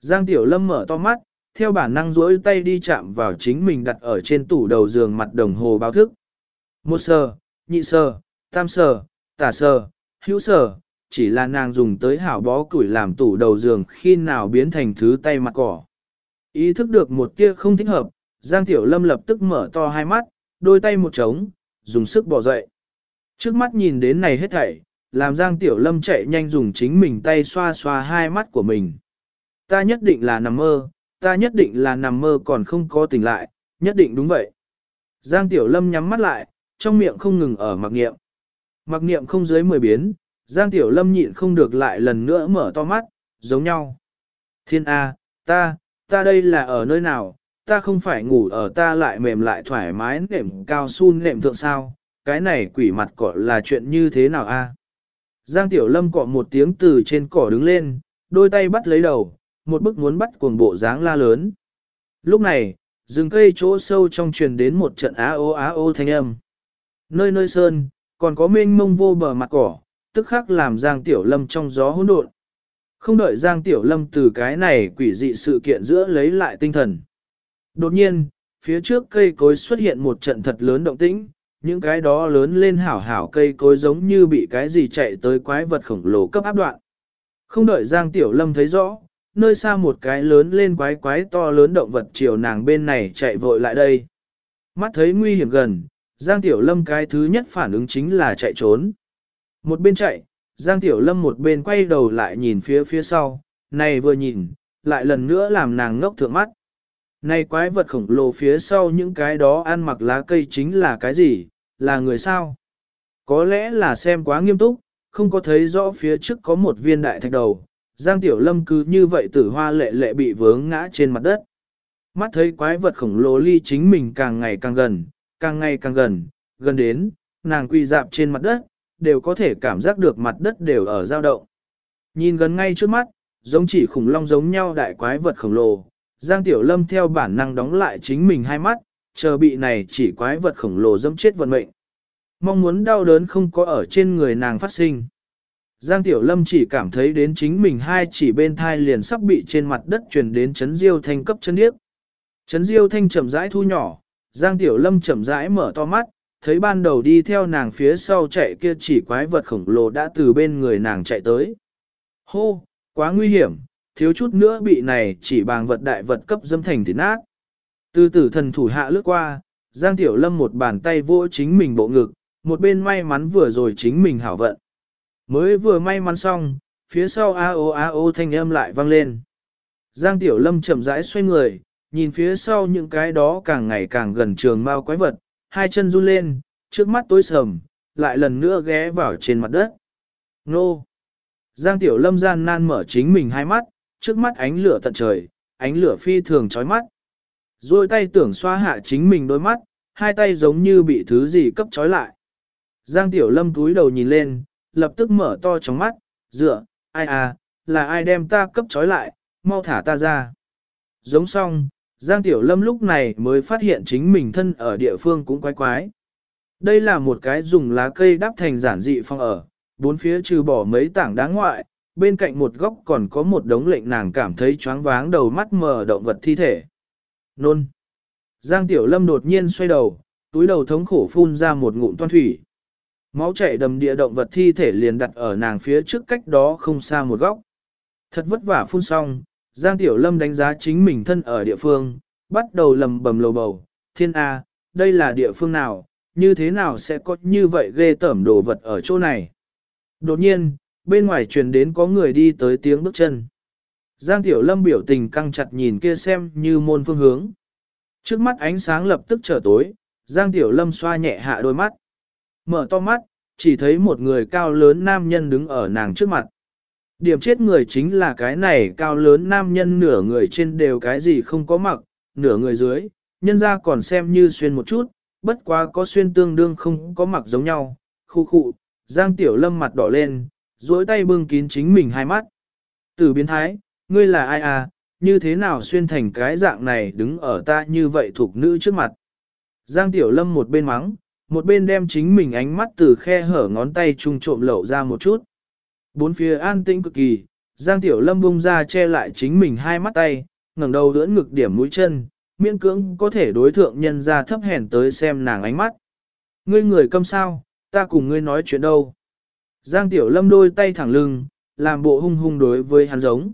Giang Tiểu Lâm mở to mắt, theo bản năng duỗi tay đi chạm vào chính mình đặt ở trên tủ đầu giường mặt đồng hồ báo thức. Một sờ, nhị sờ, tam sờ, tả sờ, hữu sờ, chỉ là nàng dùng tới hảo bó củi làm tủ đầu giường khi nào biến thành thứ tay mặt cỏ. Ý thức được một tia không thích hợp, Giang Tiểu Lâm lập tức mở to hai mắt, đôi tay một trống, dùng sức bỏ dậy. Trước mắt nhìn đến này hết thảy, làm Giang Tiểu Lâm chạy nhanh dùng chính mình tay xoa xoa hai mắt của mình. Ta nhất định là nằm mơ, ta nhất định là nằm mơ còn không có tỉnh lại, nhất định đúng vậy. Giang Tiểu Lâm nhắm mắt lại, trong miệng không ngừng ở mặc niệm. Mặc niệm không dưới 10 biến, Giang Tiểu Lâm nhịn không được lại lần nữa mở to mắt, giống nhau. Thiên A, ta, ta đây là ở nơi nào, ta không phải ngủ ở ta lại mềm lại thoải mái nệm cao su nệm thượng sao, cái này quỷ mặt cỏ là chuyện như thế nào a? Giang Tiểu Lâm cọ một tiếng từ trên cỏ đứng lên, đôi tay bắt lấy đầu, một bức muốn bắt cuồng bộ dáng la lớn. Lúc này, rừng cây chỗ sâu trong truyền đến một trận á ô á ô thanh âm. Nơi nơi sơn, còn có mênh mông vô bờ mặt cỏ, tức khắc làm Giang Tiểu Lâm trong gió hỗn độn. Không đợi Giang Tiểu Lâm từ cái này quỷ dị sự kiện giữa lấy lại tinh thần. Đột nhiên, phía trước cây cối xuất hiện một trận thật lớn động tĩnh, những cái đó lớn lên hảo hảo cây cối giống như bị cái gì chạy tới quái vật khổng lồ cấp áp đoạn. Không đợi Giang Tiểu Lâm thấy rõ, nơi xa một cái lớn lên quái quái to lớn động vật chiều nàng bên này chạy vội lại đây. Mắt thấy nguy hiểm gần, Giang Tiểu Lâm cái thứ nhất phản ứng chính là chạy trốn. Một bên chạy, Giang Tiểu Lâm một bên quay đầu lại nhìn phía phía sau, này vừa nhìn, lại lần nữa làm nàng ngốc thượng mắt. Này quái vật khổng lồ phía sau những cái đó ăn mặc lá cây chính là cái gì, là người sao? Có lẽ là xem quá nghiêm túc, không có thấy rõ phía trước có một viên đại thạch đầu. Giang Tiểu Lâm cứ như vậy tử hoa lệ lệ bị vướng ngã trên mặt đất. Mắt thấy quái vật khổng lồ ly chính mình càng ngày càng gần, càng ngày càng gần, gần đến, nàng quỳ dạp trên mặt đất, đều có thể cảm giác được mặt đất đều ở dao động. Nhìn gần ngay trước mắt, giống chỉ khủng long giống nhau đại quái vật khổng lồ, Giang Tiểu Lâm theo bản năng đóng lại chính mình hai mắt, chờ bị này chỉ quái vật khổng lồ dẫm chết vận mệnh. Mong muốn đau đớn không có ở trên người nàng phát sinh. Giang Tiểu Lâm chỉ cảm thấy đến chính mình hai chỉ bên thai liền sắp bị trên mặt đất truyền đến chấn diêu thanh cấp chân điếc. Chấn diêu thanh chậm rãi thu nhỏ, Giang Tiểu Lâm chậm rãi mở to mắt, thấy ban đầu đi theo nàng phía sau chạy kia chỉ quái vật khổng lồ đã từ bên người nàng chạy tới. Hô, quá nguy hiểm, thiếu chút nữa bị này chỉ bàng vật đại vật cấp dâm thành thịt nát. Từ tử thần thủ hạ lướt qua, Giang Tiểu Lâm một bàn tay vỗ chính mình bộ ngực, một bên may mắn vừa rồi chính mình hảo vận. Mới vừa may mắn xong, phía sau a o a o thanh âm lại vang lên. Giang Tiểu Lâm chậm rãi xoay người, nhìn phía sau những cái đó càng ngày càng gần trường mao quái vật, hai chân run lên, trước mắt tối sầm, lại lần nữa ghé vào trên mặt đất. Nô! Giang Tiểu Lâm gian nan mở chính mình hai mắt, trước mắt ánh lửa tận trời, ánh lửa phi thường chói mắt. Rồi tay tưởng xoa hạ chính mình đôi mắt, hai tay giống như bị thứ gì cấp chói lại. Giang Tiểu Lâm túi đầu nhìn lên, lập tức mở to trong mắt, dựa, ai à, là ai đem ta cấp trói lại, mau thả ta ra. Giống xong, Giang Tiểu Lâm lúc này mới phát hiện chính mình thân ở địa phương cũng quái quái. Đây là một cái dùng lá cây đắp thành giản dị phong ở, bốn phía trừ bỏ mấy tảng đá ngoại, bên cạnh một góc còn có một đống lệnh nàng cảm thấy choáng váng đầu mắt mờ động vật thi thể. Nôn. Giang Tiểu Lâm đột nhiên xoay đầu, túi đầu thống khổ phun ra một ngụm toan thủy. Máu chảy đầm địa động vật thi thể liền đặt ở nàng phía trước cách đó không xa một góc. Thật vất vả phun xong, Giang Tiểu Lâm đánh giá chính mình thân ở địa phương, bắt đầu lầm bầm lầu bầu, thiên A, đây là địa phương nào, như thế nào sẽ có như vậy ghê tởm đồ vật ở chỗ này. Đột nhiên, bên ngoài truyền đến có người đi tới tiếng bước chân. Giang Tiểu Lâm biểu tình căng chặt nhìn kia xem như môn phương hướng. Trước mắt ánh sáng lập tức trở tối, Giang Tiểu Lâm xoa nhẹ hạ đôi mắt. Mở to mắt, chỉ thấy một người cao lớn nam nhân đứng ở nàng trước mặt. Điểm chết người chính là cái này cao lớn nam nhân nửa người trên đều cái gì không có mặc, nửa người dưới, nhân ra còn xem như xuyên một chút, bất quá có xuyên tương đương không có mặc giống nhau. Khu khu, Giang Tiểu Lâm mặt đỏ lên, duỗi tay bưng kín chính mình hai mắt. Tử biến thái, ngươi là ai à, như thế nào xuyên thành cái dạng này đứng ở ta như vậy thuộc nữ trước mặt. Giang Tiểu Lâm một bên mắng, một bên đem chính mình ánh mắt từ khe hở ngón tay trung trộm lậu ra một chút. Bốn phía an tĩnh cực kỳ, Giang Tiểu Lâm bung ra che lại chính mình hai mắt tay, ngẩng đầu dưỡng ngực điểm mũi chân, miễn cưỡng có thể đối thượng nhân ra thấp hèn tới xem nàng ánh mắt. Ngươi người câm sao, ta cùng ngươi nói chuyện đâu. Giang Tiểu Lâm đôi tay thẳng lưng, làm bộ hung hung đối với hắn giống.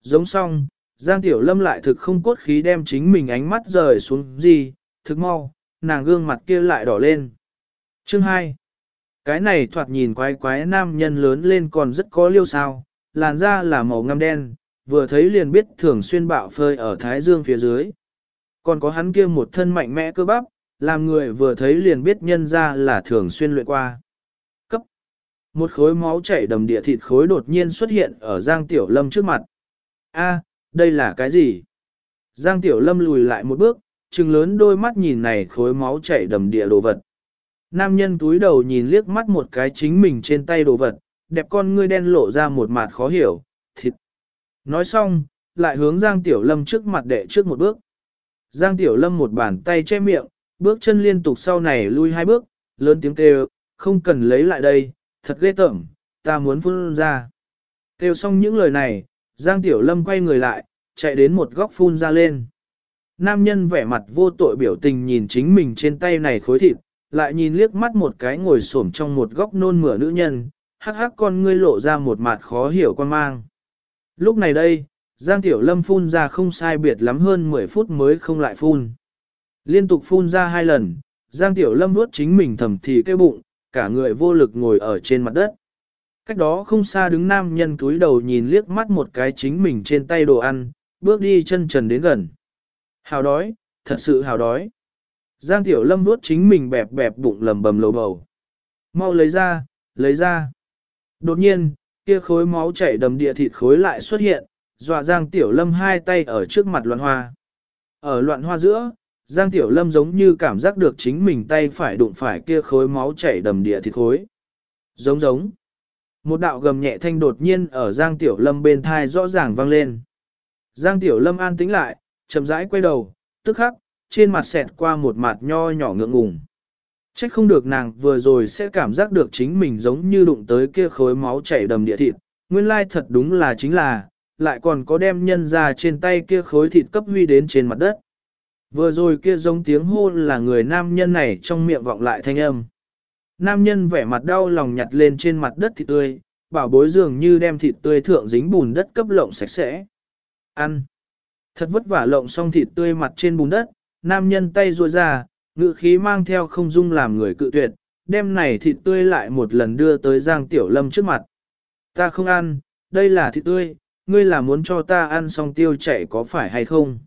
Giống xong, Giang Tiểu Lâm lại thực không cốt khí đem chính mình ánh mắt rời xuống gì, thực mau, nàng gương mặt kia lại đỏ lên. Chương 2 Cái này thoạt nhìn quái quái nam nhân lớn lên còn rất có liêu sao, làn da là màu ngăm đen, vừa thấy liền biết thường xuyên bạo phơi ở thái dương phía dưới. Còn có hắn kia một thân mạnh mẽ cơ bắp, làm người vừa thấy liền biết nhân ra là thường xuyên luyện qua. Cấp. Một khối máu chảy đầm địa thịt khối đột nhiên xuất hiện ở Giang Tiểu Lâm trước mặt. A, đây là cái gì? Giang Tiểu Lâm lùi lại một bước, trừng lớn đôi mắt nhìn này khối máu chảy đầm địa đồ vật. Nam nhân túi đầu nhìn liếc mắt một cái chính mình trên tay đồ vật, đẹp con ngươi đen lộ ra một mặt khó hiểu, thịt. Nói xong, lại hướng Giang Tiểu Lâm trước mặt đệ trước một bước. Giang Tiểu Lâm một bàn tay che miệng, bước chân liên tục sau này lui hai bước, lớn tiếng kêu, không cần lấy lại đây, thật ghê tởm, ta muốn phun ra. Kêu xong những lời này, Giang Tiểu Lâm quay người lại, chạy đến một góc phun ra lên. Nam nhân vẻ mặt vô tội biểu tình nhìn chính mình trên tay này khối thịt, lại nhìn liếc mắt một cái ngồi xổm trong một góc nôn mửa nữ nhân, hắc hắc con ngươi lộ ra một mặt khó hiểu quan mang. Lúc này đây, Giang Tiểu Lâm phun ra không sai biệt lắm hơn 10 phút mới không lại phun. Liên tục phun ra hai lần, Giang Tiểu Lâm nuốt chính mình thầm thì cái bụng, cả người vô lực ngồi ở trên mặt đất. Cách đó không xa đứng nam nhân túi đầu nhìn liếc mắt một cái chính mình trên tay đồ ăn, bước đi chân trần đến gần. Hào đói, thật sự hào đói. Giang Tiểu Lâm nuốt chính mình bẹp bẹp bụng lầm bầm lầu bầu. Mau lấy ra, lấy ra. Đột nhiên, kia khối máu chảy đầm địa thịt khối lại xuất hiện, dọa Giang Tiểu Lâm hai tay ở trước mặt loạn hoa. Ở loạn hoa giữa, Giang Tiểu Lâm giống như cảm giác được chính mình tay phải đụng phải kia khối máu chảy đầm địa thịt khối. Giống giống. Một đạo gầm nhẹ thanh đột nhiên ở Giang Tiểu Lâm bên thai rõ ràng vang lên. Giang Tiểu Lâm an tĩnh lại, chậm rãi quay đầu, tức khắc, trên mặt xẹt qua một mặt nho nhỏ ngượng ngùng. Trách không được nàng vừa rồi sẽ cảm giác được chính mình giống như đụng tới kia khối máu chảy đầm địa thịt, nguyên lai thật đúng là chính là, lại còn có đem nhân ra trên tay kia khối thịt cấp huy đến trên mặt đất. Vừa rồi kia giống tiếng hô là người nam nhân này trong miệng vọng lại thanh âm. Nam nhân vẻ mặt đau lòng nhặt lên trên mặt đất thịt tươi, bảo bối dường như đem thịt tươi thượng dính bùn đất cấp lộng sạch sẽ. Ăn. Thật vất vả lộng xong thịt tươi mặt trên bùn đất, nam nhân tay ruôi ra, ngự khí mang theo không dung làm người cự tuyệt, đem này thịt tươi lại một lần đưa tới Giang Tiểu Lâm trước mặt. Ta không ăn, đây là thịt tươi, ngươi là muốn cho ta ăn xong tiêu chảy có phải hay không?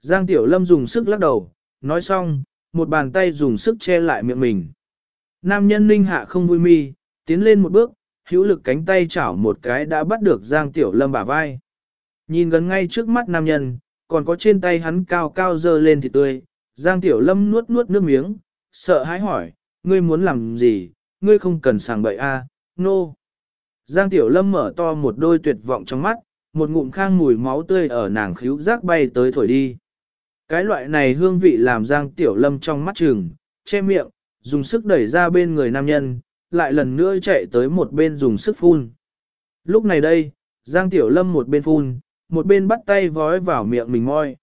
Giang Tiểu Lâm dùng sức lắc đầu, nói xong, một bàn tay dùng sức che lại miệng mình. Nam nhân ninh hạ không vui mi, tiến lên một bước, hữu lực cánh tay chảo một cái đã bắt được Giang Tiểu Lâm bả vai. Nhìn gần ngay trước mắt nam nhân, còn có trên tay hắn cao cao dơ lên thịt tươi, Giang Tiểu Lâm nuốt nuốt nước miếng, sợ hãi hỏi, ngươi muốn làm gì, ngươi không cần sàng bậy a, à? nô. No. Giang Tiểu Lâm mở to một đôi tuyệt vọng trong mắt, một ngụm khang mùi máu tươi ở nàng khíu giác bay tới thổi đi. Cái loại này hương vị làm Giang Tiểu Lâm trong mắt trừng, che miệng, dùng sức đẩy ra bên người nam nhân, lại lần nữa chạy tới một bên dùng sức phun. Lúc này đây, Giang Tiểu Lâm một bên phun, một bên bắt tay vói vào miệng mình moi.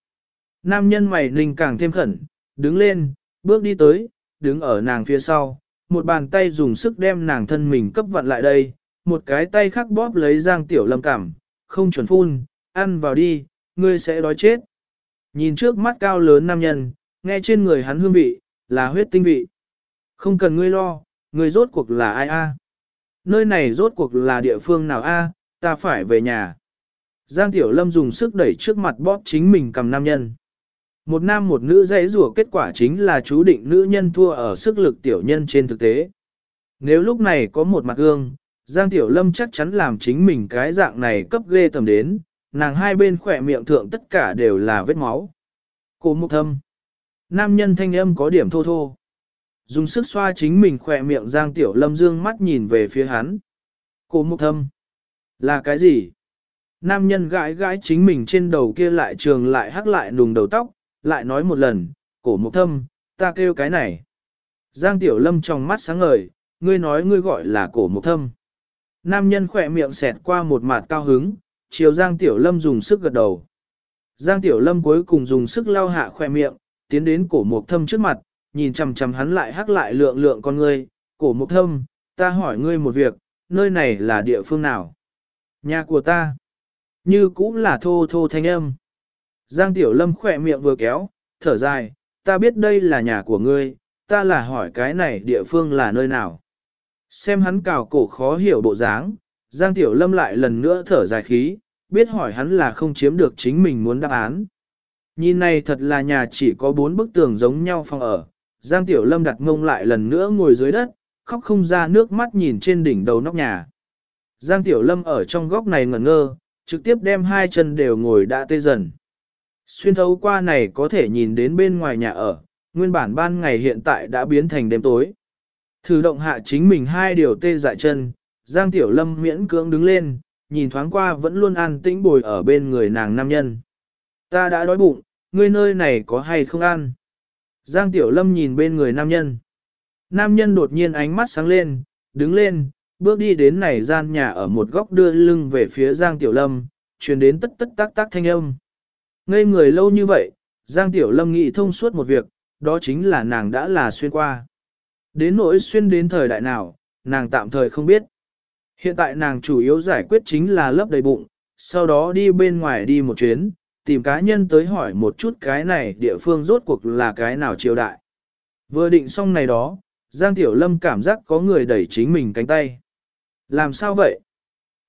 Nam nhân mày ninh càng thêm khẩn, đứng lên, bước đi tới, đứng ở nàng phía sau, một bàn tay dùng sức đem nàng thân mình cấp vặn lại đây, một cái tay khác bóp lấy Giang Tiểu Lâm cảm, không chuẩn phun, ăn vào đi, ngươi sẽ đói chết. Nhìn trước mắt cao lớn nam nhân, nghe trên người hắn hương vị, là huyết tinh vị. Không cần ngươi lo, ngươi rốt cuộc là ai a? Nơi này rốt cuộc là địa phương nào a? ta phải về nhà. Giang Tiểu Lâm dùng sức đẩy trước mặt bóp chính mình cầm nam nhân. Một nam một nữ dãy rủa kết quả chính là chú định nữ nhân thua ở sức lực tiểu nhân trên thực tế. Nếu lúc này có một mặt gương, Giang Tiểu Lâm chắc chắn làm chính mình cái dạng này cấp ghê tầm đến, nàng hai bên khỏe miệng thượng tất cả đều là vết máu. Cô mục thâm. Nam nhân thanh âm có điểm thô thô. Dùng sức xoa chính mình khỏe miệng Giang Tiểu Lâm dương mắt nhìn về phía hắn. Cô mục thâm. Là cái gì? Nam nhân gãi gãi chính mình trên đầu kia lại trường lại hắc lại nùng đầu tóc, lại nói một lần, cổ mục thâm, ta kêu cái này. Giang Tiểu Lâm trong mắt sáng ngời, ngươi nói ngươi gọi là cổ mục thâm. Nam nhân khỏe miệng xẹt qua một mặt cao hứng, chiều Giang Tiểu Lâm dùng sức gật đầu. Giang Tiểu Lâm cuối cùng dùng sức lau hạ khỏe miệng, tiến đến cổ mục thâm trước mặt, nhìn chằm chằm hắn lại hắc lại lượng lượng con ngươi, cổ mục thâm, ta hỏi ngươi một việc, nơi này là địa phương nào? Nhà của ta. Như cũng là thô thô thanh âm. Giang Tiểu Lâm khỏe miệng vừa kéo, thở dài, ta biết đây là nhà của ngươi, ta là hỏi cái này địa phương là nơi nào. Xem hắn cào cổ khó hiểu bộ dáng, Giang Tiểu Lâm lại lần nữa thở dài khí, biết hỏi hắn là không chiếm được chính mình muốn đáp án. Nhìn này thật là nhà chỉ có bốn bức tường giống nhau phòng ở, Giang Tiểu Lâm đặt ngông lại lần nữa ngồi dưới đất, khóc không ra nước mắt nhìn trên đỉnh đầu nóc nhà. Giang Tiểu Lâm ở trong góc này ngẩn ngơ, trực tiếp đem hai chân đều ngồi đã tê dần. Xuyên thấu qua này có thể nhìn đến bên ngoài nhà ở, nguyên bản ban ngày hiện tại đã biến thành đêm tối. Thử động hạ chính mình hai điều tê dại chân, Giang Tiểu Lâm miễn cưỡng đứng lên, nhìn thoáng qua vẫn luôn an tĩnh bồi ở bên người nàng nam nhân. Ta đã đói bụng, ngươi nơi này có hay không ăn? Giang Tiểu Lâm nhìn bên người nam nhân. Nam nhân đột nhiên ánh mắt sáng lên, đứng lên, bước đi đến này gian nhà ở một góc đưa lưng về phía Giang Tiểu Lâm, truyền đến tất tất tác tác thanh âm. Ngây người lâu như vậy, Giang Tiểu Lâm nghĩ thông suốt một việc, đó chính là nàng đã là xuyên qua. Đến nỗi xuyên đến thời đại nào, nàng tạm thời không biết. Hiện tại nàng chủ yếu giải quyết chính là lấp đầy bụng, sau đó đi bên ngoài đi một chuyến, tìm cá nhân tới hỏi một chút cái này địa phương rốt cuộc là cái nào triều đại. Vừa định xong này đó, Giang Tiểu Lâm cảm giác có người đẩy chính mình cánh tay. Làm sao vậy?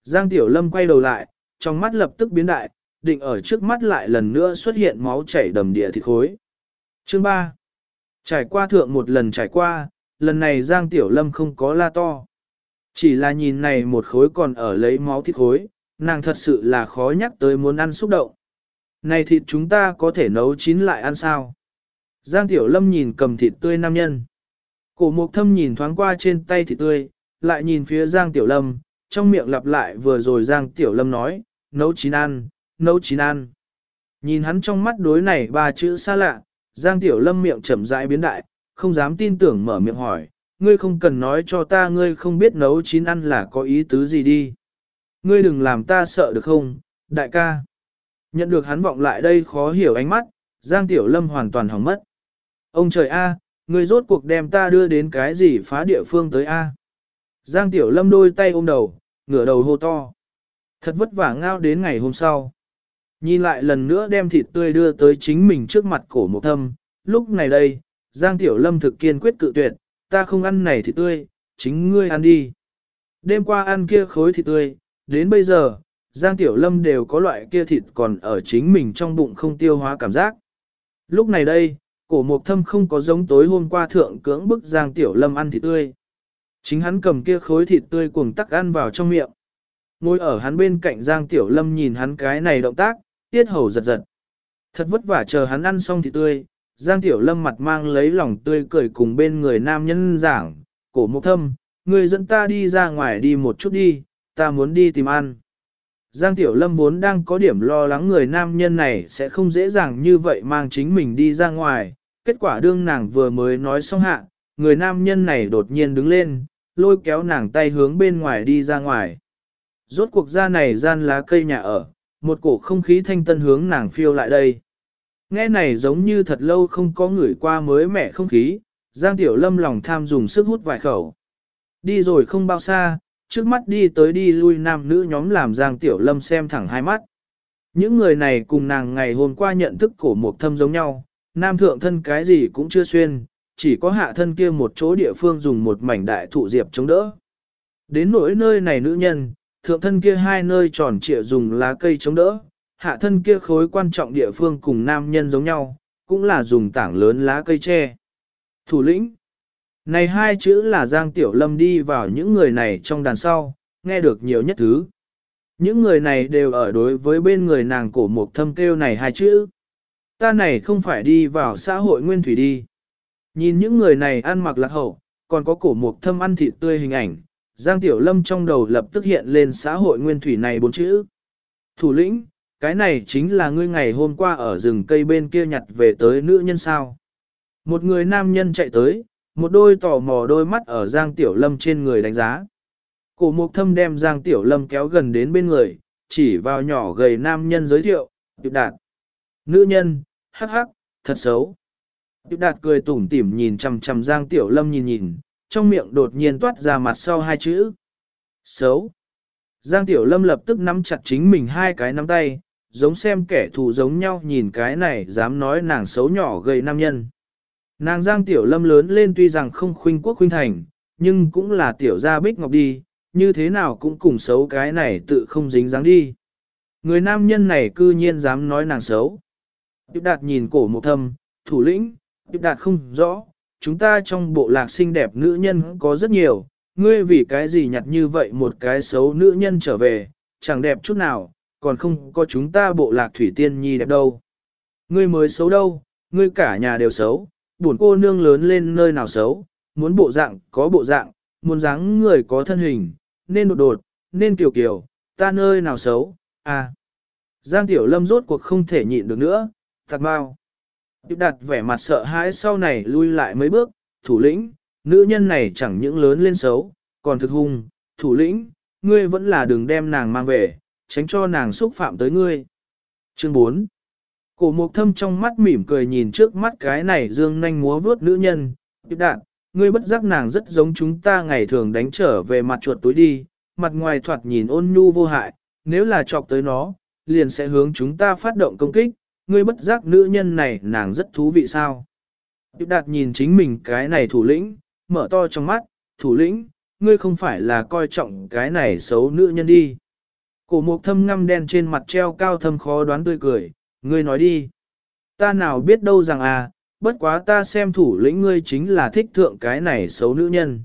Giang Tiểu Lâm quay đầu lại, trong mắt lập tức biến đại, định ở trước mắt lại lần nữa xuất hiện máu chảy đầm địa thịt khối. Chương 3. Trải qua thượng một lần trải qua, lần này Giang Tiểu Lâm không có la to. Chỉ là nhìn này một khối còn ở lấy máu thịt khối, nàng thật sự là khó nhắc tới muốn ăn xúc động. Này thịt chúng ta có thể nấu chín lại ăn sao? Giang Tiểu Lâm nhìn cầm thịt tươi nam nhân. Cổ mục thâm nhìn thoáng qua trên tay thịt tươi, lại nhìn phía Giang Tiểu Lâm, trong miệng lặp lại vừa rồi Giang Tiểu Lâm nói, nấu chín ăn, nấu chín ăn. Nhìn hắn trong mắt đối này ba chữ xa lạ, Giang Tiểu Lâm miệng chậm rãi biến đại, không dám tin tưởng mở miệng hỏi, ngươi không cần nói cho ta ngươi không biết nấu chín ăn là có ý tứ gì đi. Ngươi đừng làm ta sợ được không, đại ca. Nhận được hắn vọng lại đây khó hiểu ánh mắt, Giang Tiểu Lâm hoàn toàn hỏng mất. Ông trời a, ngươi rốt cuộc đem ta đưa đến cái gì phá địa phương tới a? Giang Tiểu Lâm đôi tay ôm đầu, ngửa đầu hô to. Thật vất vả ngao đến ngày hôm sau. Nhìn lại lần nữa đem thịt tươi đưa tới chính mình trước mặt cổ một thâm, lúc này đây, Giang Tiểu Lâm thực kiên quyết cự tuyệt, ta không ăn này thịt tươi, chính ngươi ăn đi. Đêm qua ăn kia khối thịt tươi, đến bây giờ, Giang Tiểu Lâm đều có loại kia thịt còn ở chính mình trong bụng không tiêu hóa cảm giác. Lúc này đây, cổ mục thâm không có giống tối hôm qua thượng cưỡng bức Giang Tiểu Lâm ăn thịt tươi. Chính hắn cầm kia khối thịt tươi cuồng tắc ăn vào trong miệng. Ngồi ở hắn bên cạnh Giang Tiểu Lâm nhìn hắn cái này động tác, tiết hầu giật giật. Thật vất vả chờ hắn ăn xong thịt tươi, Giang Tiểu Lâm mặt mang lấy lòng tươi cười cùng bên người nam nhân giảng, cổ mộc thâm, người dẫn ta đi ra ngoài đi một chút đi, ta muốn đi tìm ăn. Giang Tiểu Lâm vốn đang có điểm lo lắng người nam nhân này sẽ không dễ dàng như vậy mang chính mình đi ra ngoài, kết quả đương nàng vừa mới nói xong hạ, người nam nhân này đột nhiên đứng lên, lôi kéo nàng tay hướng bên ngoài đi ra ngoài. Rốt cuộc ra này gian lá cây nhà ở, một cổ không khí thanh tân hướng nàng phiêu lại đây. Nghe này giống như thật lâu không có người qua mới mẻ không khí, Giang Tiểu Lâm lòng tham dùng sức hút vài khẩu. Đi rồi không bao xa, trước mắt đi tới đi lui nam nữ nhóm làm Giang Tiểu Lâm xem thẳng hai mắt. Những người này cùng nàng ngày hôm qua nhận thức cổ một thâm giống nhau, nam thượng thân cái gì cũng chưa xuyên, chỉ có hạ thân kia một chỗ địa phương dùng một mảnh đại thụ diệp chống đỡ. Đến nỗi nơi này nữ nhân, thượng thân kia hai nơi tròn trịa dùng lá cây chống đỡ, hạ thân kia khối quan trọng địa phương cùng nam nhân giống nhau, cũng là dùng tảng lớn lá cây tre. Thủ lĩnh Này hai chữ là Giang Tiểu Lâm đi vào những người này trong đàn sau, nghe được nhiều nhất thứ. Những người này đều ở đối với bên người nàng cổ mục thâm kêu này hai chữ. Ta này không phải đi vào xã hội nguyên thủy đi. Nhìn những người này ăn mặc lạc hậu, còn có cổ mục thâm ăn thịt tươi hình ảnh, Giang Tiểu Lâm trong đầu lập tức hiện lên xã hội nguyên thủy này bốn chữ. Thủ lĩnh, cái này chính là ngươi ngày hôm qua ở rừng cây bên kia nhặt về tới nữ nhân sao. Một người nam nhân chạy tới, một đôi tò mò đôi mắt ở Giang Tiểu Lâm trên người đánh giá. Cổ mục thâm đem Giang Tiểu Lâm kéo gần đến bên người, chỉ vào nhỏ gầy nam nhân giới thiệu, Điệp Đạt. Nữ nhân, hắc hắc, thật xấu. Điệp Đạt cười tủm tỉm nhìn chằm chằm Giang Tiểu Lâm nhìn nhìn, trong miệng đột nhiên toát ra mặt sau hai chữ. Xấu. Giang Tiểu Lâm lập tức nắm chặt chính mình hai cái nắm tay, giống xem kẻ thù giống nhau nhìn cái này dám nói nàng xấu nhỏ gây nam nhân. Nàng Giang Tiểu Lâm lớn lên tuy rằng không khuynh quốc khuynh thành, nhưng cũng là Tiểu gia Bích Ngọc đi, như thế nào cũng cùng xấu cái này tự không dính dáng đi. Người nam nhân này cư nhiên dám nói nàng xấu. Điệp đạt nhìn cổ một thâm, thủ lĩnh, điệp đạt không rõ, chúng ta trong bộ lạc xinh đẹp nữ nhân có rất nhiều, ngươi vì cái gì nhặt như vậy một cái xấu nữ nhân trở về, chẳng đẹp chút nào, còn không có chúng ta bộ lạc thủy tiên nhi đẹp đâu. Ngươi mới xấu đâu, ngươi cả nhà đều xấu, buồn cô nương lớn lên nơi nào xấu, muốn bộ dạng có bộ dạng, muốn dáng người có thân hình, nên đột đột, nên kiều kiều, ta nơi nào xấu, à. Giang Tiểu Lâm rốt cuộc không thể nhịn được nữa, thật bao. Điệp đặt vẻ mặt sợ hãi sau này lui lại mấy bước, thủ lĩnh, nữ nhân này chẳng những lớn lên xấu, còn thực hung, thủ lĩnh, ngươi vẫn là đừng đem nàng mang về, tránh cho nàng xúc phạm tới ngươi. Chương 4 Cổ mục thâm trong mắt mỉm cười nhìn trước mắt cái này dương nanh múa vướt nữ nhân, điệp Đạt, ngươi bất giác nàng rất giống chúng ta ngày thường đánh trở về mặt chuột túi đi, mặt ngoài thoạt nhìn ôn nhu vô hại, nếu là chọc tới nó, liền sẽ hướng chúng ta phát động công kích, ngươi bất giác nữ nhân này nàng rất thú vị sao. Điệp đạt nhìn chính mình cái này thủ lĩnh, mở to trong mắt, thủ lĩnh, ngươi không phải là coi trọng cái này xấu nữ nhân đi. Cổ mục thâm ngăm đen trên mặt treo cao thâm khó đoán tươi cười, ngươi nói đi. Ta nào biết đâu rằng à, bất quá ta xem thủ lĩnh ngươi chính là thích thượng cái này xấu nữ nhân.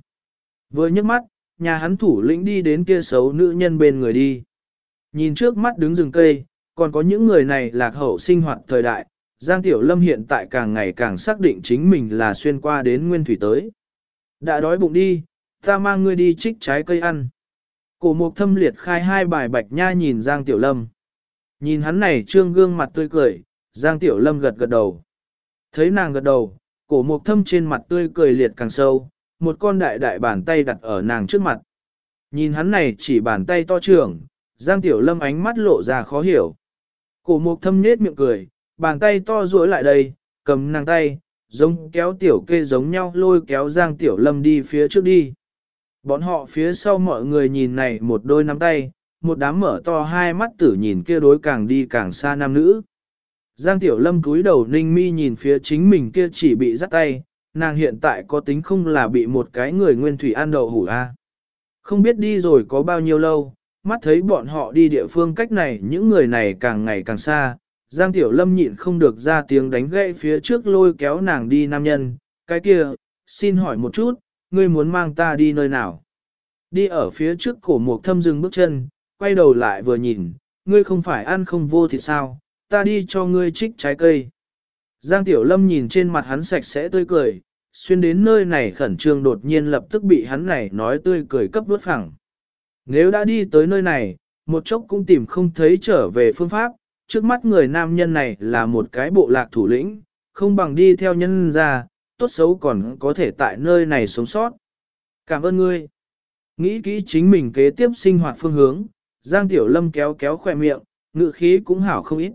Vừa nhấc mắt, nhà hắn thủ lĩnh đi đến kia xấu nữ nhân bên người đi. Nhìn trước mắt đứng rừng cây, còn có những người này lạc hậu sinh hoạt thời đại, Giang Tiểu Lâm hiện tại càng ngày càng xác định chính mình là xuyên qua đến nguyên thủy tới. Đã đói bụng đi, ta mang ngươi đi trích trái cây ăn. Cổ mục thâm liệt khai hai bài bạch nha nhìn Giang Tiểu Lâm. Nhìn hắn này trương gương mặt tươi cười, Giang Tiểu Lâm gật gật đầu. Thấy nàng gật đầu, cổ mục thâm trên mặt tươi cười liệt càng sâu, một con đại đại bàn tay đặt ở nàng trước mặt. Nhìn hắn này chỉ bàn tay to trưởng, Giang Tiểu Lâm ánh mắt lộ ra khó hiểu. Cổ mục thâm nết miệng cười, bàn tay to duỗi lại đây, cầm nàng tay, giống kéo tiểu kê giống nhau lôi kéo Giang Tiểu Lâm đi phía trước đi. Bọn họ phía sau mọi người nhìn này một đôi nắm tay, một đám mở to hai mắt tử nhìn kia đối càng đi càng xa nam nữ. Giang Tiểu Lâm cúi đầu ninh mi nhìn phía chính mình kia chỉ bị dắt tay, nàng hiện tại có tính không là bị một cái người nguyên thủy ăn đậu hủ a. Không biết đi rồi có bao nhiêu lâu, mắt thấy bọn họ đi địa phương cách này những người này càng ngày càng xa, Giang Tiểu Lâm nhịn không được ra tiếng đánh gậy phía trước lôi kéo nàng đi nam nhân, cái kia, xin hỏi một chút, ngươi muốn mang ta đi nơi nào? Đi ở phía trước cổ mục thâm dừng bước chân, quay đầu lại vừa nhìn, ngươi không phải ăn không vô thì sao, ta đi cho ngươi trích trái cây. Giang Tiểu Lâm nhìn trên mặt hắn sạch sẽ tươi cười, xuyên đến nơi này khẩn trương đột nhiên lập tức bị hắn này nói tươi cười cấp vớt phẳng. Nếu đã đi tới nơi này, một chốc cũng tìm không thấy trở về phương pháp, trước mắt người nam nhân này là một cái bộ lạc thủ lĩnh, không bằng đi theo nhân ra, tốt xấu còn có thể tại nơi này sống sót. Cảm ơn ngươi. Nghĩ kỹ chính mình kế tiếp sinh hoạt phương hướng, Giang Tiểu Lâm kéo kéo khỏe miệng, ngự khí cũng hảo không ít.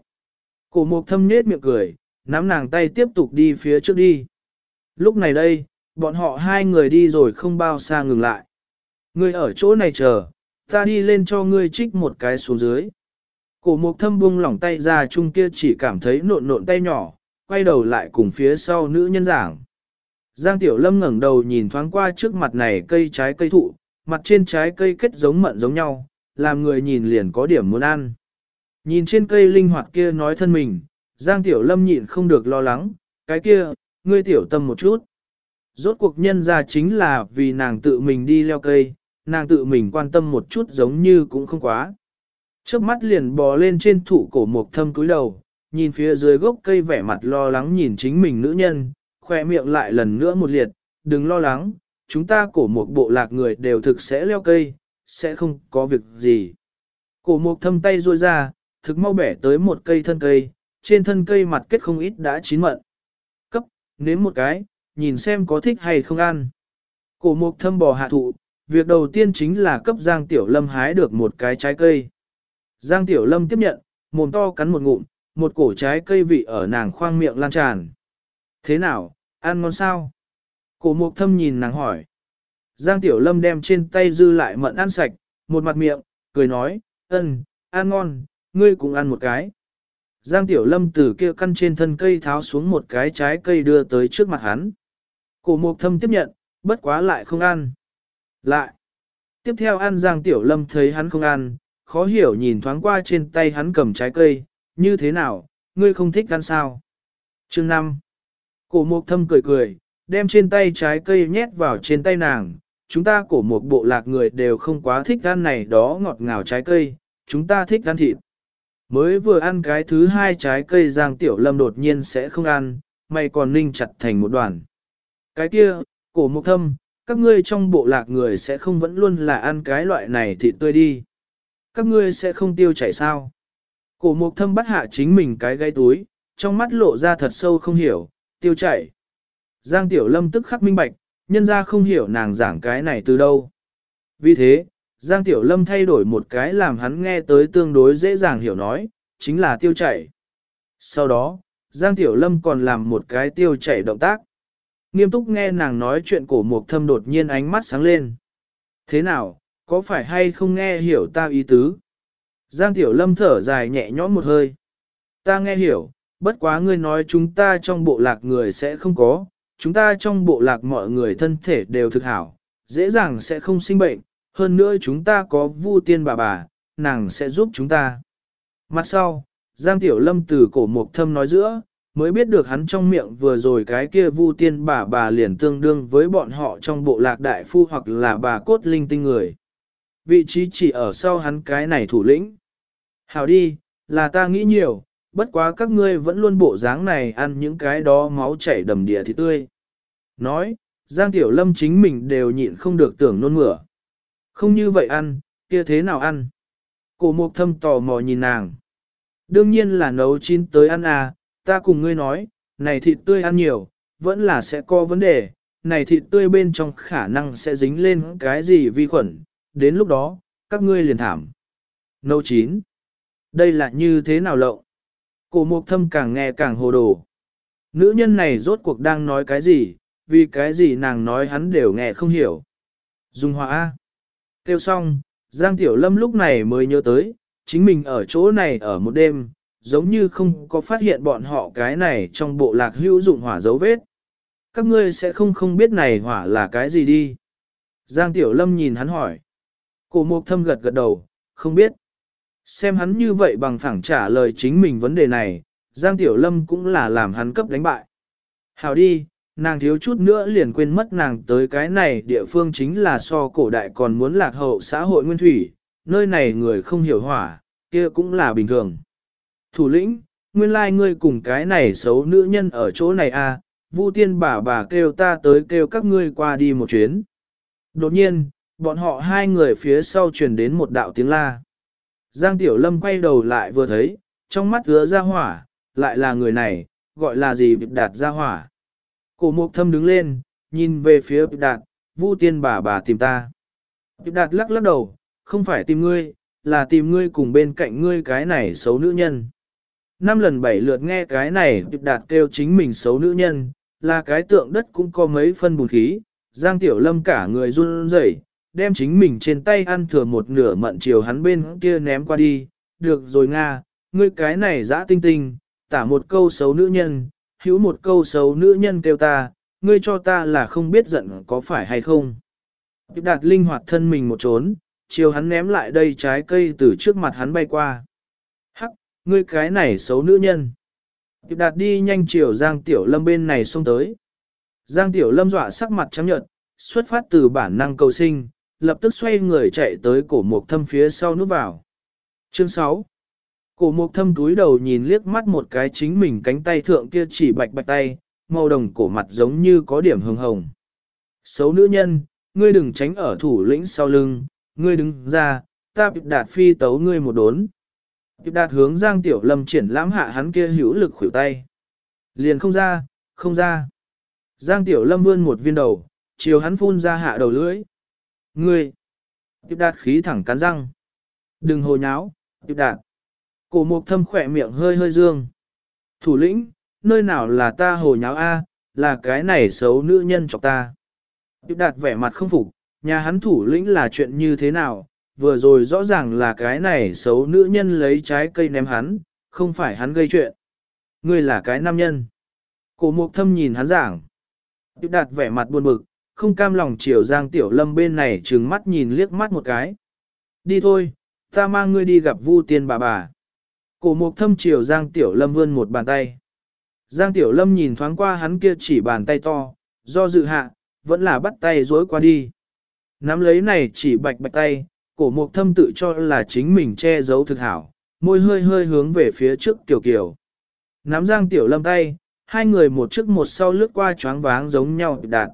Cổ mục thâm nết miệng cười, nắm nàng tay tiếp tục đi phía trước đi. Lúc này đây, bọn họ hai người đi rồi không bao xa ngừng lại. Ngươi ở chỗ này chờ, ta đi lên cho ngươi trích một cái xuống dưới. Cổ mục thâm buông lỏng tay ra chung kia chỉ cảm thấy nộn nộn tay nhỏ, quay đầu lại cùng phía sau nữ nhân giảng. Giang Tiểu Lâm ngẩng đầu nhìn thoáng qua trước mặt này cây trái cây thụ, mặt trên trái cây kết giống mận giống nhau, làm người nhìn liền có điểm muốn ăn. Nhìn trên cây linh hoạt kia nói thân mình, Giang Tiểu Lâm nhịn không được lo lắng, cái kia, ngươi tiểu tâm một chút. Rốt cuộc nhân ra chính là vì nàng tự mình đi leo cây, nàng tự mình quan tâm một chút giống như cũng không quá. Trước mắt liền bò lên trên thụ cổ mộc thâm cúi đầu, nhìn phía dưới gốc cây vẻ mặt lo lắng nhìn chính mình nữ nhân, khoe miệng lại lần nữa một liệt, đừng lo lắng, chúng ta cổ một bộ lạc người đều thực sẽ leo cây, sẽ không có việc gì. Cổ mộc thâm tay ruôi ra, thực mau bẻ tới một cây thân cây, trên thân cây mặt kết không ít đã chín mận. Cấp, nếm một cái, nhìn xem có thích hay không ăn. Cổ mục thâm bò hạ thụ, việc đầu tiên chính là cấp Giang Tiểu Lâm hái được một cái trái cây. Giang Tiểu Lâm tiếp nhận, mồm to cắn một ngụm, một cổ trái cây vị ở nàng khoang miệng lan tràn. Thế nào, ăn ngon sao? Cổ mục thâm nhìn nàng hỏi. Giang Tiểu Lâm đem trên tay dư lại mận ăn sạch, một mặt miệng, cười nói, ân, ăn ngon, ngươi cũng ăn một cái. Giang Tiểu Lâm từ kia căn trên thân cây tháo xuống một cái trái cây đưa tới trước mặt hắn. Cổ mục thâm tiếp nhận, bất quá lại không ăn. Lại. Tiếp theo ăn Giang Tiểu Lâm thấy hắn không ăn, khó hiểu nhìn thoáng qua trên tay hắn cầm trái cây, như thế nào, ngươi không thích ăn sao? Chương 5. Cổ mục thâm cười cười, đem trên tay trái cây nhét vào trên tay nàng. Chúng ta cổ một bộ lạc người đều không quá thích ăn này đó ngọt ngào trái cây, chúng ta thích ăn thịt. Mới vừa ăn cái thứ hai trái cây Giang Tiểu Lâm đột nhiên sẽ không ăn, mày còn ninh chặt thành một đoàn. Cái kia, cổ mục thâm, các ngươi trong bộ lạc người sẽ không vẫn luôn là ăn cái loại này thịt tươi đi. Các ngươi sẽ không tiêu chảy sao. Cổ mục thâm bắt hạ chính mình cái gáy túi, trong mắt lộ ra thật sâu không hiểu, tiêu chảy. Giang Tiểu Lâm tức khắc minh bạch, nhân ra không hiểu nàng giảng cái này từ đâu. Vì thế, Giang Tiểu Lâm thay đổi một cái làm hắn nghe tới tương đối dễ dàng hiểu nói, chính là tiêu chảy. Sau đó, Giang Tiểu Lâm còn làm một cái tiêu chảy động tác. Nghiêm túc nghe nàng nói chuyện cổ mục thâm đột nhiên ánh mắt sáng lên. Thế nào, có phải hay không nghe hiểu ta ý tứ? Giang Tiểu Lâm thở dài nhẹ nhõm một hơi. Ta nghe hiểu, bất quá ngươi nói chúng ta trong bộ lạc người sẽ không có, chúng ta trong bộ lạc mọi người thân thể đều thực hảo, dễ dàng sẽ không sinh bệnh, hơn nữa chúng ta có vu tiên bà bà, nàng sẽ giúp chúng ta. Mặt sau, Giang Tiểu Lâm từ cổ mục thâm nói giữa, mới biết được hắn trong miệng vừa rồi cái kia vu tiên bà bà liền tương đương với bọn họ trong bộ lạc đại phu hoặc là bà cốt linh tinh người. Vị trí chỉ ở sau hắn cái này thủ lĩnh. Hảo đi, là ta nghĩ nhiều, bất quá các ngươi vẫn luôn bộ dáng này ăn những cái đó máu chảy đầm địa thì tươi. Nói, Giang Tiểu Lâm chính mình đều nhịn không được tưởng nôn mửa. Không như vậy ăn, kia thế nào ăn? Cổ mục thâm tò mò nhìn nàng. Đương nhiên là nấu chín tới ăn à, ta cùng ngươi nói, này thịt tươi ăn nhiều, vẫn là sẽ có vấn đề, này thịt tươi bên trong khả năng sẽ dính lên cái gì vi khuẩn, đến lúc đó, các ngươi liền thảm. Nâu chín. Đây là như thế nào lậu? Cổ mục thâm càng nghe càng hồ đồ. Nữ nhân này rốt cuộc đang nói cái gì, vì cái gì nàng nói hắn đều nghe không hiểu. Dung hòa A. Kêu xong, Giang Tiểu Lâm lúc này mới nhớ tới, chính mình ở chỗ này ở một đêm, giống như không có phát hiện bọn họ cái này trong bộ lạc hữu dụng hỏa dấu vết. Các ngươi sẽ không không biết này hỏa là cái gì đi. Giang Tiểu Lâm nhìn hắn hỏi. Cổ mục thâm gật gật đầu, không biết. Xem hắn như vậy bằng phẳng trả lời chính mình vấn đề này, Giang Tiểu Lâm cũng là làm hắn cấp đánh bại. Hào đi, nàng thiếu chút nữa liền quên mất nàng tới cái này địa phương chính là so cổ đại còn muốn lạc hậu xã hội nguyên thủy, nơi này người không hiểu hỏa, kia cũng là bình thường. Thủ lĩnh, nguyên lai like ngươi cùng cái này xấu nữ nhân ở chỗ này à, Vu tiên bà bà kêu ta tới kêu các ngươi qua đi một chuyến. Đột nhiên, bọn họ hai người phía sau truyền đến một đạo tiếng la. Giang Tiểu Lâm quay đầu lại vừa thấy, trong mắt ứa ra hỏa, lại là người này, gọi là gì Bịp Đạt ra hỏa. Cổ mục thâm đứng lên, nhìn về phía Bịp Đạt, Vu tiên bà bà tìm ta. Bịp Đạt lắc lắc đầu, không phải tìm ngươi, là tìm ngươi cùng bên cạnh ngươi cái này xấu nữ nhân. Năm lần bảy lượt nghe cái này Bịp Đạt kêu chính mình xấu nữ nhân, là cái tượng đất cũng có mấy phân bùn khí, Giang Tiểu Lâm cả người run rẩy, đem chính mình trên tay ăn thừa một nửa mận chiều hắn bên kia ném qua đi, được rồi Nga, ngươi cái này dã tinh tinh, tả một câu xấu nữ nhân, hữu một câu xấu nữ nhân kêu ta, ngươi cho ta là không biết giận có phải hay không. Điệp đạt linh hoạt thân mình một trốn, chiều hắn ném lại đây trái cây từ trước mặt hắn bay qua. Ngươi cái này xấu nữ nhân. Điệp đạt đi nhanh chiều Giang Tiểu Lâm bên này xông tới. Giang Tiểu Lâm dọa sắc mặt trắng nhợt, xuất phát từ bản năng cầu sinh, lập tức xoay người chạy tới cổ mục thâm phía sau núp vào. Chương 6 Cổ mục thâm túi đầu nhìn liếc mắt một cái chính mình cánh tay thượng kia chỉ bạch bạch tay, màu đồng cổ mặt giống như có điểm hồng hồng. Xấu nữ nhân, ngươi đừng tránh ở thủ lĩnh sau lưng, ngươi đứng ra, ta bịp đạt phi tấu ngươi một đốn. Bịp đạt hướng Giang Tiểu Lâm triển lãm hạ hắn kia hữu lực khuỷu tay. Liền không ra, không ra. Giang Tiểu Lâm vươn một viên đầu, chiều hắn phun ra hạ đầu lưỡi. Ngươi! Tiếp đạt khí thẳng cắn răng. Đừng hồ nháo, tiếp đạt. Cổ mục thâm khỏe miệng hơi hơi dương. Thủ lĩnh, nơi nào là ta hồ nháo A, là cái này xấu nữ nhân chọc ta. Tiếp đạt vẻ mặt không phục, nhà hắn thủ lĩnh là chuyện như thế nào, vừa rồi rõ ràng là cái này xấu nữ nhân lấy trái cây ném hắn, không phải hắn gây chuyện. Ngươi là cái nam nhân. Cổ mục thâm nhìn hắn giảng. Tiểu đạt vẻ mặt buồn bực, không cam lòng chiều Giang Tiểu Lâm bên này trừng mắt nhìn liếc mắt một cái. Đi thôi, ta mang ngươi đi gặp Vu Tiên bà bà. Cổ mục thâm chiều Giang Tiểu Lâm vươn một bàn tay. Giang Tiểu Lâm nhìn thoáng qua hắn kia chỉ bàn tay to, do dự hạ, vẫn là bắt tay dối qua đi. Nắm lấy này chỉ bạch bạch tay, cổ mục thâm tự cho là chính mình che giấu thực hảo, môi hơi hơi hướng về phía trước Kiều Kiều. Nắm Giang Tiểu Lâm tay, hai người một trước một sau lướt qua choáng váng giống nhau đạt.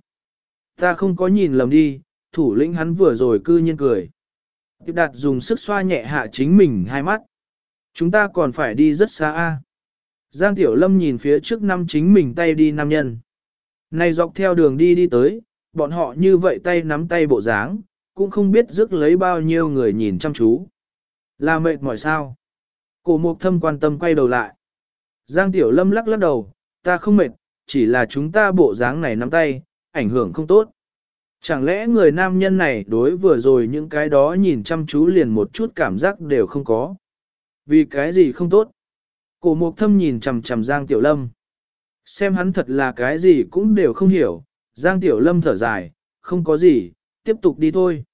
Ta không có nhìn lầm đi, thủ lĩnh hắn vừa rồi cư nhiên cười. Tiếp đạt dùng sức xoa nhẹ hạ chính mình hai mắt. Chúng ta còn phải đi rất xa a. Giang Tiểu Lâm nhìn phía trước năm chính mình tay đi nam nhân. Này dọc theo đường đi đi tới, bọn họ như vậy tay nắm tay bộ dáng, cũng không biết rước lấy bao nhiêu người nhìn chăm chú. Là mệt mỏi sao? Cổ mục thâm quan tâm quay đầu lại. Giang Tiểu Lâm lắc lắc đầu, ta không mệt, chỉ là chúng ta bộ dáng này nắm tay, ảnh hưởng không tốt. Chẳng lẽ người nam nhân này đối vừa rồi những cái đó nhìn chăm chú liền một chút cảm giác đều không có. Vì cái gì không tốt? Cổ mục thâm nhìn chằm chằm Giang Tiểu Lâm. Xem hắn thật là cái gì cũng đều không hiểu. Giang Tiểu Lâm thở dài, không có gì, tiếp tục đi thôi.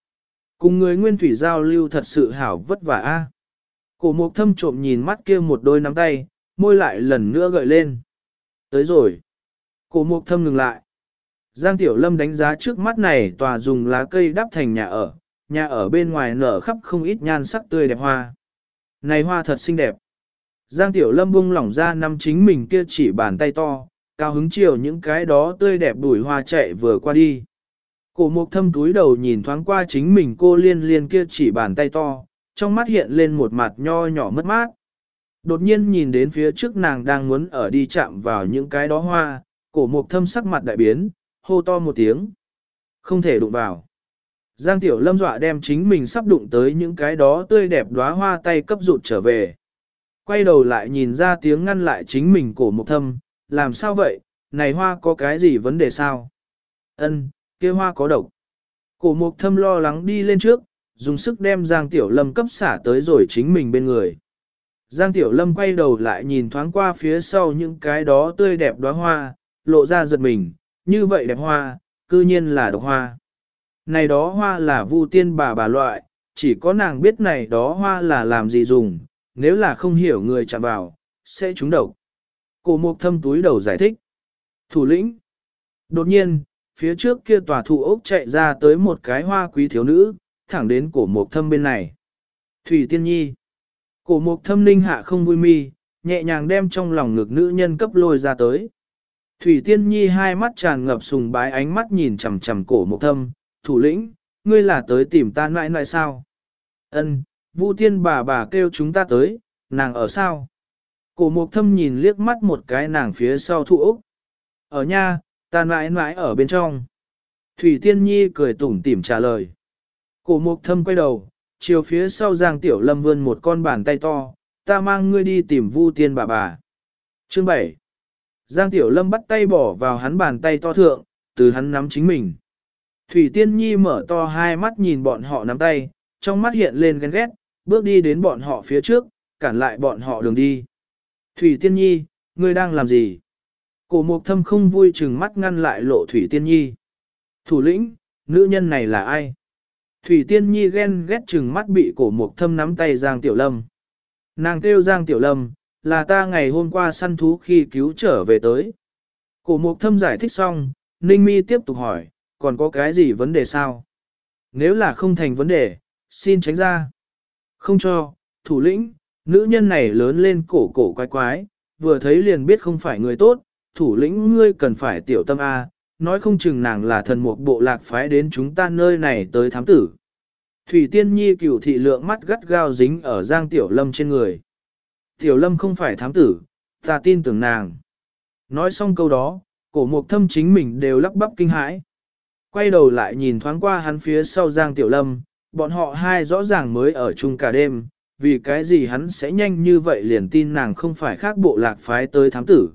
Cùng người nguyên thủy giao lưu thật sự hảo vất vả a. Cổ mục thâm trộm nhìn mắt kia một đôi nắm tay, môi lại lần nữa gợi lên. Tới rồi. Cổ mục thâm ngừng lại. Giang Tiểu Lâm đánh giá trước mắt này tòa dùng lá cây đắp thành nhà ở, nhà ở bên ngoài nở khắp không ít nhan sắc tươi đẹp hoa. Này hoa thật xinh đẹp. Giang Tiểu Lâm buông lỏng ra năm chính mình kia chỉ bàn tay to, cao hứng chiều những cái đó tươi đẹp đuổi hoa chạy vừa qua đi. Cổ mục thâm túi đầu nhìn thoáng qua chính mình cô liên liên kia chỉ bàn tay to, trong mắt hiện lên một mặt nho nhỏ mất mát. Đột nhiên nhìn đến phía trước nàng đang muốn ở đi chạm vào những cái đó hoa, cổ mục thâm sắc mặt đại biến, hô to một tiếng. Không thể đụng vào. Giang Tiểu Lâm dọa đem chính mình sắp đụng tới những cái đó tươi đẹp đóa hoa tay cấp rụt trở về. Quay đầu lại nhìn ra tiếng ngăn lại chính mình cổ mục thâm, làm sao vậy, này hoa có cái gì vấn đề sao? Ân, kia hoa có độc. Cổ mục thâm lo lắng đi lên trước, dùng sức đem Giang Tiểu Lâm cấp xả tới rồi chính mình bên người. Giang Tiểu Lâm quay đầu lại nhìn thoáng qua phía sau những cái đó tươi đẹp đóa hoa, lộ ra giật mình, như vậy đẹp hoa, cư nhiên là độc hoa. Này đó hoa là vu tiên bà bà loại, chỉ có nàng biết này đó hoa là làm gì dùng, nếu là không hiểu người chạm vào, sẽ trúng độc. Cổ mục thâm túi đầu giải thích. Thủ lĩnh. Đột nhiên, phía trước kia tòa thụ ốc chạy ra tới một cái hoa quý thiếu nữ, thẳng đến cổ mục thâm bên này. Thủy tiên nhi. Cổ mục thâm ninh hạ không vui mi, nhẹ nhàng đem trong lòng ngực nữ nhân cấp lôi ra tới. Thủy Tiên Nhi hai mắt tràn ngập sùng bái ánh mắt nhìn chằm chằm cổ mục thâm, thủ lĩnh, ngươi là tới tìm ta nãi nãi sao? Ân, Vu Tiên bà bà kêu chúng ta tới, nàng ở sao? Cổ mục thâm nhìn liếc mắt một cái nàng phía sau thụ ốc. Ở nha, ta mãi mãi ở bên trong. Thủy Tiên Nhi cười tủm tỉm trả lời. Cổ mục thâm quay đầu, chiều phía sau Giang Tiểu Lâm vươn một con bàn tay to, ta mang ngươi đi tìm Vu Tiên bà bà. Chương 7 Giang Tiểu Lâm bắt tay bỏ vào hắn bàn tay to thượng, từ hắn nắm chính mình. Thủy Tiên Nhi mở to hai mắt nhìn bọn họ nắm tay, trong mắt hiện lên ghen ghét, bước đi đến bọn họ phía trước, cản lại bọn họ đường đi. Thủy Tiên Nhi, ngươi đang làm gì? Cổ mục thâm không vui chừng mắt ngăn lại lộ Thủy Tiên Nhi. Thủ lĩnh, nữ nhân này là ai? Thủy Tiên Nhi ghen ghét chừng mắt bị cổ mục thâm nắm tay Giang Tiểu Lâm. Nàng kêu Giang Tiểu Lâm, là ta ngày hôm qua săn thú khi cứu trở về tới. Cổ mục thâm giải thích xong, Ninh Mi tiếp tục hỏi, còn có cái gì vấn đề sao? Nếu là không thành vấn đề, xin tránh ra. Không cho, thủ lĩnh, nữ nhân này lớn lên cổ cổ quái quái, vừa thấy liền biết không phải người tốt, thủ lĩnh ngươi cần phải tiểu tâm A, nói không chừng nàng là thần mục bộ lạc phái đến chúng ta nơi này tới thám tử. Thủy Tiên Nhi cửu thị lượng mắt gắt gao dính ở Giang Tiểu Lâm trên người. Tiểu lâm không phải thám tử, ta tin tưởng nàng. Nói xong câu đó, cổ mục thâm chính mình đều lắp bắp kinh hãi. Quay đầu lại nhìn thoáng qua hắn phía sau Giang Tiểu Lâm, bọn họ hai rõ ràng mới ở chung cả đêm, vì cái gì hắn sẽ nhanh như vậy liền tin nàng không phải khác bộ lạc phái tới thám tử.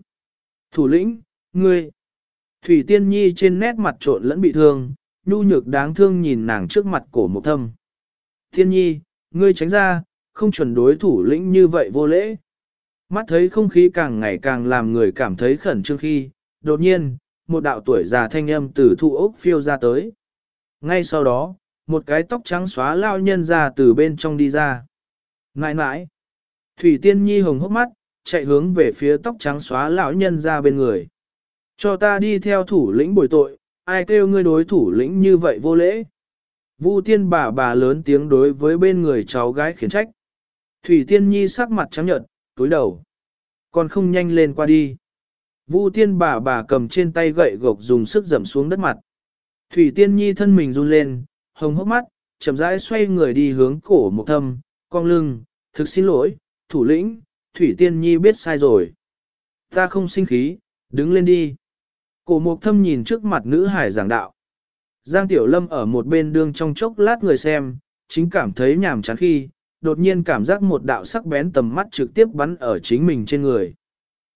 Thủ lĩnh, ngươi, Thủy Tiên Nhi trên nét mặt trộn lẫn bị thương, nhu nhược đáng thương nhìn nàng trước mặt cổ một thâm. Tiên Nhi, ngươi tránh ra, không chuẩn đối thủ lĩnh như vậy vô lễ. Mắt thấy không khí càng ngày càng làm người cảm thấy khẩn trương khi, đột nhiên, một đạo tuổi già thanh âm từ thụ ốc phiêu ra tới. Ngay sau đó, một cái tóc trắng xóa lao nhân ra từ bên trong đi ra. Nãi nãi, Thủy Tiên Nhi hồng hốc mắt, chạy hướng về phía tóc trắng xóa lão nhân ra bên người. Cho ta đi theo thủ lĩnh bồi tội, ai kêu ngươi đối thủ lĩnh như vậy vô lễ. Vu tiên bà bà lớn tiếng đối với bên người cháu gái khiển trách. Thủy Tiên Nhi sắc mặt trắng nhợt, túi đầu. Còn không nhanh lên qua đi. Vu tiên bà bà cầm trên tay gậy gộc dùng sức dầm xuống đất mặt. Thủy Tiên Nhi thân mình run lên, hồng hốc mắt, chậm rãi xoay người đi hướng cổ một thâm, cong lưng, thực xin lỗi, thủ lĩnh, Thủy Tiên Nhi biết sai rồi. Ta không sinh khí, đứng lên đi. Cổ mục thâm nhìn trước mặt nữ hải giảng đạo. Giang Tiểu Lâm ở một bên đương trong chốc lát người xem, chính cảm thấy nhàm chán khi, đột nhiên cảm giác một đạo sắc bén tầm mắt trực tiếp bắn ở chính mình trên người.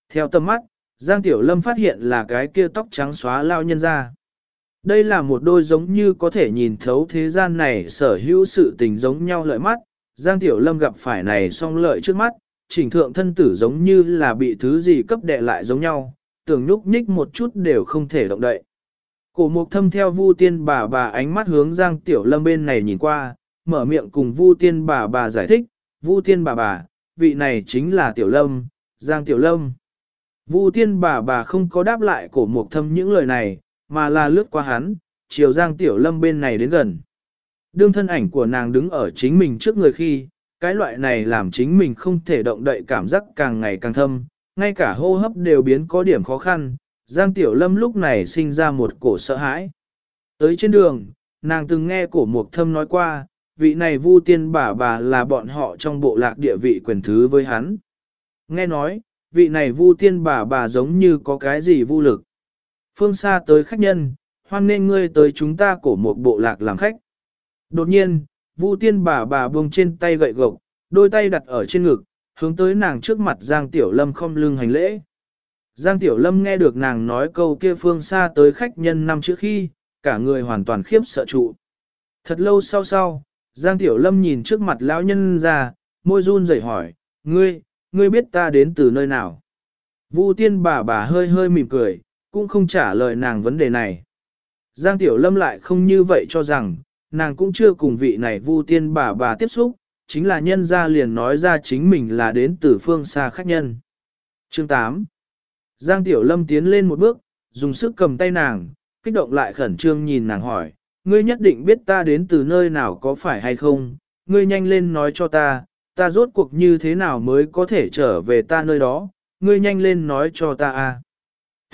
Theo tầm mắt, Giang Tiểu Lâm phát hiện là cái kia tóc trắng xóa lao nhân ra. Đây là một đôi giống như có thể nhìn thấu thế gian này sở hữu sự tình giống nhau lợi mắt. Giang Tiểu Lâm gặp phải này song lợi trước mắt, chỉnh thượng thân tử giống như là bị thứ gì cấp đệ lại giống nhau, tưởng nhúc nhích một chút đều không thể động đậy. Cổ mục thâm theo vu tiên bà bà ánh mắt hướng Giang Tiểu Lâm bên này nhìn qua, mở miệng cùng vu tiên bà bà giải thích, vu tiên bà bà, vị này chính là Tiểu Lâm, Giang Tiểu Lâm. Vu tiên bà bà không có đáp lại cổ mục thâm những lời này, mà là lướt qua hắn, chiều Giang Tiểu Lâm bên này đến gần. Đương thân ảnh của nàng đứng ở chính mình trước người khi, cái loại này làm chính mình không thể động đậy cảm giác càng ngày càng thâm, ngay cả hô hấp đều biến có điểm khó khăn, Giang Tiểu Lâm lúc này sinh ra một cổ sợ hãi. Tới trên đường, nàng từng nghe cổ mục thâm nói qua, vị này vu tiên bà bà là bọn họ trong bộ lạc địa vị quyền thứ với hắn. Nghe nói, vị này vu tiên bà bà giống như có cái gì vu lực. Phương xa tới khách nhân, hoan nên ngươi tới chúng ta cổ một bộ lạc làm khách. Đột nhiên, vu tiên bà bà buông trên tay gậy gộc, đôi tay đặt ở trên ngực, hướng tới nàng trước mặt Giang Tiểu Lâm không lưng hành lễ. Giang Tiểu Lâm nghe được nàng nói câu kia phương xa tới khách nhân năm trước khi, cả người hoàn toàn khiếp sợ trụ. Thật lâu sau sau, Giang Tiểu Lâm nhìn trước mặt lão nhân ra, môi run rẩy hỏi, ngươi, ngươi biết ta đến từ nơi nào? Vu tiên bà bà hơi hơi mỉm cười, cũng không trả lời nàng vấn đề này. Giang Tiểu Lâm lại không như vậy cho rằng, nàng cũng chưa cùng vị này Vu tiên bà bà tiếp xúc, chính là nhân ra liền nói ra chính mình là đến từ phương xa khách nhân. Chương 8 Giang Tiểu Lâm tiến lên một bước, dùng sức cầm tay nàng, kích động lại khẩn trương nhìn nàng hỏi, ngươi nhất định biết ta đến từ nơi nào có phải hay không, ngươi nhanh lên nói cho ta, ta rốt cuộc như thế nào mới có thể trở về ta nơi đó, ngươi nhanh lên nói cho ta a.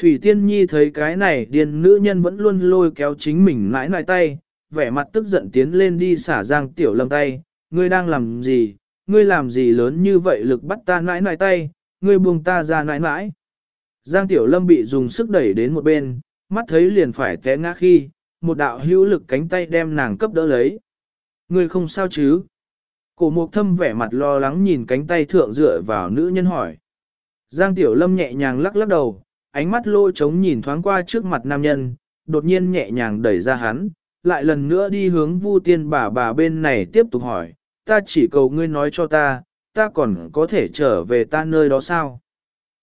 Thủy Tiên Nhi thấy cái này điên nữ nhân vẫn luôn lôi kéo chính mình mãi mãi tay, vẻ mặt tức giận tiến lên đi xả Giang Tiểu Lâm tay, ngươi đang làm gì, ngươi làm gì lớn như vậy lực bắt ta nãi nãi tay, ngươi buông ta ra nãi nãi. Giang Tiểu Lâm bị dùng sức đẩy đến một bên, mắt thấy liền phải té ngã khi, một đạo hữu lực cánh tay đem nàng cấp đỡ lấy. Ngươi không sao chứ? Cổ mục thâm vẻ mặt lo lắng nhìn cánh tay thượng dựa vào nữ nhân hỏi. Giang Tiểu Lâm nhẹ nhàng lắc lắc đầu, ánh mắt lôi trống nhìn thoáng qua trước mặt nam nhân, đột nhiên nhẹ nhàng đẩy ra hắn, lại lần nữa đi hướng Vu Tiên bà bà bên này tiếp tục hỏi, ta chỉ cầu ngươi nói cho ta, ta còn có thể trở về ta nơi đó sao?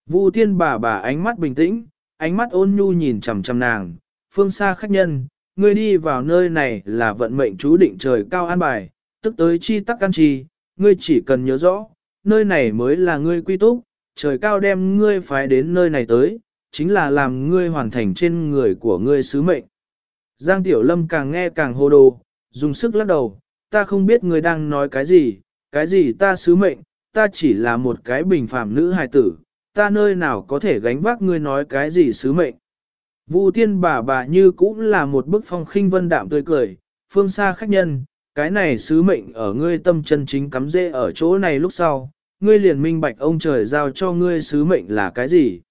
Vu Tiên bà bà ánh mắt bình tĩnh, ánh mắt ôn nhu nhìn chằm chằm nàng, phương xa khách nhân, ngươi đi vào nơi này là vận mệnh chú định trời cao an bài, tức tới chi tắc căn chi, ngươi chỉ cần nhớ rõ, nơi này mới là ngươi quy túc, trời cao đem ngươi phái đến nơi này tới, chính là làm ngươi hoàn thành trên người của ngươi sứ mệnh. Giang Tiểu Lâm càng nghe càng hồ đồ, dùng sức lắc đầu, ta không biết người đang nói cái gì, cái gì ta sứ mệnh, ta chỉ là một cái bình phàm nữ hài tử, ta nơi nào có thể gánh vác ngươi nói cái gì sứ mệnh. Vu tiên bà bà như cũng là một bức phong khinh vân đạm tươi cười, phương xa khách nhân, cái này sứ mệnh ở ngươi tâm chân chính cắm rễ ở chỗ này lúc sau, ngươi liền minh bạch ông trời giao cho ngươi sứ mệnh là cái gì.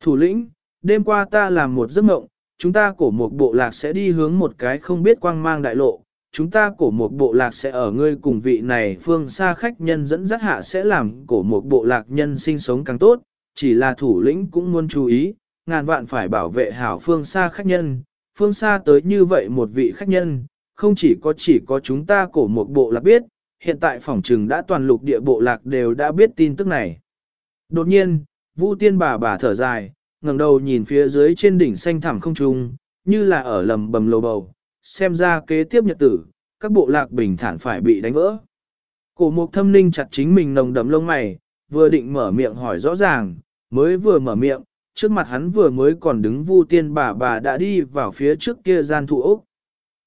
Thủ lĩnh, đêm qua ta làm một giấc mộng, chúng ta cổ một bộ lạc sẽ đi hướng một cái không biết quang mang đại lộ, chúng ta cổ một bộ lạc sẽ ở ngươi cùng vị này phương xa khách nhân dẫn dắt hạ sẽ làm cổ một bộ lạc nhân sinh sống càng tốt, chỉ là thủ lĩnh cũng muốn chú ý, ngàn vạn phải bảo vệ hảo phương xa khách nhân, phương xa tới như vậy một vị khách nhân, không chỉ có chỉ có chúng ta cổ một bộ lạc biết, hiện tại phòng trừng đã toàn lục địa bộ lạc đều đã biết tin tức này. Đột nhiên, Vu tiên bà bà thở dài, ngẩng đầu nhìn phía dưới trên đỉnh xanh thẳm không trung, như là ở lầm bầm lầu bầu, xem ra kế tiếp nhật tử, các bộ lạc bình thản phải bị đánh vỡ. Cổ mục thâm ninh chặt chính mình nồng đậm lông mày, vừa định mở miệng hỏi rõ ràng, mới vừa mở miệng, trước mặt hắn vừa mới còn đứng vu tiên bà bà đã đi vào phía trước kia gian thụ ốc.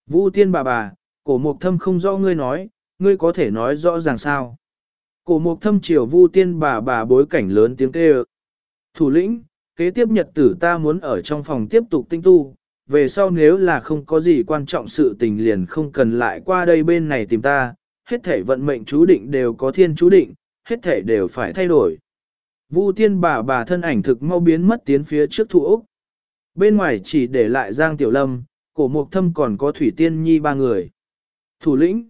Vu tiên bà bà, cổ mục thâm không rõ ngươi nói, ngươi có thể nói rõ ràng sao. Cổ mục thâm chiều vu tiên bà bà bối cảnh lớn tiếng kêu. Thủ lĩnh, kế tiếp nhật tử ta muốn ở trong phòng tiếp tục tinh tu, về sau nếu là không có gì quan trọng sự tình liền không cần lại qua đây bên này tìm ta, hết thể vận mệnh chú định đều có thiên chú định, hết thể đều phải thay đổi. Vu tiên bà bà thân ảnh thực mau biến mất tiến phía trước thủ Úc. Bên ngoài chỉ để lại Giang Tiểu Lâm, cổ mục thâm còn có Thủy Tiên Nhi ba người. Thủ lĩnh.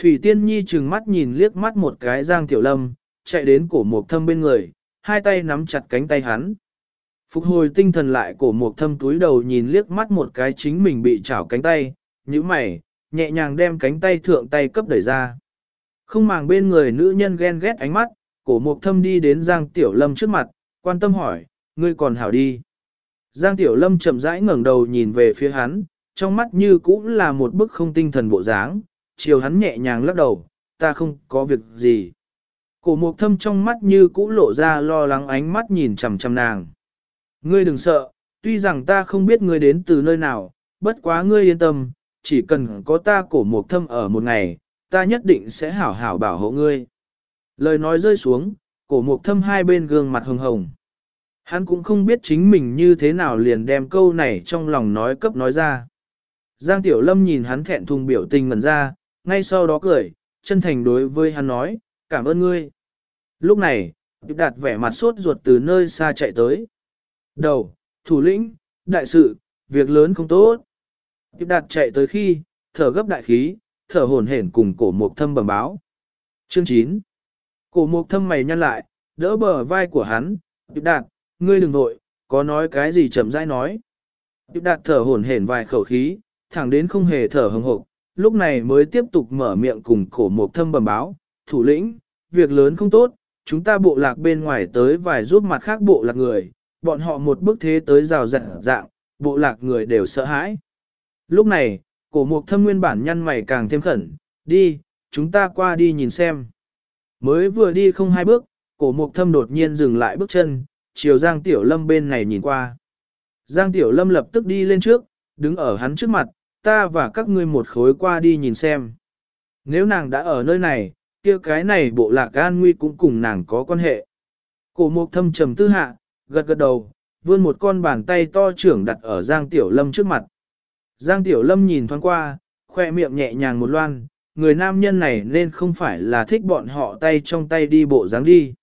Thủy Tiên Nhi trừng mắt nhìn liếc mắt một cái Giang Tiểu Lâm, chạy đến cổ mục thâm bên người, hai tay nắm chặt cánh tay hắn. Phục hồi tinh thần lại cổ mục thâm túi đầu nhìn liếc mắt một cái chính mình bị chảo cánh tay, như mày, nhẹ nhàng đem cánh tay thượng tay cấp đẩy ra. Không màng bên người nữ nhân ghen ghét ánh mắt, cổ mục thâm đi đến Giang Tiểu Lâm trước mặt, quan tâm hỏi, ngươi còn hảo đi. Giang Tiểu Lâm chậm rãi ngẩng đầu nhìn về phía hắn, trong mắt như cũng là một bức không tinh thần bộ dáng, chiều hắn nhẹ nhàng lắc đầu, ta không có việc gì. Cổ mục thâm trong mắt như cũ lộ ra lo lắng ánh mắt nhìn chằm chằm nàng. Ngươi đừng sợ, tuy rằng ta không biết ngươi đến từ nơi nào, bất quá ngươi yên tâm, chỉ cần có ta cổ mục thâm ở một ngày, ta nhất định sẽ hảo hảo bảo hộ ngươi. Lời nói rơi xuống, cổ mục thâm hai bên gương mặt hồng hồng. Hắn cũng không biết chính mình như thế nào liền đem câu này trong lòng nói cấp nói ra. Giang Tiểu Lâm nhìn hắn thẹn thùng biểu tình ngẩn ra, ngay sau đó cười, chân thành đối với hắn nói, cảm ơn ngươi. Lúc này, Điệp Đạt vẻ mặt sốt ruột từ nơi xa chạy tới. Đầu, thủ lĩnh, đại sự, việc lớn không tốt. Tiếp Đạt chạy tới khi, thở gấp đại khí, thở hổn hển cùng cổ mục thâm bẩm báo. Chương 9 Cổ mục thâm mày nhăn lại, đỡ bờ vai của hắn, tiếp Đạt, ngươi đừng vội, có nói cái gì chậm rãi nói. Tiếp Đạt thở hổn hển vài khẩu khí, thẳng đến không hề thở hừng hộp, lúc này mới tiếp tục mở miệng cùng cổ mục thâm bẩm báo, thủ lĩnh, việc lớn không tốt, chúng ta bộ lạc bên ngoài tới vài giúp mặt khác bộ lạc người, bọn họ một bước thế tới rào rạng dạng, bộ lạc người đều sợ hãi. Lúc này, cổ mục thâm nguyên bản nhăn mày càng thêm khẩn, đi, chúng ta qua đi nhìn xem. Mới vừa đi không hai bước, cổ mục thâm đột nhiên dừng lại bước chân, chiều Giang Tiểu Lâm bên này nhìn qua. Giang Tiểu Lâm lập tức đi lên trước, đứng ở hắn trước mặt, ta và các ngươi một khối qua đi nhìn xem. Nếu nàng đã ở nơi này, kia cái này bộ lạc an nguy cũng cùng nàng có quan hệ. Cổ mục thâm trầm tư hạ, gật gật đầu, vươn một con bàn tay to trưởng đặt ở Giang Tiểu Lâm trước mặt. Giang Tiểu Lâm nhìn thoáng qua, khoe miệng nhẹ nhàng một loan, người nam nhân này nên không phải là thích bọn họ tay trong tay đi bộ dáng đi.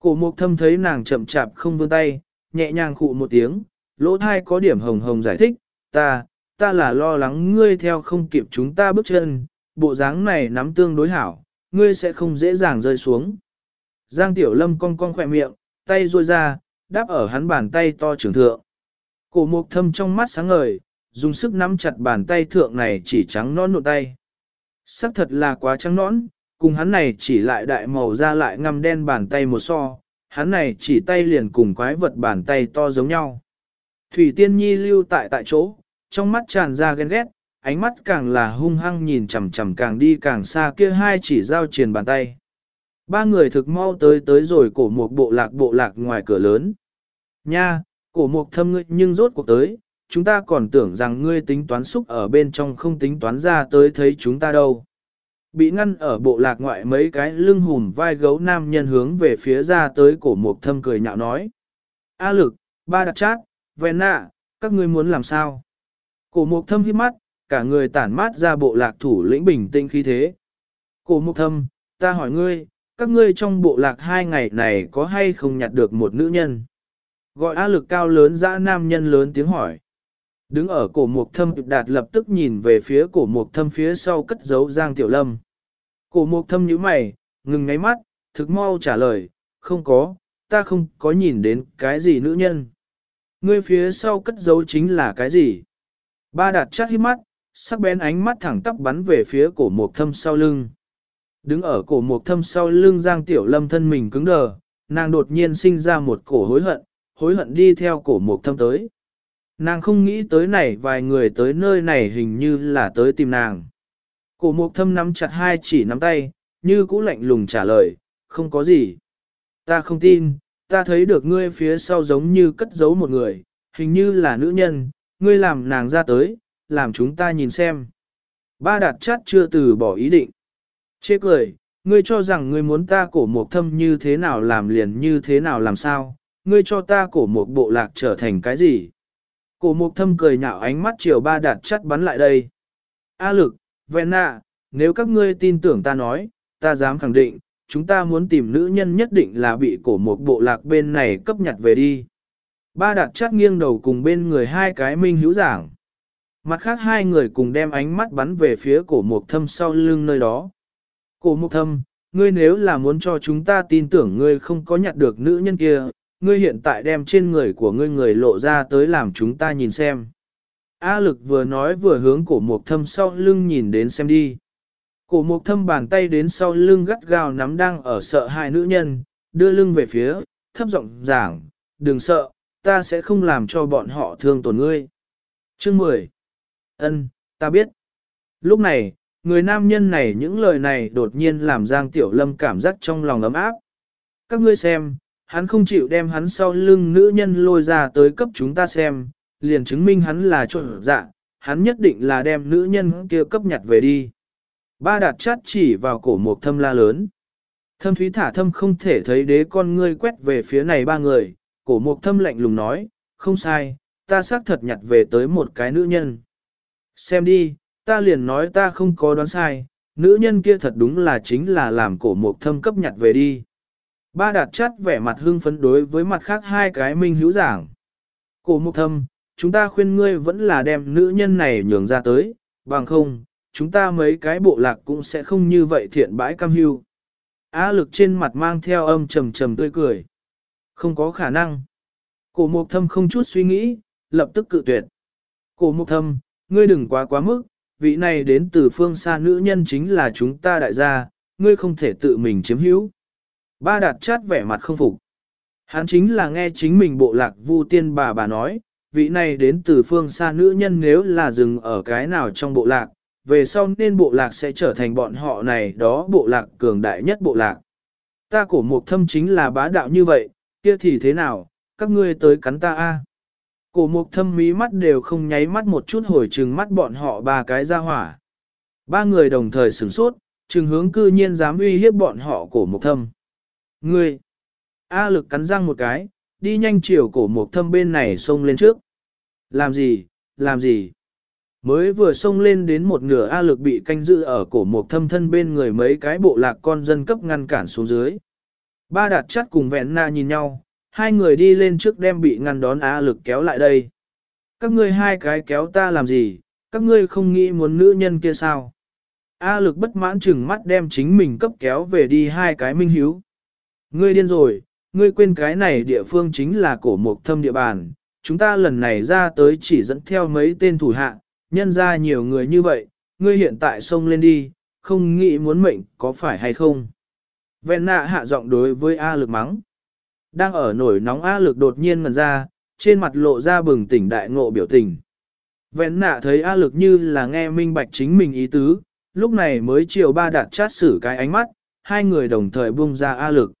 Cổ mục thâm thấy nàng chậm chạp không vươn tay, nhẹ nhàng khụ một tiếng, lỗ thai có điểm hồng hồng giải thích, ta, ta là lo lắng ngươi theo không kịp chúng ta bước chân, bộ dáng này nắm tương đối hảo, ngươi sẽ không dễ dàng rơi xuống. Giang Tiểu Lâm cong cong khỏe miệng, tay ruôi ra, đáp ở hắn bàn tay to trưởng thượng. Cổ mục thâm trong mắt sáng ngời, dùng sức nắm chặt bàn tay thượng này chỉ trắng non nộn tay. Sắc thật là quá trắng nõn, cùng hắn này chỉ lại đại màu ra lại ngăm đen bàn tay một so, hắn này chỉ tay liền cùng quái vật bàn tay to giống nhau. Thủy Tiên Nhi lưu tại tại chỗ, trong mắt tràn ra ghen ghét, ánh mắt càng là hung hăng nhìn chằm chằm càng đi càng xa kia hai chỉ giao truyền bàn tay. Ba người thực mau tới tới rồi cổ một bộ lạc bộ lạc ngoài cửa lớn. Nha, cổ mục thâm ngươi nhưng rốt cuộc tới, chúng ta còn tưởng rằng ngươi tính toán xúc ở bên trong không tính toán ra tới thấy chúng ta đâu. Bị ngăn ở bộ lạc ngoại mấy cái lưng hùm vai gấu nam nhân hướng về phía ra tới cổ mục thâm cười nhạo nói. A lực, ba đặt chát, ven nạ, các ngươi muốn làm sao? Cổ mục thâm hít mắt, cả người tản mát ra bộ lạc thủ lĩnh bình tĩnh khí thế. Cổ mục thâm, ta hỏi ngươi, các ngươi trong bộ lạc hai ngày này có hay không nhặt được một nữ nhân? Gọi A lực cao lớn dã nam nhân lớn tiếng hỏi. Đứng ở cổ mục thâm đạt lập tức nhìn về phía cổ mục thâm phía sau cất giấu Giang Tiểu Lâm. Cổ mục thâm nhíu mày, ngừng ngáy mắt, thực mau trả lời, không có, ta không có nhìn đến cái gì nữ nhân. Ngươi phía sau cất giấu chính là cái gì? Ba đạt chát hít mắt, sắc bén ánh mắt thẳng tắp bắn về phía cổ mục thâm sau lưng. Đứng ở cổ mục thâm sau lưng Giang Tiểu Lâm thân mình cứng đờ, nàng đột nhiên sinh ra một cổ hối hận, hối hận đi theo cổ mục thâm tới. Nàng không nghĩ tới này vài người tới nơi này hình như là tới tìm nàng. Cổ mục thâm nắm chặt hai chỉ nắm tay, như cũ lạnh lùng trả lời, không có gì. Ta không tin, ta thấy được ngươi phía sau giống như cất giấu một người, hình như là nữ nhân, ngươi làm nàng ra tới, làm chúng ta nhìn xem. Ba đạt chát chưa từ bỏ ý định. Chê cười, ngươi cho rằng ngươi muốn ta cổ một thâm như thế nào làm liền như thế nào làm sao, ngươi cho ta cổ một bộ lạc trở thành cái gì. Cổ một thâm cười nhạo ánh mắt chiều ba đạt chắt bắn lại đây. A lực, ven nạ, nếu các ngươi tin tưởng ta nói, ta dám khẳng định, chúng ta muốn tìm nữ nhân nhất định là bị cổ một bộ lạc bên này cấp nhặt về đi. Ba đạt chắt nghiêng đầu cùng bên người hai cái minh hữu giảng. Mặt khác hai người cùng đem ánh mắt bắn về phía cổ một thâm sau lưng nơi đó. Cổ mục thâm, ngươi nếu là muốn cho chúng ta tin tưởng ngươi không có nhặt được nữ nhân kia, ngươi hiện tại đem trên người của ngươi người lộ ra tới làm chúng ta nhìn xem. A lực vừa nói vừa hướng cổ mục thâm sau lưng nhìn đến xem đi. Cổ mục thâm bàn tay đến sau lưng gắt gao nắm đang ở sợ hai nữ nhân, đưa lưng về phía, thấp giọng giảng, đừng sợ, ta sẽ không làm cho bọn họ thương tổn ngươi. Chương 10. Ân, ta biết. Lúc này, người nam nhân này những lời này đột nhiên làm Giang Tiểu Lâm cảm giác trong lòng ấm áp. Các ngươi xem, hắn không chịu đem hắn sau lưng nữ nhân lôi ra tới cấp chúng ta xem, liền chứng minh hắn là trộn dạ, hắn nhất định là đem nữ nhân kia cấp nhặt về đi. Ba đạt chát chỉ vào cổ một thâm la lớn. Thâm thúy thả thâm không thể thấy đế con ngươi quét về phía này ba người, cổ một thâm lạnh lùng nói, không sai, ta xác thật nhặt về tới một cái nữ nhân. Xem đi, ta liền nói ta không có đoán sai, nữ nhân kia thật đúng là chính là làm cổ một thâm cấp nhặt về đi. Ba đạt chắt vẻ mặt hưng phấn đối với mặt khác hai cái minh hữu giảng. Cổ mục thâm, chúng ta khuyên ngươi vẫn là đem nữ nhân này nhường ra tới, bằng không, chúng ta mấy cái bộ lạc cũng sẽ không như vậy thiện bãi cam hưu. Á lực trên mặt mang theo âm trầm trầm tươi cười. Không có khả năng. Cổ mục thâm không chút suy nghĩ, lập tức cự tuyệt. Cổ mục thâm, ngươi đừng quá quá mức, vị này đến từ phương xa nữ nhân chính là chúng ta đại gia, ngươi không thể tự mình chiếm hữu. Ba đạt chát vẻ mặt không phục. Hắn chính là nghe chính mình bộ lạc vu tiên bà bà nói, vị này đến từ phương xa nữ nhân nếu là dừng ở cái nào trong bộ lạc, về sau nên bộ lạc sẽ trở thành bọn họ này đó bộ lạc cường đại nhất bộ lạc. Ta cổ mục thâm chính là bá đạo như vậy, kia thì thế nào, các ngươi tới cắn ta a. Cổ mục thâm mí mắt đều không nháy mắt một chút hồi trừng mắt bọn họ ba cái ra hỏa. Ba người đồng thời sửng sốt, trừng hướng cư nhiên dám uy hiếp bọn họ cổ mục thâm. Ngươi! A lực cắn răng một cái, đi nhanh chiều cổ mục thâm bên này xông lên trước. Làm gì? Làm gì? Mới vừa xông lên đến một nửa A lực bị canh giữ ở cổ mục thâm thân bên người mấy cái bộ lạc con dân cấp ngăn cản xuống dưới. Ba đạt chắt cùng vẹn na nhìn nhau, hai người đi lên trước đem bị ngăn đón Á lực kéo lại đây. Các ngươi hai cái kéo ta làm gì? Các ngươi không nghĩ muốn nữ nhân kia sao? A lực bất mãn chừng mắt đem chính mình cấp kéo về đi hai cái minh hiếu. Ngươi điên rồi, ngươi quên cái này địa phương chính là cổ mục thâm địa bàn, chúng ta lần này ra tới chỉ dẫn theo mấy tên thủ hạ, nhân ra nhiều người như vậy, ngươi hiện tại xông lên đi, không nghĩ muốn mệnh có phải hay không. Vẹn nạ hạ giọng đối với A lực mắng. Đang ở nổi nóng A lực đột nhiên ngần ra, trên mặt lộ ra bừng tỉnh đại ngộ biểu tình. Vẹn nạ thấy A lực như là nghe minh bạch chính mình ý tứ, lúc này mới chiều ba đạt chát xử cái ánh mắt, hai người đồng thời buông ra A lực.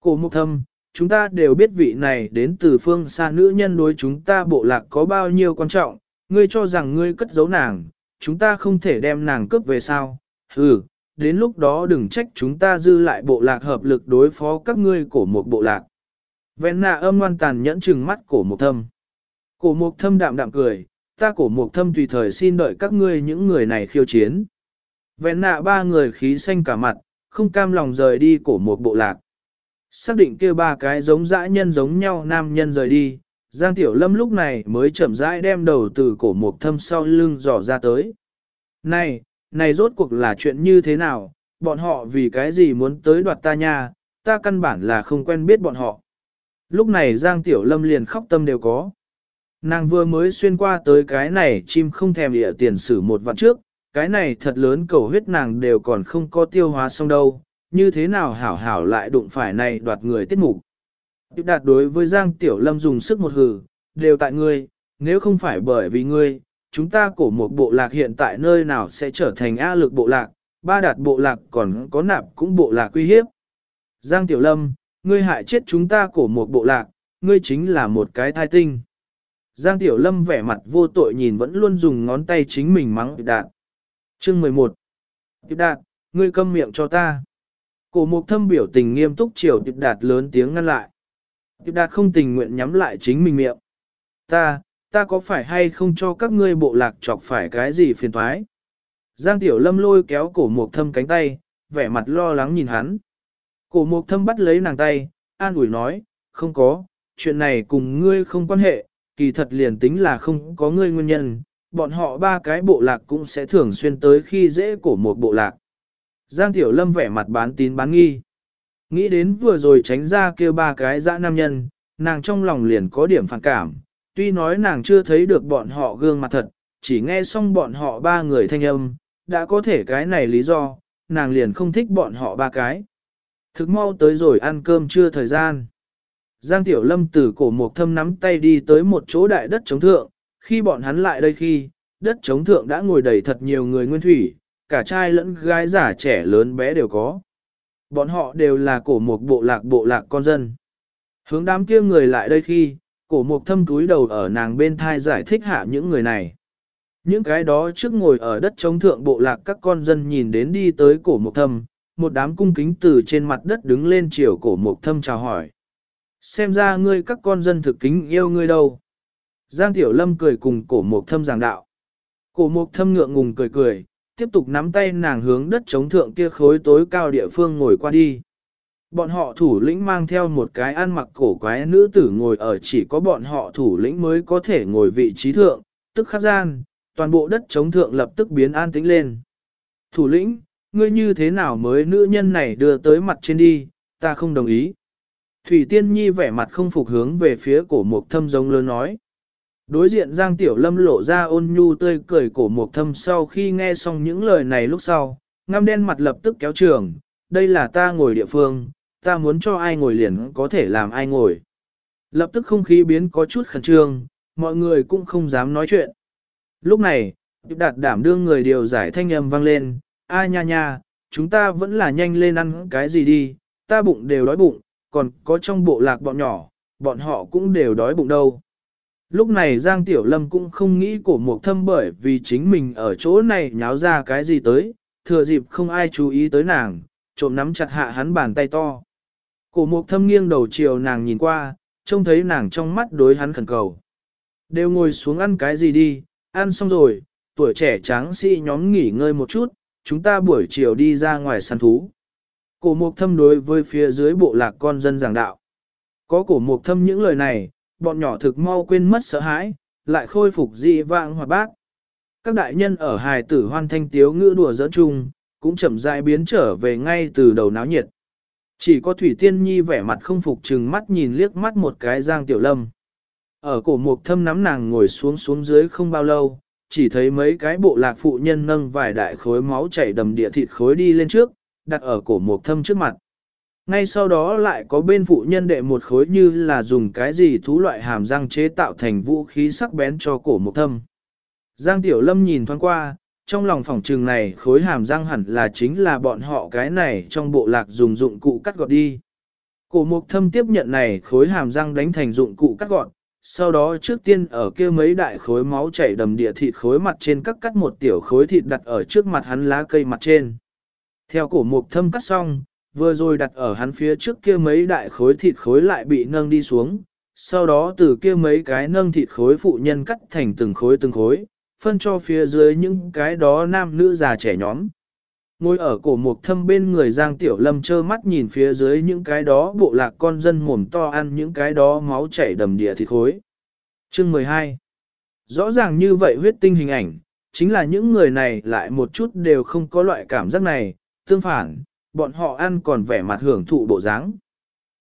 Cổ mục thâm, chúng ta đều biết vị này đến từ phương xa nữ nhân đối chúng ta bộ lạc có bao nhiêu quan trọng, ngươi cho rằng ngươi cất giấu nàng, chúng ta không thể đem nàng cướp về sao, ừ, đến lúc đó đừng trách chúng ta dư lại bộ lạc hợp lực đối phó các ngươi cổ một bộ lạc. Vẹn nạ âm ngoan tàn nhẫn trừng mắt cổ mục thâm. Cổ mục thâm đạm đạm cười, ta cổ mục thâm tùy thời xin đợi các ngươi những người này khiêu chiến. Vẹn nạ ba người khí xanh cả mặt, không cam lòng rời đi cổ mục bộ lạc xác định kia ba cái giống dã nhân giống nhau nam nhân rời đi, Giang Tiểu Lâm lúc này mới chậm rãi đem đầu từ cổ mục thâm sau lưng dò ra tới. Này, này rốt cuộc là chuyện như thế nào, bọn họ vì cái gì muốn tới đoạt ta nha, ta căn bản là không quen biết bọn họ. Lúc này Giang Tiểu Lâm liền khóc tâm đều có. Nàng vừa mới xuyên qua tới cái này chim không thèm địa tiền sử một vạn trước, cái này thật lớn cầu huyết nàng đều còn không có tiêu hóa xong đâu, như thế nào hảo hảo lại đụng phải này đoạt người tiết mục. Tiếp đạt đối với Giang Tiểu Lâm dùng sức một hừ, đều tại ngươi, nếu không phải bởi vì ngươi, chúng ta cổ một bộ lạc hiện tại nơi nào sẽ trở thành A lực bộ lạc, ba đạt bộ lạc còn có nạp cũng bộ lạc uy hiếp. Giang Tiểu Lâm, ngươi hại chết chúng ta cổ một bộ lạc, ngươi chính là một cái thai tinh. Giang Tiểu Lâm vẻ mặt vô tội nhìn vẫn luôn dùng ngón tay chính mình mắng Điệp đạt. Chương 11 Điệp đạt, ngươi câm miệng cho ta. Cổ mục thâm biểu tình nghiêm túc chiều Điệp đạt lớn tiếng ngăn lại. Điệp đạt không tình nguyện nhắm lại chính mình miệng. Ta, ta có phải hay không cho các ngươi bộ lạc chọc phải cái gì phiền thoái? Giang Tiểu Lâm lôi kéo cổ mục thâm cánh tay, vẻ mặt lo lắng nhìn hắn. Cổ mục thâm bắt lấy nàng tay, an ủi nói, không có, chuyện này cùng ngươi không quan hệ, kỳ thật liền tính là không có ngươi nguyên nhân, bọn họ ba cái bộ lạc cũng sẽ thường xuyên tới khi dễ cổ một bộ lạc. Giang Tiểu Lâm vẻ mặt bán tín bán nghi. Nghĩ đến vừa rồi tránh ra kêu ba cái dã nam nhân, nàng trong lòng liền có điểm phản cảm, tuy nói nàng chưa thấy được bọn họ gương mặt thật, chỉ nghe xong bọn họ ba người thanh âm, đã có thể cái này lý do, nàng liền không thích bọn họ ba cái. Thực mau tới rồi ăn cơm chưa thời gian. Giang Tiểu Lâm từ cổ mộc thâm nắm tay đi tới một chỗ đại đất chống thượng, khi bọn hắn lại đây khi, đất chống thượng đã ngồi đầy thật nhiều người nguyên thủy, cả trai lẫn gái giả trẻ lớn bé đều có. Bọn họ đều là cổ mộc bộ lạc bộ lạc con dân. Hướng đám kia người lại đây khi, cổ mộc thâm túi đầu ở nàng bên thai giải thích hạ những người này. Những cái đó trước ngồi ở đất chống thượng bộ lạc các con dân nhìn đến đi tới cổ mộc thâm, một đám cung kính từ trên mặt đất đứng lên chiều cổ mục thâm chào hỏi. Xem ra ngươi các con dân thực kính yêu ngươi đâu. Giang Tiểu Lâm cười cùng cổ mục thâm giảng đạo. Cổ mục thâm ngượng ngùng cười cười, tiếp tục nắm tay nàng hướng đất chống thượng kia khối tối cao địa phương ngồi qua đi. Bọn họ thủ lĩnh mang theo một cái ăn mặc cổ quái nữ tử ngồi ở chỉ có bọn họ thủ lĩnh mới có thể ngồi vị trí thượng, tức khắc gian, toàn bộ đất chống thượng lập tức biến an tĩnh lên. Thủ lĩnh, ngươi như thế nào mới nữ nhân này đưa tới mặt trên đi, ta không đồng ý. Thủy Tiên Nhi vẻ mặt không phục hướng về phía cổ mục thâm giống lớn nói. Đối diện Giang Tiểu Lâm lộ ra ôn nhu tươi cười cổ mục thâm sau khi nghe xong những lời này lúc sau, ngăm đen mặt lập tức kéo trường, đây là ta ngồi địa phương, ta muốn cho ai ngồi liền có thể làm ai ngồi. Lập tức không khí biến có chút khẩn trương, mọi người cũng không dám nói chuyện. Lúc này, đạt đảm đương người điều giải thanh âm vang lên, a nha nha, chúng ta vẫn là nhanh lên ăn cái gì đi, ta bụng đều đói bụng, còn có trong bộ lạc bọn nhỏ, bọn họ cũng đều đói bụng đâu. Lúc này Giang Tiểu Lâm cũng không nghĩ cổ mục thâm bởi vì chính mình ở chỗ này nháo ra cái gì tới, thừa dịp không ai chú ý tới nàng, trộm nắm chặt hạ hắn bàn tay to. Cổ mục thâm nghiêng đầu chiều nàng nhìn qua, trông thấy nàng trong mắt đối hắn khẩn cầu. Đều ngồi xuống ăn cái gì đi, ăn xong rồi, tuổi trẻ tráng sĩ nhóm nghỉ ngơi một chút, chúng ta buổi chiều đi ra ngoài săn thú. Cổ mục thâm đối với phía dưới bộ lạc con dân giảng đạo. Có cổ mục thâm những lời này, bọn nhỏ thực mau quên mất sợ hãi, lại khôi phục dị vạng hoạt bác. Các đại nhân ở hài tử hoan thanh tiếu ngữ đùa dẫn chung, cũng chậm rãi biến trở về ngay từ đầu náo nhiệt. Chỉ có Thủy Tiên Nhi vẻ mặt không phục chừng mắt nhìn liếc mắt một cái Giang Tiểu Lâm. Ở cổ mục thâm nắm nàng ngồi xuống xuống dưới không bao lâu, chỉ thấy mấy cái bộ lạc phụ nhân nâng vài đại khối máu chảy đầm địa thịt khối đi lên trước, đặt ở cổ mục thâm trước mặt. Ngay sau đó lại có bên phụ nhân đệ một khối như là dùng cái gì thú loại hàm răng chế tạo thành vũ khí sắc bén cho cổ mục thâm. Giang Tiểu Lâm nhìn thoáng qua, trong lòng phòng trường này khối hàm răng hẳn là chính là bọn họ cái này trong bộ lạc dùng dụng cụ cắt gọt đi. Cổ mục thâm tiếp nhận này khối hàm răng đánh thành dụng cụ cắt gọt, sau đó trước tiên ở kia mấy đại khối máu chảy đầm địa thịt khối mặt trên cắt cắt một tiểu khối thịt đặt ở trước mặt hắn lá cây mặt trên. Theo cổ mục thâm cắt xong, vừa rồi đặt ở hắn phía trước kia mấy đại khối thịt khối lại bị nâng đi xuống, sau đó từ kia mấy cái nâng thịt khối phụ nhân cắt thành từng khối từng khối, phân cho phía dưới những cái đó nam nữ già trẻ nhóm. Ngồi ở cổ mục thâm bên người Giang Tiểu Lâm trơ mắt nhìn phía dưới những cái đó bộ lạc con dân mồm to ăn những cái đó máu chảy đầm địa thịt khối. Chương 12 Rõ ràng như vậy huyết tinh hình ảnh, chính là những người này lại một chút đều không có loại cảm giác này, tương phản, bọn họ ăn còn vẻ mặt hưởng thụ bộ dáng.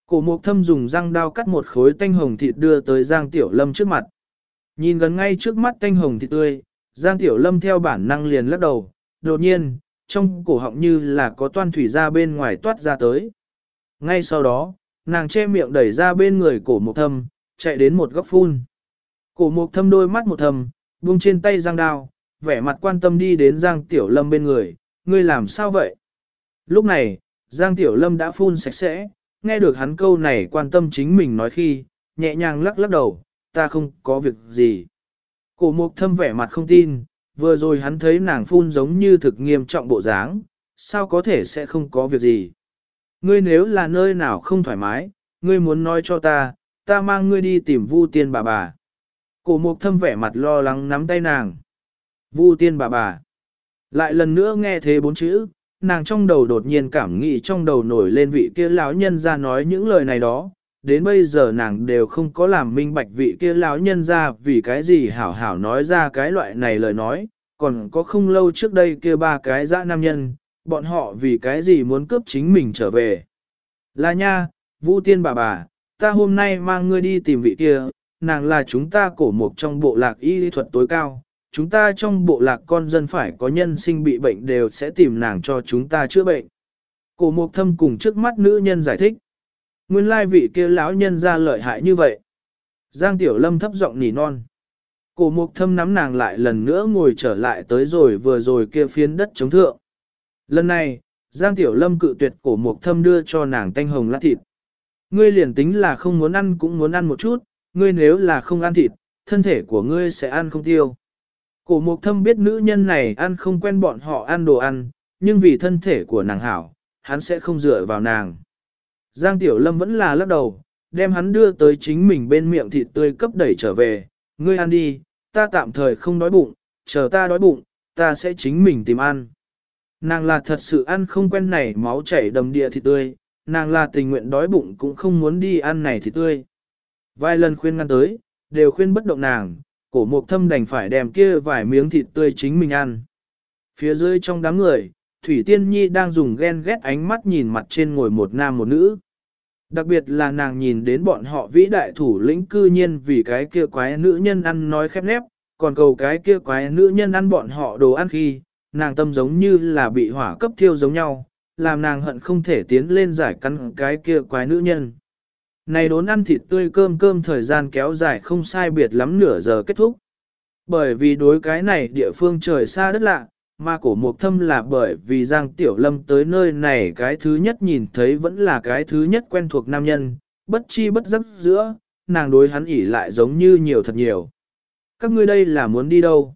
Cổ mục thâm dùng răng đao cắt một khối tanh hồng thịt đưa tới Giang Tiểu Lâm trước mặt. Nhìn gần ngay trước mắt tanh hồng thịt tươi, Giang Tiểu Lâm theo bản năng liền lắc đầu, đột nhiên, trong cổ họng như là có toan thủy ra bên ngoài toát ra tới. Ngay sau đó, nàng che miệng đẩy ra bên người cổ mục thâm, chạy đến một góc phun. Cổ mục thâm đôi mắt một thầm, buông trên tay giang đao, vẻ mặt quan tâm đi đến Giang Tiểu Lâm bên người, ngươi làm sao vậy? Lúc này, Giang Tiểu Lâm đã phun sạch sẽ, nghe được hắn câu này quan tâm chính mình nói khi, nhẹ nhàng lắc lắc đầu, ta không có việc gì. Cổ mục thâm vẻ mặt không tin, vừa rồi hắn thấy nàng phun giống như thực nghiêm trọng bộ dáng, sao có thể sẽ không có việc gì. Ngươi nếu là nơi nào không thoải mái, ngươi muốn nói cho ta, ta mang ngươi đi tìm vu tiên bà bà. Cổ mục thâm vẻ mặt lo lắng nắm tay nàng. Vu tiên bà bà. Lại lần nữa nghe thế bốn chữ, nàng trong đầu đột nhiên cảm nghĩ trong đầu nổi lên vị kia lão nhân ra nói những lời này đó. Đến bây giờ nàng đều không có làm minh bạch vị kia lão nhân ra vì cái gì hảo hảo nói ra cái loại này lời nói, còn có không lâu trước đây kia ba cái dã nam nhân, bọn họ vì cái gì muốn cướp chính mình trở về. Là nha, Vu tiên bà bà, ta hôm nay mang ngươi đi tìm vị kia, nàng là chúng ta cổ mục trong bộ lạc y lý thuật tối cao, chúng ta trong bộ lạc con dân phải có nhân sinh bị bệnh đều sẽ tìm nàng cho chúng ta chữa bệnh. Cổ mục thâm cùng trước mắt nữ nhân giải thích. Nguyên lai vị kia lão nhân ra lợi hại như vậy. Giang Tiểu Lâm thấp giọng nỉ non. Cổ mục thâm nắm nàng lại lần nữa ngồi trở lại tới rồi vừa rồi kia phiến đất chống thượng. Lần này, Giang Tiểu Lâm cự tuyệt cổ mục thâm đưa cho nàng tanh hồng lát thịt. Ngươi liền tính là không muốn ăn cũng muốn ăn một chút, ngươi nếu là không ăn thịt, thân thể của ngươi sẽ ăn không tiêu. Cổ mục thâm biết nữ nhân này ăn không quen bọn họ ăn đồ ăn, nhưng vì thân thể của nàng hảo, hắn sẽ không dựa vào nàng. Giang Tiểu Lâm vẫn là lắc đầu, đem hắn đưa tới chính mình bên miệng thịt tươi cấp đẩy trở về, ngươi ăn đi, ta tạm thời không đói bụng, chờ ta đói bụng, ta sẽ chính mình tìm ăn. Nàng là thật sự ăn không quen này máu chảy đầm địa thịt tươi, nàng là tình nguyện đói bụng cũng không muốn đi ăn này thịt tươi. Vài lần khuyên ngăn tới, đều khuyên bất động nàng, cổ mục thâm đành phải đem kia vài miếng thịt tươi chính mình ăn. Phía dưới trong đám người, Thủy Tiên Nhi đang dùng ghen ghét ánh mắt nhìn mặt trên ngồi một nam một nữ. Đặc biệt là nàng nhìn đến bọn họ vĩ đại thủ lĩnh cư nhiên vì cái kia quái nữ nhân ăn nói khép nép, còn cầu cái kia quái nữ nhân ăn bọn họ đồ ăn khi, nàng tâm giống như là bị hỏa cấp thiêu giống nhau, làm nàng hận không thể tiến lên giải căn cái kia quái nữ nhân. Này đốn ăn thịt tươi cơm cơm thời gian kéo dài không sai biệt lắm nửa giờ kết thúc. Bởi vì đối cái này địa phương trời xa đất lạ, mà cổ mục thâm là bởi vì Giang Tiểu Lâm tới nơi này cái thứ nhất nhìn thấy vẫn là cái thứ nhất quen thuộc nam nhân, bất chi bất giấc giữa, nàng đối hắn ỉ lại giống như nhiều thật nhiều. Các ngươi đây là muốn đi đâu?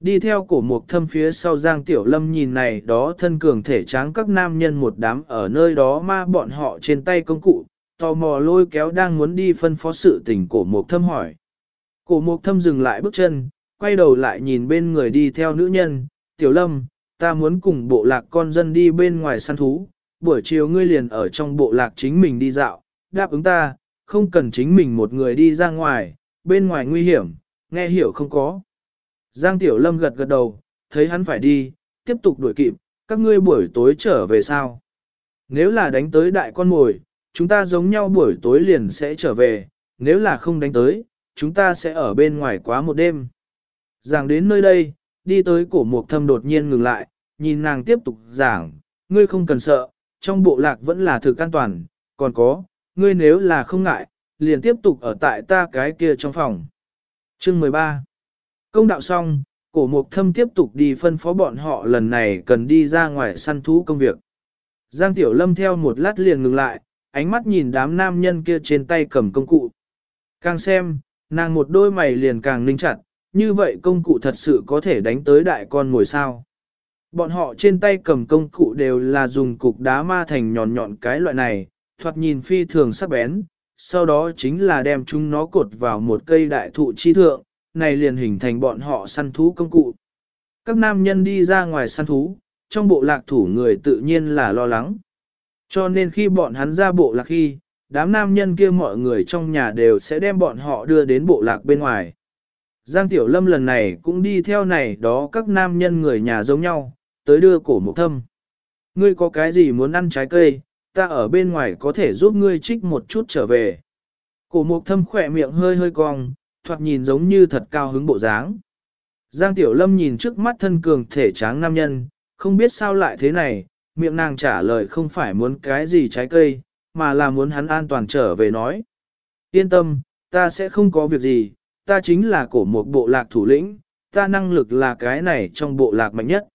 Đi theo cổ mục thâm phía sau Giang Tiểu Lâm nhìn này đó thân cường thể tráng các nam nhân một đám ở nơi đó ma bọn họ trên tay công cụ, tò mò lôi kéo đang muốn đi phân phó sự tình cổ mục thâm hỏi. Cổ mục thâm dừng lại bước chân, quay đầu lại nhìn bên người đi theo nữ nhân, Tiểu Lâm, ta muốn cùng bộ lạc con dân đi bên ngoài săn thú, buổi chiều ngươi liền ở trong bộ lạc chính mình đi dạo, đáp ứng ta, không cần chính mình một người đi ra ngoài, bên ngoài nguy hiểm, nghe hiểu không có. Giang Tiểu Lâm gật gật đầu, thấy hắn phải đi, tiếp tục đuổi kịp, các ngươi buổi tối trở về sao? Nếu là đánh tới đại con mồi, chúng ta giống nhau buổi tối liền sẽ trở về, nếu là không đánh tới, chúng ta sẽ ở bên ngoài quá một đêm. Giảng đến nơi đây, đi tới cổ mục thâm đột nhiên ngừng lại, nhìn nàng tiếp tục giảng, ngươi không cần sợ, trong bộ lạc vẫn là thực an toàn, còn có, ngươi nếu là không ngại, liền tiếp tục ở tại ta cái kia trong phòng. Chương 13 Công đạo xong, cổ mục thâm tiếp tục đi phân phó bọn họ lần này cần đi ra ngoài săn thú công việc. Giang Tiểu Lâm theo một lát liền ngừng lại, ánh mắt nhìn đám nam nhân kia trên tay cầm công cụ. Càng xem, nàng một đôi mày liền càng ninh chặt, như vậy công cụ thật sự có thể đánh tới đại con ngồi sao. Bọn họ trên tay cầm công cụ đều là dùng cục đá ma thành nhọn nhọn cái loại này, thoạt nhìn phi thường sắc bén, sau đó chính là đem chúng nó cột vào một cây đại thụ chi thượng, này liền hình thành bọn họ săn thú công cụ. Các nam nhân đi ra ngoài săn thú, trong bộ lạc thủ người tự nhiên là lo lắng. Cho nên khi bọn hắn ra bộ lạc khi, đám nam nhân kia mọi người trong nhà đều sẽ đem bọn họ đưa đến bộ lạc bên ngoài. Giang Tiểu Lâm lần này cũng đi theo này đó các nam nhân người nhà giống nhau, tới đưa cổ mục thâm. Ngươi có cái gì muốn ăn trái cây, ta ở bên ngoài có thể giúp ngươi trích một chút trở về. Cổ mục thâm khỏe miệng hơi hơi cong, thoạt nhìn giống như thật cao hứng bộ dáng. Giang Tiểu Lâm nhìn trước mắt thân cường thể tráng nam nhân, không biết sao lại thế này, miệng nàng trả lời không phải muốn cái gì trái cây, mà là muốn hắn an toàn trở về nói. Yên tâm, ta sẽ không có việc gì, ta chính là cổ một bộ lạc thủ lĩnh, ta năng lực là cái này trong bộ lạc mạnh nhất.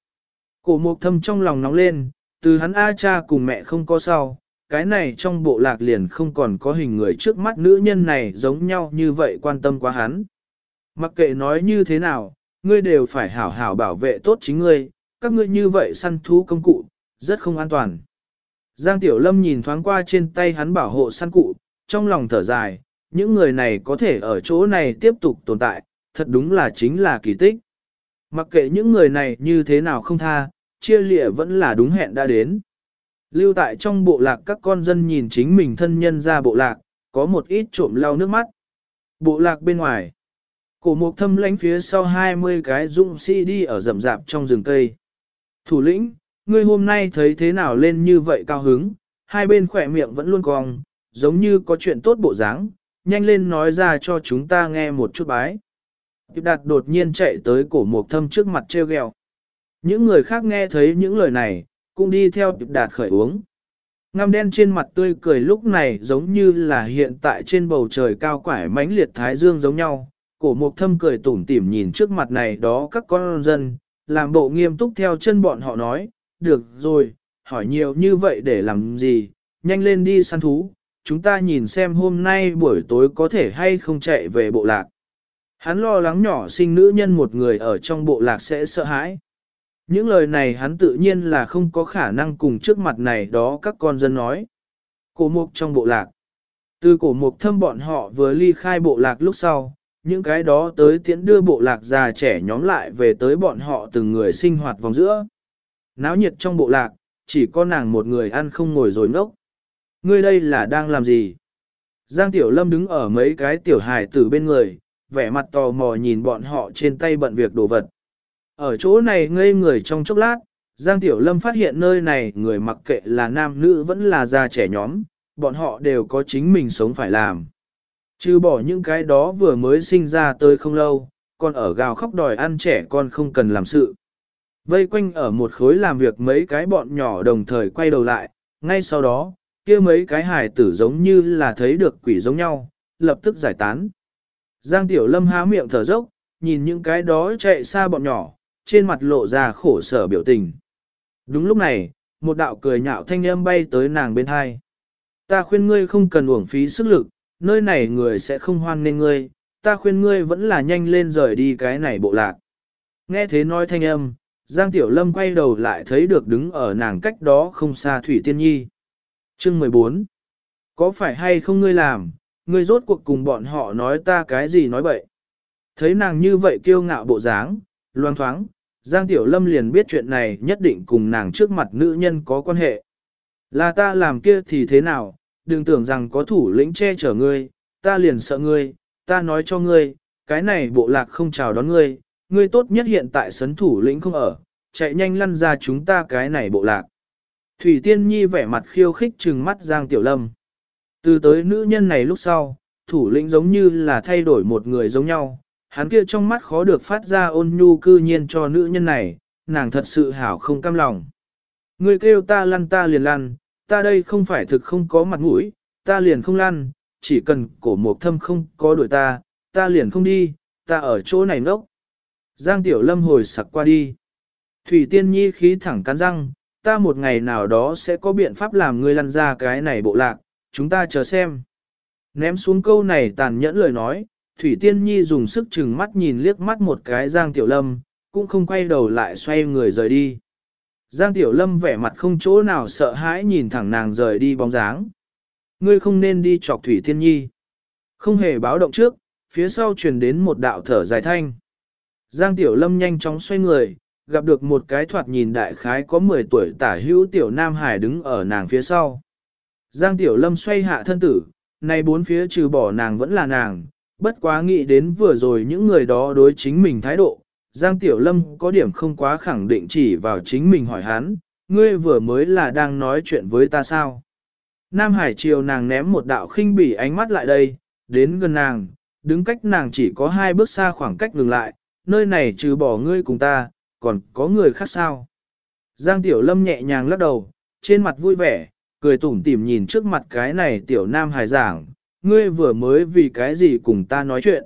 Cổ mục thâm trong lòng nóng lên, từ hắn A cha cùng mẹ không có sao, cái này trong bộ lạc liền không còn có hình người trước mắt nữ nhân này giống nhau như vậy quan tâm quá hắn. Mặc kệ nói như thế nào, ngươi đều phải hảo hảo bảo vệ tốt chính ngươi, các ngươi như vậy săn thú công cụ, rất không an toàn. Giang Tiểu Lâm nhìn thoáng qua trên tay hắn bảo hộ săn cụ, trong lòng thở dài, những người này có thể ở chỗ này tiếp tục tồn tại, thật đúng là chính là kỳ tích. Mặc kệ những người này như thế nào không tha, chia lịa vẫn là đúng hẹn đã đến. Lưu tại trong bộ lạc các con dân nhìn chính mình thân nhân ra bộ lạc, có một ít trộm lau nước mắt. Bộ lạc bên ngoài, cổ mục thâm lánh phía sau 20 cái dũng sĩ đi ở rậm rạp trong rừng cây. Thủ lĩnh, ngươi hôm nay thấy thế nào lên như vậy cao hứng, hai bên khỏe miệng vẫn luôn cong, giống như có chuyện tốt bộ dáng, nhanh lên nói ra cho chúng ta nghe một chút bái. Điệp đạt đột nhiên chạy tới cổ mục thâm trước mặt treo gheo. Những người khác nghe thấy những lời này, cũng đi theo Điệp đạt khởi uống. Ngăm đen trên mặt tươi cười lúc này giống như là hiện tại trên bầu trời cao quải mãnh liệt thái dương giống nhau. Cổ mục thâm cười tủm tỉm nhìn trước mặt này đó các con dân, làm bộ nghiêm túc theo chân bọn họ nói, được rồi, hỏi nhiều như vậy để làm gì, nhanh lên đi săn thú, chúng ta nhìn xem hôm nay buổi tối có thể hay không chạy về bộ lạc. Hắn lo lắng nhỏ sinh nữ nhân một người ở trong bộ lạc sẽ sợ hãi. Những lời này hắn tự nhiên là không có khả năng cùng trước mặt này đó các con dân nói. Cổ mục trong bộ lạc. Từ cổ mục thâm bọn họ vừa ly khai bộ lạc lúc sau, những cái đó tới tiễn đưa bộ lạc già trẻ nhóm lại về tới bọn họ từng người sinh hoạt vòng giữa. Náo nhiệt trong bộ lạc, chỉ có nàng một người ăn không ngồi rồi nốc. Ngươi đây là đang làm gì? Giang Tiểu Lâm đứng ở mấy cái tiểu hài tử bên người, vẻ mặt tò mò nhìn bọn họ trên tay bận việc đồ vật. Ở chỗ này ngây người trong chốc lát, Giang Tiểu Lâm phát hiện nơi này người mặc kệ là nam nữ vẫn là già trẻ nhóm, bọn họ đều có chính mình sống phải làm. Trừ bỏ những cái đó vừa mới sinh ra tới không lâu, còn ở gào khóc đòi ăn trẻ con không cần làm sự. Vây quanh ở một khối làm việc mấy cái bọn nhỏ đồng thời quay đầu lại, ngay sau đó, kia mấy cái hài tử giống như là thấy được quỷ giống nhau, lập tức giải tán. Giang Tiểu Lâm há miệng thở dốc, nhìn những cái đó chạy xa bọn nhỏ, trên mặt lộ ra khổ sở biểu tình. Đúng lúc này, một đạo cười nhạo thanh âm bay tới nàng bên hai. Ta khuyên ngươi không cần uổng phí sức lực, nơi này người sẽ không hoan nên ngươi, ta khuyên ngươi vẫn là nhanh lên rời đi cái này bộ lạc. Nghe thế nói thanh âm, Giang Tiểu Lâm quay đầu lại thấy được đứng ở nàng cách đó không xa Thủy Tiên Nhi. Chương 14 Có phải hay không ngươi làm, ngươi rốt cuộc cùng bọn họ nói ta cái gì nói bậy. Thấy nàng như vậy kiêu ngạo bộ dáng, loang thoáng, Giang Tiểu Lâm liền biết chuyện này nhất định cùng nàng trước mặt nữ nhân có quan hệ. Là ta làm kia thì thế nào, đừng tưởng rằng có thủ lĩnh che chở ngươi, ta liền sợ ngươi, ta nói cho ngươi, cái này bộ lạc không chào đón ngươi, ngươi tốt nhất hiện tại sấn thủ lĩnh không ở, chạy nhanh lăn ra chúng ta cái này bộ lạc. Thủy Tiên Nhi vẻ mặt khiêu khích trừng mắt Giang Tiểu Lâm. Từ tới nữ nhân này lúc sau, thủ lĩnh giống như là thay đổi một người giống nhau, hắn kia trong mắt khó được phát ra ôn nhu cư nhiên cho nữ nhân này, nàng thật sự hảo không cam lòng. Người kêu ta lăn ta liền lăn, ta đây không phải thực không có mặt mũi, ta liền không lăn, chỉ cần cổ mộc thâm không có đuổi ta, ta liền không đi, ta ở chỗ này ngốc. Giang Tiểu Lâm hồi sặc qua đi. Thủy Tiên Nhi khí thẳng cắn răng, ta một ngày nào đó sẽ có biện pháp làm ngươi lăn ra cái này bộ lạc, chúng ta chờ xem. Ném xuống câu này tàn nhẫn lời nói, Thủy Tiên Nhi dùng sức chừng mắt nhìn liếc mắt một cái Giang Tiểu Lâm, cũng không quay đầu lại xoay người rời đi. Giang Tiểu Lâm vẻ mặt không chỗ nào sợ hãi nhìn thẳng nàng rời đi bóng dáng. Ngươi không nên đi chọc Thủy Tiên Nhi. Không hề báo động trước, phía sau truyền đến một đạo thở dài thanh. Giang Tiểu Lâm nhanh chóng xoay người, gặp được một cái thoạt nhìn đại khái có 10 tuổi tả hữu Tiểu Nam Hải đứng ở nàng phía sau. Giang Tiểu Lâm xoay hạ thân tử, nay bốn phía trừ bỏ nàng vẫn là nàng, bất quá nghĩ đến vừa rồi những người đó đối chính mình thái độ. Giang Tiểu Lâm có điểm không quá khẳng định chỉ vào chính mình hỏi hắn, ngươi vừa mới là đang nói chuyện với ta sao? Nam Hải chiều nàng ném một đạo khinh bỉ ánh mắt lại đây, đến gần nàng, đứng cách nàng chỉ có hai bước xa khoảng cách ngừng lại, nơi này trừ bỏ ngươi cùng ta, còn có người khác sao? Giang Tiểu Lâm nhẹ nhàng lắc đầu, trên mặt vui vẻ, cười tủm tỉm nhìn trước mặt cái này Tiểu Nam Hải giảng, ngươi vừa mới vì cái gì cùng ta nói chuyện.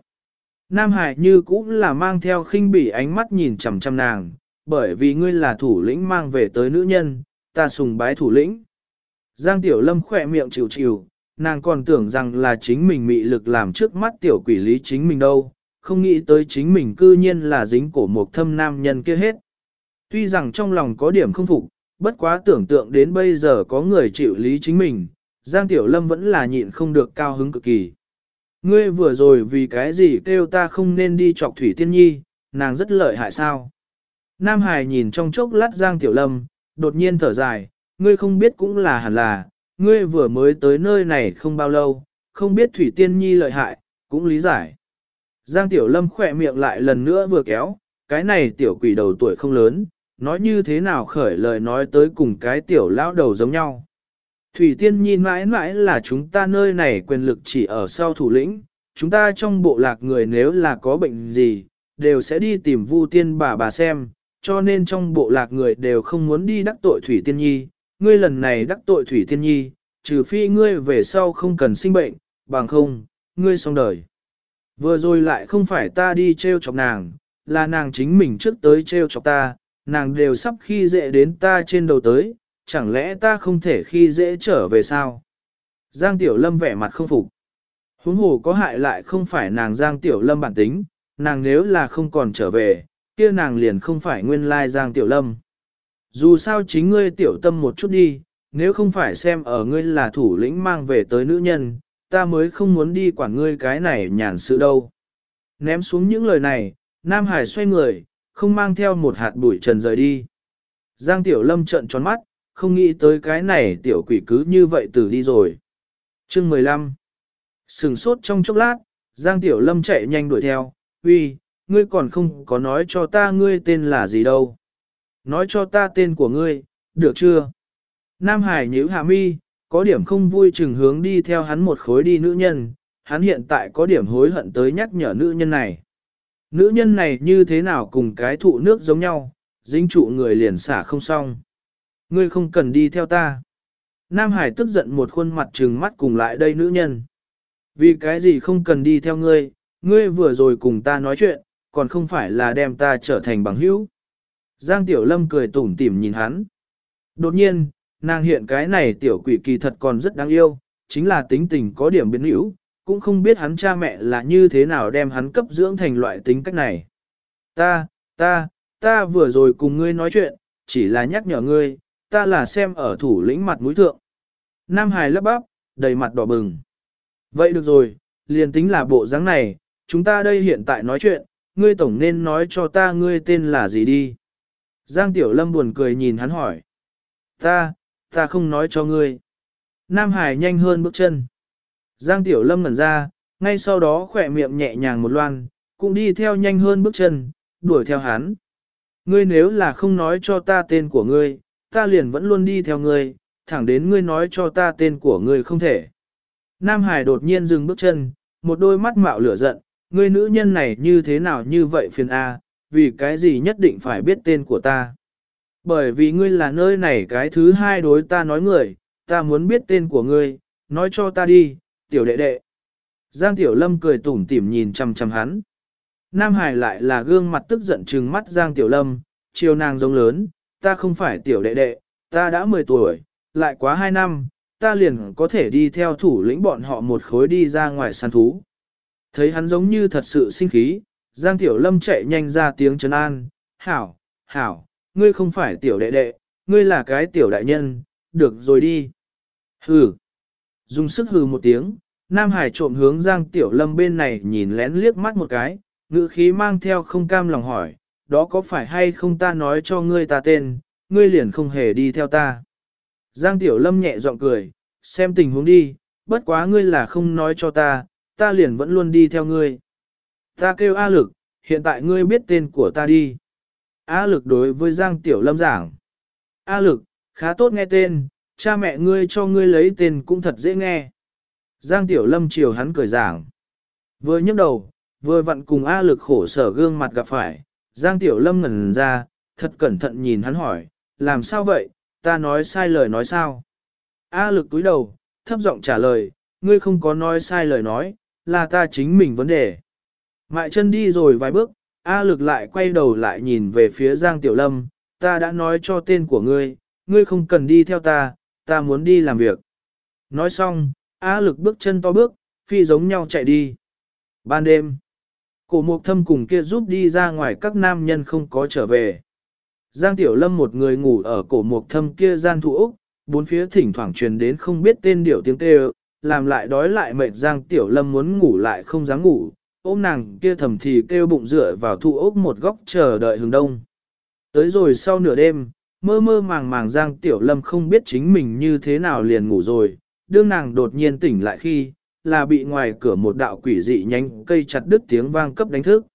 Nam Hải như cũng là mang theo khinh bỉ ánh mắt nhìn chằm chằm nàng, bởi vì ngươi là thủ lĩnh mang về tới nữ nhân, ta sùng bái thủ lĩnh. Giang Tiểu Lâm khỏe miệng chịu chịu, nàng còn tưởng rằng là chính mình mị lực làm trước mắt tiểu quỷ lý chính mình đâu, không nghĩ tới chính mình cư nhiên là dính cổ một thâm nam nhân kia hết. Tuy rằng trong lòng có điểm không phục, bất quá tưởng tượng đến bây giờ có người chịu lý chính mình, Giang Tiểu Lâm vẫn là nhịn không được cao hứng cực kỳ. Ngươi vừa rồi vì cái gì kêu ta không nên đi chọc Thủy Tiên Nhi, nàng rất lợi hại sao? Nam Hải nhìn trong chốc lát Giang Tiểu Lâm, đột nhiên thở dài, ngươi không biết cũng là hẳn là, ngươi vừa mới tới nơi này không bao lâu, không biết Thủy Tiên Nhi lợi hại, cũng lý giải. Giang Tiểu Lâm khỏe miệng lại lần nữa vừa kéo, cái này tiểu quỷ đầu tuổi không lớn, nói như thế nào khởi lời nói tới cùng cái tiểu lão đầu giống nhau. Thủy Tiên nhìn mãi mãi là chúng ta nơi này quyền lực chỉ ở sau thủ lĩnh, chúng ta trong bộ lạc người nếu là có bệnh gì, đều sẽ đi tìm Vu Tiên bà bà xem, cho nên trong bộ lạc người đều không muốn đi đắc tội Thủy Tiên Nhi, ngươi lần này đắc tội Thủy Tiên Nhi, trừ phi ngươi về sau không cần sinh bệnh, bằng không, ngươi xong đời. Vừa rồi lại không phải ta đi treo chọc nàng, là nàng chính mình trước tới treo chọc ta, nàng đều sắp khi dễ đến ta trên đầu tới, chẳng lẽ ta không thể khi dễ trở về sao? Giang Tiểu Lâm vẻ mặt không phục. Huống hồ có hại lại không phải nàng Giang Tiểu Lâm bản tính, nàng nếu là không còn trở về, kia nàng liền không phải nguyên lai Giang Tiểu Lâm. Dù sao chính ngươi tiểu tâm một chút đi, nếu không phải xem ở ngươi là thủ lĩnh mang về tới nữ nhân, ta mới không muốn đi quản ngươi cái này nhàn sự đâu. Ném xuống những lời này, Nam Hải xoay người, không mang theo một hạt bụi trần rời đi. Giang Tiểu Lâm trợn tròn mắt, không nghĩ tới cái này tiểu quỷ cứ như vậy từ đi rồi. Chương 15 Sừng sốt trong chốc lát, Giang Tiểu Lâm chạy nhanh đuổi theo, uy, ngươi còn không có nói cho ta ngươi tên là gì đâu. Nói cho ta tên của ngươi, được chưa? Nam Hải nhíu hạ mi, có điểm không vui chừng hướng đi theo hắn một khối đi nữ nhân, hắn hiện tại có điểm hối hận tới nhắc nhở nữ nhân này. Nữ nhân này như thế nào cùng cái thụ nước giống nhau, dính trụ người liền xả không xong. Ngươi không cần đi theo ta. Nam Hải tức giận một khuôn mặt trừng mắt cùng lại đây nữ nhân. Vì cái gì không cần đi theo ngươi, ngươi vừa rồi cùng ta nói chuyện, còn không phải là đem ta trở thành bằng hữu. Giang Tiểu Lâm cười tủm tỉm nhìn hắn. Đột nhiên, nàng hiện cái này tiểu quỷ kỳ thật còn rất đáng yêu, chính là tính tình có điểm biến hữu, cũng không biết hắn cha mẹ là như thế nào đem hắn cấp dưỡng thành loại tính cách này. Ta, ta, ta vừa rồi cùng ngươi nói chuyện, chỉ là nhắc nhở ngươi, ta là xem ở thủ lĩnh mặt mũi thượng. Nam Hải lấp bắp, đầy mặt đỏ bừng. Vậy được rồi, liền tính là bộ dáng này, chúng ta đây hiện tại nói chuyện, ngươi tổng nên nói cho ta ngươi tên là gì đi. Giang Tiểu Lâm buồn cười nhìn hắn hỏi. Ta, ta không nói cho ngươi. Nam Hải nhanh hơn bước chân. Giang Tiểu Lâm ngẩn ra, ngay sau đó khỏe miệng nhẹ nhàng một loan, cũng đi theo nhanh hơn bước chân, đuổi theo hắn. Ngươi nếu là không nói cho ta tên của ngươi, ta liền vẫn luôn đi theo ngươi, thẳng đến ngươi nói cho ta tên của ngươi không thể. Nam Hải đột nhiên dừng bước chân, một đôi mắt mạo lửa giận, ngươi nữ nhân này như thế nào như vậy phiền A, vì cái gì nhất định phải biết tên của ta. Bởi vì ngươi là nơi này cái thứ hai đối ta nói người, ta muốn biết tên của ngươi, nói cho ta đi, tiểu đệ đệ. Giang Tiểu Lâm cười tủm tỉm nhìn chăm chăm hắn. Nam Hải lại là gương mặt tức giận trừng mắt Giang Tiểu Lâm, chiều nàng giống lớn, ta không phải tiểu đệ đệ, ta đã 10 tuổi, lại quá 2 năm, ta liền có thể đi theo thủ lĩnh bọn họ một khối đi ra ngoài săn thú. Thấy hắn giống như thật sự sinh khí, Giang Tiểu Lâm chạy nhanh ra tiếng trấn an, hảo, hảo, ngươi không phải tiểu đệ đệ, ngươi là cái tiểu đại nhân, được rồi đi. Hừ. Dùng sức hừ một tiếng, Nam Hải trộm hướng Giang Tiểu Lâm bên này nhìn lén liếc mắt một cái, ngữ khí mang theo không cam lòng hỏi, đó có phải hay không ta nói cho ngươi ta tên, ngươi liền không hề đi theo ta. Giang Tiểu Lâm nhẹ giọng cười, xem tình huống đi, bất quá ngươi là không nói cho ta, ta liền vẫn luôn đi theo ngươi. Ta kêu A lực, hiện tại ngươi biết tên của ta đi. A lực đối với Giang Tiểu Lâm giảng. A lực, khá tốt nghe tên, cha mẹ ngươi cho ngươi lấy tên cũng thật dễ nghe. Giang Tiểu Lâm chiều hắn cười giảng. Vừa nhấc đầu, vừa vặn cùng A lực khổ sở gương mặt gặp phải, Giang Tiểu Lâm ngẩn ra, thật cẩn thận nhìn hắn hỏi, làm sao vậy, ta nói sai lời nói sao? A lực túi đầu, thấp giọng trả lời, ngươi không có nói sai lời nói, là ta chính mình vấn đề. Mại chân đi rồi vài bước, A lực lại quay đầu lại nhìn về phía Giang Tiểu Lâm, ta đã nói cho tên của ngươi, ngươi không cần đi theo ta, ta muốn đi làm việc. Nói xong, A lực bước chân to bước, phi giống nhau chạy đi. Ban đêm, cổ mục thâm cùng kia giúp đi ra ngoài các nam nhân không có trở về. Giang Tiểu Lâm một người ngủ ở cổ mục thâm kia gian thủ Úc, bốn phía thỉnh thoảng truyền đến không biết tên điệu tiếng kêu, làm lại đói lại mệt Giang Tiểu Lâm muốn ngủ lại không dám ngủ, ôm nàng kia thầm thì kêu bụng dựa vào thụ ốc một góc chờ đợi hướng đông. Tới rồi sau nửa đêm, mơ mơ màng màng Giang Tiểu Lâm không biết chính mình như thế nào liền ngủ rồi, đương nàng đột nhiên tỉnh lại khi, là bị ngoài cửa một đạo quỷ dị nhánh cây chặt đứt tiếng vang cấp đánh thức.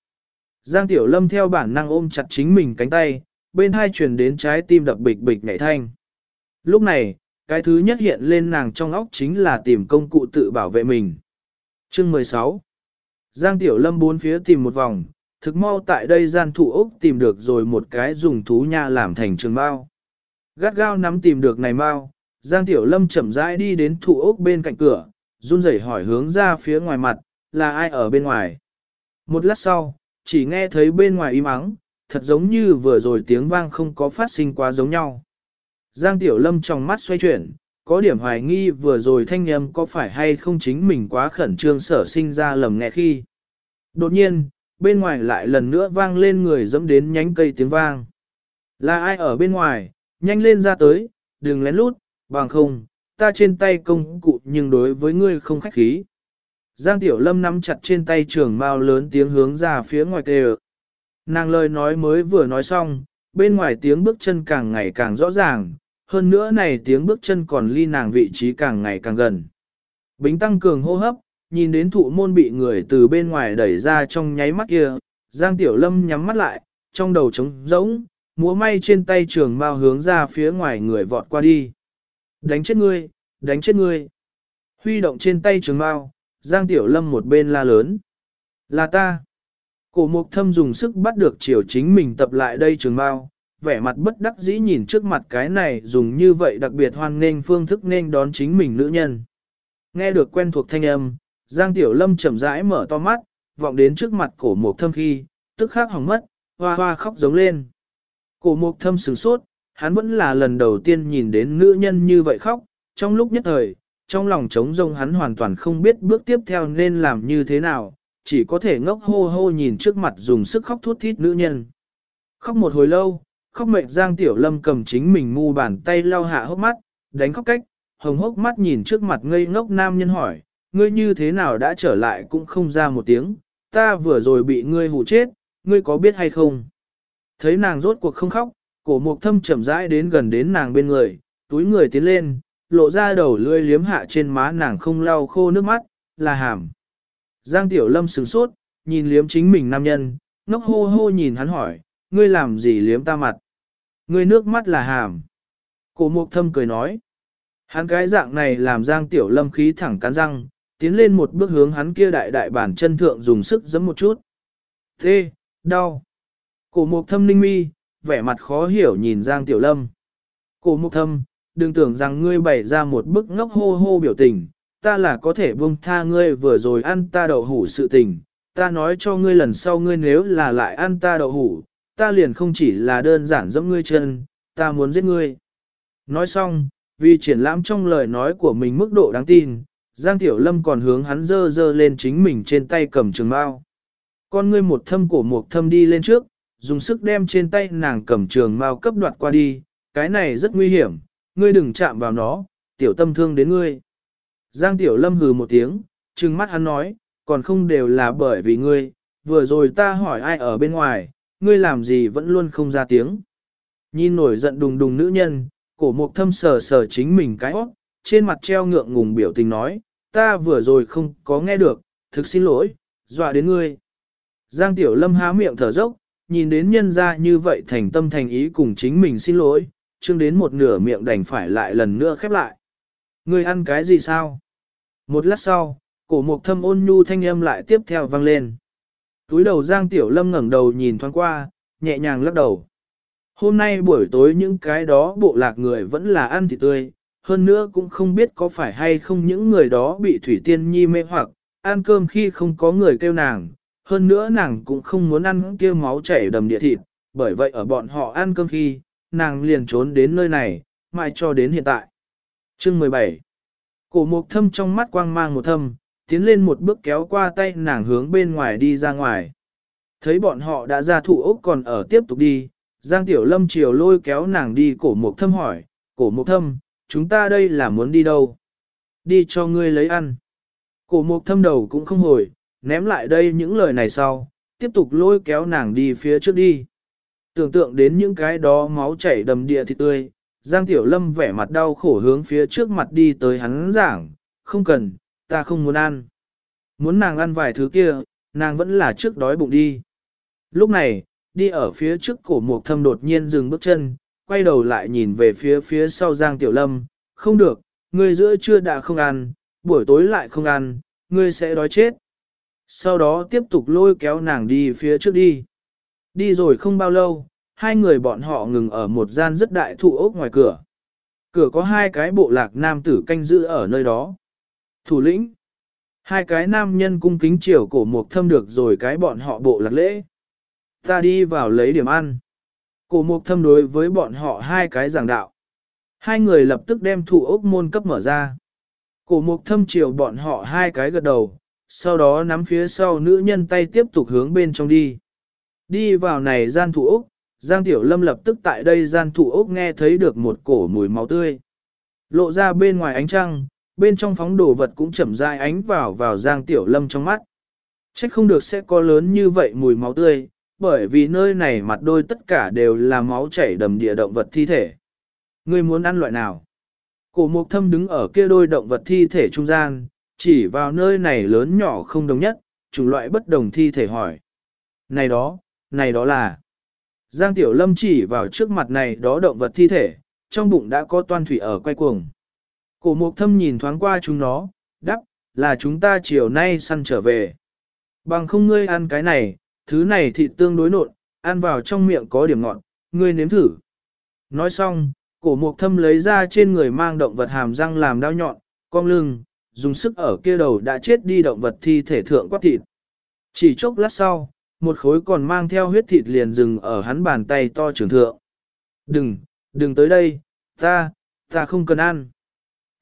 Giang Tiểu Lâm theo bản năng ôm chặt chính mình cánh tay, bên hai truyền đến trái tim đập bịch bịch nhảy thanh. Lúc này, cái thứ nhất hiện lên nàng trong óc chính là tìm công cụ tự bảo vệ mình. Chương 16 Giang Tiểu Lâm bốn phía tìm một vòng, thực mau tại đây gian thụ ốc tìm được rồi một cái dùng thú nha làm thành trường bao. Gắt gao nắm tìm được này mau, Giang Tiểu Lâm chậm rãi đi đến thụ ốc bên cạnh cửa, run rẩy hỏi hướng ra phía ngoài mặt, là ai ở bên ngoài. Một lát sau, chỉ nghe thấy bên ngoài im ắng, thật giống như vừa rồi tiếng vang không có phát sinh quá giống nhau. Giang Tiểu Lâm trong mắt xoay chuyển, có điểm hoài nghi vừa rồi thanh âm có phải hay không chính mình quá khẩn trương sở sinh ra lầm nghe khi. Đột nhiên, bên ngoài lại lần nữa vang lên người dẫm đến nhánh cây tiếng vang. Là ai ở bên ngoài, nhanh lên ra tới, đừng lén lút, bằng không, ta trên tay công cụ nhưng đối với ngươi không khách khí. Giang Tiểu Lâm nắm chặt trên tay trường mao lớn tiếng hướng ra phía ngoài kề. Nàng lời nói mới vừa nói xong, bên ngoài tiếng bước chân càng ngày càng rõ ràng, hơn nữa này tiếng bước chân còn ly nàng vị trí càng ngày càng gần. Bính tăng cường hô hấp, nhìn đến thụ môn bị người từ bên ngoài đẩy ra trong nháy mắt kia, Giang Tiểu Lâm nhắm mắt lại, trong đầu trống rỗng, múa may trên tay trường mao hướng ra phía ngoài người vọt qua đi. Đánh chết ngươi, đánh chết ngươi. Huy động trên tay trường mao, Giang Tiểu Lâm một bên la lớn. Là ta. Cổ mục thâm dùng sức bắt được chiều chính mình tập lại đây trường mao, vẻ mặt bất đắc dĩ nhìn trước mặt cái này dùng như vậy đặc biệt hoan nghênh phương thức nên đón chính mình nữ nhân. Nghe được quen thuộc thanh âm, Giang Tiểu Lâm chậm rãi mở to mắt, vọng đến trước mặt cổ mục thâm khi, tức khắc hỏng mất, hoa hoa khóc giống lên. Cổ mục thâm sửng sốt, hắn vẫn là lần đầu tiên nhìn đến nữ nhân như vậy khóc, trong lúc nhất thời, trong lòng trống rông hắn hoàn toàn không biết bước tiếp theo nên làm như thế nào, chỉ có thể ngốc hô hô nhìn trước mặt dùng sức khóc thút thít nữ nhân. Khóc một hồi lâu, khóc mệt Giang Tiểu Lâm cầm chính mình mu bàn tay lau hạ hốc mắt, đánh khóc cách, hồng hốc mắt nhìn trước mặt ngây ngốc nam nhân hỏi, ngươi như thế nào đã trở lại cũng không ra một tiếng, ta vừa rồi bị ngươi hù chết, ngươi có biết hay không? Thấy nàng rốt cuộc không khóc, cổ mục thâm chậm rãi đến gần đến nàng bên người, túi người tiến lên, lộ ra đầu lươi liếm hạ trên má nàng không lau khô nước mắt, là hàm. Giang Tiểu Lâm sửng sốt, nhìn liếm chính mình nam nhân, ngốc hô hô nhìn hắn hỏi, ngươi làm gì liếm ta mặt? Ngươi nước mắt là hàm. Cổ mục thâm cười nói. Hắn cái dạng này làm Giang Tiểu Lâm khí thẳng cắn răng, tiến lên một bước hướng hắn kia đại đại bản chân thượng dùng sức giẫm một chút. Thế, đau. Cổ mục thâm ninh mi, vẻ mặt khó hiểu nhìn Giang Tiểu Lâm. Cổ mục thâm, đừng tưởng rằng ngươi bày ra một bức ngốc hô hô biểu tình, ta là có thể buông tha ngươi vừa rồi ăn ta đậu hủ sự tình, ta nói cho ngươi lần sau ngươi nếu là lại ăn ta đậu hủ, ta liền không chỉ là đơn giản giẫm ngươi chân, ta muốn giết ngươi. Nói xong, vì triển lãm trong lời nói của mình mức độ đáng tin, Giang Tiểu Lâm còn hướng hắn dơ dơ lên chính mình trên tay cầm trường mao. Con ngươi một thâm cổ một thâm đi lên trước, dùng sức đem trên tay nàng cầm trường mao cấp đoạt qua đi, cái này rất nguy hiểm, ngươi đừng chạm vào nó, tiểu tâm thương đến ngươi. Giang Tiểu Lâm hừ một tiếng, trừng mắt hắn nói, còn không đều là bởi vì ngươi, vừa rồi ta hỏi ai ở bên ngoài, ngươi làm gì vẫn luôn không ra tiếng. Nhìn nổi giận đùng đùng nữ nhân, cổ mục thâm sờ sờ chính mình cái óc, trên mặt treo ngượng ngùng biểu tình nói, ta vừa rồi không có nghe được, thực xin lỗi, dọa đến ngươi. Giang Tiểu Lâm há miệng thở dốc, nhìn đến nhân ra như vậy thành tâm thành ý cùng chính mình xin lỗi, chương đến một nửa miệng đành phải lại lần nữa khép lại. Ngươi ăn cái gì sao? Một lát sau, cổ mục thâm ôn nhu thanh âm lại tiếp theo vang lên. Túi đầu Giang Tiểu Lâm ngẩng đầu nhìn thoáng qua, nhẹ nhàng lắc đầu. Hôm nay buổi tối những cái đó bộ lạc người vẫn là ăn thịt tươi, hơn nữa cũng không biết có phải hay không những người đó bị Thủy Tiên Nhi mê hoặc, ăn cơm khi không có người kêu nàng, hơn nữa nàng cũng không muốn ăn kia máu chảy đầm địa thịt, bởi vậy ở bọn họ ăn cơm khi, nàng liền trốn đến nơi này, mãi cho đến hiện tại. Chương 17 Cổ mục thâm trong mắt quang mang một thâm, tiến lên một bước kéo qua tay nàng hướng bên ngoài đi ra ngoài. Thấy bọn họ đã ra thủ ốc còn ở tiếp tục đi, Giang Tiểu Lâm chiều lôi kéo nàng đi cổ mục thâm hỏi, cổ mục thâm, chúng ta đây là muốn đi đâu? Đi cho ngươi lấy ăn. Cổ mục thâm đầu cũng không hồi, ném lại đây những lời này sau, tiếp tục lôi kéo nàng đi phía trước đi. Tưởng tượng đến những cái đó máu chảy đầm địa thì tươi, Giang Tiểu Lâm vẻ mặt đau khổ hướng phía trước mặt đi tới hắn giảng, không cần, ta không muốn ăn. Muốn nàng ăn vài thứ kia, nàng vẫn là trước đói bụng đi. Lúc này, đi ở phía trước cổ mục thâm đột nhiên dừng bước chân, quay đầu lại nhìn về phía phía sau Giang Tiểu Lâm, không được, ngươi giữa trưa đã không ăn, buổi tối lại không ăn, ngươi sẽ đói chết. Sau đó tiếp tục lôi kéo nàng đi phía trước đi. Đi rồi không bao lâu, hai người bọn họ ngừng ở một gian rất đại thụ ốc ngoài cửa. Cửa có hai cái bộ lạc nam tử canh giữ ở nơi đó. Thủ lĩnh. Hai cái nam nhân cung kính chiều cổ mục thâm được rồi cái bọn họ bộ lạc lễ. Ta đi vào lấy điểm ăn. Cổ mục thâm đối với bọn họ hai cái giảng đạo. Hai người lập tức đem thụ ốc môn cấp mở ra. Cổ mục thâm chiều bọn họ hai cái gật đầu, sau đó nắm phía sau nữ nhân tay tiếp tục hướng bên trong đi. Đi vào này gian thụ ốc, Giang Tiểu Lâm lập tức tại đây gian thụ ốc nghe thấy được một cổ mùi máu tươi. Lộ ra bên ngoài ánh trăng, bên trong phóng đồ vật cũng chậm rãi ánh vào vào Giang Tiểu Lâm trong mắt. Chắc không được sẽ có lớn như vậy mùi máu tươi, bởi vì nơi này mặt đôi tất cả đều là máu chảy đầm địa động vật thi thể. Ngươi muốn ăn loại nào? Cổ mục thâm đứng ở kia đôi động vật thi thể trung gian, chỉ vào nơi này lớn nhỏ không đồng nhất, chủng loại bất đồng thi thể hỏi. Này đó, này đó là... Giang Tiểu Lâm chỉ vào trước mặt này đó động vật thi thể, trong bụng đã có toan thủy ở quay cuồng. Cổ mục thâm nhìn thoáng qua chúng nó, đắp, là chúng ta chiều nay săn trở về. Bằng không ngươi ăn cái này, thứ này thịt tương đối nộn, ăn vào trong miệng có điểm ngọt, ngươi nếm thử. Nói xong, cổ mục thâm lấy ra trên người mang động vật hàm răng làm đau nhọn, cong lưng, dùng sức ở kia đầu đã chết đi động vật thi thể thượng quát thịt. Chỉ chốc lát sau, một khối còn mang theo huyết thịt liền dừng ở hắn bàn tay to trưởng thượng. Đừng, đừng tới đây, ta, ta không cần ăn.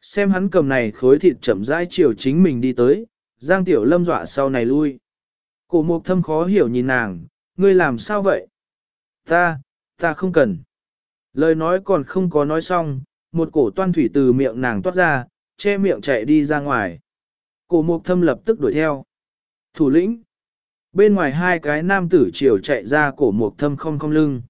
Xem hắn cầm này khối thịt chậm rãi chiều chính mình đi tới, Giang Tiểu Lâm dọa sau này lui. Cổ mục thâm khó hiểu nhìn nàng, ngươi làm sao vậy? Ta, ta không cần. Lời nói còn không có nói xong, một cổ toan thủy từ miệng nàng toát ra, che miệng chạy đi ra ngoài. Cổ mục thâm lập tức đuổi theo. Thủ lĩnh. Bên ngoài hai cái nam tử chiều chạy ra cổ mục thâm không không lưng.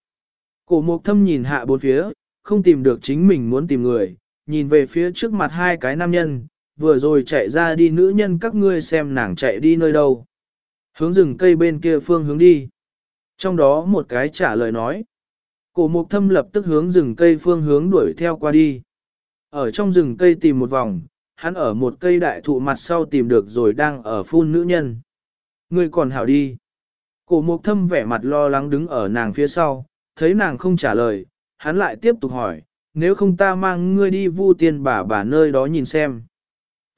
Cổ mục thâm nhìn hạ bốn phía, không tìm được chính mình muốn tìm người, nhìn về phía trước mặt hai cái nam nhân, vừa rồi chạy ra đi nữ nhân các ngươi xem nàng chạy đi nơi đâu. Hướng rừng cây bên kia phương hướng đi. Trong đó một cái trả lời nói. Cổ mục thâm lập tức hướng rừng cây phương hướng đuổi theo qua đi. Ở trong rừng cây tìm một vòng, hắn ở một cây đại thụ mặt sau tìm được rồi đang ở phun nữ nhân. Ngươi còn hảo đi. Cổ mục thâm vẻ mặt lo lắng đứng ở nàng phía sau, thấy nàng không trả lời, hắn lại tiếp tục hỏi, nếu không ta mang ngươi đi vu tiên bà bà nơi đó nhìn xem.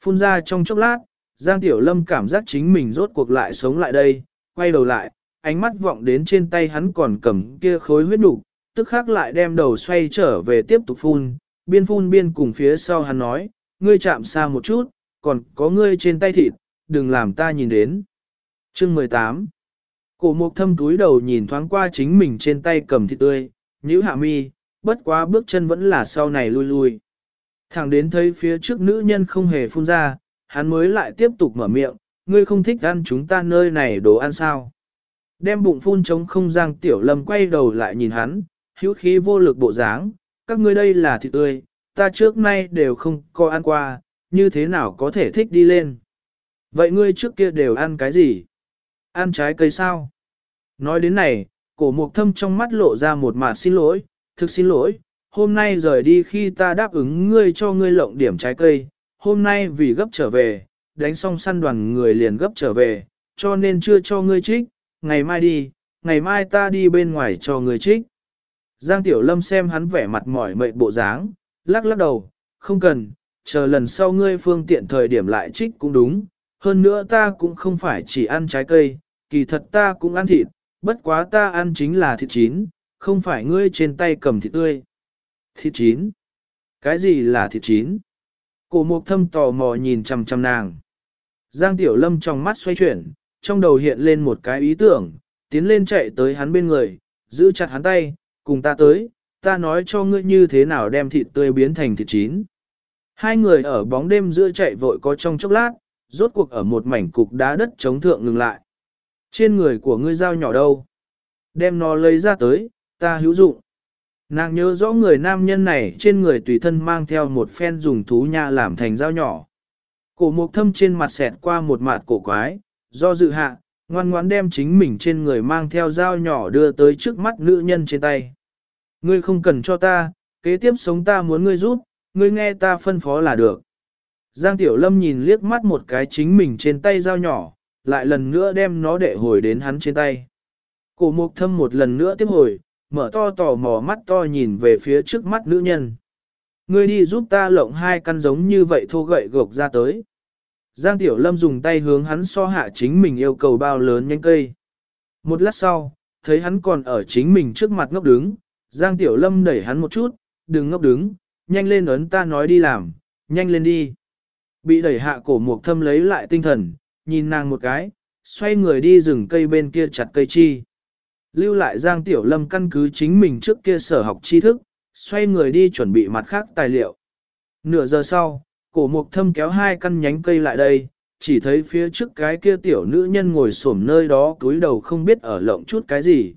Phun ra trong chốc lát, Giang Tiểu Lâm cảm giác chính mình rốt cuộc lại sống lại đây, quay đầu lại, ánh mắt vọng đến trên tay hắn còn cầm kia khối huyết đủ, tức khắc lại đem đầu xoay trở về tiếp tục phun, biên phun biên cùng phía sau hắn nói, ngươi chạm xa một chút, còn có ngươi trên tay thịt, đừng làm ta nhìn đến. Chương 18 Cổ mục thâm túi đầu nhìn thoáng qua chính mình trên tay cầm thịt tươi, nhữ hạ mi, bất quá bước chân vẫn là sau này lui lui. Thẳng đến thấy phía trước nữ nhân không hề phun ra, hắn mới lại tiếp tục mở miệng, ngươi không thích ăn chúng ta nơi này đồ ăn sao. Đem bụng phun trống không giang tiểu lâm quay đầu lại nhìn hắn, hữu khí vô lực bộ dáng, các ngươi đây là thịt tươi, ta trước nay đều không có ăn qua, như thế nào có thể thích đi lên. Vậy ngươi trước kia đều ăn cái gì? Ăn trái cây sao? Nói đến này, cổ mục thâm trong mắt lộ ra một mặt xin lỗi, thực xin lỗi, hôm nay rời đi khi ta đáp ứng ngươi cho ngươi lộng điểm trái cây, hôm nay vì gấp trở về, đánh xong săn đoàn người liền gấp trở về, cho nên chưa cho ngươi trích, ngày mai đi, ngày mai ta đi bên ngoài cho ngươi trích. Giang Tiểu Lâm xem hắn vẻ mặt mỏi mệt bộ dáng, lắc lắc đầu, không cần, chờ lần sau ngươi phương tiện thời điểm lại trích cũng đúng, hơn nữa ta cũng không phải chỉ ăn trái cây, kỳ thật ta cũng ăn thịt, bất quá ta ăn chính là thịt chín, không phải ngươi trên tay cầm thịt tươi. Thịt chín? Cái gì là thịt chín? Cổ mục thâm tò mò nhìn chằm chằm nàng. Giang Tiểu Lâm trong mắt xoay chuyển, trong đầu hiện lên một cái ý tưởng, tiến lên chạy tới hắn bên người, giữ chặt hắn tay, cùng ta tới, ta nói cho ngươi như thế nào đem thịt tươi biến thành thịt chín. Hai người ở bóng đêm giữa chạy vội có trong chốc lát, rốt cuộc ở một mảnh cục đá đất chống thượng ngừng lại. Trên người của ngươi dao nhỏ đâu? Đem nó lấy ra tới, ta hữu dụng. Nàng nhớ rõ người nam nhân này trên người tùy thân mang theo một phen dùng thú nha làm thành dao nhỏ. Cổ mục thâm trên mặt xẹt qua một mặt cổ quái, do dự hạ, ngoan ngoãn đem chính mình trên người mang theo dao nhỏ đưa tới trước mắt nữ nhân trên tay. Ngươi không cần cho ta, kế tiếp sống ta muốn ngươi giúp, ngươi nghe ta phân phó là được. Giang Tiểu Lâm nhìn liếc mắt một cái chính mình trên tay dao nhỏ, lại lần nữa đem nó đệ hồi đến hắn trên tay. Cổ mục thâm một lần nữa tiếp hồi, mở to tò mò mắt to nhìn về phía trước mắt nữ nhân. Ngươi đi giúp ta lộng hai căn giống như vậy thô gậy gộc ra tới. Giang Tiểu Lâm dùng tay hướng hắn so hạ chính mình yêu cầu bao lớn nhanh cây. Một lát sau, thấy hắn còn ở chính mình trước mặt ngốc đứng, Giang Tiểu Lâm đẩy hắn một chút, đừng ngốc đứng, nhanh lên ấn ta nói đi làm, nhanh lên đi. Bị đẩy hạ cổ mục thâm lấy lại tinh thần, nhìn nàng một cái, xoay người đi rừng cây bên kia chặt cây chi. Lưu lại Giang Tiểu Lâm căn cứ chính mình trước kia sở học tri thức, xoay người đi chuẩn bị mặt khác tài liệu. Nửa giờ sau, cổ mục thâm kéo hai căn nhánh cây lại đây, chỉ thấy phía trước cái kia tiểu nữ nhân ngồi xổm nơi đó túi đầu không biết ở lộng chút cái gì.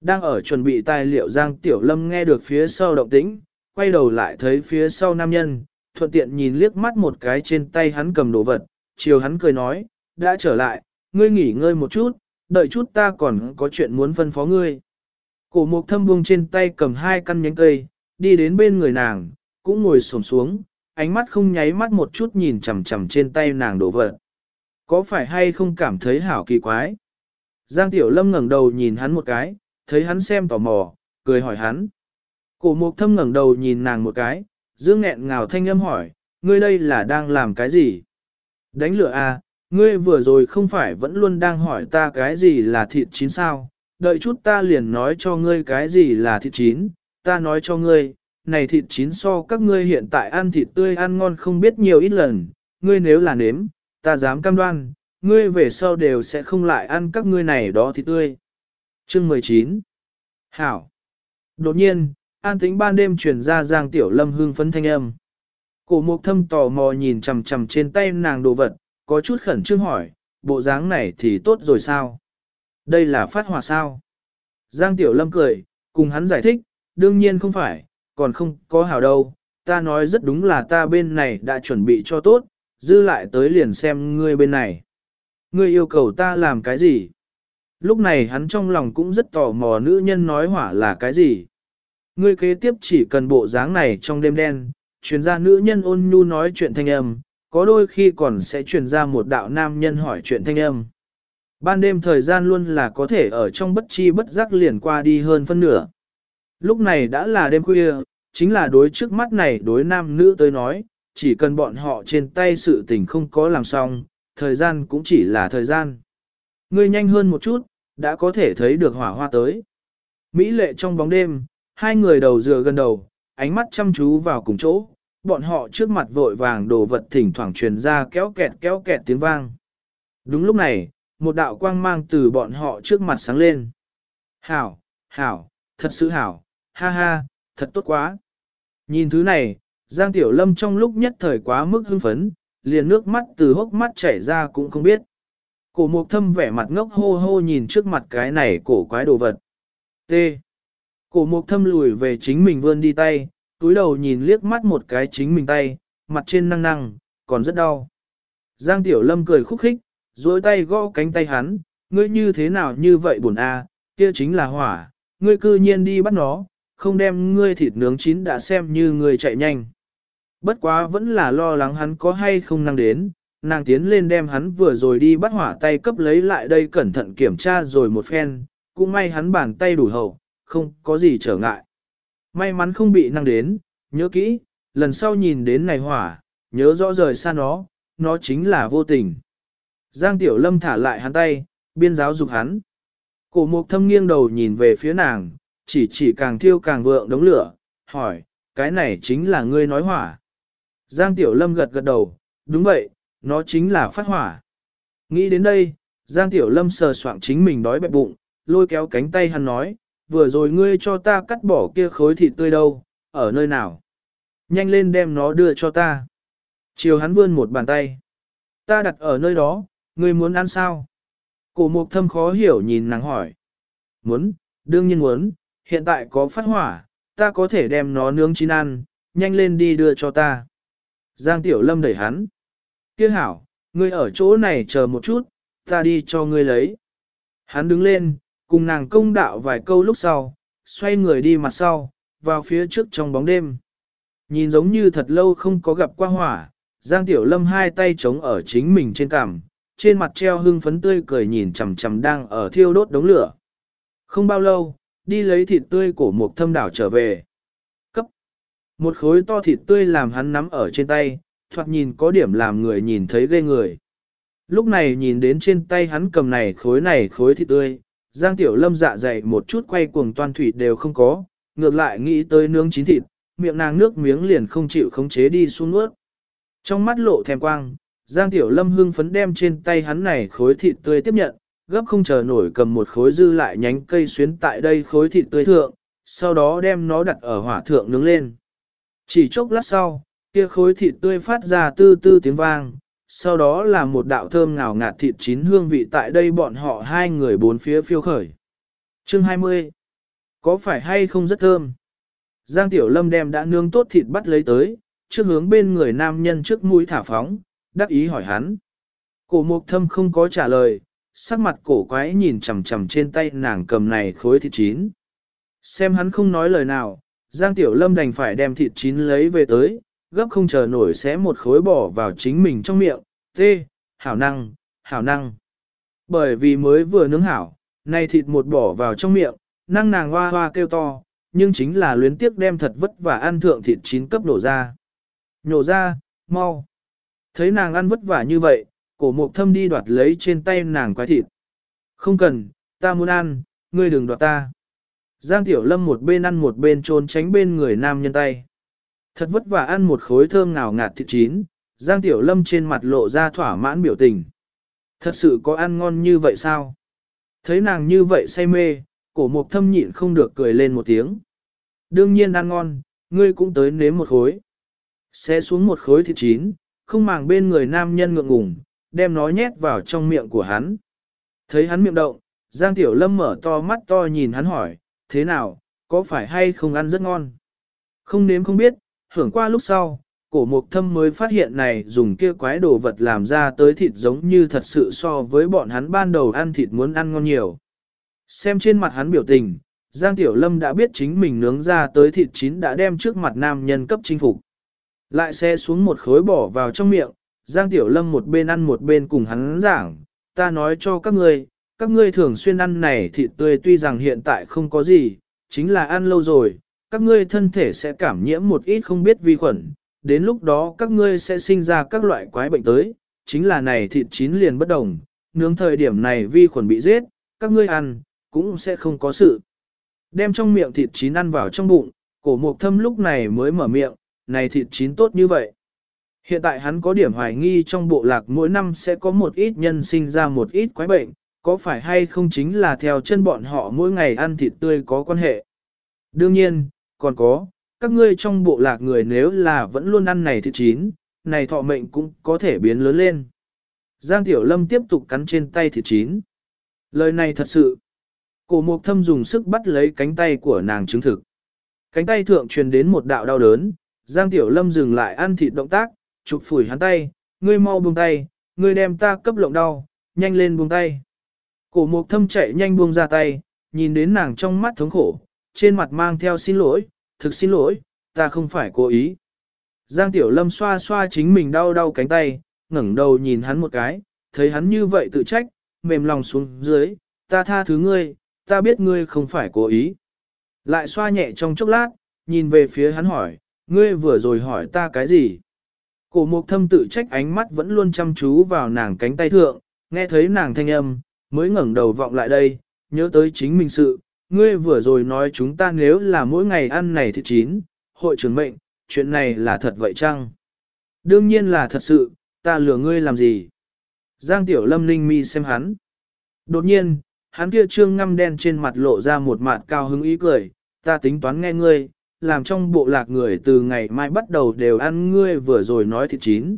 Đang ở chuẩn bị tài liệu Giang Tiểu Lâm nghe được phía sau động tĩnh, quay đầu lại thấy phía sau nam nhân, thuận tiện nhìn liếc mắt một cái trên tay hắn cầm đồ vật, chiều hắn cười nói, đã trở lại, ngươi nghỉ ngơi một chút, đợi chút ta còn có chuyện muốn phân phó ngươi. Cổ mục thâm buông trên tay cầm hai căn nhánh cây, đi đến bên người nàng, cũng ngồi xổm xuống, ánh mắt không nháy mắt một chút nhìn chằm chằm trên tay nàng đổ vật. Có phải hay không cảm thấy hảo kỳ quái? Giang Tiểu Lâm ngẩng đầu nhìn hắn một cái, thấy hắn xem tò mò, cười hỏi hắn. Cổ mục thâm ngẩng đầu nhìn nàng một cái, dương nghẹn ngào thanh âm hỏi, ngươi đây là đang làm cái gì? Đánh lửa à, ngươi vừa rồi không phải vẫn luôn đang hỏi ta cái gì là thịt chín sao? Đợi chút ta liền nói cho ngươi cái gì là thịt chín, ta nói cho ngươi, này thịt chín so các ngươi hiện tại ăn thịt tươi ăn ngon không biết nhiều ít lần, ngươi nếu là nếm, ta dám cam đoan, ngươi về sau đều sẽ không lại ăn các ngươi này đó thịt tươi. Chương 19 Hảo Đột nhiên, an tính ban đêm truyền ra Giang Tiểu Lâm hương phấn thanh âm. Cổ mục thâm tò mò nhìn chằm chằm trên tay nàng đồ vật, có chút khẩn trương hỏi, bộ dáng này thì tốt rồi sao? Đây là phát hỏa sao? Giang Tiểu Lâm cười, cùng hắn giải thích, đương nhiên không phải, còn không có hảo đâu, ta nói rất đúng là ta bên này đã chuẩn bị cho tốt, dư lại tới liền xem ngươi bên này. Ngươi yêu cầu ta làm cái gì? Lúc này hắn trong lòng cũng rất tò mò nữ nhân nói hỏa là cái gì. Ngươi kế tiếp chỉ cần bộ dáng này trong đêm đen, chuyên gia nữ nhân ôn nhu nói chuyện thanh âm, có đôi khi còn sẽ truyền ra một đạo nam nhân hỏi chuyện thanh âm. Ban đêm thời gian luôn là có thể ở trong bất chi bất giác liền qua đi hơn phân nửa. Lúc này đã là đêm khuya, chính là đối trước mắt này đối nam nữ tới nói, chỉ cần bọn họ trên tay sự tình không có làm xong, thời gian cũng chỉ là thời gian. Ngươi nhanh hơn một chút, đã có thể thấy được hỏa hoa tới. Mỹ lệ trong bóng đêm, hai người đầu dựa gần đầu, ánh mắt chăm chú vào cùng chỗ, bọn họ trước mặt vội vàng đồ vật thỉnh thoảng truyền ra kéo kẹt kéo kẹt tiếng vang. Đúng lúc này, một đạo quang mang từ bọn họ trước mặt sáng lên. Hảo, hảo, thật sự hảo, ha ha, thật tốt quá. Nhìn thứ này, Giang Tiểu Lâm trong lúc nhất thời quá mức hưng phấn, liền nước mắt từ hốc mắt chảy ra cũng không biết. Cổ mục thâm vẻ mặt ngốc hô hô nhìn trước mặt cái này cổ quái đồ vật. T. Cổ mục thâm lùi về chính mình vươn đi tay, túi đầu nhìn liếc mắt một cái chính mình tay, mặt trên năng năng, còn rất đau. Giang Tiểu Lâm cười khúc khích, dối tay gõ cánh tay hắn, ngươi như thế nào như vậy buồn a, kia chính là hỏa, ngươi cư nhiên đi bắt nó, không đem ngươi thịt nướng chín đã xem như ngươi chạy nhanh. Bất quá vẫn là lo lắng hắn có hay không năng đến, nàng tiến lên đem hắn vừa rồi đi bắt hỏa tay cấp lấy lại đây cẩn thận kiểm tra rồi một phen, cũng may hắn bàn tay đủ hậu, không có gì trở ngại. May mắn không bị năng đến, nhớ kỹ, lần sau nhìn đến này hỏa, nhớ rõ rời xa nó, nó chính là vô tình. Giang Tiểu Lâm thả lại hắn tay, biên giáo dục hắn. Cổ mục thâm nghiêng đầu nhìn về phía nàng, chỉ chỉ càng thiêu càng vượng đống lửa, hỏi, cái này chính là ngươi nói hỏa. Giang Tiểu Lâm gật gật đầu, đúng vậy, nó chính là phát hỏa. Nghĩ đến đây, Giang Tiểu Lâm sờ soạng chính mình đói bẹp bụng, lôi kéo cánh tay hắn nói, vừa rồi ngươi cho ta cắt bỏ kia khối thịt tươi đâu, ở nơi nào. Nhanh lên đem nó đưa cho ta. Chiều hắn vươn một bàn tay. Ta đặt ở nơi đó, ngươi muốn ăn sao? Cổ mục thâm khó hiểu nhìn nàng hỏi. Muốn, đương nhiên muốn, hiện tại có phát hỏa, ta có thể đem nó nướng chín ăn, nhanh lên đi đưa cho ta. Giang Tiểu Lâm đẩy hắn. Kia hảo, ngươi ở chỗ này chờ một chút, ta đi cho ngươi lấy. Hắn đứng lên, cùng nàng công đạo vài câu lúc sau, xoay người đi mặt sau, vào phía trước trong bóng đêm. Nhìn giống như thật lâu không có gặp qua hỏa, Giang Tiểu Lâm hai tay chống ở chính mình trên cằm, trên mặt treo hưng phấn tươi cười nhìn chằm chằm đang ở thiêu đốt đống lửa. Không bao lâu, đi lấy thịt tươi của một thâm đảo trở về. Cấp. Một khối to thịt tươi làm hắn nắm ở trên tay, thoạt nhìn có điểm làm người nhìn thấy ghê người. Lúc này nhìn đến trên tay hắn cầm này khối này khối thịt tươi, Giang Tiểu Lâm dạ dày một chút quay cuồng toan thủy đều không có, ngược lại nghĩ tới nướng chín thịt, miệng nàng nước miếng liền không chịu khống chế đi xuống nuốt. Trong mắt lộ thèm quang, Giang Tiểu Lâm hưng phấn đem trên tay hắn này khối thịt tươi tiếp nhận, gấp không chờ nổi cầm một khối dư lại nhánh cây xuyến tại đây khối thịt tươi thượng, sau đó đem nó đặt ở hỏa thượng nướng lên. Chỉ chốc lát sau, kia khối thịt tươi phát ra tư tư tiếng vang, sau đó là một đạo thơm ngào ngạt thịt chín hương vị tại đây bọn họ hai người bốn phía phiêu khởi. Chương 20 Có phải hay không rất thơm? Giang Tiểu Lâm đem đã nướng tốt thịt bắt lấy tới, trước hướng bên người nam nhân trước mũi thả phóng, đắc ý hỏi hắn. Cổ mục thâm không có trả lời, sắc mặt cổ quái nhìn chằm chằm trên tay nàng cầm này khối thịt chín. Xem hắn không nói lời nào, Giang Tiểu Lâm đành phải đem thịt chín lấy về tới, gấp không chờ nổi sẽ một khối bỏ vào chính mình trong miệng, tê, hảo năng, hảo năng. Bởi vì mới vừa nướng hảo, nay thịt một bỏ vào trong miệng, năng nàng hoa hoa kêu to, nhưng chính là luyến tiếc đem thật vất vả ăn thượng thịt chín cấp đổ ra. Nhổ ra, mau. Thấy nàng ăn vất vả như vậy, cổ mục thâm đi đoạt lấy trên tay nàng quái thịt. Không cần, ta muốn ăn, ngươi đừng đoạt ta. Giang Tiểu Lâm một bên ăn một bên trốn tránh bên người nam nhân tay. Thật vất vả ăn một khối thơm ngào ngạt thịt chín, Giang Tiểu Lâm trên mặt lộ ra thỏa mãn biểu tình. Thật sự có ăn ngon như vậy sao? Thấy nàng như vậy say mê, cổ mục thâm nhịn không được cười lên một tiếng. Đương nhiên ăn ngon, ngươi cũng tới nếm một khối. Xé xuống một khối thịt chín, không màng bên người nam nhân ngượng ngùng, đem nó nhét vào trong miệng của hắn. Thấy hắn miệng động, Giang Tiểu Lâm mở to mắt to nhìn hắn hỏi, thế nào, có phải hay không ăn rất ngon? Không nếm không biết, hưởng qua lúc sau, cổ mục thâm mới phát hiện này dùng kia quái đồ vật làm ra tới thịt giống như thật sự so với bọn hắn ban đầu ăn thịt muốn ăn ngon nhiều. Xem trên mặt hắn biểu tình, Giang Tiểu Lâm đã biết chính mình nướng ra tới thịt chín đã đem trước mặt nam nhân cấp chinh phục. Lại xe xuống một khối bỏ vào trong miệng, Giang Tiểu Lâm một bên ăn một bên cùng hắn giảng, ta nói cho các ngươi, các ngươi thường xuyên ăn này thịt tươi tuy rằng hiện tại không có gì, chính là ăn lâu rồi, các ngươi thân thể sẽ cảm nhiễm một ít không biết vi khuẩn, đến lúc đó các ngươi sẽ sinh ra các loại quái bệnh tới, chính là này thịt chín liền bất đồng, nướng thời điểm này vi khuẩn bị giết, các ngươi ăn, cũng sẽ không có sự. Đem trong miệng thịt chín ăn vào trong bụng, cổ mục thâm lúc này mới mở miệng, này thịt chín tốt như vậy. Hiện tại hắn có điểm hoài nghi trong bộ lạc mỗi năm sẽ có một ít nhân sinh ra một ít quái bệnh, có phải hay không chính là theo chân bọn họ mỗi ngày ăn thịt tươi có quan hệ. Đương nhiên, còn có, các ngươi trong bộ lạc người nếu là vẫn luôn ăn này thịt chín, này thọ mệnh cũng có thể biến lớn lên. Giang Tiểu Lâm tiếp tục cắn trên tay thịt chín. Lời này thật sự. Cổ mục thâm dùng sức bắt lấy cánh tay của nàng chứng thực. Cánh tay thượng truyền đến một đạo đau đớn, Giang Tiểu Lâm dừng lại ăn thịt động tác, chụp phủi hắn tay, ngươi mau buông tay, ngươi đem ta cấp lộng đau, nhanh lên buông tay. Cổ mục thâm chạy nhanh buông ra tay, nhìn đến nàng trong mắt thống khổ, trên mặt mang theo xin lỗi, thực xin lỗi, ta không phải cố ý. Giang Tiểu Lâm xoa xoa chính mình đau đau cánh tay, ngẩng đầu nhìn hắn một cái, thấy hắn như vậy tự trách, mềm lòng xuống dưới, ta tha thứ ngươi, ta biết ngươi không phải cố ý. Lại xoa nhẹ trong chốc lát, nhìn về phía hắn hỏi, ngươi vừa rồi hỏi ta cái gì? Cổ mục thâm tự trách ánh mắt vẫn luôn chăm chú vào nàng cánh tay thượng, nghe thấy nàng thanh âm, mới ngẩng đầu vọng lại đây, nhớ tới chính mình sự, ngươi vừa rồi nói chúng ta nếu là mỗi ngày ăn này thì chín, hội trưởng mệnh, chuyện này là thật vậy chăng? Đương nhiên là thật sự, ta lừa ngươi làm gì? Giang Tiểu Lâm ninh mi xem hắn. Đột nhiên, hắn kia trương ngăm đen trên mặt lộ ra một mặt cao hứng ý cười, ta tính toán nghe ngươi, làm trong bộ lạc người từ ngày mai bắt đầu đều ăn ngươi vừa rồi nói thịt chín.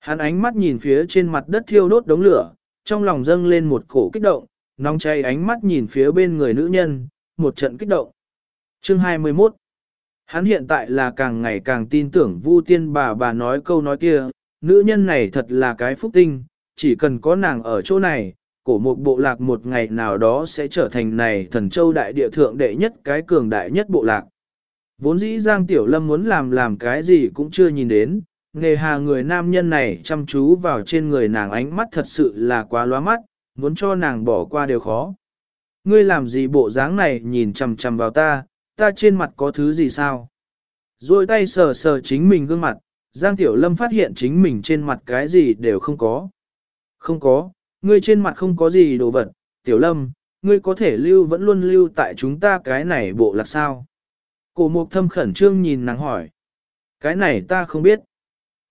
Hắn ánh mắt nhìn phía trên mặt đất thiêu đốt đống lửa, trong lòng dâng lên một cổ kích động, nóng cháy ánh mắt nhìn phía bên người nữ nhân, một trận kích động. Chương 21 Hắn hiện tại là càng ngày càng tin tưởng Vu Tiên bà bà nói câu nói kia, nữ nhân này thật là cái phúc tinh, chỉ cần có nàng ở chỗ này, cổ một bộ lạc một ngày nào đó sẽ trở thành này thần châu đại địa thượng đệ nhất cái cường đại nhất bộ lạc. Vốn dĩ Giang Tiểu Lâm muốn làm làm cái gì cũng chưa nhìn đến, nghề hà người nam nhân này chăm chú vào trên người nàng ánh mắt thật sự là quá loa mắt, muốn cho nàng bỏ qua đều khó. Ngươi làm gì bộ dáng này nhìn chằm chằm vào ta, ta trên mặt có thứ gì sao? Rồi tay sờ sờ chính mình gương mặt, Giang Tiểu Lâm phát hiện chính mình trên mặt cái gì đều không có. Không có, ngươi trên mặt không có gì đồ vật, Tiểu Lâm, ngươi có thể lưu vẫn luôn lưu tại chúng ta cái này bộ lạc sao? Cổ mục thâm khẩn trương nhìn nàng hỏi. Cái này ta không biết.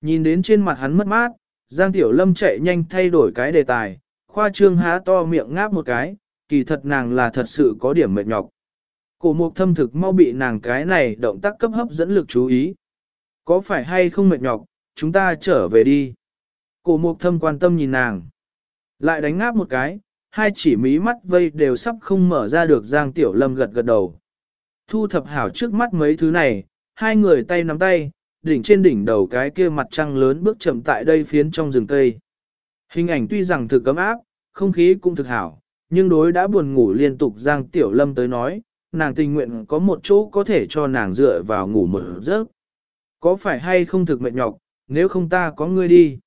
Nhìn đến trên mặt hắn mất mát, Giang Tiểu Lâm chạy nhanh thay đổi cái đề tài, khoa trương há to miệng ngáp một cái, kỳ thật nàng là thật sự có điểm mệt nhọc. Cổ mục thâm thực mau bị nàng cái này động tác cấp hấp dẫn lực chú ý. Có phải hay không mệt nhọc, chúng ta trở về đi. Cổ mục thâm quan tâm nhìn nàng. Lại đánh ngáp một cái, hai chỉ mí mắt vây đều sắp không mở ra được Giang Tiểu Lâm gật gật đầu. Thu thập hảo trước mắt mấy thứ này, hai người tay nắm tay, đỉnh trên đỉnh đầu cái kia mặt trăng lớn bước chậm tại đây phiến trong rừng cây. Hình ảnh tuy rằng thực cấm áp, không khí cũng thực hảo, nhưng đối đã buồn ngủ liên tục Giang Tiểu Lâm tới nói, nàng tình nguyện có một chỗ có thể cho nàng dựa vào ngủ một giấc. Có phải hay không thực mệt nhọc, nếu không ta có ngươi đi.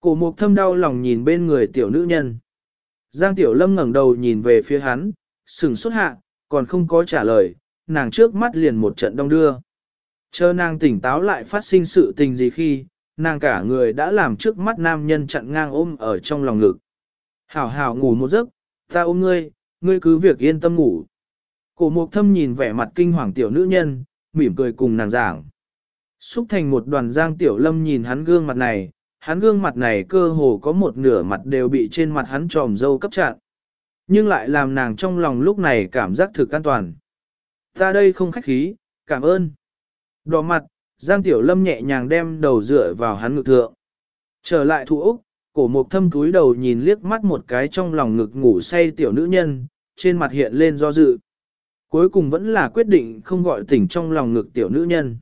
Cổ mục thâm đau lòng nhìn bên người tiểu nữ nhân. Giang Tiểu Lâm ngẩng đầu nhìn về phía hắn, sừng xuất hạ, còn không có trả lời, nàng trước mắt liền một trận đông đưa. Chờ nàng tỉnh táo lại phát sinh sự tình gì khi, nàng cả người đã làm trước mắt nam nhân chặn ngang ôm ở trong lòng ngực. Hảo hảo ngủ một giấc, ta ôm ngươi, ngươi cứ việc yên tâm ngủ. Cổ mục thâm nhìn vẻ mặt kinh hoàng tiểu nữ nhân, mỉm cười cùng nàng giảng. Xúc thành một đoàn giang tiểu lâm nhìn hắn gương mặt này, hắn gương mặt này cơ hồ có một nửa mặt đều bị trên mặt hắn tròm dâu cấp chặn. Nhưng lại làm nàng trong lòng lúc này cảm giác thực an toàn. Ta đây không khách khí, cảm ơn. Đỏ mặt, Giang Tiểu Lâm nhẹ nhàng đem đầu dựa vào hắn ngực thượng. Trở lại thủ Úc, cổ mục thâm túi đầu nhìn liếc mắt một cái trong lòng ngực ngủ say tiểu nữ nhân, trên mặt hiện lên do dự. Cuối cùng vẫn là quyết định không gọi tỉnh trong lòng ngực tiểu nữ nhân.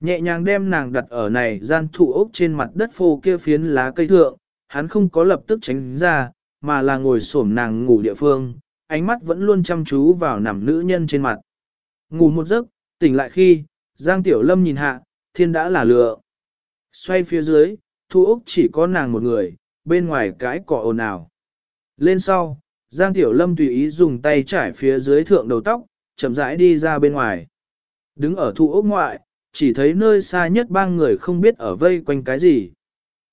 Nhẹ nhàng đem nàng đặt ở này gian thủ ốc trên mặt đất phô kia phiến lá cây thượng, hắn không có lập tức tránh ra, mà là ngồi xổm nàng ngủ địa phương, ánh mắt vẫn luôn chăm chú vào nằm nữ nhân trên mặt. Ngủ một giấc, tỉnh lại khi, Giang Tiểu Lâm nhìn hạ, thiên đã là lựa. Xoay phía dưới, thu ốc chỉ có nàng một người, bên ngoài cái cỏ ồn ào. Lên sau, Giang Tiểu Lâm tùy ý dùng tay trải phía dưới thượng đầu tóc, chậm rãi đi ra bên ngoài. Đứng ở thu ốc ngoại, chỉ thấy nơi xa nhất ba người không biết ở vây quanh cái gì.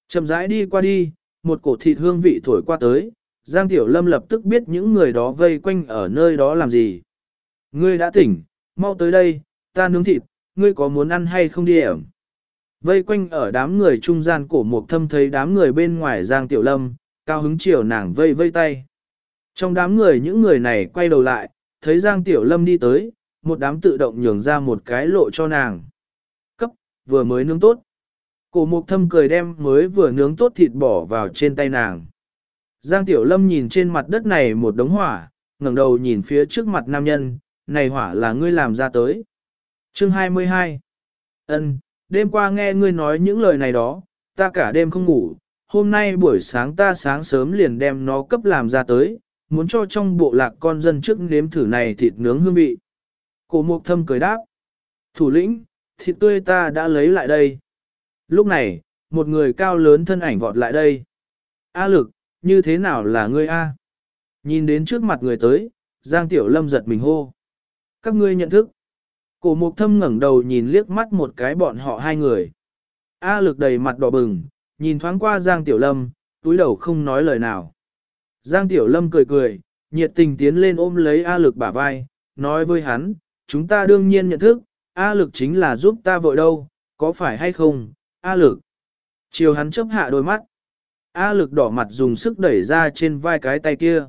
Chậm rãi đi qua đi, một cổ thịt hương vị thổi qua tới, Giang Tiểu Lâm lập tức biết những người đó vây quanh ở nơi đó làm gì. Ngươi đã tỉnh, mau tới đây, ta nướng thịt, ngươi có muốn ăn hay không đi ẩm. Vây quanh ở đám người trung gian cổ mục thâm thấy đám người bên ngoài Giang Tiểu Lâm, cao hứng chiều nàng vây vây tay. Trong đám người những người này quay đầu lại, thấy Giang Tiểu Lâm đi tới, một đám tự động nhường ra một cái lộ cho nàng. Cấp, vừa mới nướng tốt. Cổ mục thâm cười đem mới vừa nướng tốt thịt bỏ vào trên tay nàng. Giang Tiểu Lâm nhìn trên mặt đất này một đống hỏa, ngẩng đầu nhìn phía trước mặt nam nhân, này hỏa là ngươi làm ra tới. Chương 22 Ân, đêm qua nghe ngươi nói những lời này đó, ta cả đêm không ngủ, hôm nay buổi sáng ta sáng sớm liền đem nó cấp làm ra tới, muốn cho trong bộ lạc con dân trước nếm thử này thịt nướng hương vị. Cổ mục thâm cười đáp. Thủ lĩnh, thịt tươi ta đã lấy lại đây. Lúc này, một người cao lớn thân ảnh vọt lại đây. A lực, như thế nào là ngươi A? Nhìn đến trước mặt người tới, Giang Tiểu Lâm giật mình hô. Các ngươi nhận thức. Cổ mục thâm ngẩng đầu nhìn liếc mắt một cái bọn họ hai người. A lực đầy mặt đỏ bừng, nhìn thoáng qua Giang Tiểu Lâm, túi đầu không nói lời nào. Giang Tiểu Lâm cười cười, nhiệt tình tiến lên ôm lấy A lực bả vai, nói với hắn, chúng ta đương nhiên nhận thức, A lực chính là giúp ta vội đâu, có phải hay không, A lực. Chiều hắn chấp hạ đôi mắt. A lực đỏ mặt dùng sức đẩy ra trên vai cái tay kia.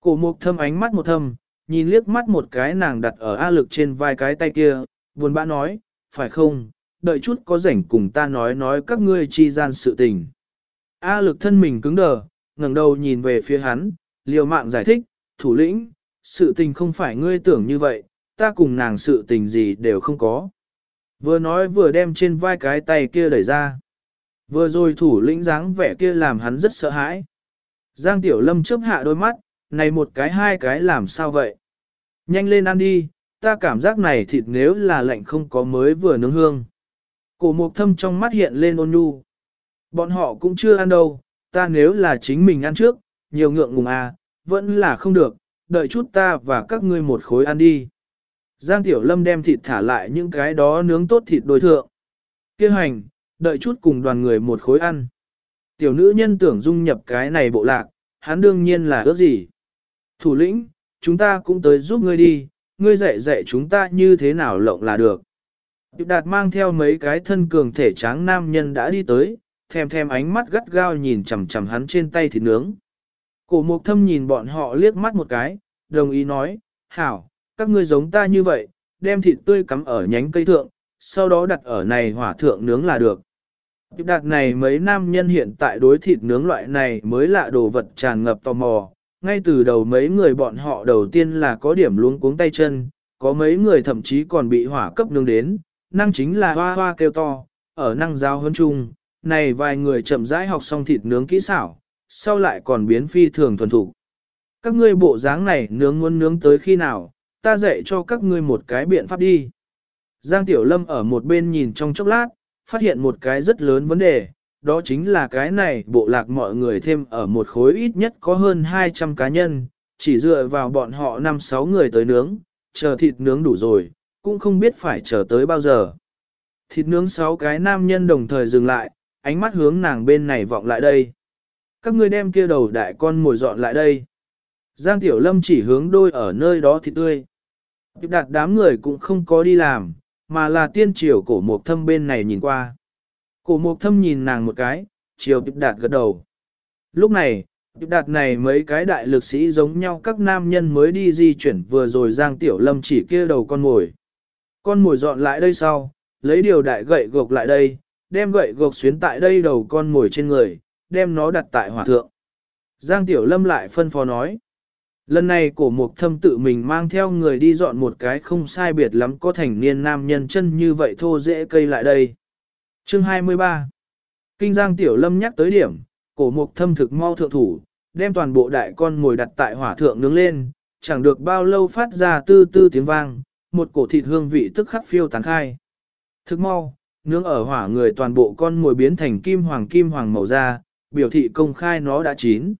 Cổ mục thâm ánh mắt một thâm, nhìn liếc mắt một cái nàng đặt ở A lực trên vai cái tay kia, buồn bã nói, phải không, đợi chút có rảnh cùng ta nói nói các ngươi chi gian sự tình. A lực thân mình cứng đờ, ngẩng đầu nhìn về phía hắn, liều mạng giải thích, thủ lĩnh, sự tình không phải ngươi tưởng như vậy, ta cùng nàng sự tình gì đều không có. Vừa nói vừa đem trên vai cái tay kia đẩy ra. Vừa rồi thủ lĩnh dáng vẻ kia làm hắn rất sợ hãi. Giang Tiểu Lâm chớp hạ đôi mắt, này một cái hai cái làm sao vậy? Nhanh lên ăn đi, ta cảm giác này thịt nếu là lạnh không có mới vừa nướng hương. Cổ mục thâm trong mắt hiện lên ôn nhu. Bọn họ cũng chưa ăn đâu, ta nếu là chính mình ăn trước, nhiều ngượng ngùng à, vẫn là không được, đợi chút ta và các ngươi một khối ăn đi. Giang Tiểu Lâm đem thịt thả lại những cái đó nướng tốt thịt đối thượng. Kêu hành, đợi chút cùng đoàn người một khối ăn. Tiểu nữ nhân tưởng dung nhập cái này bộ lạc, hắn đương nhiên là ước gì. Thủ lĩnh, chúng ta cũng tới giúp ngươi đi, ngươi dạy dạy chúng ta như thế nào lộng là được. Điệp đạt mang theo mấy cái thân cường thể tráng nam nhân đã đi tới, thèm thèm ánh mắt gắt gao nhìn chằm chằm hắn trên tay thịt nướng. Cổ mục thâm nhìn bọn họ liếc mắt một cái, đồng ý nói, hảo, các ngươi giống ta như vậy, đem thịt tươi cắm ở nhánh cây thượng, sau đó đặt ở này hỏa thượng nướng là được. Điệp đạt này mấy nam nhân hiện tại đối thịt nướng loại này mới lạ đồ vật tràn ngập tò mò, ngay từ đầu mấy người bọn họ đầu tiên là có điểm luống cuống tay chân, có mấy người thậm chí còn bị hỏa cấp nương đến, năng chính là hoa hoa kêu to, ở năng giao hơn chung, này vài người chậm rãi học xong thịt nướng kỹ xảo, sau lại còn biến phi thường thuần thủ. Các ngươi bộ dáng này nướng muốn nướng tới khi nào, ta dạy cho các ngươi một cái biện pháp đi. Giang Tiểu Lâm ở một bên nhìn trong chốc lát, phát hiện một cái rất lớn vấn đề, đó chính là cái này bộ lạc mọi người thêm ở một khối ít nhất có hơn 200 cá nhân, chỉ dựa vào bọn họ 5-6 người tới nướng, chờ thịt nướng đủ rồi, cũng không biết phải chờ tới bao giờ. Thịt nướng 6 cái nam nhân đồng thời dừng lại, ánh mắt hướng nàng bên này vọng lại đây. Các ngươi đem kia đầu đại con mồi dọn lại đây. Giang Tiểu Lâm chỉ hướng đôi ở nơi đó thịt tươi. Tiếp đạt đám người cũng không có đi làm, mà là tiên triều cổ một thâm bên này nhìn qua. Cổ mục thâm nhìn nàng một cái, chiều tiếp đạt gật đầu. Lúc này, tiếp đạt này mấy cái đại lực sĩ giống nhau các nam nhân mới đi di chuyển vừa rồi Giang Tiểu Lâm chỉ kia đầu con mồi. Con mồi dọn lại đây sau, lấy điều đại gậy gộc lại đây, đem gậy gộc xuyến tại đây đầu con mồi trên người, đem nó đặt tại hỏa thượng. Giang Tiểu Lâm lại phân phó nói. Lần này cổ mục thâm tự mình mang theo người đi dọn một cái không sai biệt lắm có thành niên nam nhân chân như vậy thô dễ cây lại đây. Chương 23 Kinh Giang Tiểu Lâm nhắc tới điểm, cổ mục thâm thực mau thượng thủ, đem toàn bộ đại con ngồi đặt tại hỏa thượng nướng lên, chẳng được bao lâu phát ra tư tư tiếng vang, một cổ thịt hương vị tức khắc phiêu tán khai. Thực mau, nướng ở hỏa người toàn bộ con ngồi biến thành kim hoàng kim hoàng màu da, biểu thị công khai nó đã chín.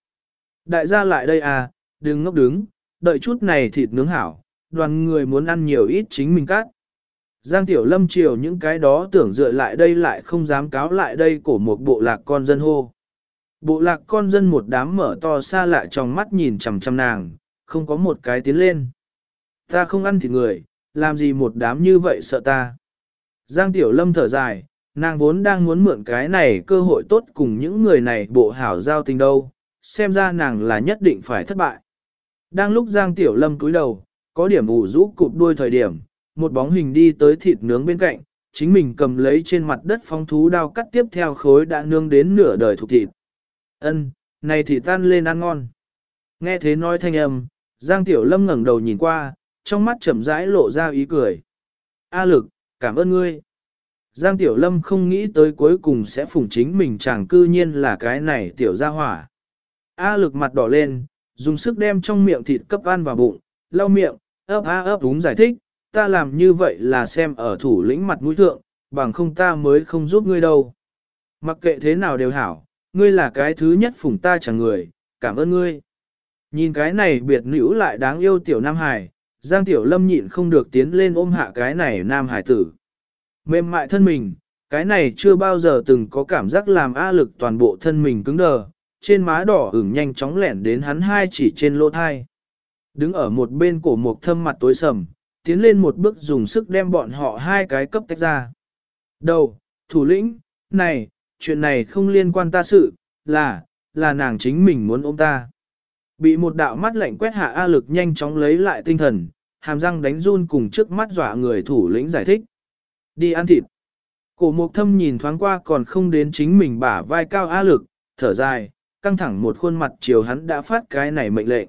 Đại gia lại đây à, đừng ngốc đứng, đợi chút này thịt nướng hảo, đoàn người muốn ăn nhiều ít chính mình cắt. Giang Tiểu Lâm chiều những cái đó tưởng dựa lại đây lại không dám cáo lại đây của một bộ lạc con dân hô. Bộ lạc con dân một đám mở to xa lạ trong mắt nhìn chằm chằm nàng, không có một cái tiến lên. Ta không ăn thịt người, làm gì một đám như vậy sợ ta. Giang Tiểu Lâm thở dài, nàng vốn đang muốn mượn cái này cơ hội tốt cùng những người này bộ hảo giao tình đâu, xem ra nàng là nhất định phải thất bại. Đang lúc Giang Tiểu Lâm cúi đầu, có điểm ủ rũ cụp đuôi thời điểm, một bóng hình đi tới thịt nướng bên cạnh, chính mình cầm lấy trên mặt đất phong thú đao cắt tiếp theo khối đã nương đến nửa đời thuộc thịt. Ân, này thì tan lên ăn ngon. Nghe thế nói thanh âm, Giang Tiểu Lâm ngẩng đầu nhìn qua, trong mắt chậm rãi lộ ra ý cười. A lực, cảm ơn ngươi. Giang Tiểu Lâm không nghĩ tới cuối cùng sẽ phủng chính mình chẳng cư nhiên là cái này tiểu gia hỏa. A lực mặt đỏ lên, dùng sức đem trong miệng thịt cấp ăn vào bụng, lau miệng, ấp a ấp đúng giải thích, ta làm như vậy là xem ở thủ lĩnh mặt mũi thượng, bằng không ta mới không giúp ngươi đâu. Mặc kệ thế nào đều hảo, ngươi là cái thứ nhất phủng ta chẳng người, cảm ơn ngươi. Nhìn cái này biệt nữ lại đáng yêu tiểu Nam Hải, Giang Tiểu Lâm nhịn không được tiến lên ôm hạ cái này Nam Hải tử. Mềm mại thân mình, cái này chưa bao giờ từng có cảm giác làm A lực toàn bộ thân mình cứng đờ, trên má đỏ ửng nhanh chóng lẻn đến hắn hai chỉ trên lỗ thai. Đứng ở một bên cổ mục thâm mặt tối sầm, tiến lên một bước dùng sức đem bọn họ hai cái cấp tách ra. Đầu, thủ lĩnh, này, chuyện này không liên quan ta sự, là, là nàng chính mình muốn ôm ta. Bị một đạo mắt lạnh quét hạ A lực nhanh chóng lấy lại tinh thần, hàm răng đánh run cùng trước mắt dọa người thủ lĩnh giải thích. Đi ăn thịt. Cổ mục thâm nhìn thoáng qua còn không đến chính mình bả vai cao A lực, thở dài, căng thẳng một khuôn mặt chiều hắn đã phát cái này mệnh lệnh.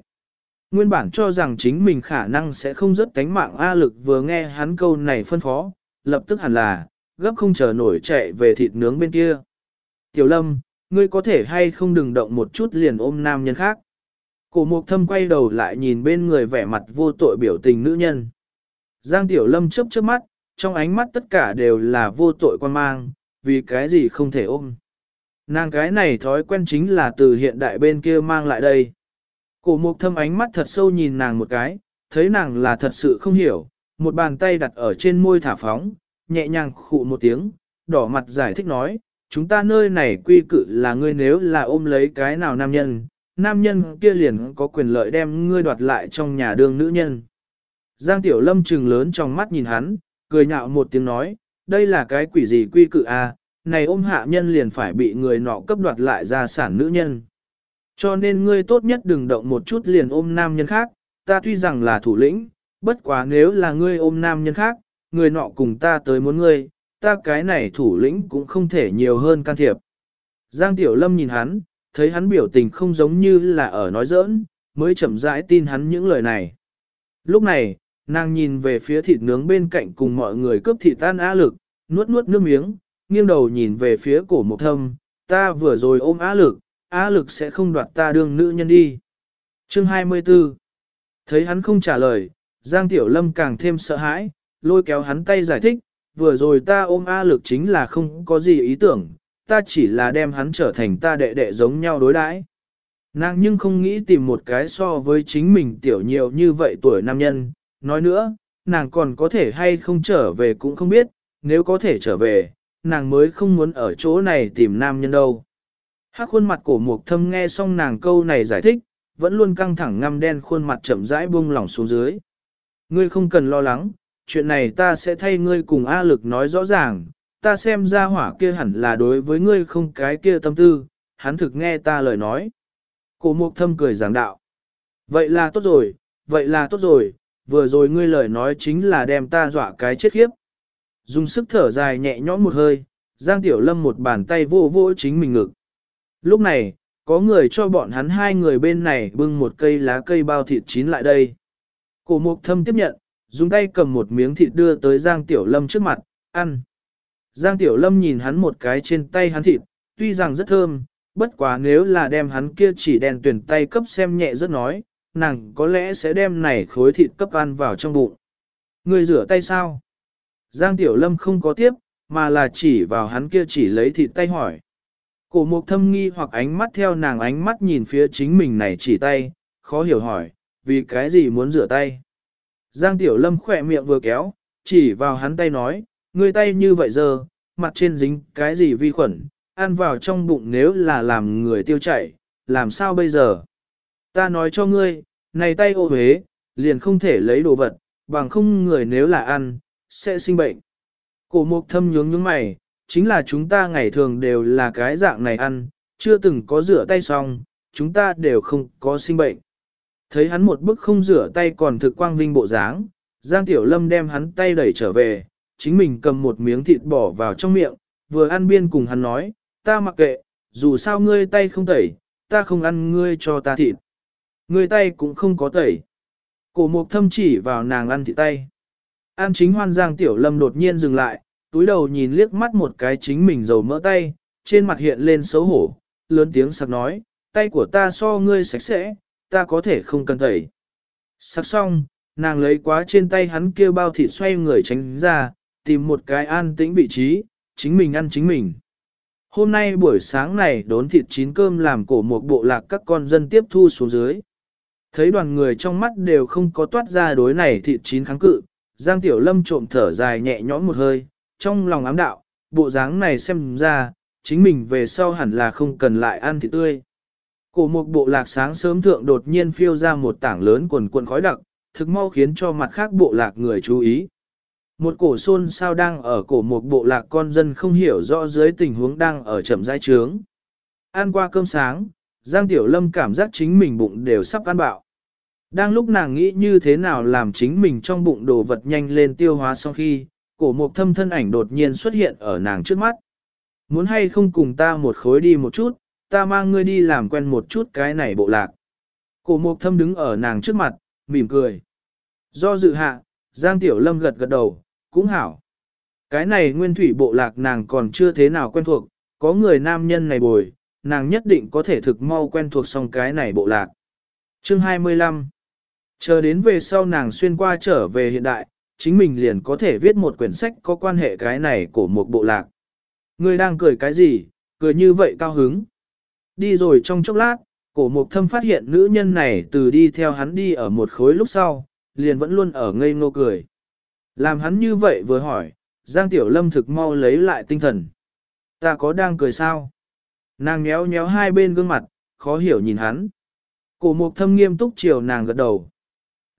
Nguyên bản cho rằng chính mình khả năng sẽ không rất tánh mạng A lực vừa nghe hắn câu này phân phó, lập tức hẳn là, gấp không chờ nổi chạy về thịt nướng bên kia. Tiểu lâm, ngươi có thể hay không đừng động một chút liền ôm nam nhân khác. Cổ mục thâm quay đầu lại nhìn bên người vẻ mặt vô tội biểu tình nữ nhân. Giang Tiểu Lâm chớp chớp mắt, trong ánh mắt tất cả đều là vô tội quan mang, vì cái gì không thể ôm. Nàng cái này thói quen chính là từ hiện đại bên kia mang lại đây. Cổ mục thâm ánh mắt thật sâu nhìn nàng một cái, thấy nàng là thật sự không hiểu, một bàn tay đặt ở trên môi thả phóng, nhẹ nhàng khụ một tiếng, đỏ mặt giải thích nói, chúng ta nơi này quy cự là ngươi nếu là ôm lấy cái nào nam nhân, nam nhân kia liền có quyền lợi đem ngươi đoạt lại trong nhà đương nữ nhân. Giang Tiểu Lâm trừng lớn trong mắt nhìn hắn, cười nhạo một tiếng nói, đây là cái quỷ gì quy cự à, này ôm hạ nhân liền phải bị người nọ cấp đoạt lại gia sản nữ nhân. Cho nên ngươi tốt nhất đừng động một chút liền ôm nam nhân khác, ta tuy rằng là thủ lĩnh, bất quá nếu là ngươi ôm nam nhân khác, người nọ cùng ta tới muốn ngươi, ta cái này thủ lĩnh cũng không thể nhiều hơn can thiệp. Giang Tiểu Lâm nhìn hắn, thấy hắn biểu tình không giống như là ở nói giỡn, mới chậm rãi tin hắn những lời này. Lúc này, nàng nhìn về phía thịt nướng bên cạnh cùng mọi người cướp thịt tan á lực, nuốt nuốt nước miếng, nghiêng đầu nhìn về phía cổ mộc thâm, ta vừa rồi ôm á lực, á lực sẽ không đoạt ta đương nữ nhân đi. Chương 24 Thấy hắn không trả lời, Giang Tiểu Lâm càng thêm sợ hãi, lôi kéo hắn tay giải thích, vừa rồi ta ôm á lực chính là không có gì ý tưởng, ta chỉ là đem hắn trở thành ta đệ đệ giống nhau đối đãi. Nàng nhưng không nghĩ tìm một cái so với chính mình tiểu nhiều như vậy tuổi nam nhân, nói nữa, nàng còn có thể hay không trở về cũng không biết, nếu có thể trở về, nàng mới không muốn ở chỗ này tìm nam nhân đâu. Hắc khuôn mặt cổ mục thâm nghe xong nàng câu này giải thích, vẫn luôn căng thẳng ngăm đen khuôn mặt chậm rãi buông lỏng xuống dưới. Ngươi không cần lo lắng, chuyện này ta sẽ thay ngươi cùng A lực nói rõ ràng, ta xem ra hỏa kia hẳn là đối với ngươi không cái kia tâm tư, hắn thực nghe ta lời nói. Cổ mục thâm cười giảng đạo. Vậy là tốt rồi, vậy là tốt rồi, vừa rồi ngươi lời nói chính là đem ta dọa cái chết khiếp. Dùng sức thở dài nhẹ nhõm một hơi, Giang Tiểu Lâm một bàn tay vô vô chính mình ngực. Lúc này, có người cho bọn hắn hai người bên này bưng một cây lá cây bao thịt chín lại đây. Cổ mục thâm tiếp nhận, dùng tay cầm một miếng thịt đưa tới Giang Tiểu Lâm trước mặt, ăn. Giang Tiểu Lâm nhìn hắn một cái trên tay hắn thịt, tuy rằng rất thơm, bất quá nếu là đem hắn kia chỉ đèn tuyển tay cấp xem nhẹ rất nói, nàng có lẽ sẽ đem này khối thịt cấp ăn vào trong bụng. Người rửa tay sao? Giang Tiểu Lâm không có tiếp, mà là chỉ vào hắn kia chỉ lấy thịt tay hỏi. Cổ mục thâm nghi hoặc ánh mắt theo nàng ánh mắt nhìn phía chính mình này chỉ tay, khó hiểu hỏi, vì cái gì muốn rửa tay? Giang Tiểu Lâm khỏe miệng vừa kéo, chỉ vào hắn tay nói, ngươi tay như vậy giờ, mặt trên dính cái gì vi khuẩn, ăn vào trong bụng nếu là làm người tiêu chảy, làm sao bây giờ? Ta nói cho ngươi, này tay ô huế, liền không thể lấy đồ vật, bằng không người nếu là ăn, sẽ sinh bệnh. Cổ mục thâm nhướng nhướng mày, chính là chúng ta ngày thường đều là cái dạng này ăn, chưa từng có rửa tay xong, chúng ta đều không có sinh bệnh. Thấy hắn một bức không rửa tay còn thực quang vinh bộ dáng, Giang Tiểu Lâm đem hắn tay đẩy trở về, chính mình cầm một miếng thịt bỏ vào trong miệng, vừa ăn biên cùng hắn nói, ta mặc kệ, dù sao ngươi tay không tẩy, ta không ăn ngươi cho ta thịt. Ngươi tay cũng không có tẩy. Cổ mục thâm chỉ vào nàng ăn thịt tay. An chính hoan giang tiểu lâm đột nhiên dừng lại, túi đầu nhìn liếc mắt một cái chính mình dầu mỡ tay, trên mặt hiện lên xấu hổ, lớn tiếng sặc nói, tay của ta so ngươi sạch sẽ, ta có thể không cần thầy. Sặc xong, nàng lấy quá trên tay hắn kia bao thịt xoay người tránh ra, tìm một cái an tĩnh vị trí, chính mình ăn chính mình. Hôm nay buổi sáng này đốn thịt chín cơm làm cổ một bộ lạc các con dân tiếp thu xuống dưới. Thấy đoàn người trong mắt đều không có toát ra đối này thịt chín kháng cự, Giang Tiểu Lâm trộm thở dài nhẹ nhõm một hơi, trong lòng ám đạo, bộ dáng này xem ra, chính mình về sau hẳn là không cần lại ăn thịt tươi. Cổ một bộ lạc sáng sớm thượng đột nhiên phiêu ra một tảng lớn quần quần khói đặc, thực mau khiến cho mặt khác bộ lạc người chú ý. Một cổ xôn sao đang ở cổ một bộ lạc con dân không hiểu rõ dưới tình huống đang ở chậm rãi trướng. Ăn qua cơm sáng, Giang Tiểu Lâm cảm giác chính mình bụng đều sắp ăn bạo. Đang lúc nàng nghĩ như thế nào làm chính mình trong bụng đồ vật nhanh lên tiêu hóa sau khi, cổ Mộc thâm thân ảnh đột nhiên xuất hiện ở nàng trước mắt. Muốn hay không cùng ta một khối đi một chút, ta mang ngươi đi làm quen một chút cái này bộ lạc. Cổ mục thâm đứng ở nàng trước mặt, mỉm cười. Do dự hạ, Giang Tiểu Lâm gật gật đầu, cũng hảo. Cái này nguyên thủy bộ lạc nàng còn chưa thế nào quen thuộc, có người nam nhân này bồi, nàng nhất định có thể thực mau quen thuộc xong cái này bộ lạc. Chương 25 Chờ đến về sau nàng xuyên qua trở về hiện đại, chính mình liền có thể viết một quyển sách có quan hệ cái này của một bộ lạc. Người đang cười cái gì, cười như vậy cao hứng. Đi rồi trong chốc lát, cổ mục thâm phát hiện nữ nhân này từ đi theo hắn đi ở một khối lúc sau, liền vẫn luôn ở ngây ngô cười. Làm hắn như vậy vừa hỏi, Giang Tiểu Lâm thực mau lấy lại tinh thần. Ta có đang cười sao? Nàng nhéo nhéo hai bên gương mặt, khó hiểu nhìn hắn. Cổ mục thâm nghiêm túc chiều nàng gật đầu.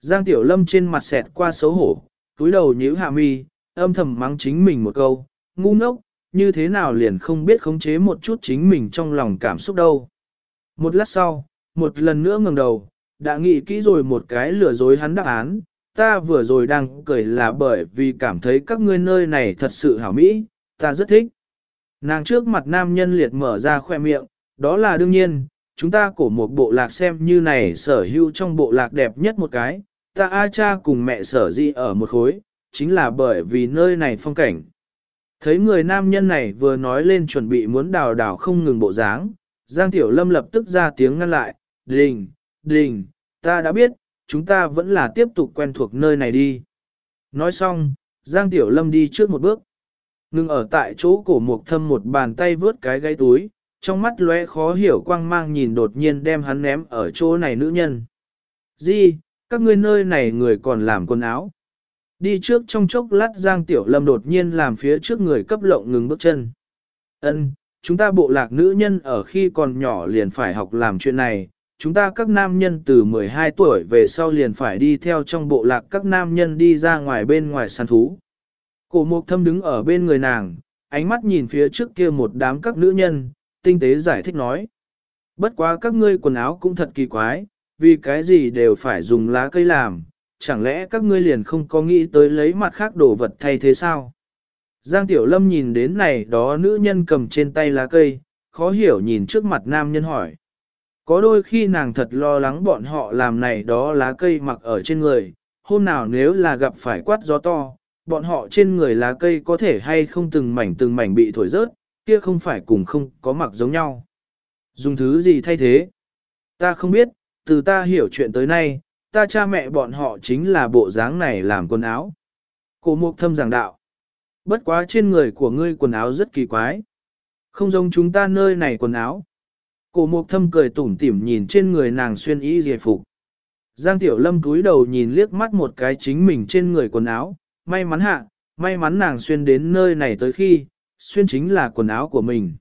Giang Tiểu Lâm trên mặt xẹt qua xấu hổ, túi đầu nhíu hạ mi, âm thầm mắng chính mình một câu, ngu ngốc, như thế nào liền không biết khống chế một chút chính mình trong lòng cảm xúc đâu. Một lát sau, một lần nữa ngẩng đầu, đã nghĩ kỹ rồi một cái lừa dối hắn đáp án, ta vừa rồi đang cười là bởi vì cảm thấy các ngươi nơi này thật sự hảo mỹ, ta rất thích. Nàng trước mặt nam nhân liệt mở ra khoe miệng, đó là đương nhiên, chúng ta cổ một bộ lạc xem như này sở hữu trong bộ lạc đẹp nhất một cái, ta A cha cùng mẹ sở di ở một khối, chính là bởi vì nơi này phong cảnh. Thấy người nam nhân này vừa nói lên chuẩn bị muốn đào đào không ngừng bộ dáng, Giang Tiểu Lâm lập tức ra tiếng ngăn lại, đình, đình, ta đã biết, chúng ta vẫn là tiếp tục quen thuộc nơi này đi. Nói xong, Giang Tiểu Lâm đi trước một bước. Ngưng ở tại chỗ cổ mục thâm một bàn tay vướt cái gáy túi, trong mắt lóe khó hiểu quang mang nhìn đột nhiên đem hắn ném ở chỗ này nữ nhân. Di, các ngươi nơi này người còn làm quần áo. Đi trước trong chốc lát Giang Tiểu Lâm đột nhiên làm phía trước người cấp lộng ngừng bước chân. Ân, chúng ta bộ lạc nữ nhân ở khi còn nhỏ liền phải học làm chuyện này, chúng ta các nam nhân từ 12 tuổi về sau liền phải đi theo trong bộ lạc các nam nhân đi ra ngoài bên ngoài săn thú. Cổ mục thâm đứng ở bên người nàng, ánh mắt nhìn phía trước kia một đám các nữ nhân, tinh tế giải thích nói. Bất quá các ngươi quần áo cũng thật kỳ quái, vì cái gì đều phải dùng lá cây làm, chẳng lẽ các ngươi liền không có nghĩ tới lấy mặt khác đồ vật thay thế sao? Giang Tiểu Lâm nhìn đến này đó nữ nhân cầm trên tay lá cây, khó hiểu nhìn trước mặt nam nhân hỏi. Có đôi khi nàng thật lo lắng bọn họ làm này đó lá cây mặc ở trên người, hôm nào nếu là gặp phải quát gió to, bọn họ trên người lá cây có thể hay không từng mảnh từng mảnh bị thổi rớt, kia không phải cùng không có mặc giống nhau. Dùng thứ gì thay thế? Ta không biết, từ ta hiểu chuyện tới nay, ta cha mẹ bọn họ chính là bộ dáng này làm quần áo. Cổ mục thâm giảng đạo. Bất quá trên người của ngươi quần áo rất kỳ quái. Không giống chúng ta nơi này quần áo. Cổ mục thâm cười tủm tỉm nhìn trên người nàng xuyên y dề phục. Giang Tiểu Lâm cúi đầu nhìn liếc mắt một cái chính mình trên người quần áo, may mắn hạ, may mắn nàng xuyên đến nơi này tới khi, xuyên chính là quần áo của mình.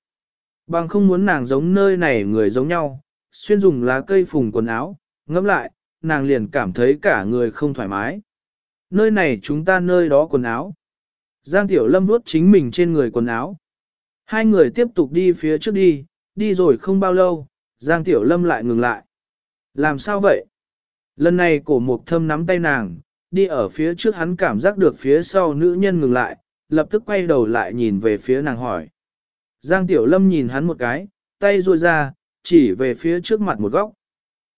Bằng không muốn nàng giống nơi này người giống nhau, xuyên dùng lá cây phùng quần áo, ngẫm lại, nàng liền cảm thấy cả người không thoải mái. Nơi này chúng ta nơi đó quần áo. Giang Tiểu Lâm vuốt chính mình trên người quần áo. Hai người tiếp tục đi phía trước đi, đi rồi không bao lâu, Giang Tiểu Lâm lại ngừng lại. Làm sao vậy? Lần này cổ mục thâm nắm tay nàng, đi ở phía trước hắn cảm giác được phía sau nữ nhân ngừng lại, lập tức quay đầu lại nhìn về phía nàng hỏi. Giang Tiểu Lâm nhìn hắn một cái, tay ruôi ra, chỉ về phía trước mặt một góc.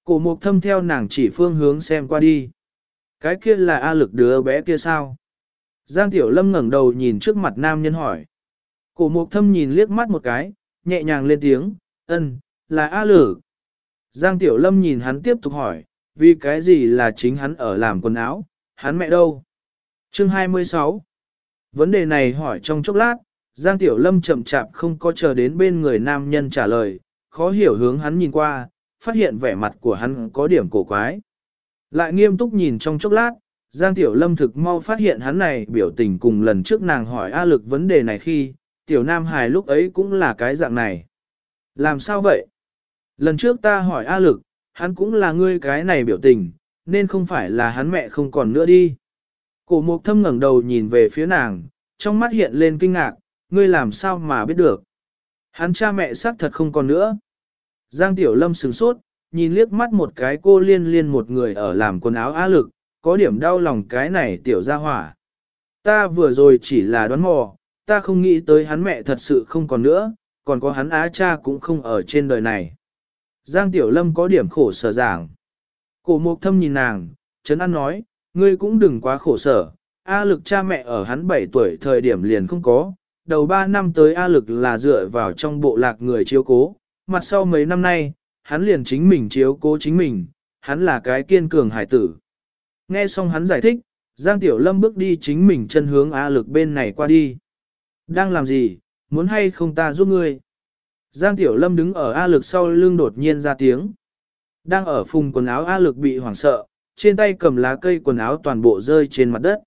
Cổ mục thâm theo nàng chỉ phương hướng xem qua đi. Cái kia là A lực đứa bé kia sao? Giang Tiểu Lâm ngẩng đầu nhìn trước mặt nam nhân hỏi. Cổ mục thâm nhìn liếc mắt một cái, nhẹ nhàng lên tiếng, ân, là A Lử. Giang Tiểu Lâm nhìn hắn tiếp tục hỏi, vì cái gì là chính hắn ở làm quần áo, hắn mẹ đâu? Chương 26 Vấn đề này hỏi trong chốc lát, Giang Tiểu Lâm chậm chạp không có chờ đến bên người nam nhân trả lời, khó hiểu hướng hắn nhìn qua, phát hiện vẻ mặt của hắn có điểm cổ quái. Lại nghiêm túc nhìn trong chốc lát, Giang Tiểu Lâm thực mau phát hiện hắn này biểu tình cùng lần trước nàng hỏi A lực vấn đề này khi, Tiểu Nam Hải lúc ấy cũng là cái dạng này. Làm sao vậy? Lần trước ta hỏi A lực, hắn cũng là ngươi cái này biểu tình, nên không phải là hắn mẹ không còn nữa đi. Cổ mục thâm ngẩng đầu nhìn về phía nàng, trong mắt hiện lên kinh ngạc, ngươi làm sao mà biết được. Hắn cha mẹ xác thật không còn nữa. Giang Tiểu Lâm sửng sốt, nhìn liếc mắt một cái cô liên liên một người ở làm quần áo á lực, có điểm đau lòng cái này Tiểu ra hỏa. Ta vừa rồi chỉ là đoán mò, ta không nghĩ tới hắn mẹ thật sự không còn nữa, còn có hắn á cha cũng không ở trên đời này. Giang Tiểu Lâm có điểm khổ sở giảng. Cổ mục thâm nhìn nàng, Trấn An nói, ngươi cũng đừng quá khổ sở, A lực cha mẹ ở hắn 7 tuổi thời điểm liền không có, đầu 3 năm tới A lực là dựa vào trong bộ lạc người chiếu cố, mặt sau mấy năm nay, hắn liền chính mình chiếu cố chính mình, hắn là cái kiên cường hải tử. Nghe xong hắn giải thích, Giang Tiểu Lâm bước đi chính mình chân hướng A lực bên này qua đi. Đang làm gì, muốn hay không ta giúp ngươi? Giang Tiểu Lâm đứng ở A lực sau lưng đột nhiên ra tiếng. Đang ở phùng quần áo A lực bị hoảng sợ, trên tay cầm lá cây quần áo toàn bộ rơi trên mặt đất.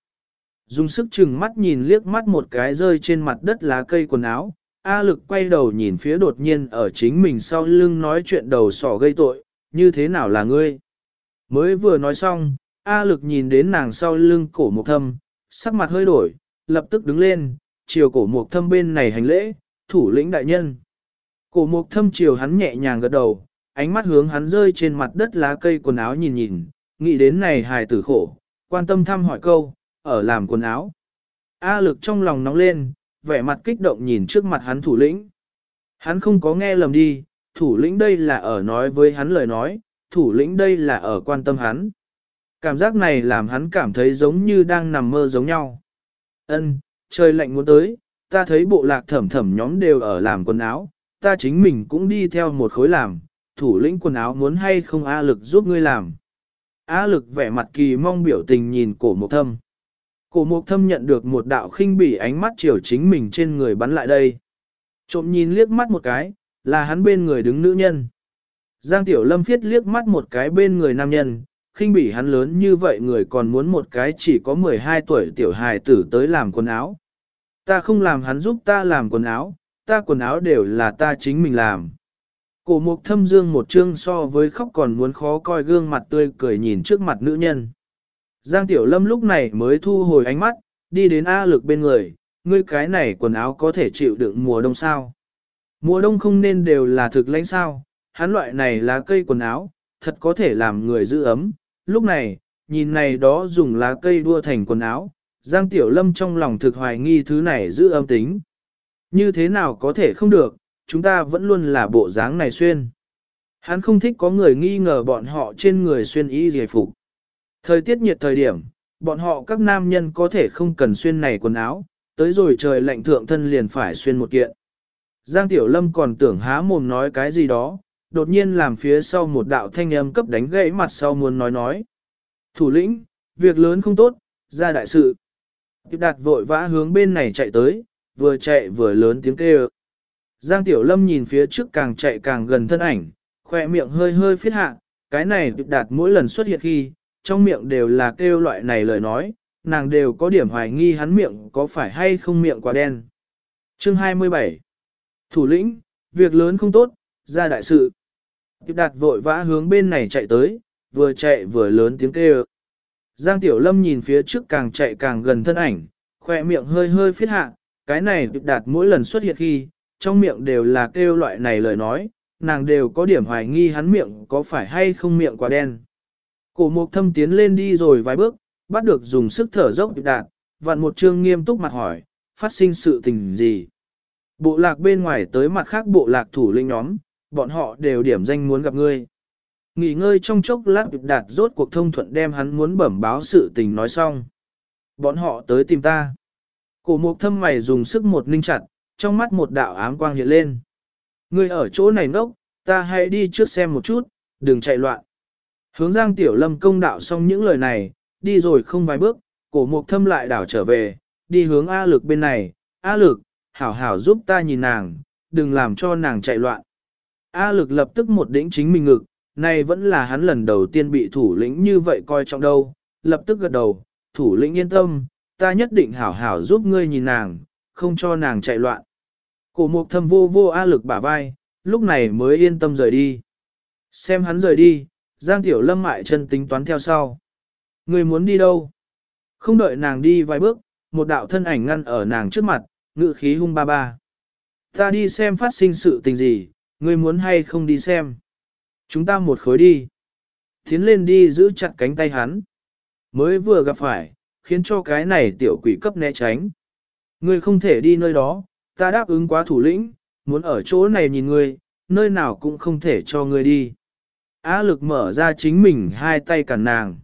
Dùng sức chừng mắt nhìn liếc mắt một cái rơi trên mặt đất lá cây quần áo, A lực quay đầu nhìn phía đột nhiên ở chính mình sau lưng nói chuyện đầu sỏ gây tội, như thế nào là ngươi? Mới vừa nói xong, A lực nhìn đến nàng sau lưng cổ mục thâm, sắc mặt hơi đổi, lập tức đứng lên, chiều cổ mục thâm bên này hành lễ, thủ lĩnh đại nhân. Cổ mục thâm chiều hắn nhẹ nhàng gật đầu, ánh mắt hướng hắn rơi trên mặt đất lá cây quần áo nhìn nhìn, nghĩ đến này hài tử khổ, quan tâm thăm hỏi câu, ở làm quần áo. A lực trong lòng nóng lên, vẻ mặt kích động nhìn trước mặt hắn thủ lĩnh. Hắn không có nghe lầm đi, thủ lĩnh đây là ở nói với hắn lời nói, thủ lĩnh đây là ở quan tâm hắn. Cảm giác này làm hắn cảm thấy giống như đang nằm mơ giống nhau. Ân, trời lạnh muốn tới, ta thấy bộ lạc thẩm thẩm nhóm đều ở làm quần áo, ta chính mình cũng đi theo một khối làm, thủ lĩnh quần áo muốn hay không A lực giúp ngươi làm. A lực vẻ mặt kỳ mong biểu tình nhìn cổ mục thâm. Cổ mục thâm nhận được một đạo khinh bỉ ánh mắt chiều chính mình trên người bắn lại đây. Trộm nhìn liếc mắt một cái, là hắn bên người đứng nữ nhân. Giang Tiểu Lâm phiết liếc mắt một cái bên người nam nhân, khinh bỉ hắn lớn như vậy người còn muốn một cái chỉ có 12 tuổi tiểu hài tử tới làm quần áo. Ta không làm hắn giúp ta làm quần áo, ta quần áo đều là ta chính mình làm. Cổ mục thâm dương một chương so với khóc còn muốn khó coi gương mặt tươi cười nhìn trước mặt nữ nhân. Giang Tiểu Lâm lúc này mới thu hồi ánh mắt, đi đến A lực bên người, ngươi cái này quần áo có thể chịu đựng mùa đông sao. Mùa đông không nên đều là thực lãnh sao, hắn loại này là cây quần áo, thật có thể làm người giữ ấm. Lúc này, nhìn này đó dùng lá cây đua thành quần áo, Giang Tiểu Lâm trong lòng thực hoài nghi thứ này giữ âm tính. Như thế nào có thể không được, chúng ta vẫn luôn là bộ dáng này xuyên. Hắn không thích có người nghi ngờ bọn họ trên người xuyên y giải phục. Thời tiết nhiệt thời điểm, bọn họ các nam nhân có thể không cần xuyên này quần áo, tới rồi trời lạnh thượng thân liền phải xuyên một kiện. Giang Tiểu Lâm còn tưởng há mồm nói cái gì đó, đột nhiên làm phía sau một đạo thanh âm cấp đánh gãy mặt sau muốn nói nói. Thủ lĩnh, việc lớn không tốt, ra đại sự. Tiếp đạt vội vã hướng bên này chạy tới, vừa chạy vừa lớn tiếng kêu. Giang Tiểu Lâm nhìn phía trước càng chạy càng gần thân ảnh, khoe miệng hơi hơi phiết hạ, cái này Tiếp đạt mỗi lần xuất hiện khi, trong miệng đều là kêu loại này lời nói, nàng đều có điểm hoài nghi hắn miệng có phải hay không miệng quá đen. Chương 27 Thủ lĩnh, việc lớn không tốt, ra đại sự. Tiếp đạt vội vã hướng bên này chạy tới, vừa chạy vừa lớn tiếng kêu. Giang Tiểu Lâm nhìn phía trước càng chạy càng gần thân ảnh, khoe miệng hơi hơi phiết hạ, cái này tiếp đạt mỗi lần xuất hiện khi, trong miệng đều là kêu loại này lời nói, nàng đều có điểm hoài nghi hắn miệng có phải hay không miệng quá đen. Cổ mục thâm tiến lên đi rồi vài bước, bắt được dùng sức thở dốc đạt, vặn một trương nghiêm túc mặt hỏi, phát sinh sự tình gì. Bộ lạc bên ngoài tới mặt khác bộ lạc thủ lĩnh nhóm, bọn họ đều điểm danh muốn gặp ngươi. Nghỉ ngơi trong chốc lát đạt rốt cuộc thông thuận đem hắn muốn bẩm báo sự tình nói xong. Bọn họ tới tìm ta. Cổ mục thâm mày dùng sức một ninh chặt, trong mắt một đạo ám quang hiện lên. Ngươi ở chỗ này ngốc, ta hãy đi trước xem một chút, đừng chạy loạn. Hướng Giang Tiểu Lâm công đạo xong những lời này, đi rồi không vài bước, cổ mục thâm lại đảo trở về, đi hướng A lực bên này, A lực, hảo hảo giúp ta nhìn nàng, đừng làm cho nàng chạy loạn. A lực lập tức một đỉnh chính mình ngực, này vẫn là hắn lần đầu tiên bị thủ lĩnh như vậy coi trọng đâu, lập tức gật đầu, thủ lĩnh yên tâm, ta nhất định hảo hảo giúp ngươi nhìn nàng, không cho nàng chạy loạn. Cổ mục thâm vô vô A lực bả vai, lúc này mới yên tâm rời đi. Xem hắn rời đi, Giang Tiểu Lâm mại chân tính toán theo sau. Ngươi muốn đi đâu? Không đợi nàng đi vài bước, một đạo thân ảnh ngăn ở nàng trước mặt, ngự khí hung ba ba. Ta đi xem phát sinh sự tình gì, ngươi muốn hay không đi xem. Chúng ta một khối đi. Tiến lên đi giữ chặt cánh tay hắn. Mới vừa gặp phải, khiến cho cái này tiểu quỷ cấp né tránh. Ngươi không thể đi nơi đó, ta đáp ứng quá thủ lĩnh, muốn ở chỗ này nhìn ngươi, nơi nào cũng không thể cho ngươi đi. Á lực mở ra chính mình hai tay cản nàng.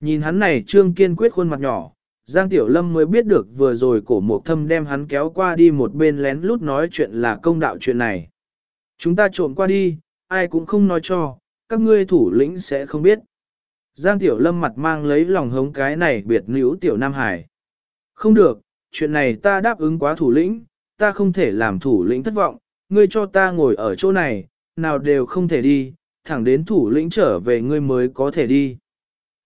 Nhìn hắn này trương kiên quyết khuôn mặt nhỏ, Giang Tiểu Lâm mới biết được vừa rồi cổ mộc thâm đem hắn kéo qua đi một bên lén lút nói chuyện là công đạo chuyện này. Chúng ta trộm qua đi, ai cũng không nói cho, các ngươi thủ lĩnh sẽ không biết. Giang Tiểu Lâm mặt mang lấy lòng hống cái này biệt nữ Tiểu Nam Hải. Không được, chuyện này ta đáp ứng quá thủ lĩnh, ta không thể làm thủ lĩnh thất vọng, ngươi cho ta ngồi ở chỗ này, nào đều không thể đi, thẳng đến thủ lĩnh trở về ngươi mới có thể đi.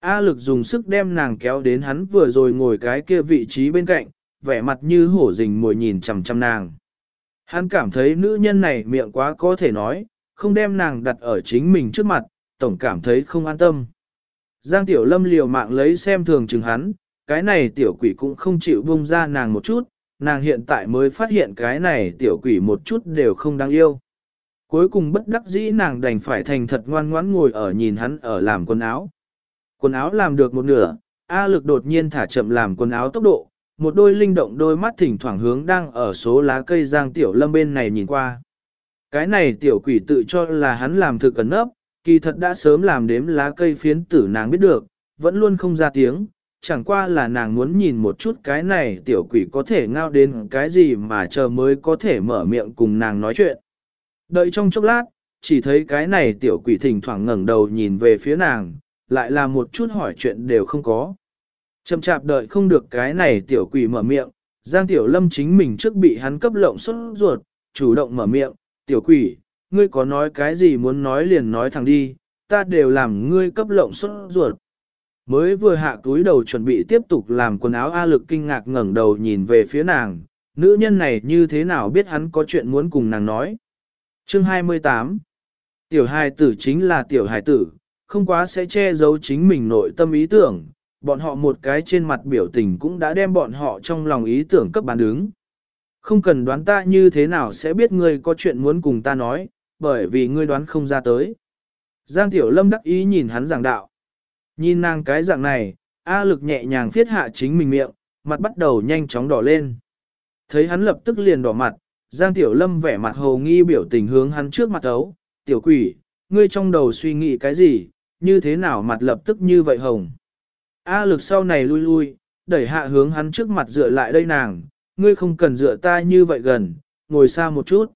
A lực dùng sức đem nàng kéo đến hắn vừa rồi ngồi cái kia vị trí bên cạnh, vẻ mặt như hổ rình mồi nhìn chằm chằm nàng. Hắn cảm thấy nữ nhân này miệng quá có thể nói, không đem nàng đặt ở chính mình trước mặt, tổng cảm thấy không an tâm. Giang Tiểu Lâm liều mạng lấy xem thường chừng hắn, cái này tiểu quỷ cũng không chịu buông ra nàng một chút, nàng hiện tại mới phát hiện cái này tiểu quỷ một chút đều không đáng yêu. Cuối cùng bất đắc dĩ nàng đành phải thành thật ngoan ngoãn ngồi ở nhìn hắn ở làm quần áo. Quần áo làm được một nửa, A lực đột nhiên thả chậm làm quần áo tốc độ, một đôi linh động đôi mắt thỉnh thoảng hướng đang ở số lá cây giang tiểu lâm bên này nhìn qua. Cái này tiểu quỷ tự cho là hắn làm thực cẩn nấp, kỳ thật đã sớm làm đếm lá cây phiến tử nàng biết được, vẫn luôn không ra tiếng, chẳng qua là nàng muốn nhìn một chút cái này tiểu quỷ có thể ngao đến cái gì mà chờ mới có thể mở miệng cùng nàng nói chuyện. Đợi trong chốc lát, chỉ thấy cái này tiểu quỷ thỉnh thoảng ngẩng đầu nhìn về phía nàng, lại là một chút hỏi chuyện đều không có. Chậm chạp đợi không được cái này tiểu quỷ mở miệng, Giang Tiểu Lâm chính mình trước bị hắn cấp lộng xuất ruột, chủ động mở miệng, tiểu quỷ, ngươi có nói cái gì muốn nói liền nói thẳng đi, ta đều làm ngươi cấp lộng xuất ruột. Mới vừa hạ túi đầu chuẩn bị tiếp tục làm quần áo A lực kinh ngạc ngẩng đầu nhìn về phía nàng, nữ nhân này như thế nào biết hắn có chuyện muốn cùng nàng nói. Chương 28 Tiểu hài tử chính là tiểu hài tử, không quá sẽ che giấu chính mình nội tâm ý tưởng, bọn họ một cái trên mặt biểu tình cũng đã đem bọn họ trong lòng ý tưởng cấp bán đứng. Không cần đoán ta như thế nào sẽ biết ngươi có chuyện muốn cùng ta nói, bởi vì ngươi đoán không ra tới. Giang Tiểu Lâm đắc ý nhìn hắn giảng đạo. Nhìn nàng cái dạng này, A lực nhẹ nhàng phiết hạ chính mình miệng, mặt bắt đầu nhanh chóng đỏ lên. Thấy hắn lập tức liền đỏ mặt, Giang Tiểu Lâm vẻ mặt hồ nghi biểu tình hướng hắn trước mặt ấu. Tiểu quỷ, ngươi trong đầu suy nghĩ cái gì, như thế nào mặt lập tức như vậy hồng. A lực sau này lui lui, đẩy hạ hướng hắn trước mặt dựa lại đây nàng, ngươi không cần dựa ta như vậy gần, ngồi xa một chút.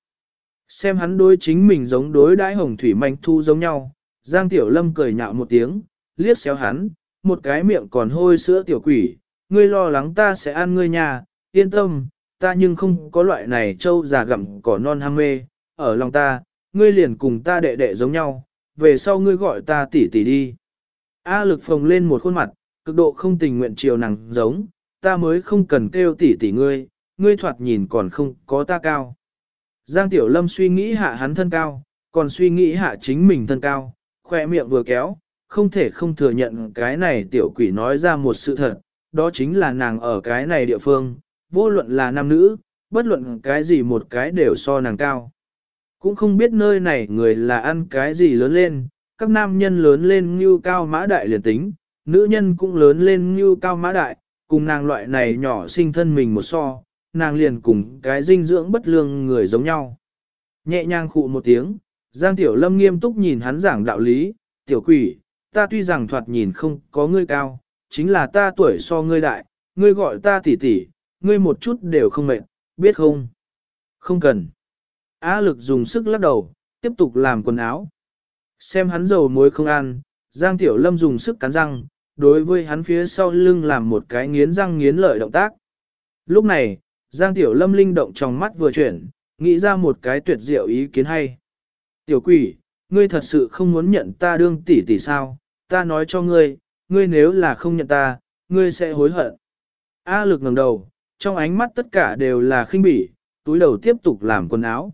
Xem hắn đối chính mình giống đối đãi hồng thủy manh thu giống nhau, Giang Tiểu Lâm cười nhạo một tiếng, liếc xéo hắn, một cái miệng còn hôi sữa tiểu quỷ, ngươi lo lắng ta sẽ ăn ngươi nhà, yên tâm, ta nhưng không có loại này trâu già gặm cỏ non ham mê, ở lòng ta, ngươi liền cùng ta đệ đệ giống nhau, về sau ngươi gọi ta tỷ tỷ đi. A lực phồng lên một khuôn mặt, cực độ không tình nguyện chiều nàng giống, ta mới không cần kêu tỷ tỷ ngươi, ngươi thoạt nhìn còn không có ta cao. Giang Tiểu Lâm suy nghĩ hạ hắn thân cao, còn suy nghĩ hạ chính mình thân cao, khoe miệng vừa kéo, không thể không thừa nhận cái này tiểu quỷ nói ra một sự thật, đó chính là nàng ở cái này địa phương, vô luận là nam nữ, bất luận cái gì một cái đều so nàng cao. Cũng không biết nơi này người là ăn cái gì lớn lên, các nam nhân lớn lên như cao mã đại liền tính, nữ nhân cũng lớn lên như cao mã đại, cùng nàng loại này nhỏ sinh thân mình một so, nàng liền cùng cái dinh dưỡng bất lương người giống nhau. Nhẹ nhàng khụ một tiếng, Giang Tiểu Lâm nghiêm túc nhìn hắn giảng đạo lý, tiểu quỷ, ta tuy rằng thoạt nhìn không có ngươi cao, chính là ta tuổi so ngươi đại, ngươi gọi ta tỷ tỷ, ngươi một chút đều không mệt, biết không? Không cần. Á lực dùng sức lắc đầu, tiếp tục làm quần áo. Xem hắn dầu muối không ăn, Giang Tiểu Lâm dùng sức cắn răng, đối với hắn phía sau lưng làm một cái nghiến răng nghiến lợi động tác. Lúc này, Giang Tiểu Lâm linh động trong mắt vừa chuyển, nghĩ ra một cái tuyệt diệu ý kiến hay. Tiểu quỷ, ngươi thật sự không muốn nhận ta đương tỷ tỷ sao, ta nói cho ngươi, ngươi nếu là không nhận ta, ngươi sẽ hối hận. A lực ngẩng đầu, trong ánh mắt tất cả đều là khinh bỉ, túi đầu tiếp tục làm quần áo.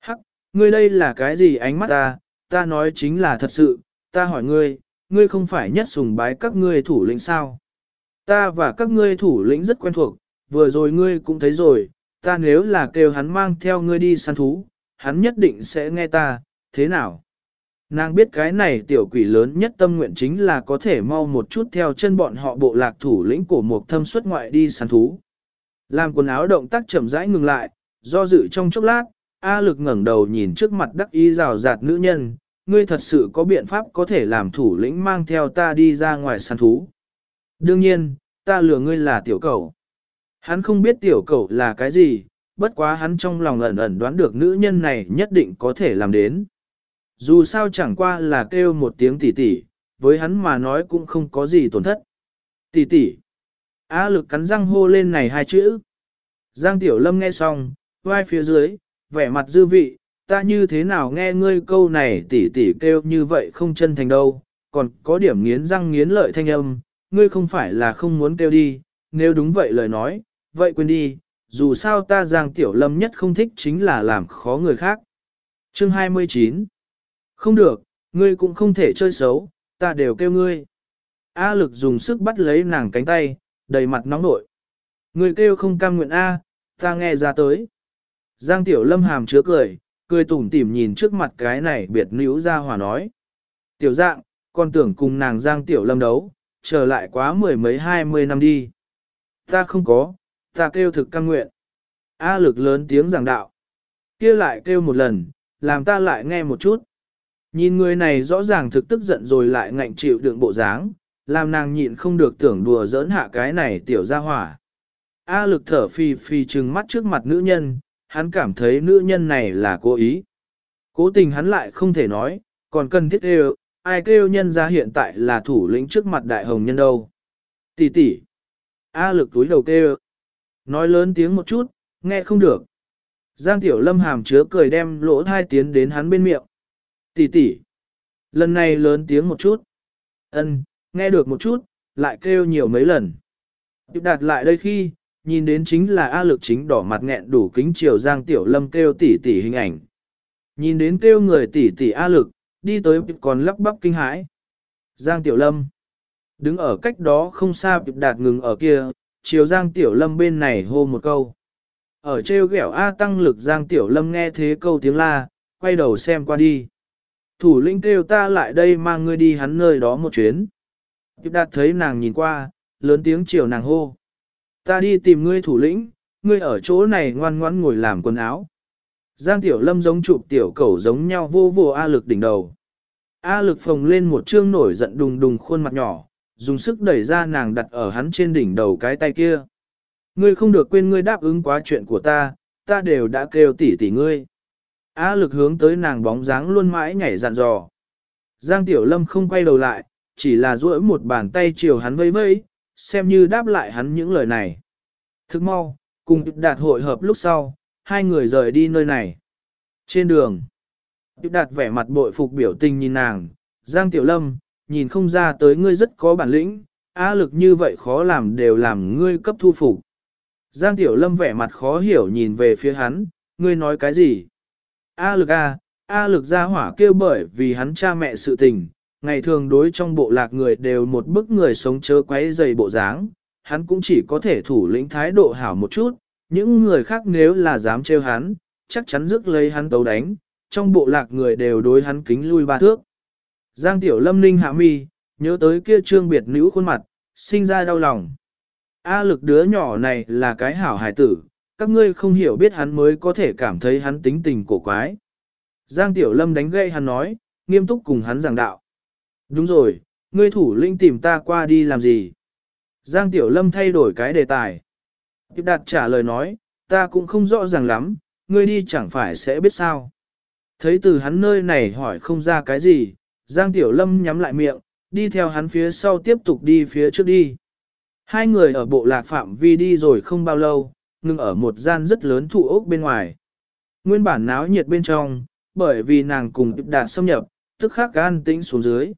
Hắc, ngươi đây là cái gì ánh mắt ta, ta nói chính là thật sự, ta hỏi ngươi, ngươi không phải nhất sùng bái các ngươi thủ lĩnh sao? Ta và các ngươi thủ lĩnh rất quen thuộc, vừa rồi ngươi cũng thấy rồi, ta nếu là kêu hắn mang theo ngươi đi săn thú, hắn nhất định sẽ nghe ta, thế nào? Nàng biết cái này tiểu quỷ lớn nhất tâm nguyện chính là có thể mau một chút theo chân bọn họ bộ lạc thủ lĩnh của một thâm xuất ngoại đi săn thú. Làm quần áo động tác chậm rãi ngừng lại, do dự trong chốc lát, A lực ngẩng đầu nhìn trước mặt đắc ý rào rạt nữ nhân, ngươi thật sự có biện pháp có thể làm thủ lĩnh mang theo ta đi ra ngoài săn thú. Đương nhiên, ta lừa ngươi là tiểu cầu. Hắn không biết tiểu cầu là cái gì, bất quá hắn trong lòng ẩn ẩn đoán được nữ nhân này nhất định có thể làm đến. Dù sao chẳng qua là kêu một tiếng tỉ tỉ, với hắn mà nói cũng không có gì tổn thất. Tỉ tỉ. A lực cắn răng hô lên này hai chữ. Giang Tiểu Lâm nghe xong, vai phía dưới, vẻ mặt dư vị, ta như thế nào nghe ngươi câu này tỉ tỉ kêu như vậy không chân thành đâu, còn có điểm nghiến răng nghiến lợi thanh âm, ngươi không phải là không muốn kêu đi, nếu đúng vậy lời nói, vậy quên đi, dù sao ta Giang Tiểu Lâm nhất không thích chính là làm khó người khác. Chương 29 Không được, ngươi cũng không thể chơi xấu, ta đều kêu ngươi. A lực dùng sức bắt lấy nàng cánh tay, đầy mặt nóng nội. người kêu không cam nguyện A, ta nghe ra tới. Giang Tiểu Lâm hàm chứa cười, cười tủm tỉm nhìn trước mặt cái này biệt nữ ra hòa nói. Tiểu dạng, con tưởng cùng nàng Giang Tiểu Lâm đấu, trở lại quá mười mấy hai mươi năm đi. Ta không có, ta kêu thực cam nguyện. A lực lớn tiếng giảng đạo. kia lại kêu một lần, làm ta lại nghe một chút. Nhìn người này rõ ràng thực tức giận rồi lại ngạnh chịu đựng bộ dáng, làm nàng nhịn không được tưởng đùa giỡn hạ cái này tiểu ra hỏa. A lực thở phì phì trừng mắt trước mặt nữ nhân, hắn cảm thấy nữ nhân này là cố ý. Cố tình hắn lại không thể nói, còn cần thiết kêu, ai kêu nhân ra hiện tại là thủ lĩnh trước mặt đại hồng nhân đâu. Tỷ tỷ. A lực túi đầu kêu. Nói lớn tiếng một chút, nghe không được. Giang tiểu lâm hàm chứa cười đem lỗ thai tiến đến hắn bên miệng. Tỷ tỷ. Lần này lớn tiếng một chút. Ân, nghe được một chút, lại kêu nhiều mấy lần. Điệp đạt lại đây khi, nhìn đến chính là A lực chính đỏ mặt nghẹn đủ kính chiều Giang Tiểu Lâm kêu tỉ tỉ hình ảnh. Nhìn đến kêu người tỉ tỉ A lực, đi tới còn lắp bắp kinh hãi. Giang Tiểu Lâm đứng ở cách đó không xa Điệp Đạt ngừng ở kia, chiều Giang Tiểu Lâm bên này hô một câu. Ở treo ghẹo A tăng lực Giang Tiểu Lâm nghe thế câu tiếng la, quay đầu xem qua đi. Thủ lĩnh kêu ta lại đây mang ngươi đi hắn nơi đó một chuyến. Bịp Đạt thấy nàng nhìn qua, lớn tiếng chiều nàng hô. Ta đi tìm ngươi thủ lĩnh, ngươi ở chỗ này ngoan ngoãn ngồi làm quần áo. Giang Tiểu Lâm giống chụp tiểu cẩu giống nhau vô vô A lực đỉnh đầu. A lực phồng lên một trương nổi giận đùng đùng khuôn mặt nhỏ, dùng sức đẩy ra nàng đặt ở hắn trên đỉnh đầu cái tay kia. Ngươi không được quên ngươi đáp ứng quá chuyện của ta, ta đều đã kêu tỉ tỉ ngươi. A lực hướng tới nàng bóng dáng luôn mãi nhảy dặn dò. Giang Tiểu Lâm không quay đầu lại, chỉ là duỗi một bàn tay chiều hắn vây vây, xem như đáp lại hắn những lời này. Thức mau, cùng đạt hội hợp lúc sau, hai người rời đi nơi này. Trên đường, đạt vẻ mặt bội phục biểu tình nhìn nàng, Giang Tiểu Lâm, nhìn không ra tới ngươi rất có bản lĩnh, á lực như vậy khó làm đều làm ngươi cấp thu phục. Giang Tiểu Lâm vẻ mặt khó hiểu nhìn về phía hắn, ngươi nói cái gì? A lực à, A, A lực ra hỏa kêu bởi vì hắn cha mẹ sự tình, ngày thường đối trong bộ lạc người đều một bức người sống chớ quấy dày bộ dáng, hắn cũng chỉ có thể thủ lĩnh thái độ hảo một chút, những người khác nếu là dám trêu hắn, chắc chắn rước lấy hắn tấu đánh, trong bộ lạc người đều đối hắn kính lui ba thước. Giang tiểu lâm ninh hạ mi, nhớ tới kia trương biệt nữ khuôn mặt, sinh ra đau lòng. A lực đứa nhỏ này là cái hảo hài tử, các ngươi không hiểu biết hắn mới có thể cảm thấy hắn tính tình cổ quái. Giang tiểu lâm đánh gây hắn nói, nghiêm túc cùng hắn giảng đạo. Đúng rồi, ngươi thủ linh tìm ta qua đi làm gì? Giang Tiểu Lâm thay đổi cái đề tài. Tiếp đạt trả lời nói, ta cũng không rõ ràng lắm, ngươi đi chẳng phải sẽ biết sao. Thấy từ hắn nơi này hỏi không ra cái gì, Giang Tiểu Lâm nhắm lại miệng, đi theo hắn phía sau tiếp tục đi phía trước đi. Hai người ở bộ lạc phạm vi đi rồi không bao lâu, ngừng ở một gian rất lớn thụ ốc bên ngoài. Nguyên bản náo nhiệt bên trong, bởi vì nàng cùng tiếp đạt xâm nhập, tức khắc an tĩnh xuống dưới.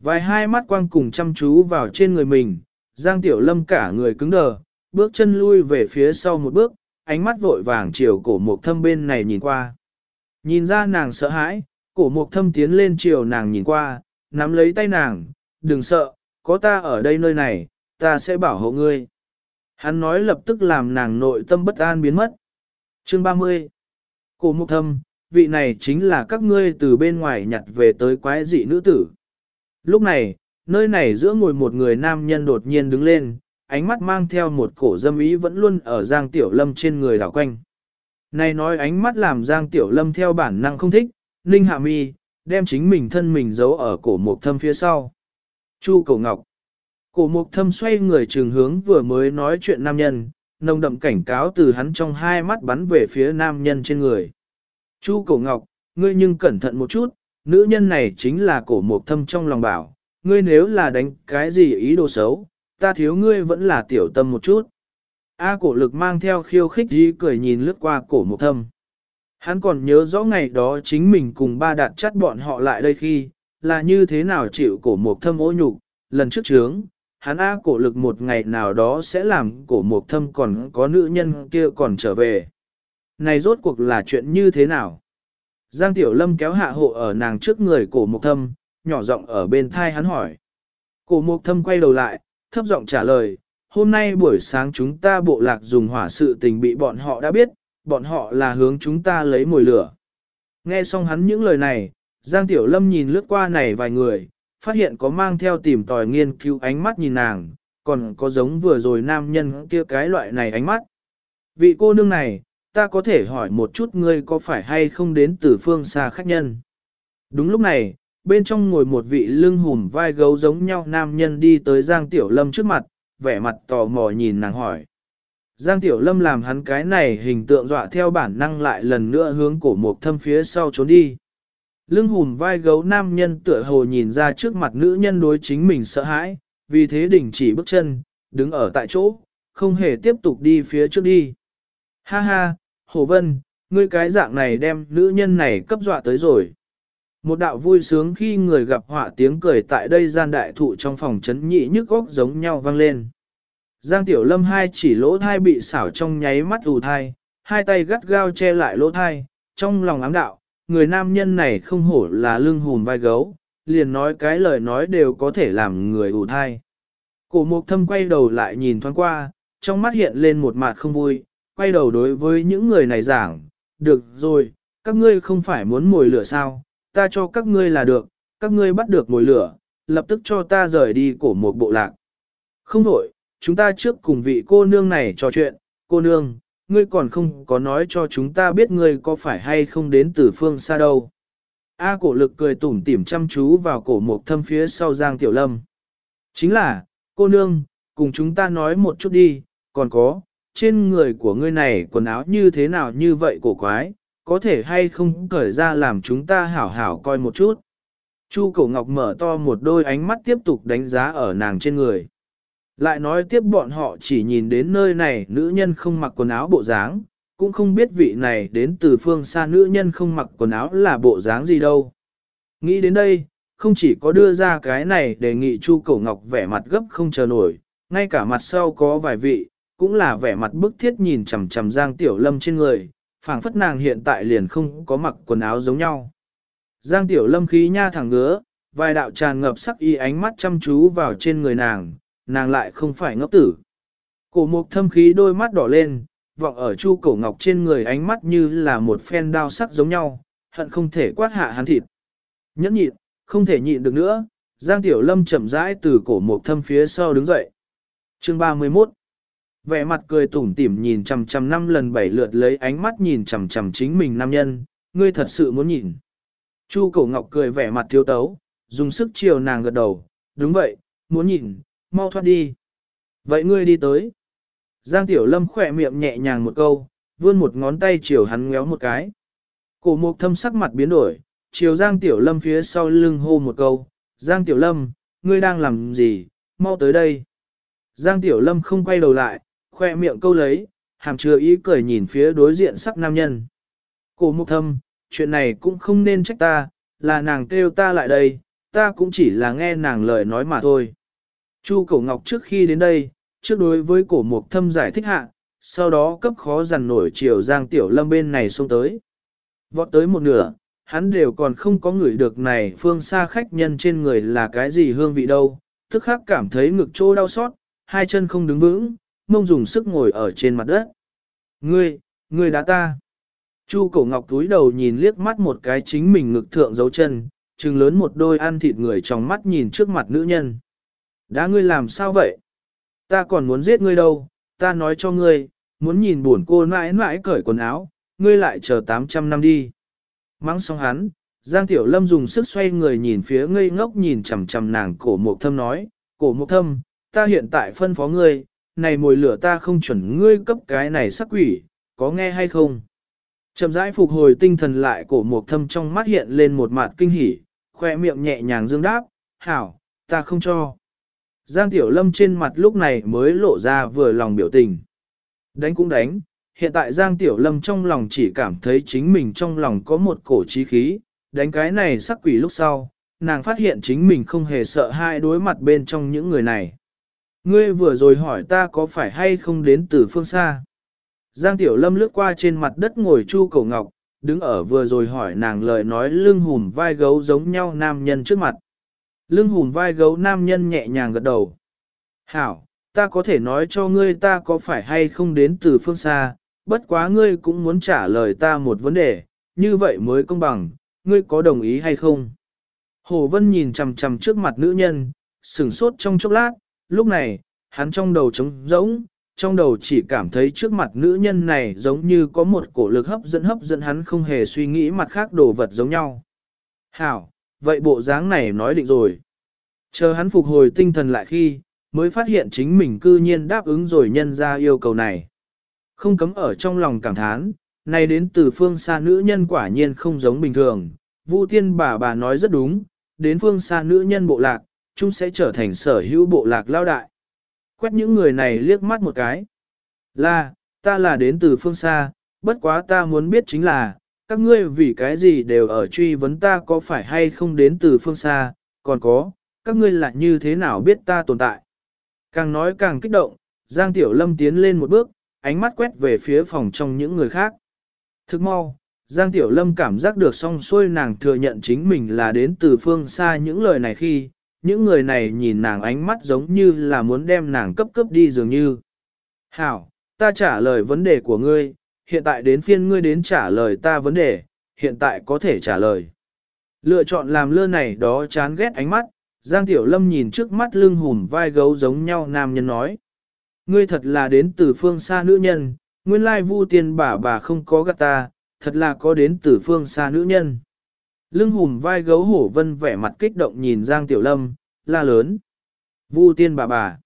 Vài hai mắt quang cùng chăm chú vào trên người mình, Giang Tiểu Lâm cả người cứng đờ, bước chân lui về phía sau một bước, ánh mắt vội vàng chiều cổ mục thâm bên này nhìn qua. Nhìn ra nàng sợ hãi, cổ mục thâm tiến lên chiều nàng nhìn qua, nắm lấy tay nàng, đừng sợ, có ta ở đây nơi này, ta sẽ bảo hộ ngươi. Hắn nói lập tức làm nàng nội tâm bất an biến mất. Chương 30 Cổ mục thâm, vị này chính là các ngươi từ bên ngoài nhặt về tới quái dị nữ tử. Lúc này, nơi này giữa ngồi một người nam nhân đột nhiên đứng lên, ánh mắt mang theo một cổ dâm ý vẫn luôn ở Giang Tiểu Lâm trên người đảo quanh. Này nói ánh mắt làm Giang Tiểu Lâm theo bản năng không thích, Ninh Hạ Mi, đem chính mình thân mình giấu ở cổ mục thâm phía sau. Chu Cầu Ngọc Cổ mục thâm xoay người trường hướng vừa mới nói chuyện nam nhân, nồng đậm cảnh cáo từ hắn trong hai mắt bắn về phía nam nhân trên người. Chu Cổ Ngọc, ngươi nhưng cẩn thận một chút, nữ nhân này chính là cổ mục thâm trong lòng bảo, ngươi nếu là đánh cái gì ý đồ xấu, ta thiếu ngươi vẫn là tiểu tâm một chút. A cổ lực mang theo khiêu khích dí cười nhìn lướt qua cổ mục thâm. Hắn còn nhớ rõ ngày đó chính mình cùng ba đạt chắt bọn họ lại đây khi, là như thế nào chịu cổ mục thâm ô nhục, lần trước chướng, hắn A cổ lực một ngày nào đó sẽ làm cổ mục thâm còn có nữ nhân kia còn trở về. Này rốt cuộc là chuyện như thế nào? Giang Tiểu Lâm kéo hạ hộ ở nàng trước người cổ mục thâm, nhỏ giọng ở bên thai hắn hỏi. Cổ mục thâm quay đầu lại, thấp giọng trả lời, hôm nay buổi sáng chúng ta bộ lạc dùng hỏa sự tình bị bọn họ đã biết, bọn họ là hướng chúng ta lấy mồi lửa. Nghe xong hắn những lời này, Giang Tiểu Lâm nhìn lướt qua này vài người, phát hiện có mang theo tìm tòi nghiên cứu ánh mắt nhìn nàng, còn có giống vừa rồi nam nhân kia cái loại này ánh mắt. Vị cô nương này, ta có thể hỏi một chút ngươi có phải hay không đến từ phương xa khách nhân. Đúng lúc này, bên trong ngồi một vị lưng hùm vai gấu giống nhau nam nhân đi tới Giang Tiểu Lâm trước mặt, vẻ mặt tò mò nhìn nàng hỏi. Giang Tiểu Lâm làm hắn cái này hình tượng dọa theo bản năng lại lần nữa hướng cổ mục thâm phía sau trốn đi. Lưng hùm vai gấu nam nhân tựa hồ nhìn ra trước mặt nữ nhân đối chính mình sợ hãi, vì thế đình chỉ bước chân, đứng ở tại chỗ, không hề tiếp tục đi phía trước đi. Ha ha, Hồ Vân, ngươi cái dạng này đem nữ nhân này cấp dọa tới rồi. Một đạo vui sướng khi người gặp họa tiếng cười tại đây gian đại thụ trong phòng chấn nhị nhức góc giống nhau vang lên. Giang Tiểu Lâm hai chỉ lỗ thai bị xảo trong nháy mắt ù thai, hai tay gắt gao che lại lỗ thai, trong lòng ám đạo, người nam nhân này không hổ là lưng hùn vai gấu, liền nói cái lời nói đều có thể làm người ù thai. Cổ mục thâm quay đầu lại nhìn thoáng qua, trong mắt hiện lên một mặt không vui, quay đầu đối với những người này giảng, được rồi, các ngươi không phải muốn mồi lửa sao, ta cho các ngươi là được, các ngươi bắt được mồi lửa, lập tức cho ta rời đi cổ một bộ lạc. Không đổi, chúng ta trước cùng vị cô nương này trò chuyện, cô nương, ngươi còn không có nói cho chúng ta biết ngươi có phải hay không đến từ phương xa đâu. A cổ lực cười tủm tỉm chăm chú vào cổ mộc thâm phía sau Giang Tiểu Lâm. Chính là, cô nương, cùng chúng ta nói một chút đi, còn có, trên người của ngươi này quần áo như thế nào như vậy cổ quái, có thể hay không cởi ra làm chúng ta hảo hảo coi một chút. Chu cổ ngọc mở to một đôi ánh mắt tiếp tục đánh giá ở nàng trên người. Lại nói tiếp bọn họ chỉ nhìn đến nơi này nữ nhân không mặc quần áo bộ dáng, cũng không biết vị này đến từ phương xa nữ nhân không mặc quần áo là bộ dáng gì đâu. Nghĩ đến đây, không chỉ có đưa ra cái này đề nghị Chu Cổ Ngọc vẻ mặt gấp không chờ nổi, ngay cả mặt sau có vài vị, cũng là vẻ mặt bức thiết nhìn chằm chằm Giang Tiểu Lâm trên người, phảng phất nàng hiện tại liền không có mặc quần áo giống nhau. Giang Tiểu Lâm khí nha thẳng ngứa, vài đạo tràn ngập sắc y ánh mắt chăm chú vào trên người nàng, nàng lại không phải ngốc tử. Cổ mục thâm khí đôi mắt đỏ lên, vọng ở chu cổ ngọc trên người ánh mắt như là một phen đao sắc giống nhau, hận không thể quát hạ hắn thịt. Nhẫn nhịn, không thể nhịn được nữa, Giang Tiểu Lâm chậm rãi từ cổ mục thâm phía sau đứng dậy. Chương 31 Vẻ mặt cười tủm tỉm nhìn chằm chằm năm lần bảy lượt lấy ánh mắt nhìn chằm chằm chính mình nam nhân, ngươi thật sự muốn nhìn. Chu cổ ngọc cười vẻ mặt thiếu tấu, dùng sức chiều nàng gật đầu, đúng vậy, muốn nhìn, mau thoát đi. Vậy ngươi đi tới. Giang Tiểu Lâm khỏe miệng nhẹ nhàng một câu, vươn một ngón tay chiều hắn ngéo một cái. Cổ mục thâm sắc mặt biến đổi, chiều Giang Tiểu Lâm phía sau lưng hô một câu. Giang Tiểu Lâm, ngươi đang làm gì, mau tới đây. Giang Tiểu Lâm không quay đầu lại, khoe miệng câu lấy, hàm chứa ý cười nhìn phía đối diện sắc nam nhân. Cổ mục thâm, chuyện này cũng không nên trách ta, là nàng kêu ta lại đây, ta cũng chỉ là nghe nàng lời nói mà thôi. Chu cổ ngọc trước khi đến đây, trước đối với cổ mục thâm giải thích hạ, sau đó cấp khó dằn nổi chiều Giang Tiểu Lâm bên này xông tới. Vọt tới một nửa, hắn đều còn không có người được này phương xa khách nhân trên người là cái gì hương vị đâu, tức khắc cảm thấy ngực trô đau xót, hai chân không đứng vững, mông dùng sức ngồi ở trên mặt đất. Ngươi, ngươi đá ta. Chu cổ ngọc túi đầu nhìn liếc mắt một cái chính mình ngực thượng dấu chân, trừng lớn một đôi ăn thịt người trong mắt nhìn trước mặt nữ nhân. Đã ngươi làm sao vậy? Ta còn muốn giết ngươi đâu, ta nói cho ngươi, muốn nhìn buồn cô mãi mãi cởi quần áo, ngươi lại chờ 800 năm đi. Mắng xong hắn, Giang Tiểu Lâm dùng sức xoay người nhìn phía ngây ngốc nhìn chằm chằm nàng cổ mộc thâm nói, cổ mộc thâm, ta hiện tại phân phó ngươi, này mồi lửa ta không chuẩn ngươi cấp cái này sắc quỷ, có nghe hay không? Chậm rãi phục hồi tinh thần lại cổ mục thâm trong mắt hiện lên một mặt kinh hỉ, khoe miệng nhẹ nhàng dương đáp, hảo, ta không cho. Giang Tiểu Lâm trên mặt lúc này mới lộ ra vừa lòng biểu tình. Đánh cũng đánh, hiện tại Giang Tiểu Lâm trong lòng chỉ cảm thấy chính mình trong lòng có một cổ trí khí, đánh cái này sắc quỷ lúc sau, nàng phát hiện chính mình không hề sợ hai đối mặt bên trong những người này. Ngươi vừa rồi hỏi ta có phải hay không đến từ phương xa. Giang Tiểu Lâm lướt qua trên mặt đất ngồi chu cầu ngọc, đứng ở vừa rồi hỏi nàng lời nói lưng hùm vai gấu giống nhau nam nhân trước mặt. Lưng hùm vai gấu nam nhân nhẹ nhàng gật đầu. Hảo, ta có thể nói cho ngươi ta có phải hay không đến từ phương xa, bất quá ngươi cũng muốn trả lời ta một vấn đề, như vậy mới công bằng, ngươi có đồng ý hay không? Hồ Vân nhìn chằm chằm trước mặt nữ nhân, sửng sốt trong chốc lát, lúc này, hắn trong đầu trống rỗng, trong đầu chỉ cảm thấy trước mặt nữ nhân này giống như có một cổ lực hấp dẫn hấp dẫn hắn không hề suy nghĩ mặt khác đồ vật giống nhau. Hảo, vậy bộ dáng này nói định rồi. Chờ hắn phục hồi tinh thần lại khi, mới phát hiện chính mình cư nhiên đáp ứng rồi nhân ra yêu cầu này. Không cấm ở trong lòng cảm thán, này đến từ phương xa nữ nhân quả nhiên không giống bình thường. Vu tiên bà bà nói rất đúng, đến phương xa nữ nhân bộ lạc, chúng sẽ trở thành sở hữu bộ lạc lao đại. Quét những người này liếc mắt một cái. Là, ta là đến từ phương xa, bất quá ta muốn biết chính là, các ngươi vì cái gì đều ở truy vấn ta có phải hay không đến từ phương xa, còn có, các ngươi là như thế nào biết ta tồn tại. Càng nói càng kích động, Giang Tiểu Lâm tiến lên một bước, ánh mắt quét về phía phòng trong những người khác. Thức mau, Giang Tiểu Lâm cảm giác được song xuôi nàng thừa nhận chính mình là đến từ phương xa những lời này khi, những người này nhìn nàng ánh mắt giống như là muốn đem nàng cấp cấp đi dường như. Hảo, ta trả lời vấn đề của ngươi, hiện tại đến phiên ngươi đến trả lời ta vấn đề, hiện tại có thể trả lời. Lựa chọn làm lơ này đó chán ghét ánh mắt, Giang Tiểu Lâm nhìn trước mắt lưng hùn vai gấu giống nhau nam nhân nói. Ngươi thật là đến từ phương xa nữ nhân, nguyên lai vu tiên bà bà không có gắt ta, thật là có đến từ phương xa nữ nhân. Lưng hùm vai gấu hổ vân vẻ mặt kích động nhìn Giang Tiểu Lâm, la lớn. Vu tiên bà bà.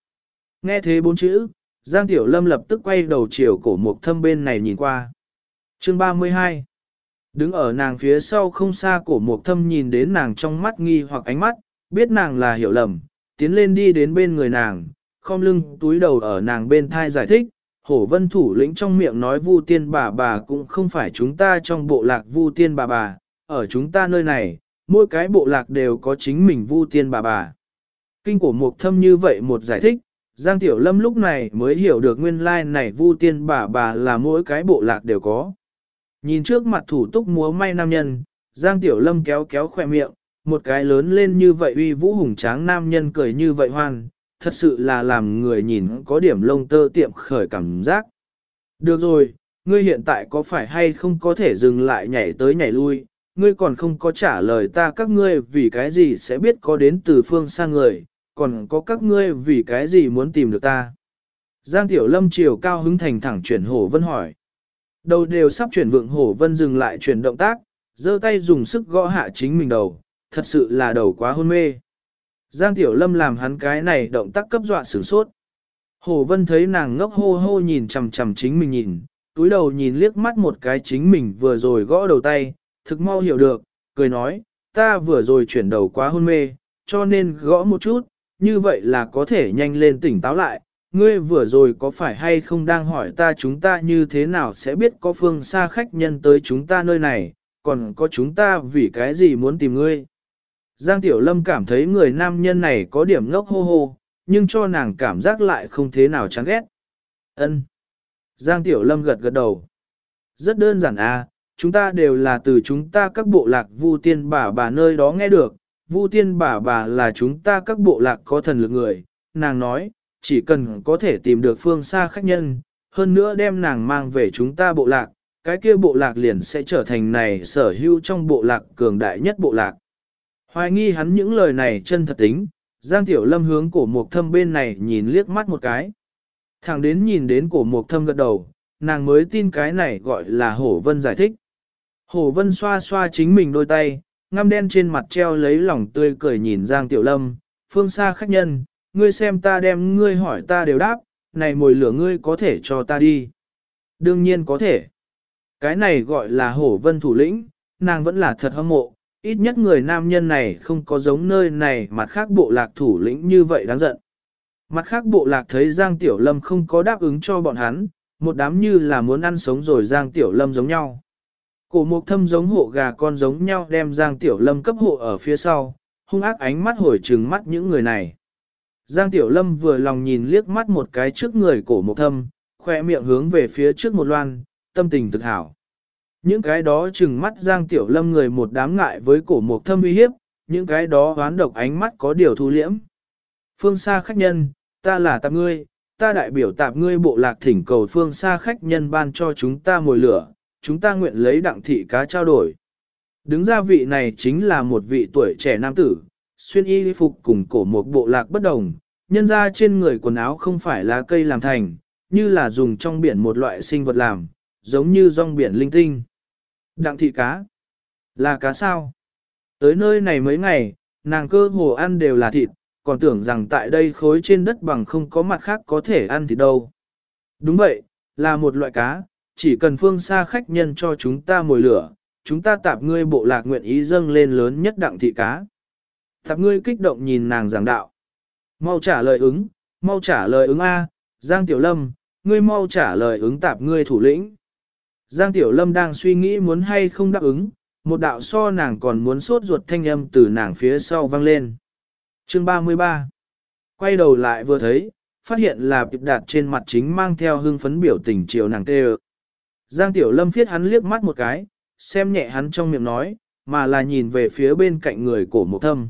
Nghe thế bốn chữ, Giang Tiểu Lâm lập tức quay đầu chiều cổ mục thâm bên này nhìn qua. Chương 32 Đứng ở nàng phía sau không xa cổ mục thâm nhìn đến nàng trong mắt nghi hoặc ánh mắt, biết nàng là hiểu lầm, tiến lên đi đến bên người nàng, khom lưng túi đầu ở nàng bên thai giải thích, hổ vân thủ lĩnh trong miệng nói vu tiên bà bà cũng không phải chúng ta trong bộ lạc vu tiên bà bà, ở chúng ta nơi này, mỗi cái bộ lạc đều có chính mình vu tiên bà bà. Kinh cổ mục thâm như vậy một giải thích, Giang Tiểu Lâm lúc này mới hiểu được nguyên lai like này vu tiên bà bà là mỗi cái bộ lạc đều có. Nhìn trước mặt thủ túc múa may nam nhân, Giang Tiểu Lâm kéo kéo khỏe miệng, một cái lớn lên như vậy uy vũ hùng tráng nam nhân cười như vậy hoan, thật sự là làm người nhìn có điểm lông tơ tiệm khởi cảm giác. Được rồi, ngươi hiện tại có phải hay không có thể dừng lại nhảy tới nhảy lui, ngươi còn không có trả lời ta các ngươi vì cái gì sẽ biết có đến từ phương xa người, còn có các ngươi vì cái gì muốn tìm được ta. Giang Tiểu Lâm chiều cao hứng thành thẳng chuyển hổ vân hỏi. Đầu đều sắp chuyển vượng hổ vân dừng lại chuyển động tác, giơ tay dùng sức gõ hạ chính mình đầu, thật sự là đầu quá hôn mê. Giang Tiểu Lâm làm hắn cái này động tác cấp dọa sửng sốt. Hồ Vân thấy nàng ngốc hô hô nhìn chằm chằm chính mình nhìn, túi đầu nhìn liếc mắt một cái chính mình vừa rồi gõ đầu tay, thực mau hiểu được, cười nói, ta vừa rồi chuyển đầu quá hôn mê, cho nên gõ một chút, như vậy là có thể nhanh lên tỉnh táo lại. Ngươi vừa rồi có phải hay không đang hỏi ta chúng ta như thế nào sẽ biết có phương xa khách nhân tới chúng ta nơi này, còn có chúng ta vì cái gì muốn tìm ngươi. Giang Tiểu Lâm cảm thấy người nam nhân này có điểm ngốc hô hô, nhưng cho nàng cảm giác lại không thế nào chán ghét. Ân. Giang Tiểu Lâm gật gật đầu. Rất đơn giản à, chúng ta đều là từ chúng ta các bộ lạc vu tiên bà bà nơi đó nghe được, vu tiên bà bà là chúng ta các bộ lạc có thần lực người, nàng nói, chỉ cần có thể tìm được phương xa khách nhân, hơn nữa đem nàng mang về chúng ta bộ lạc, cái kia bộ lạc liền sẽ trở thành này sở hữu trong bộ lạc cường đại nhất bộ lạc. Hoài nghi hắn những lời này chân thật tính, Giang Tiểu Lâm hướng cổ mục thâm bên này nhìn liếc mắt một cái. thằng đến nhìn đến cổ mục thâm gật đầu, nàng mới tin cái này gọi là Hổ Vân giải thích. Hổ Vân xoa xoa chính mình đôi tay, ngăm đen trên mặt treo lấy lòng tươi cười nhìn Giang Tiểu Lâm, phương xa khách nhân, ngươi xem ta đem ngươi hỏi ta đều đáp, này mồi lửa ngươi có thể cho ta đi. Đương nhiên có thể. Cái này gọi là hổ vân thủ lĩnh, nàng vẫn là thật hâm mộ, ít nhất người nam nhân này không có giống nơi này mặt khác bộ lạc thủ lĩnh như vậy đáng giận. Mặt khác bộ lạc thấy Giang Tiểu Lâm không có đáp ứng cho bọn hắn, một đám như là muốn ăn sống rồi Giang Tiểu Lâm giống nhau. Cổ mục thâm giống hộ gà con giống nhau đem Giang Tiểu Lâm cấp hộ ở phía sau, hung ác ánh mắt hồi trừng mắt những người này. Giang Tiểu Lâm vừa lòng nhìn liếc mắt một cái trước người cổ mục thâm, khoe miệng hướng về phía trước một loan, tâm tình thực hảo. Những cái đó trừng mắt Giang Tiểu Lâm người một đám ngại với cổ mục thâm uy hiếp, những cái đó hoán độc ánh mắt có điều thu liễm. Phương xa khách nhân, ta là tạp ngươi, ta đại biểu tạp ngươi bộ lạc thỉnh cầu phương xa khách nhân ban cho chúng ta mồi lửa, chúng ta nguyện lấy đặng thị cá trao đổi. Đứng ra vị này chính là một vị tuổi trẻ nam tử, xuyên y phục cùng cổ một bộ lạc bất đồng, nhân ra trên người quần áo không phải là cây làm thành, như là dùng trong biển một loại sinh vật làm, giống như rong biển linh tinh. Đặng thị cá. Là cá sao? Tới nơi này mấy ngày, nàng cơ hồ ăn đều là thịt, còn tưởng rằng tại đây khối trên đất bằng không có mặt khác có thể ăn thịt đâu. Đúng vậy, là một loại cá, chỉ cần phương xa khách nhân cho chúng ta mồi lửa, chúng ta tạp ngươi bộ lạc nguyện ý dâng lên lớn nhất đặng thị cá. Tạp ngươi kích động nhìn nàng giảng đạo. Mau trả lời ứng, mau trả lời ứng A, Giang Tiểu Lâm, ngươi mau trả lời ứng tạp ngươi thủ lĩnh. Giang Tiểu Lâm đang suy nghĩ muốn hay không đáp ứng, một đạo so nàng còn muốn sốt ruột thanh âm từ nàng phía sau vang lên. Chương 33 Quay đầu lại vừa thấy, phát hiện là Điệp Đạt trên mặt chính mang theo hưng phấn biểu tình chiều nàng tê Giang Tiểu Lâm phiết hắn liếc mắt một cái, xem nhẹ hắn trong miệng nói, mà là nhìn về phía bên cạnh người cổ mục thâm.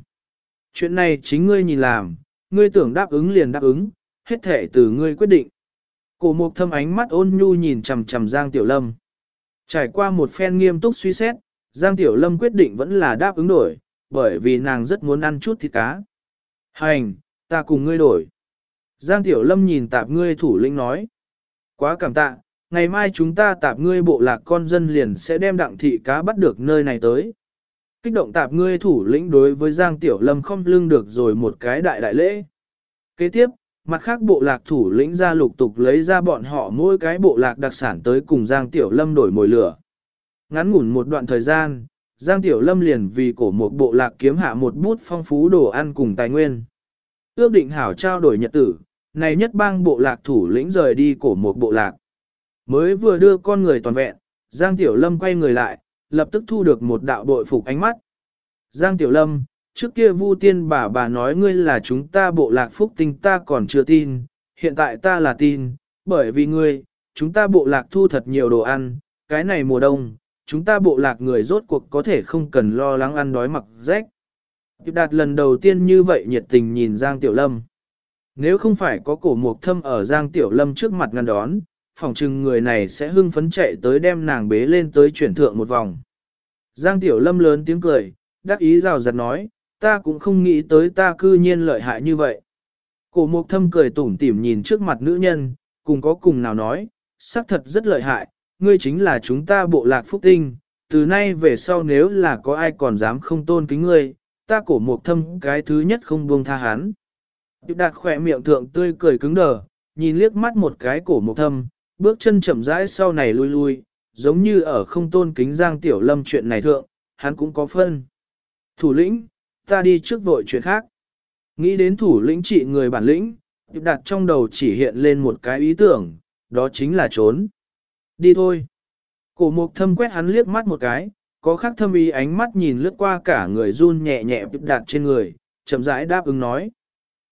Chuyện này chính ngươi nhìn làm, ngươi tưởng đáp ứng liền đáp ứng, hết thể từ ngươi quyết định. Cổ mục thâm ánh mắt ôn nhu nhìn chằm chằm Giang Tiểu Lâm. Trải qua một phen nghiêm túc suy xét, Giang Tiểu Lâm quyết định vẫn là đáp ứng đổi, bởi vì nàng rất muốn ăn chút thịt cá. Hành, ta cùng ngươi đổi. Giang Tiểu Lâm nhìn tạp ngươi thủ lĩnh nói. Quá cảm tạ, ngày mai chúng ta tạp ngươi bộ lạc con dân liền sẽ đem đặng thị cá bắt được nơi này tới. Kích động tạp ngươi thủ lĩnh đối với Giang Tiểu Lâm không lưng được rồi một cái đại đại lễ. Kế tiếp, mặt khác bộ lạc thủ lĩnh ra lục tục lấy ra bọn họ mỗi cái bộ lạc đặc sản tới cùng Giang Tiểu Lâm đổi mồi lửa. Ngắn ngủn một đoạn thời gian, Giang Tiểu Lâm liền vì cổ một bộ lạc kiếm hạ một bút phong phú đồ ăn cùng tài nguyên. Ước định hảo trao đổi nhật tử, này nhất bang bộ lạc thủ lĩnh rời đi cổ một bộ lạc. Mới vừa đưa con người toàn vẹn, Giang Tiểu Lâm quay người lại, lập tức thu được một đạo bội phục ánh mắt. Giang Tiểu Lâm, trước kia Vu Tiên bà bà nói ngươi là chúng ta bộ lạc phúc tinh ta còn chưa tin, hiện tại ta là tin, bởi vì ngươi, chúng ta bộ lạc thu thật nhiều đồ ăn, cái này mùa đông, chúng ta bộ lạc người rốt cuộc có thể không cần lo lắng ăn đói mặc rách. Điệp đạt lần đầu tiên như vậy nhiệt tình nhìn Giang Tiểu Lâm. Nếu không phải có cổ mục thâm ở Giang Tiểu Lâm trước mặt ngăn đón, phỏng chừng người này sẽ hưng phấn chạy tới đem nàng bế lên tới chuyển thượng một vòng. Giang Tiểu Lâm lớn tiếng cười, đắc ý rào rạt nói, ta cũng không nghĩ tới ta cư nhiên lợi hại như vậy. Cổ mục thâm cười tủm tỉm nhìn trước mặt nữ nhân, cùng có cùng nào nói, xác thật rất lợi hại, ngươi chính là chúng ta bộ lạc phúc tinh, từ nay về sau nếu là có ai còn dám không tôn kính ngươi, ta cổ mục thâm cái thứ nhất không buông tha hắn. Điệp đạt khỏe miệng thượng tươi cười cứng đờ, nhìn liếc mắt một cái cổ mục thâm, bước chân chậm rãi sau này lui lui, giống như ở không tôn kính Giang Tiểu Lâm chuyện này thượng, hắn cũng có phân. Thủ lĩnh, ta đi trước vội chuyện khác. Nghĩ đến thủ lĩnh trị người bản lĩnh, đặt trong đầu chỉ hiện lên một cái ý tưởng, đó chính là trốn. Đi thôi. Cổ mục thâm quét hắn liếc mắt một cái, có khắc thâm ý ánh mắt nhìn lướt qua cả người run nhẹ nhẹ đặt trên người, chậm rãi đáp ứng nói.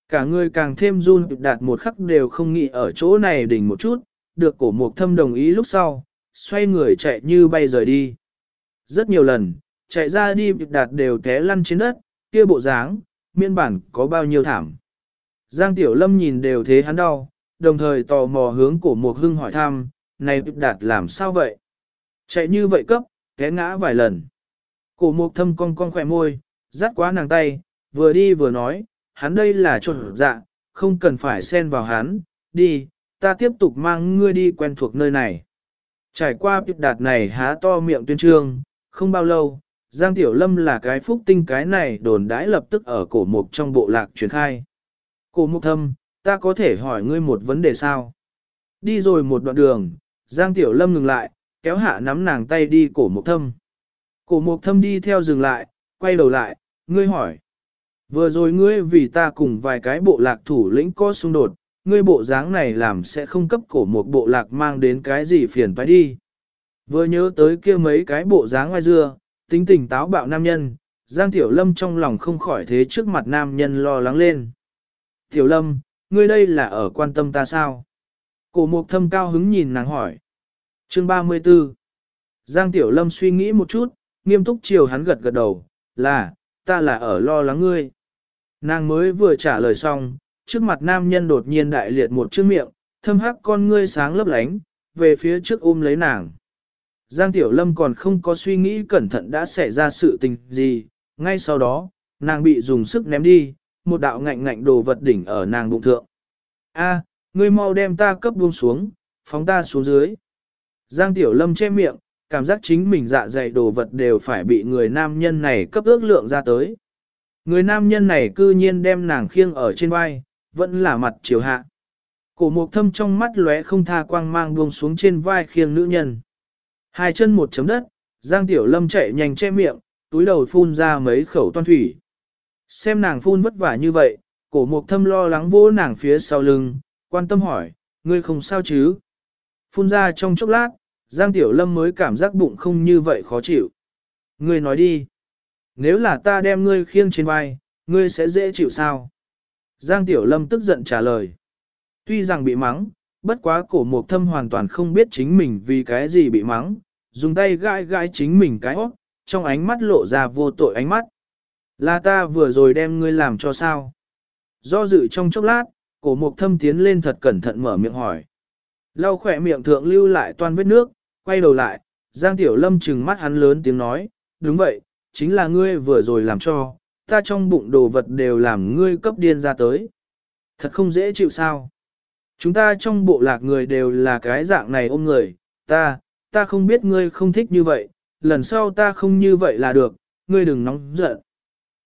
Cả người càng thêm run đạt một khắc đều không nghĩ ở chỗ này đỉnh một chút, được cổ mục thâm đồng ý lúc sau, xoay người chạy như bay rời đi. Rất nhiều lần, chạy ra đi đạt đều té lăn trên đất, kia bộ dáng, miên bản có bao nhiêu thảm. Giang Tiểu Lâm nhìn đều thế hắn đau, đồng thời tò mò hướng cổ mục hưng hỏi thăm, này đạt làm sao vậy? Chạy như vậy cấp, té ngã vài lần. Cổ mục thâm cong cong khỏe môi, dắt quá nàng tay, vừa đi vừa nói, hắn đây là trột dạ, không cần phải xen vào hắn, đi, ta tiếp tục mang ngươi đi quen thuộc nơi này. Trải qua việc đạt này há to miệng tuyên trương, không bao lâu, Giang Tiểu Lâm là cái phúc tinh cái này đồn đãi lập tức ở cổ mục trong bộ lạc truyền khai. Cổ mục thâm, ta có thể hỏi ngươi một vấn đề sao? Đi rồi một đoạn đường, Giang Tiểu Lâm ngừng lại, kéo hạ nắm nàng tay đi cổ mục thâm. Cổ mục thâm đi theo dừng lại, quay đầu lại, ngươi hỏi. Vừa rồi ngươi vì ta cùng vài cái bộ lạc thủ lĩnh có xung đột, ngươi bộ dáng này làm sẽ không cấp cổ một bộ lạc mang đến cái gì phiền phải đi. Vừa nhớ tới kia mấy cái bộ dáng ngoài dưa, tính tình táo bạo nam nhân, Giang Tiểu Lâm trong lòng không khỏi thế trước mặt nam nhân lo lắng lên. Tiểu Lâm, ngươi đây là ở quan tâm ta sao? Cổ mục thâm cao hứng nhìn nàng hỏi. Chương 34 Giang Tiểu Lâm suy nghĩ một chút, nghiêm túc chiều hắn gật gật đầu, là, ta là ở lo lắng ngươi. Nàng mới vừa trả lời xong, trước mặt nam nhân đột nhiên đại liệt một chiếc miệng, thâm hắc con ngươi sáng lấp lánh, về phía trước ôm lấy nàng. Giang Tiểu Lâm còn không có suy nghĩ cẩn thận đã xảy ra sự tình gì, ngay sau đó, nàng bị dùng sức ném đi, một đạo ngạnh ngạnh đồ vật đỉnh ở nàng bụng thượng. A, ngươi mau đem ta cấp buông xuống, phóng ta xuống dưới. Giang Tiểu Lâm che miệng, cảm giác chính mình dạ dày đồ vật đều phải bị người nam nhân này cấp ước lượng ra tới. Người nam nhân này cư nhiên đem nàng khiêng ở trên vai, vẫn là mặt chiều hạ. Cổ mục thâm trong mắt lóe không tha quang mang buông xuống trên vai khiêng nữ nhân. Hai chân một chấm đất, Giang Tiểu Lâm chạy nhanh che miệng, túi đầu phun ra mấy khẩu toan thủy. Xem nàng phun vất vả như vậy, cổ mục thâm lo lắng vỗ nàng phía sau lưng, quan tâm hỏi, ngươi không sao chứ? Phun ra trong chốc lát, Giang Tiểu Lâm mới cảm giác bụng không như vậy khó chịu. Ngươi nói đi. Nếu là ta đem ngươi khiêng trên vai, ngươi sẽ dễ chịu sao? Giang Tiểu Lâm tức giận trả lời. Tuy rằng bị mắng, bất quá cổ mục thâm hoàn toàn không biết chính mình vì cái gì bị mắng, dùng tay gãi gãi chính mình cái óc, trong ánh mắt lộ ra vô tội ánh mắt. Là ta vừa rồi đem ngươi làm cho sao? Do dự trong chốc lát, cổ mục thâm tiến lên thật cẩn thận mở miệng hỏi. Lau khỏe miệng thượng lưu lại toan vết nước, quay đầu lại, Giang Tiểu Lâm trừng mắt hắn lớn tiếng nói, đúng vậy, chính là ngươi vừa rồi làm cho, ta trong bụng đồ vật đều làm ngươi cấp điên ra tới. Thật không dễ chịu sao. Chúng ta trong bộ lạc người đều là cái dạng này ôm người, ta, ta không biết ngươi không thích như vậy, lần sau ta không như vậy là được, ngươi đừng nóng giận.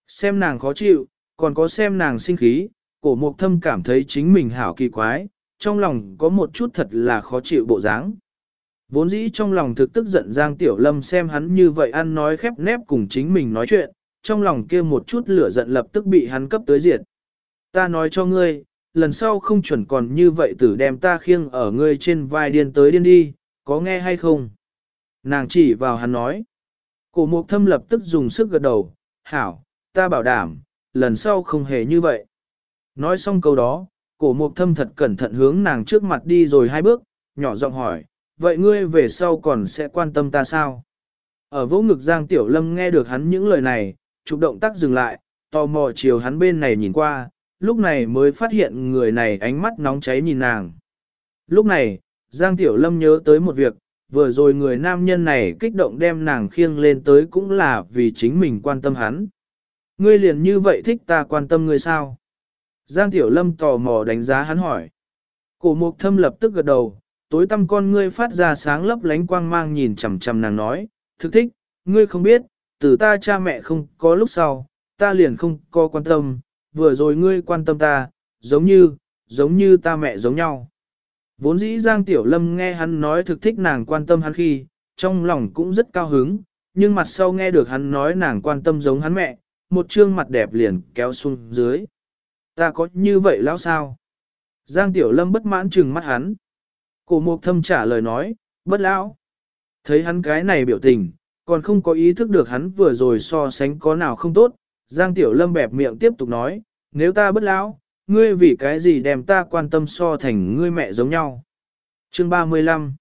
Xem nàng khó chịu, còn có xem nàng sinh khí, cổ mục thâm cảm thấy chính mình hảo kỳ quái, trong lòng có một chút thật là khó chịu bộ dáng. Vốn dĩ trong lòng thực tức giận Giang Tiểu Lâm xem hắn như vậy ăn nói khép nép cùng chính mình nói chuyện, trong lòng kia một chút lửa giận lập tức bị hắn cấp tới diệt. Ta nói cho ngươi, lần sau không chuẩn còn như vậy tử đem ta khiêng ở ngươi trên vai điên tới điên đi, có nghe hay không? Nàng chỉ vào hắn nói. Cổ mục thâm lập tức dùng sức gật đầu, hảo, ta bảo đảm, lần sau không hề như vậy. Nói xong câu đó, cổ mục thâm thật cẩn thận hướng nàng trước mặt đi rồi hai bước, nhỏ giọng hỏi, vậy ngươi về sau còn sẽ quan tâm ta sao? Ở vỗ ngực Giang Tiểu Lâm nghe được hắn những lời này, chụp động tác dừng lại, tò mò chiều hắn bên này nhìn qua, lúc này mới phát hiện người này ánh mắt nóng cháy nhìn nàng. Lúc này, Giang Tiểu Lâm nhớ tới một việc, vừa rồi người nam nhân này kích động đem nàng khiêng lên tới cũng là vì chính mình quan tâm hắn. Ngươi liền như vậy thích ta quan tâm ngươi sao? Giang Tiểu Lâm tò mò đánh giá hắn hỏi. Cổ mục thâm lập tức gật đầu, tối tăm con ngươi phát ra sáng lấp lánh quang mang nhìn chằm chằm nàng nói, thực thích, ngươi không biết, từ ta cha mẹ không có lúc sau, ta liền không có quan tâm, vừa rồi ngươi quan tâm ta, giống như, giống như ta mẹ giống nhau. Vốn dĩ Giang Tiểu Lâm nghe hắn nói thực thích nàng quan tâm hắn khi, trong lòng cũng rất cao hứng, nhưng mặt sau nghe được hắn nói nàng quan tâm giống hắn mẹ, một trương mặt đẹp liền kéo xuống dưới. Ta có như vậy lão sao? Giang Tiểu Lâm bất mãn trừng mắt hắn. Cổ mục thâm trả lời nói, bất lão. Thấy hắn cái này biểu tình, còn không có ý thức được hắn vừa rồi so sánh có nào không tốt. Giang Tiểu Lâm bẹp miệng tiếp tục nói, nếu ta bất lão, ngươi vì cái gì đem ta quan tâm so thành ngươi mẹ giống nhau. Chương 35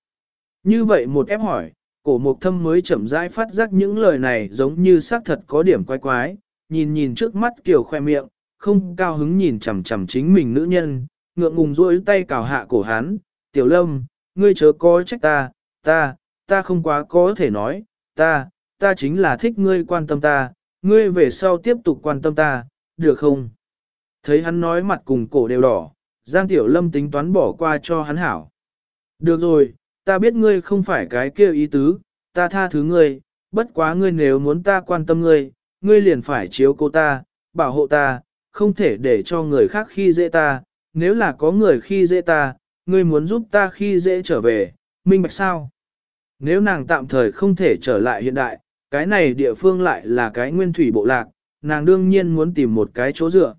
Như vậy một ép hỏi, cổ mục thâm mới chậm rãi phát giác những lời này giống như xác thật có điểm quái quái, nhìn nhìn trước mắt kiểu khoe miệng, không cao hứng nhìn chằm chằm chính mình nữ nhân, ngượng ngùng duỗi tay cào hạ cổ hắn, tiểu lâm, ngươi chớ có trách ta, ta, ta không quá có thể nói, ta, ta chính là thích ngươi quan tâm ta, ngươi về sau tiếp tục quan tâm ta, được không? Thấy hắn nói mặt cùng cổ đều đỏ, Giang Tiểu Lâm tính toán bỏ qua cho hắn hảo. Được rồi, ta biết ngươi không phải cái kia ý tứ, ta tha thứ ngươi, bất quá ngươi nếu muốn ta quan tâm ngươi, ngươi liền phải chiếu cô ta, bảo hộ ta, không thể để cho người khác khi dễ ta, nếu là có người khi dễ ta, ngươi muốn giúp ta khi dễ trở về, minh bạch sao? Nếu nàng tạm thời không thể trở lại hiện đại, cái này địa phương lại là cái nguyên thủy bộ lạc, nàng đương nhiên muốn tìm một cái chỗ dựa.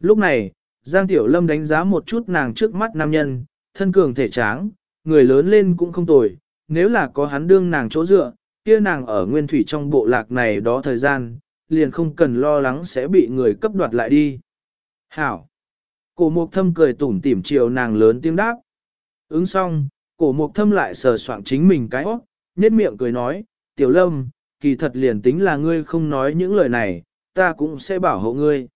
Lúc này, Giang Tiểu Lâm đánh giá một chút nàng trước mắt nam nhân, thân cường thể tráng, người lớn lên cũng không tồi, nếu là có hắn đương nàng chỗ dựa, kia nàng ở nguyên thủy trong bộ lạc này đó thời gian, liền không cần lo lắng sẽ bị người cấp đoạt lại đi. Hảo! Cổ mục thâm cười tủm tỉm chiều nàng lớn tiếng đáp. Ứng xong, cổ mục thâm lại sờ soạng chính mình cái óc, nhếch miệng cười nói, tiểu lâm, kỳ thật liền tính là ngươi không nói những lời này, ta cũng sẽ bảo hộ ngươi.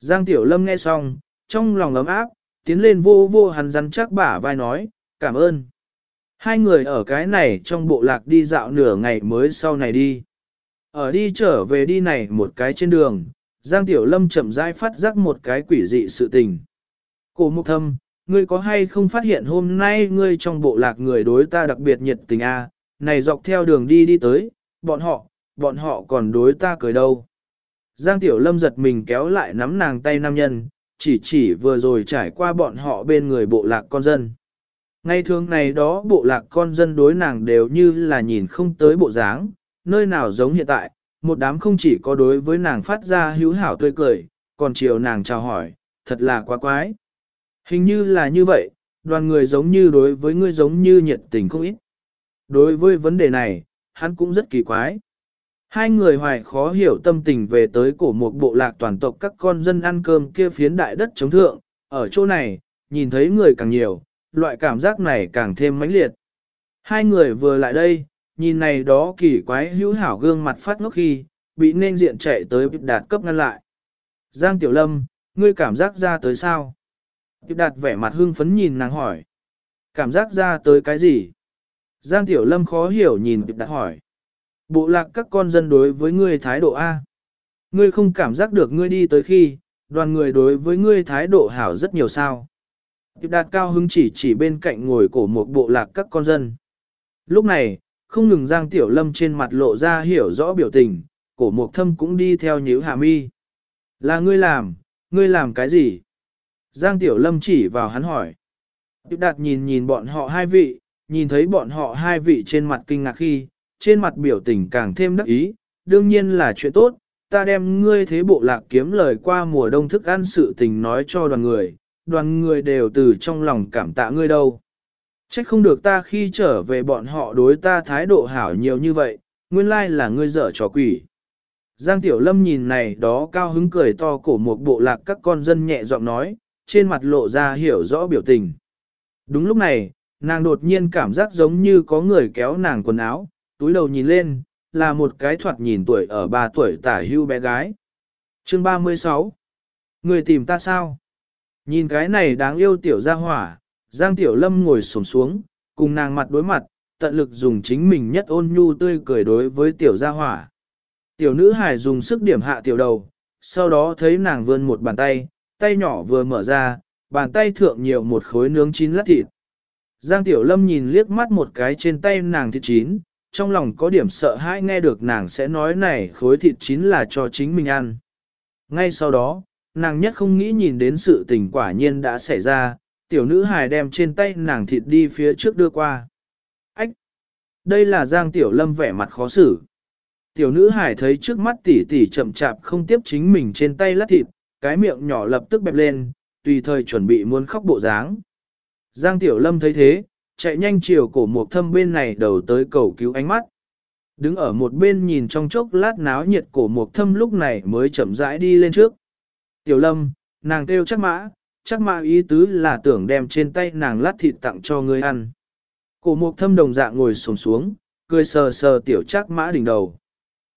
Giang tiểu lâm nghe xong, trong lòng ấm áp, tiến lên vô vô hắn rắn chắc bả vai nói, cảm ơn. Hai người ở cái này trong bộ lạc đi dạo nửa ngày mới sau này đi. Ở đi trở về đi này một cái trên đường, Giang Tiểu Lâm chậm rãi phát giác một cái quỷ dị sự tình. Cổ mục thâm, ngươi có hay không phát hiện hôm nay ngươi trong bộ lạc người đối ta đặc biệt nhiệt tình a? À? này dọc theo đường đi đi tới, bọn họ, bọn họ còn đối ta cười đâu. Giang Tiểu Lâm giật mình kéo lại nắm nàng tay nam nhân, chỉ chỉ vừa rồi trải qua bọn họ bên người bộ lạc con dân. Ngày thường này đó bộ lạc con dân đối nàng đều như là nhìn không tới bộ dáng, nơi nào giống hiện tại, một đám không chỉ có đối với nàng phát ra hữu hảo tươi cười, còn chiều nàng chào hỏi, thật là quá quái. Hình như là như vậy, đoàn người giống như đối với ngươi giống như nhiệt tình không ít. Đối với vấn đề này, hắn cũng rất kỳ quái. Hai người hoài khó hiểu tâm tình về tới cổ một bộ lạc toàn tộc các con dân ăn cơm kia phiến đại đất chống thượng, ở chỗ này, nhìn thấy người càng nhiều, loại cảm giác này càng thêm mãnh liệt. Hai người vừa lại đây, nhìn này đó kỳ quái hữu hảo gương mặt phát ngốc khi, bị nên diện chạy tới Đạt cấp ngăn lại. Giang Tiểu Lâm, ngươi cảm giác ra tới sao? Điệp Đạt vẻ mặt hưng phấn nhìn nàng hỏi. Cảm giác ra tới cái gì? Giang Tiểu Lâm khó hiểu nhìn Điệp Đạt hỏi. Bộ lạc các con dân đối với ngươi thái độ A. Ngươi không cảm giác được ngươi đi tới khi, đoàn người đối với ngươi thái độ hảo rất nhiều sao. Điệp Đạt cao hứng chỉ chỉ bên cạnh ngồi cổ một bộ lạc các con dân. Lúc này, không ngừng Giang Tiểu Lâm trên mặt lộ ra hiểu rõ biểu tình, cổ mục thâm cũng đi theo nhíu hạ mi. Là ngươi làm, ngươi làm cái gì? Giang Tiểu Lâm chỉ vào hắn hỏi. Tiểu đạt nhìn nhìn bọn họ hai vị, nhìn thấy bọn họ hai vị trên mặt kinh ngạc khi, trên mặt biểu tình càng thêm đắc ý, đương nhiên là chuyện tốt, ta đem ngươi thế bộ lạc kiếm lời qua mùa đông thức ăn sự tình nói cho đoàn người, đoàn người đều từ trong lòng cảm tạ ngươi đâu. Trách không được ta khi trở về bọn họ đối ta thái độ hảo nhiều như vậy, nguyên lai là ngươi dở trò quỷ. Giang Tiểu Lâm nhìn này đó cao hứng cười to cổ một bộ lạc các con dân nhẹ giọng nói, trên mặt lộ ra hiểu rõ biểu tình. Đúng lúc này, nàng đột nhiên cảm giác giống như có người kéo nàng quần áo, túi đầu nhìn lên, là một cái thoạt nhìn tuổi ở 3 tuổi tả hưu bé gái. Chương 36 Người tìm ta sao? Nhìn cái này đáng yêu tiểu gia hỏa, Giang Tiểu Lâm ngồi sổm xuống, cùng nàng mặt đối mặt, tận lực dùng chính mình nhất ôn nhu tươi cười đối với tiểu gia hỏa. Tiểu nữ hải dùng sức điểm hạ tiểu đầu, sau đó thấy nàng vươn một bàn tay, tay nhỏ vừa mở ra, bàn tay thượng nhiều một khối nướng chín lát thịt. Giang Tiểu Lâm nhìn liếc mắt một cái trên tay nàng thịt chín, trong lòng có điểm sợ hãi nghe được nàng sẽ nói này khối thịt chín là cho chính mình ăn. Ngay sau đó, nàng nhất không nghĩ nhìn đến sự tình quả nhiên đã xảy ra, tiểu nữ hài đem trên tay nàng thịt đi phía trước đưa qua. Ách! Đây là Giang Tiểu Lâm vẻ mặt khó xử. Tiểu nữ hải thấy trước mắt tỷ tỷ chậm chạp không tiếp chính mình trên tay lát thịt, cái miệng nhỏ lập tức bẹp lên, tùy thời chuẩn bị muốn khóc bộ dáng. Giang Tiểu Lâm thấy thế, chạy nhanh chiều cổ mục thâm bên này đầu tới cầu cứu ánh mắt. Đứng ở một bên nhìn trong chốc lát náo nhiệt cổ mục thâm lúc này mới chậm rãi đi lên trước. Tiểu Lâm, nàng kêu chắc mã, chắc mã ý tứ là tưởng đem trên tay nàng lát thịt tặng cho người ăn. Cổ mục thâm đồng dạng ngồi sồm xuống, cười sờ sờ tiểu chắc mã đỉnh đầu.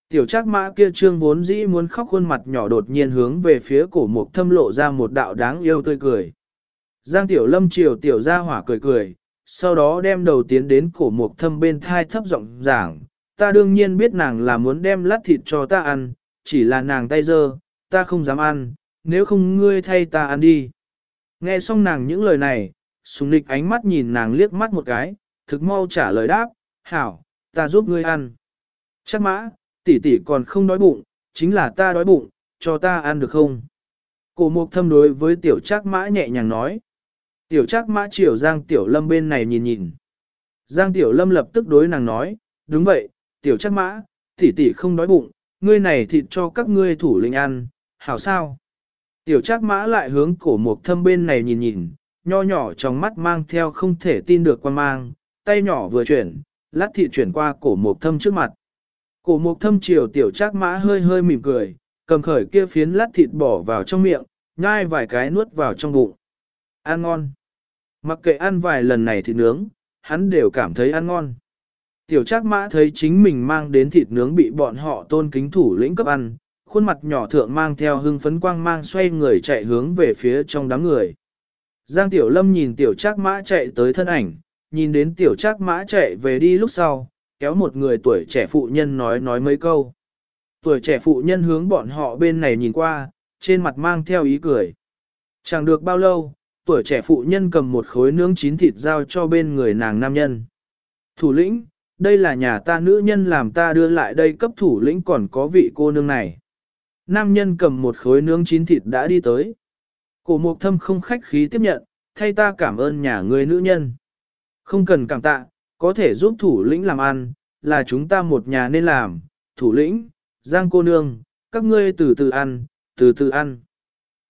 Tiểu Trác mã kia trương vốn dĩ muốn khóc khuôn mặt nhỏ đột nhiên hướng về phía cổ mục thâm lộ ra một đạo đáng yêu tươi cười. Giang tiểu lâm chiều tiểu ra hỏa cười cười, sau đó đem đầu tiến đến cổ mục thâm bên thai thấp giọng giảng, ta đương nhiên biết nàng là muốn đem lát thịt cho ta ăn, chỉ là nàng tay dơ, ta không dám ăn, nếu không ngươi thay ta ăn đi. Nghe xong nàng những lời này, sùng nịch ánh mắt nhìn nàng liếc mắt một cái, thực mau trả lời đáp, hảo, ta giúp ngươi ăn. Chắc mã, tỷ tỷ còn không đói bụng, chính là ta đói bụng, cho ta ăn được không? Cổ mục thâm đối với tiểu trác mã nhẹ nhàng nói. Tiểu trác mã chiều Giang Tiểu Lâm bên này nhìn nhìn. Giang Tiểu Lâm lập tức đối nàng nói, đúng vậy, tiểu trác mã, tỷ tỷ không đói bụng, ngươi này thịt cho các ngươi thủ lĩnh ăn, hảo sao? Tiểu trác mã lại hướng cổ mục thâm bên này nhìn nhìn, nho nhỏ trong mắt mang theo không thể tin được quan mang, tay nhỏ vừa chuyển, lát thịt chuyển qua cổ mục thâm trước mặt. Cổ mục thâm chiều tiểu trác mã hơi hơi mỉm cười, cầm khởi kia phiến lát thịt bỏ vào trong miệng, nhai vài cái nuốt vào trong bụng. Ăn ngon. Mặc kệ ăn vài lần này thịt nướng, hắn đều cảm thấy ăn ngon. Tiểu trác mã thấy chính mình mang đến thịt nướng bị bọn họ tôn kính thủ lĩnh cấp ăn, khuôn mặt nhỏ thượng mang theo hưng phấn quang mang xoay người chạy hướng về phía trong đám người. Giang Tiểu Lâm nhìn Tiểu Trác Mã chạy tới thân ảnh, nhìn đến Tiểu Trác Mã chạy về đi lúc sau, kéo một người tuổi trẻ phụ nhân nói nói mấy câu. Tuổi trẻ phụ nhân hướng bọn họ bên này nhìn qua, trên mặt mang theo ý cười. Chẳng được bao lâu, tuổi trẻ phụ nhân cầm một khối nướng chín thịt giao cho bên người nàng nam nhân. Thủ lĩnh, đây là nhà ta nữ nhân làm ta đưa lại đây cấp thủ lĩnh còn có vị cô nương này. Nam nhân cầm một khối nướng chín thịt đã đi tới. Cổ mục thâm không khách khí tiếp nhận, thay ta cảm ơn nhà người nữ nhân. Không cần cảm tạ, có thể giúp thủ lĩnh làm ăn, là chúng ta một nhà nên làm, thủ lĩnh, giang cô nương, các ngươi từ từ ăn, từ từ ăn.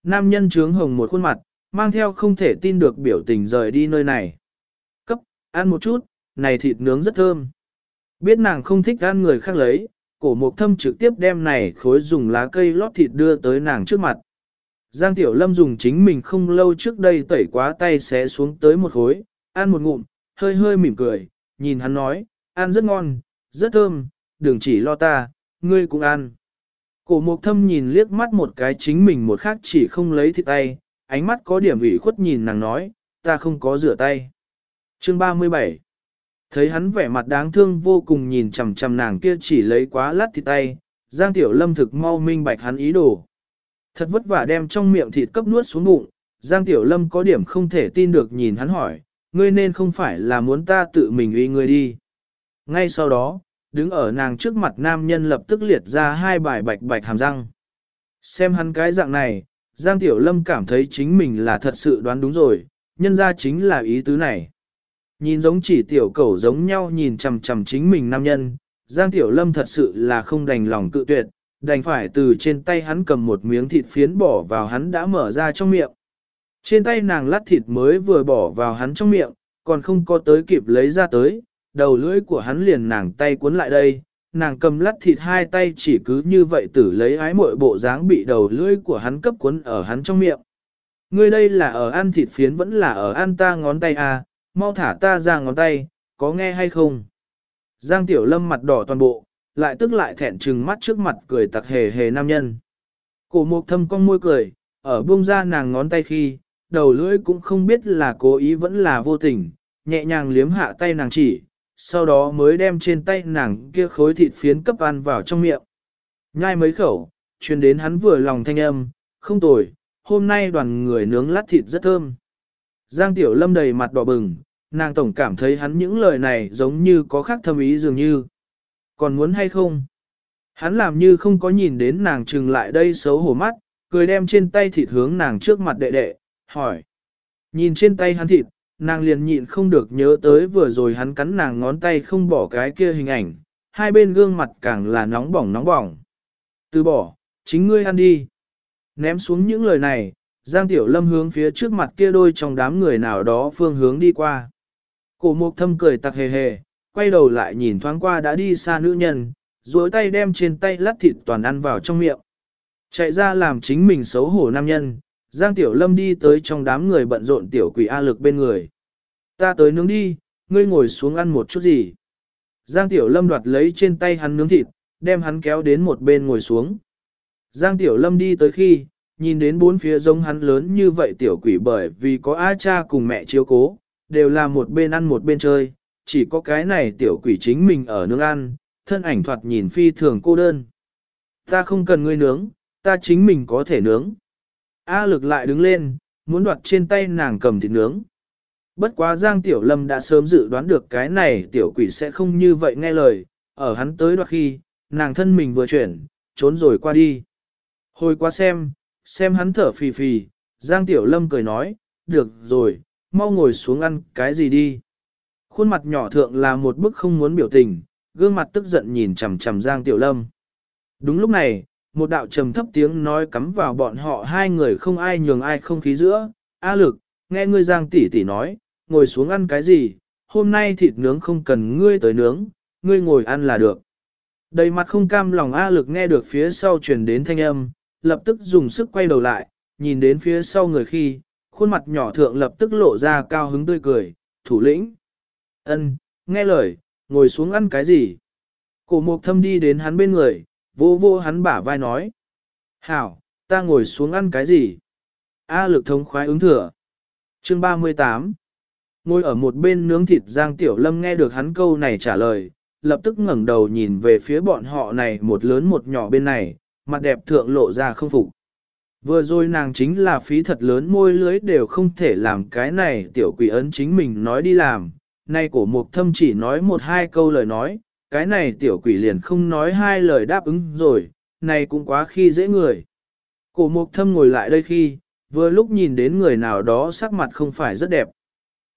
Nam nhân trướng hồng một khuôn mặt, mang theo không thể tin được biểu tình rời đi nơi này. Cấp, ăn một chút, này thịt nướng rất thơm. Biết nàng không thích ăn người khác lấy, cổ mục thâm trực tiếp đem này khối dùng lá cây lót thịt đưa tới nàng trước mặt. Giang Tiểu Lâm dùng chính mình không lâu trước đây tẩy quá tay xé xuống tới một khối, ăn một ngụm, hơi hơi mỉm cười, nhìn hắn nói, ăn rất ngon, rất thơm, đừng chỉ lo ta, ngươi cũng ăn. Cổ mục thâm nhìn liếc mắt một cái chính mình một khác chỉ không lấy thịt tay, ánh mắt có điểm ủy khuất nhìn nàng nói, ta không có rửa tay. Chương 37 Thấy hắn vẻ mặt đáng thương vô cùng nhìn chằm chằm nàng kia chỉ lấy quá lát thịt tay, Giang Tiểu Lâm thực mau minh bạch hắn ý đồ. Thật vất vả đem trong miệng thịt cấp nuốt xuống bụng, Giang Tiểu Lâm có điểm không thể tin được nhìn hắn hỏi, ngươi nên không phải là muốn ta tự mình uy ngươi đi. Ngay sau đó, đứng ở nàng trước mặt nam nhân lập tức liệt ra hai bài bạch bạch hàm răng. Xem hắn cái dạng này, Giang Tiểu Lâm cảm thấy chính mình là thật sự đoán đúng rồi, nhân ra chính là ý tứ này. Nhìn giống chỉ tiểu cẩu giống nhau nhìn chằm chằm chính mình nam nhân, Giang Tiểu Lâm thật sự là không đành lòng cự tuyệt, đành phải từ trên tay hắn cầm một miếng thịt phiến bỏ vào hắn đã mở ra trong miệng. Trên tay nàng lát thịt mới vừa bỏ vào hắn trong miệng, còn không có tới kịp lấy ra tới, đầu lưỡi của hắn liền nàng tay cuốn lại đây, nàng cầm lát thịt hai tay chỉ cứ như vậy tử lấy ái mội bộ dáng bị đầu lưỡi của hắn cấp cuốn ở hắn trong miệng. Ngươi đây là ở ăn thịt phiến vẫn là ở ăn ta ngón tay à, mau thả ta ra ngón tay, có nghe hay không? Giang Tiểu Lâm mặt đỏ toàn bộ, lại tức lại thẹn trừng mắt trước mặt cười tặc hề hề nam nhân. Cổ mục thâm cong môi cười, ở buông ra nàng ngón tay khi, đầu lưỡi cũng không biết là cố ý vẫn là vô tình, nhẹ nhàng liếm hạ tay nàng chỉ, sau đó mới đem trên tay nàng kia khối thịt phiến cấp ăn vào trong miệng. Nhai mấy khẩu, truyền đến hắn vừa lòng thanh âm, không tồi, hôm nay đoàn người nướng lát thịt rất thơm. Giang Tiểu Lâm đầy mặt đỏ bừng, nàng tổng cảm thấy hắn những lời này giống như có khác thâm ý dường như. Còn muốn hay không? Hắn làm như không có nhìn đến nàng trừng lại đây xấu hổ mắt, cười đem trên tay thịt hướng nàng trước mặt đệ đệ, hỏi. Nhìn trên tay hắn thịt, nàng liền nhịn không được nhớ tới vừa rồi hắn cắn nàng ngón tay không bỏ cái kia hình ảnh, hai bên gương mặt càng là nóng bỏng nóng bỏng. Từ bỏ, chính ngươi ăn đi. Ném xuống những lời này, Giang Tiểu Lâm hướng phía trước mặt kia đôi trong đám người nào đó phương hướng đi qua. Cổ mục thâm cười tặc hề hề, quay đầu lại nhìn thoáng qua đã đi xa nữ nhân, duỗi tay đem trên tay lát thịt toàn ăn vào trong miệng. Chạy ra làm chính mình xấu hổ nam nhân, Giang Tiểu Lâm đi tới trong đám người bận rộn tiểu quỷ A lực bên người. Ta tới nướng đi, ngươi ngồi xuống ăn một chút gì. Giang Tiểu Lâm đoạt lấy trên tay hắn nướng thịt, đem hắn kéo đến một bên ngồi xuống. Giang Tiểu Lâm đi tới khi, nhìn đến bốn phía giống hắn lớn như vậy tiểu quỷ bởi vì có A cha cùng mẹ chiếu cố, đều là một bên ăn một bên chơi, chỉ có cái này tiểu quỷ chính mình ở nướng ăn, thân ảnh thoạt nhìn phi thường cô đơn. Ta không cần ngươi nướng, ta chính mình có thể nướng. A lực lại đứng lên, muốn đoạt trên tay nàng cầm thịt nướng. Bất quá Giang Tiểu Lâm đã sớm dự đoán được cái này tiểu quỷ sẽ không như vậy nghe lời, ở hắn tới đoạt khi, nàng thân mình vừa chuyển, trốn rồi qua đi. Hồi qua xem, xem hắn thở phì phì, Giang Tiểu Lâm cười nói, được rồi, mau ngồi xuống ăn cái gì đi. Khuôn mặt nhỏ thượng là một bức không muốn biểu tình, gương mặt tức giận nhìn chằm chằm Giang Tiểu Lâm. Đúng lúc này, một đạo trầm thấp tiếng nói cắm vào bọn họ hai người không ai nhường ai không khí giữa. A lực, nghe ngươi Giang tỷ tỷ nói, ngồi xuống ăn cái gì, hôm nay thịt nướng không cần ngươi tới nướng, ngươi ngồi ăn là được. Đầy mặt không cam lòng A lực nghe được phía sau truyền đến thanh âm, lập tức dùng sức quay đầu lại, nhìn đến phía sau người khi, khuôn mặt nhỏ thượng lập tức lộ ra cao hứng tươi cười, thủ lĩnh. ân nghe lời, ngồi xuống ăn cái gì? Cổ mục thâm đi đến hắn bên người, vô vô hắn bả vai nói. Hảo, ta ngồi xuống ăn cái gì? A lực thống khoái ứng thừa. Chương 38 Ngồi ở một bên nướng thịt Giang Tiểu Lâm nghe được hắn câu này trả lời, lập tức ngẩng đầu nhìn về phía bọn họ này một lớn một nhỏ bên này, mặt đẹp thượng lộ ra không phục. Vừa rồi nàng chính là phí thật lớn môi lưới đều không thể làm cái này tiểu quỷ ấn chính mình nói đi làm. Nay cổ mục thâm chỉ nói một hai câu lời nói, cái này tiểu quỷ liền không nói hai lời đáp ứng rồi, này cũng quá khi dễ người. Cổ mục thâm ngồi lại đây khi, vừa lúc nhìn đến người nào đó sắc mặt không phải rất đẹp.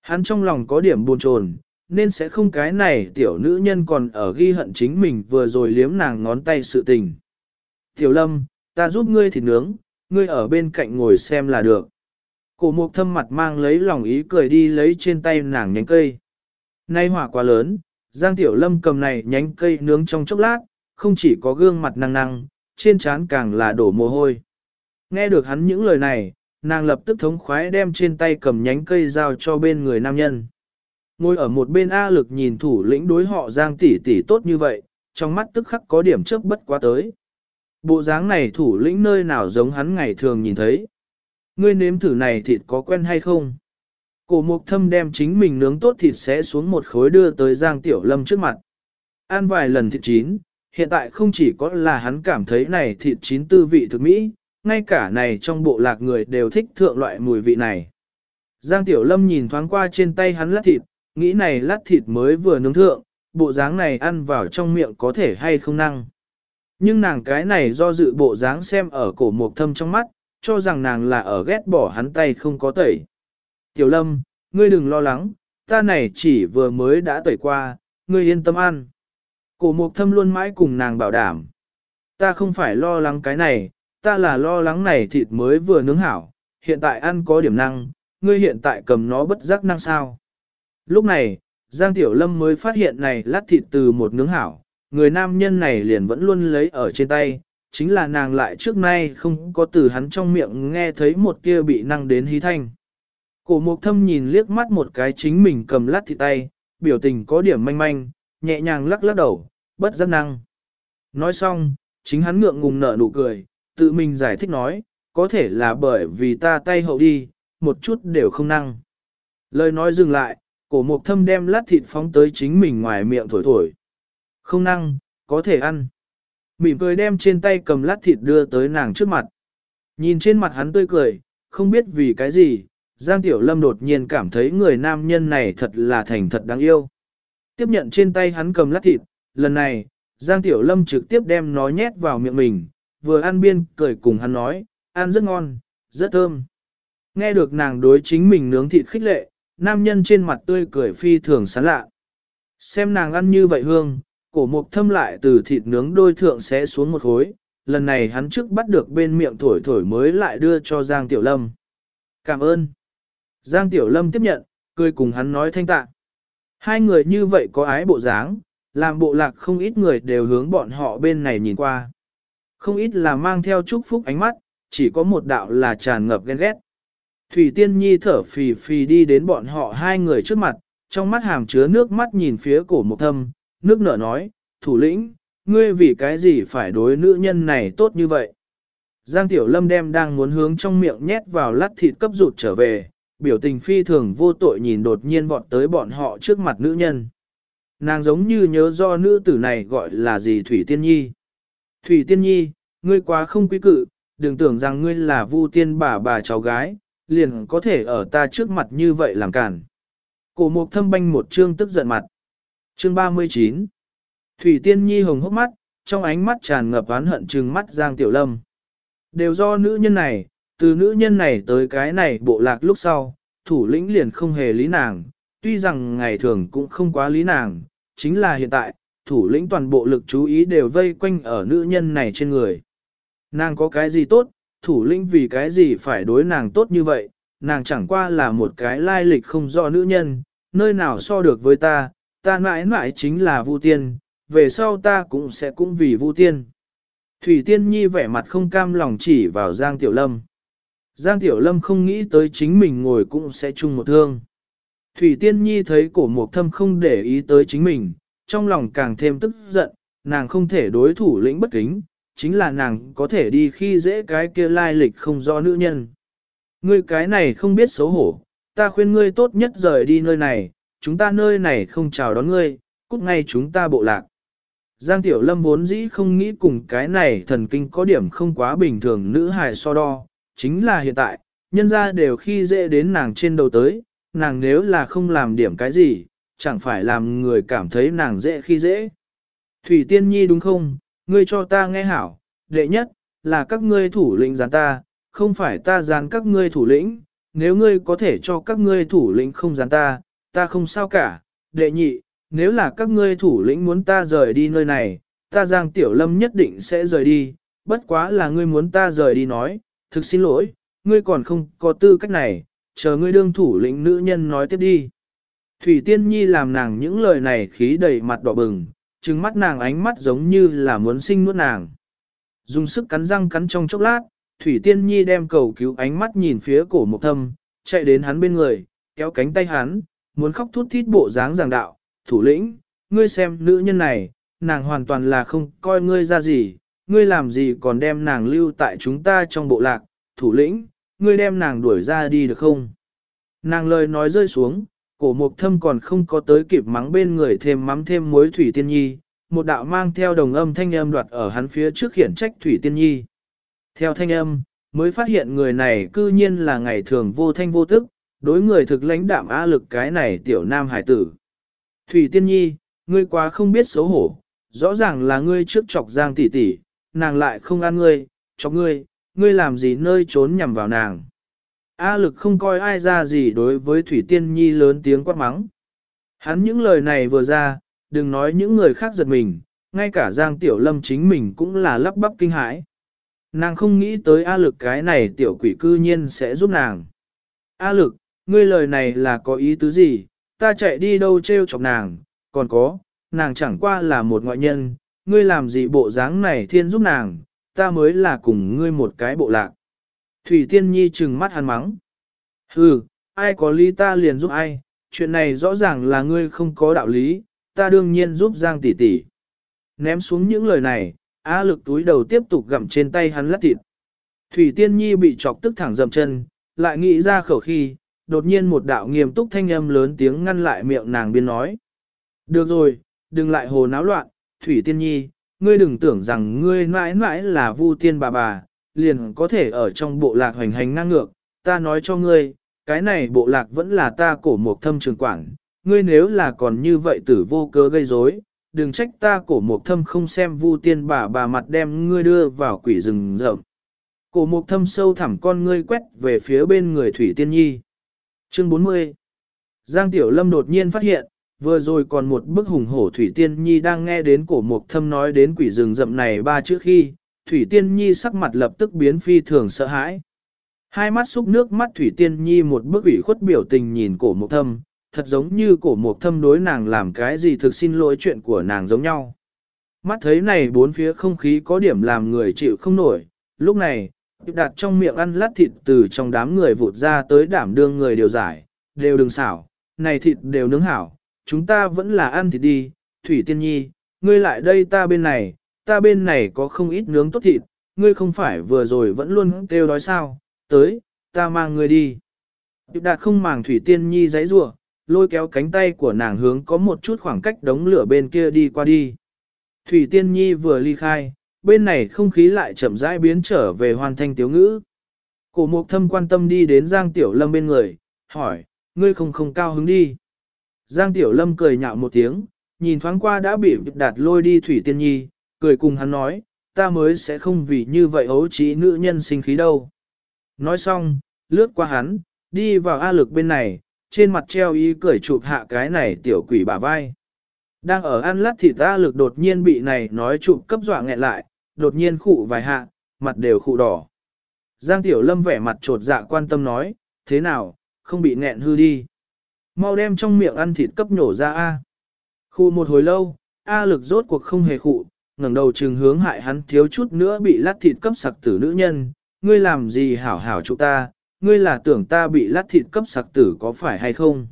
Hắn trong lòng có điểm buồn chồn, nên sẽ không cái này tiểu nữ nhân còn ở ghi hận chính mình vừa rồi liếm nàng ngón tay sự tình. Tiểu lâm, ta giúp ngươi thịt nướng, ngươi ở bên cạnh ngồi xem là được. Cổ mục thâm mặt mang lấy lòng ý cười đi lấy trên tay nàng nhánh cây. Nay hỏa quá lớn, Giang Tiểu Lâm cầm này nhánh cây nướng trong chốc lát, không chỉ có gương mặt năng năng, trên trán càng là đổ mồ hôi. Nghe được hắn những lời này, nàng lập tức thống khoái đem trên tay cầm nhánh cây giao cho bên người nam nhân. Ngồi ở một bên A lực nhìn thủ lĩnh đối họ Giang tỷ tỷ tốt như vậy, trong mắt tức khắc có điểm chớp bất quá tới. Bộ dáng này thủ lĩnh nơi nào giống hắn ngày thường nhìn thấy. Ngươi nếm thử này thịt có quen hay không? Cổ mục thâm đem chính mình nướng tốt thịt sẽ xuống một khối đưa tới Giang Tiểu Lâm trước mặt. Ăn vài lần thịt chín, hiện tại không chỉ có là hắn cảm thấy này thịt chín tư vị thực mỹ, ngay cả này trong bộ lạc người đều thích thượng loại mùi vị này. Giang Tiểu Lâm nhìn thoáng qua trên tay hắn lát thịt, nghĩ này lát thịt mới vừa nướng thượng, bộ dáng này ăn vào trong miệng có thể hay không năng. Nhưng nàng cái này do dự bộ dáng xem ở cổ mục thâm trong mắt, cho rằng nàng là ở ghét bỏ hắn tay không có tẩy. Tiểu Lâm, ngươi đừng lo lắng, ta này chỉ vừa mới đã tẩy qua, ngươi yên tâm ăn. Cổ mục thâm luôn mãi cùng nàng bảo đảm. Ta không phải lo lắng cái này, ta là lo lắng này thịt mới vừa nướng hảo, hiện tại ăn có điểm năng, ngươi hiện tại cầm nó bất giác năng sao. Lúc này, Giang Tiểu Lâm mới phát hiện này lát thịt từ một nướng hảo, người nam nhân này liền vẫn luôn lấy ở trên tay, chính là nàng lại trước nay không có từ hắn trong miệng nghe thấy một kia bị năng đến hí thanh. Cổ mục thâm nhìn liếc mắt một cái chính mình cầm lát thịt tay, biểu tình có điểm manh manh, nhẹ nhàng lắc lắc đầu, bất giác năng. Nói xong, chính hắn ngượng ngùng nở nụ cười, tự mình giải thích nói, có thể là bởi vì ta tay hậu đi, một chút đều không năng. Lời nói dừng lại, cổ mục thâm đem lát thịt phóng tới chính mình ngoài miệng thổi thổi. Không năng, có thể ăn. Mỉm cười đem trên tay cầm lát thịt đưa tới nàng trước mặt. Nhìn trên mặt hắn tươi cười, không biết vì cái gì, Giang Tiểu Lâm đột nhiên cảm thấy người nam nhân này thật là thành thật đáng yêu. Tiếp nhận trên tay hắn cầm lát thịt, lần này, Giang Tiểu Lâm trực tiếp đem nó nhét vào miệng mình, vừa ăn biên cười cùng hắn nói, ăn rất ngon, rất thơm. Nghe được nàng đối chính mình nướng thịt khích lệ, nam nhân trên mặt tươi cười phi thường sán lạ. Xem nàng ăn như vậy hương, cổ mục thâm lại từ thịt nướng đôi thượng sẽ xuống một khối, lần này hắn trước bắt được bên miệng thổi thổi mới lại đưa cho Giang Tiểu Lâm. Cảm ơn. Giang Tiểu Lâm tiếp nhận, cười cùng hắn nói thanh tạ. Hai người như vậy có ái bộ dáng, làm bộ lạc không ít người đều hướng bọn họ bên này nhìn qua. Không ít là mang theo chúc phúc ánh mắt, chỉ có một đạo là tràn ngập ghen ghét. Thủy Tiên Nhi thở phì phì đi đến bọn họ hai người trước mặt, trong mắt hàm chứa nước mắt nhìn phía cổ mục thâm, nước nở nói, thủ lĩnh, ngươi vì cái gì phải đối nữ nhân này tốt như vậy? Giang Tiểu Lâm đem đang muốn hướng trong miệng nhét vào lát thịt cấp rụt trở về, biểu tình phi thường vô tội nhìn đột nhiên vọt tới bọn họ trước mặt nữ nhân. Nàng giống như nhớ do nữ tử này gọi là gì Thủy Tiên Nhi. Thủy Tiên Nhi, ngươi quá không quý cự, đừng tưởng rằng ngươi là vu tiên bà bà cháu gái, liền có thể ở ta trước mặt như vậy làm cản. Cổ mục thâm banh một chương tức giận mặt. Chương 39 Thủy Tiên Nhi hồng hốc mắt, trong ánh mắt tràn ngập oán hận trừng mắt Giang Tiểu Lâm. Đều do nữ nhân này, từ nữ nhân này tới cái này bộ lạc lúc sau, thủ lĩnh liền không hề lý nàng, tuy rằng ngày thường cũng không quá lý nàng, chính là hiện tại, thủ lĩnh toàn bộ lực chú ý đều vây quanh ở nữ nhân này trên người. Nàng có cái gì tốt, thủ lĩnh vì cái gì phải đối nàng tốt như vậy, nàng chẳng qua là một cái lai lịch không rõ nữ nhân, nơi nào so được với ta, ta mãi mãi chính là Vu Tiên, về sau ta cũng sẽ cũng vì Vu Tiên. Thủy Tiên Nhi vẻ mặt không cam lòng chỉ vào Giang Tiểu Lâm. Giang Tiểu Lâm không nghĩ tới chính mình ngồi cũng sẽ chung một thương. Thủy Tiên Nhi thấy cổ mục thâm không để ý tới chính mình, trong lòng càng thêm tức giận, nàng không thể đối thủ lĩnh bất kính, chính là nàng có thể đi khi dễ cái kia lai lịch không do nữ nhân. Ngươi cái này không biết xấu hổ, ta khuyên ngươi tốt nhất rời đi nơi này, chúng ta nơi này không chào đón ngươi, cút ngay chúng ta bộ lạc. Giang Tiểu Lâm vốn dĩ không nghĩ cùng cái này thần kinh có điểm không quá bình thường nữ hài so đo, chính là hiện tại, nhân ra đều khi dễ đến nàng trên đầu tới, nàng nếu là không làm điểm cái gì, chẳng phải làm người cảm thấy nàng dễ khi dễ. Thủy Tiên Nhi đúng không, ngươi cho ta nghe hảo, đệ nhất, là các ngươi thủ lĩnh gián ta, không phải ta gián các ngươi thủ lĩnh, nếu ngươi có thể cho các ngươi thủ lĩnh không gián ta, ta không sao cả, đệ nhị, nếu là các ngươi thủ lĩnh muốn ta rời đi nơi này, ta Giang Tiểu Lâm nhất định sẽ rời đi, bất quá là ngươi muốn ta rời đi nói, thực xin lỗi, ngươi còn không có tư cách này, chờ ngươi đương thủ lĩnh nữ nhân nói tiếp đi. Thủy Tiên Nhi làm nàng những lời này khí đầy mặt đỏ bừng, trừng mắt nàng ánh mắt giống như là muốn sinh nuốt nàng. Dùng sức cắn răng cắn trong chốc lát, Thủy Tiên Nhi đem cầu cứu ánh mắt nhìn phía cổ mục thâm, chạy đến hắn bên người, kéo cánh tay hắn, muốn khóc thút thít bộ dáng giảng đạo, thủ lĩnh, ngươi xem nữ nhân này, nàng hoàn toàn là không coi ngươi ra gì, ngươi làm gì còn đem nàng lưu tại chúng ta trong bộ lạc, thủ lĩnh, ngươi đem nàng đuổi ra đi được không? Nàng lời nói rơi xuống, cổ mục thâm còn không có tới kịp mắng bên người thêm mắm thêm muối thủy tiên nhi, một đạo mang theo đồng âm thanh âm đoạt ở hắn phía trước khiển trách thủy tiên nhi. Theo thanh âm, mới phát hiện người này cư nhiên là ngày thường vô thanh vô tức, đối người thực lãnh đạm á lực cái này tiểu nam hải tử. Thủy tiên nhi, ngươi quá không biết xấu hổ, rõ ràng là ngươi trước chọc giang tỷ tỷ, nàng lại không ăn ngươi, cho ngươi, ngươi làm gì nơi trốn nhằm vào nàng. A lực không coi ai ra gì đối với Thủy Tiên Nhi lớn tiếng quát mắng. Hắn những lời này vừa ra, đừng nói những người khác giật mình, ngay cả Giang Tiểu Lâm chính mình cũng là lắp bắp kinh hãi. Nàng không nghĩ tới A lực cái này tiểu quỷ cư nhiên sẽ giúp nàng. A lực, ngươi lời này là có ý tứ gì, ta chạy đi đâu trêu chọc nàng, còn có, nàng chẳng qua là một ngoại nhân, ngươi làm gì bộ dáng này thiên giúp nàng, ta mới là cùng ngươi một cái bộ lạc. Thủy Tiên Nhi trừng mắt hắn mắng. Hừ, ai có lý ta liền giúp ai, chuyện này rõ ràng là ngươi không có đạo lý, ta đương nhiên giúp Giang tỷ tỷ. Ném xuống những lời này, á lực túi đầu tiếp tục gặm trên tay hắn lát thịt. Thủy Tiên Nhi bị chọc tức thẳng dầm chân, lại nghĩ ra khẩu khi, đột nhiên một đạo nghiêm túc thanh âm lớn tiếng ngăn lại miệng nàng biên nói. Được rồi, đừng lại hồ náo loạn, Thủy Tiên Nhi, ngươi đừng tưởng rằng ngươi mãi mãi là vu tiên bà bà, liền có thể ở trong bộ lạc hoành hành ngang ngược, ta nói cho ngươi, cái này bộ lạc vẫn là ta cổ Mộc thâm trường quản, ngươi nếu là còn như vậy tử vô cớ gây rối, đừng trách ta cổ Mộc thâm không xem vu tiên bà bà mặt đem ngươi đưa vào quỷ rừng rậm. Cổ Mộc thâm sâu thẳm con ngươi quét về phía bên người Thủy Tiên Nhi. Chương 40 Giang Tiểu Lâm đột nhiên phát hiện, vừa rồi còn một bức hùng hổ Thủy Tiên Nhi đang nghe đến cổ mục thâm nói đến quỷ rừng rậm này ba chữ khi, Thủy Tiên Nhi sắc mặt lập tức biến phi thường sợ hãi. Hai mắt xúc nước mắt Thủy Tiên Nhi một bức ủy khuất biểu tình nhìn cổ mục thâm, thật giống như cổ mục thâm đối nàng làm cái gì thực xin lỗi chuyện của nàng giống nhau. Mắt thấy này bốn phía không khí có điểm làm người chịu không nổi, lúc này, đặt trong miệng ăn lát thịt từ trong đám người vụt ra tới đảm đương người điều giải, đều đừng xảo, này thịt đều nướng hảo, chúng ta vẫn là ăn thịt đi, Thủy Tiên Nhi, ngươi lại đây ta bên này, ta bên này có không ít nướng tốt thịt, ngươi không phải vừa rồi vẫn luôn kêu đói sao, tới, ta mang ngươi đi. Điệp đạt không màng Thủy Tiên Nhi giấy rủa lôi kéo cánh tay của nàng hướng có một chút khoảng cách đống lửa bên kia đi qua đi. Thủy Tiên Nhi vừa ly khai, bên này không khí lại chậm rãi biến trở về hoàn thành tiếu ngữ. Cổ mục thâm quan tâm đi đến Giang Tiểu Lâm bên người, hỏi, ngươi không không cao hứng đi. Giang Tiểu Lâm cười nhạo một tiếng, nhìn thoáng qua đã bị đạt lôi đi Thủy Tiên Nhi, cười cùng hắn nói, ta mới sẽ không vì như vậy ấu trí nữ nhân sinh khí đâu. Nói xong, lướt qua hắn, đi vào A lực bên này, trên mặt treo ý cười chụp hạ cái này tiểu quỷ bả vai. Đang ở ăn lát thịt A lực đột nhiên bị này nói chụp cấp dọa nghẹn lại, đột nhiên khụ vài hạ, mặt đều khụ đỏ. Giang Tiểu Lâm vẻ mặt trột dạ quan tâm nói, thế nào, không bị nghẹn hư đi. Mau đem trong miệng ăn thịt cấp nhổ ra A. Khu một hồi lâu, A lực rốt cuộc không hề khụ, ngẩng đầu trừng hướng hại hắn thiếu chút nữa bị lát thịt cấp sặc tử nữ nhân, ngươi làm gì hảo hảo chúng ta, ngươi là tưởng ta bị lát thịt cấp sặc tử có phải hay không?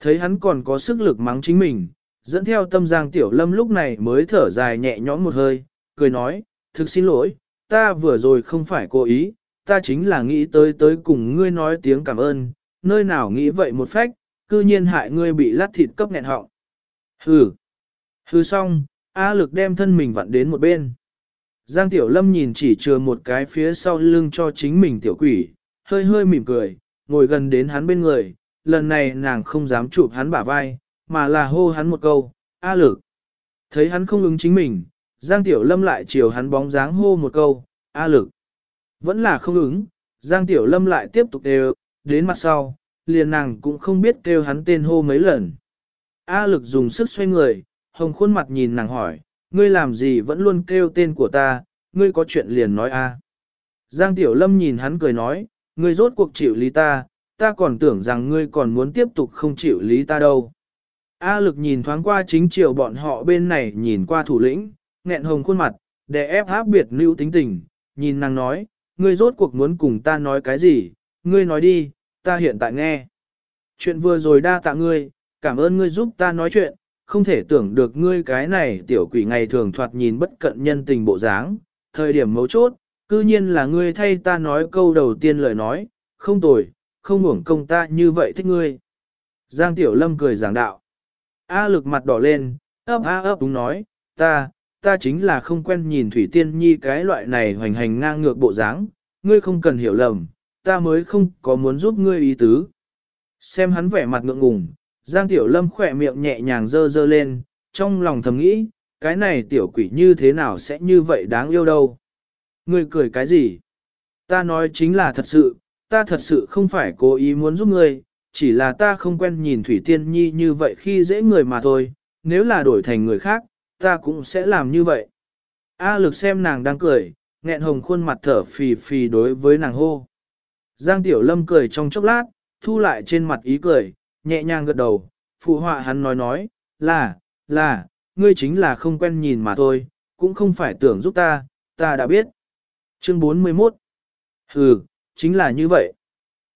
Thấy hắn còn có sức lực mắng chính mình, dẫn theo tâm giang tiểu lâm lúc này mới thở dài nhẹ nhõm một hơi, cười nói, thực xin lỗi, ta vừa rồi không phải cố ý, ta chính là nghĩ tới tới cùng ngươi nói tiếng cảm ơn, nơi nào nghĩ vậy một phách, cư nhiên hại ngươi bị lát thịt cấp nghẹn họng. Hừ, hừ xong, A lực đem thân mình vặn đến một bên. Giang Tiểu Lâm nhìn chỉ chừa một cái phía sau lưng cho chính mình tiểu quỷ, hơi hơi mỉm cười, ngồi gần đến hắn bên người, lần này nàng không dám chụp hắn bả vai, mà là hô hắn một câu, A lực. Thấy hắn không ứng chính mình, Giang Tiểu Lâm lại chiều hắn bóng dáng hô một câu, A lực. Vẫn là không ứng, Giang Tiểu Lâm lại tiếp tục đều, đến mặt sau, liền nàng cũng không biết kêu hắn tên hô mấy lần. A lực dùng sức xoay người, hồng khuôn mặt nhìn nàng hỏi, ngươi làm gì vẫn luôn kêu tên của ta, ngươi có chuyện liền nói a. Giang Tiểu Lâm nhìn hắn cười nói, ngươi rốt cuộc chịu lý ta, ta còn tưởng rằng ngươi còn muốn tiếp tục không chịu lý ta đâu. A lực nhìn thoáng qua chính triều bọn họ bên này nhìn qua thủ lĩnh, nghẹn hồng khuôn mặt, để ép áp biệt lưu tính tình, nhìn nàng nói, ngươi rốt cuộc muốn cùng ta nói cái gì, ngươi nói đi, ta hiện tại nghe. Chuyện vừa rồi đa tạ ngươi, cảm ơn ngươi giúp ta nói chuyện, không thể tưởng được ngươi cái này tiểu quỷ ngày thường thoạt nhìn bất cận nhân tình bộ dáng, thời điểm mấu chốt, cư nhiên là ngươi thay ta nói câu đầu tiên lời nói, không tồi, không uổng công ta như vậy thích ngươi. Giang Tiểu Lâm cười giảng đạo. A lực mặt đỏ lên, ấp a ấp đúng nói, ta, ta chính là không quen nhìn Thủy Tiên Nhi cái loại này hoành hành ngang ngược bộ dáng, ngươi không cần hiểu lầm, ta mới không có muốn giúp ngươi ý tứ. Xem hắn vẻ mặt ngượng ngùng, Giang Tiểu Lâm khỏe miệng nhẹ nhàng dơ dơ lên, trong lòng thầm nghĩ, cái này tiểu quỷ như thế nào sẽ như vậy đáng yêu đâu. Ngươi cười cái gì? Ta nói chính là thật sự, ta thật sự không phải cố ý muốn giúp ngươi, chỉ là ta không quen nhìn Thủy Tiên Nhi như vậy khi dễ người mà thôi, nếu là đổi thành người khác, ta cũng sẽ làm như vậy. A lực xem nàng đang cười, nghẹn hồng khuôn mặt thở phì phì đối với nàng hô. Giang Tiểu Lâm cười trong chốc lát, thu lại trên mặt ý cười, nhẹ nhàng gật đầu, phụ họa hắn nói nói, là, là, ngươi chính là không quen nhìn mà thôi, cũng không phải tưởng giúp ta, ta đã biết. Chương 41 Hừ, chính là như vậy.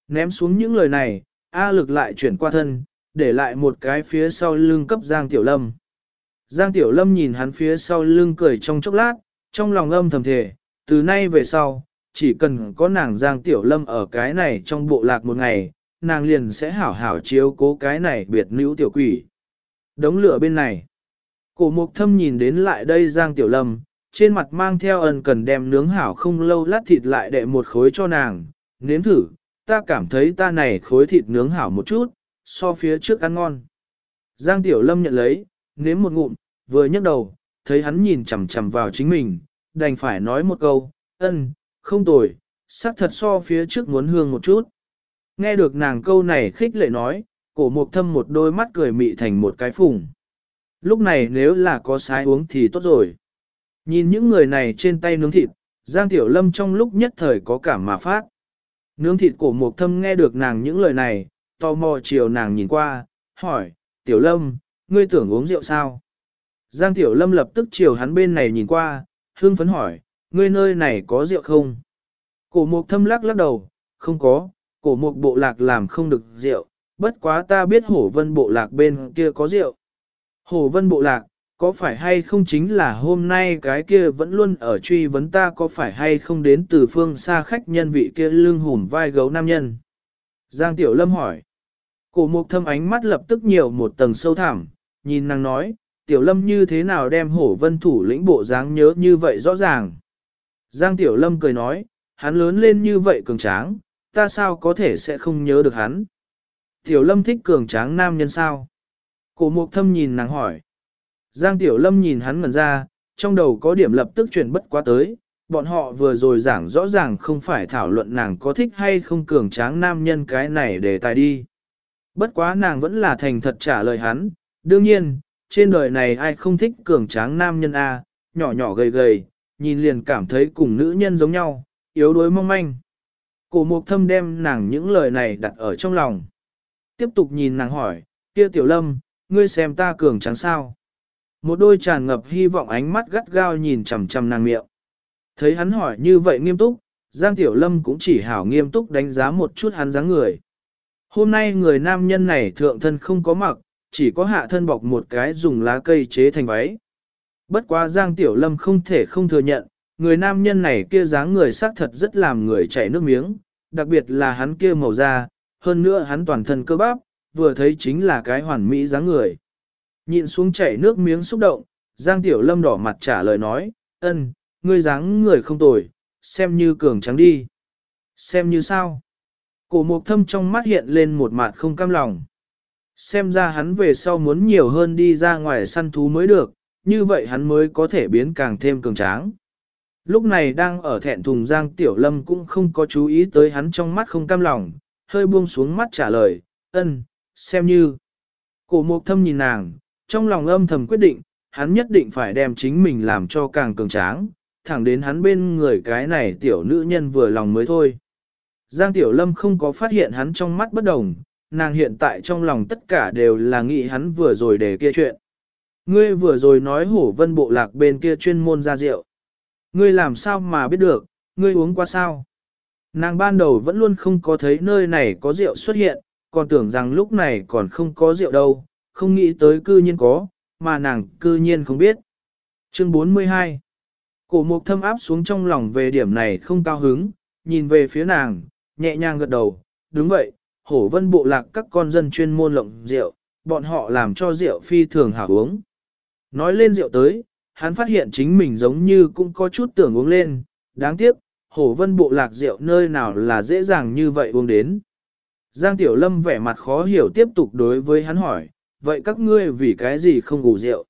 Ném xuống những lời này, A lực lại chuyển qua thân, để lại một cái phía sau lưng cấp Giang Tiểu Lâm. Giang Tiểu Lâm nhìn hắn phía sau lưng cười trong chốc lát, trong lòng âm thầm thề, từ nay về sau, chỉ cần có nàng Giang Tiểu Lâm ở cái này trong bộ lạc một ngày, nàng liền sẽ hảo hảo chiếu cố cái này biệt nữ tiểu quỷ. Đống lửa bên này. Cổ mục thâm nhìn đến lại đây Giang Tiểu Lâm, trên mặt mang theo ẩn cần đem nướng hảo không lâu lát thịt lại đệ một khối cho nàng, nếm thử, ta cảm thấy ta này khối thịt nướng hảo một chút, so phía trước ăn ngon. Giang Tiểu Lâm nhận lấy, nếm một ngụm, vừa nhấc đầu, thấy hắn nhìn chằm chằm vào chính mình, đành phải nói một câu, ân, không tồi, sắc thật so phía trước muốn hương một chút. Nghe được nàng câu này khích lệ nói, cổ mục thâm một đôi mắt cười mị thành một cái phùng. Lúc này nếu là có sái uống thì tốt rồi. Nhìn những người này trên tay nướng thịt, Giang Tiểu Lâm trong lúc nhất thời có cảm mà phát. Nướng thịt cổ mục thâm nghe được nàng những lời này, tò mò chiều nàng nhìn qua, hỏi, Tiểu Lâm, ngươi tưởng uống rượu sao? Giang Tiểu Lâm lập tức chiều hắn bên này nhìn qua, hương phấn hỏi, ngươi nơi này có rượu không? Cổ mục thâm lắc lắc đầu, không có, cổ mục bộ lạc làm không được rượu, bất quá ta biết hổ vân bộ lạc bên kia có rượu. Hổ vân bộ lạc, có phải hay không chính là hôm nay cái kia vẫn luôn ở truy vấn ta có phải hay không đến từ phương xa khách nhân vị kia lưng hùm vai gấu nam nhân? Giang Tiểu Lâm hỏi. Cổ mục thâm ánh mắt lập tức nhiều một tầng sâu thẳm, nhìn nàng nói, Tiểu Lâm như thế nào đem hổ vân thủ lĩnh bộ dáng nhớ như vậy rõ ràng. Giang Tiểu Lâm cười nói, hắn lớn lên như vậy cường tráng, ta sao có thể sẽ không nhớ được hắn. Tiểu Lâm thích cường tráng nam nhân sao? Cổ mục thâm nhìn nàng hỏi. Giang Tiểu Lâm nhìn hắn ngẩn ra, trong đầu có điểm lập tức chuyển bất quá tới, bọn họ vừa rồi giảng rõ ràng không phải thảo luận nàng có thích hay không cường tráng nam nhân cái này để tài đi. Bất quá nàng vẫn là thành thật trả lời hắn, đương nhiên, trên đời này ai không thích cường tráng nam nhân A, nhỏ nhỏ gầy gầy, nhìn liền cảm thấy cùng nữ nhân giống nhau, yếu đuối mong manh. Cổ mục thâm đem nàng những lời này đặt ở trong lòng. Tiếp tục nhìn nàng hỏi, kia tiểu lâm, ngươi xem ta cường tráng sao? Một đôi tràn ngập hy vọng ánh mắt gắt gao nhìn chằm chằm nàng miệng. Thấy hắn hỏi như vậy nghiêm túc, Giang Tiểu Lâm cũng chỉ hảo nghiêm túc đánh giá một chút hắn dáng người. Hôm nay người nam nhân này thượng thân không có mặc, chỉ có hạ thân bọc một cái dùng lá cây chế thành váy. Bất quá Giang Tiểu Lâm không thể không thừa nhận, người nam nhân này kia dáng người xác thật rất làm người chảy nước miếng, đặc biệt là hắn kia màu da, hơn nữa hắn toàn thân cơ bắp, vừa thấy chính là cái hoàn mỹ dáng người. Nhìn xuống chảy nước miếng xúc động, Giang Tiểu Lâm đỏ mặt trả lời nói, ân, ngươi dáng người không tồi, xem như cường trắng đi. Xem như sao? Cổ mục thâm trong mắt hiện lên một mặt không cam lòng. Xem ra hắn về sau muốn nhiều hơn đi ra ngoài săn thú mới được, như vậy hắn mới có thể biến càng thêm cường tráng. Lúc này đang ở thẹn thùng Giang Tiểu Lâm cũng không có chú ý tới hắn trong mắt không cam lòng, hơi buông xuống mắt trả lời, ân, xem như. Cổ mục thâm nhìn nàng, trong lòng âm thầm quyết định, hắn nhất định phải đem chính mình làm cho càng cường tráng, thẳng đến hắn bên người cái này tiểu nữ nhân vừa lòng mới thôi. Giang Tiểu Lâm không có phát hiện hắn trong mắt bất đồng, nàng hiện tại trong lòng tất cả đều là nghĩ hắn vừa rồi để kia chuyện. Ngươi vừa rồi nói hổ vân bộ lạc bên kia chuyên môn ra rượu. Ngươi làm sao mà biết được, ngươi uống qua sao? Nàng ban đầu vẫn luôn không có thấy nơi này có rượu xuất hiện, còn tưởng rằng lúc này còn không có rượu đâu, không nghĩ tới cư nhiên có, mà nàng cư nhiên không biết. Chương 42 Cổ mục thâm áp xuống trong lòng về điểm này không cao hứng, nhìn về phía nàng, nhẹ nhàng gật đầu, đúng vậy, hổ vân bộ lạc các con dân chuyên môn lộng rượu, bọn họ làm cho rượu phi thường hảo uống. Nói lên rượu tới, hắn phát hiện chính mình giống như cũng có chút tưởng uống lên, đáng tiếc, hổ vân bộ lạc rượu nơi nào là dễ dàng như vậy uống đến. Giang Tiểu Lâm vẻ mặt khó hiểu tiếp tục đối với hắn hỏi, vậy các ngươi vì cái gì không ngủ rượu?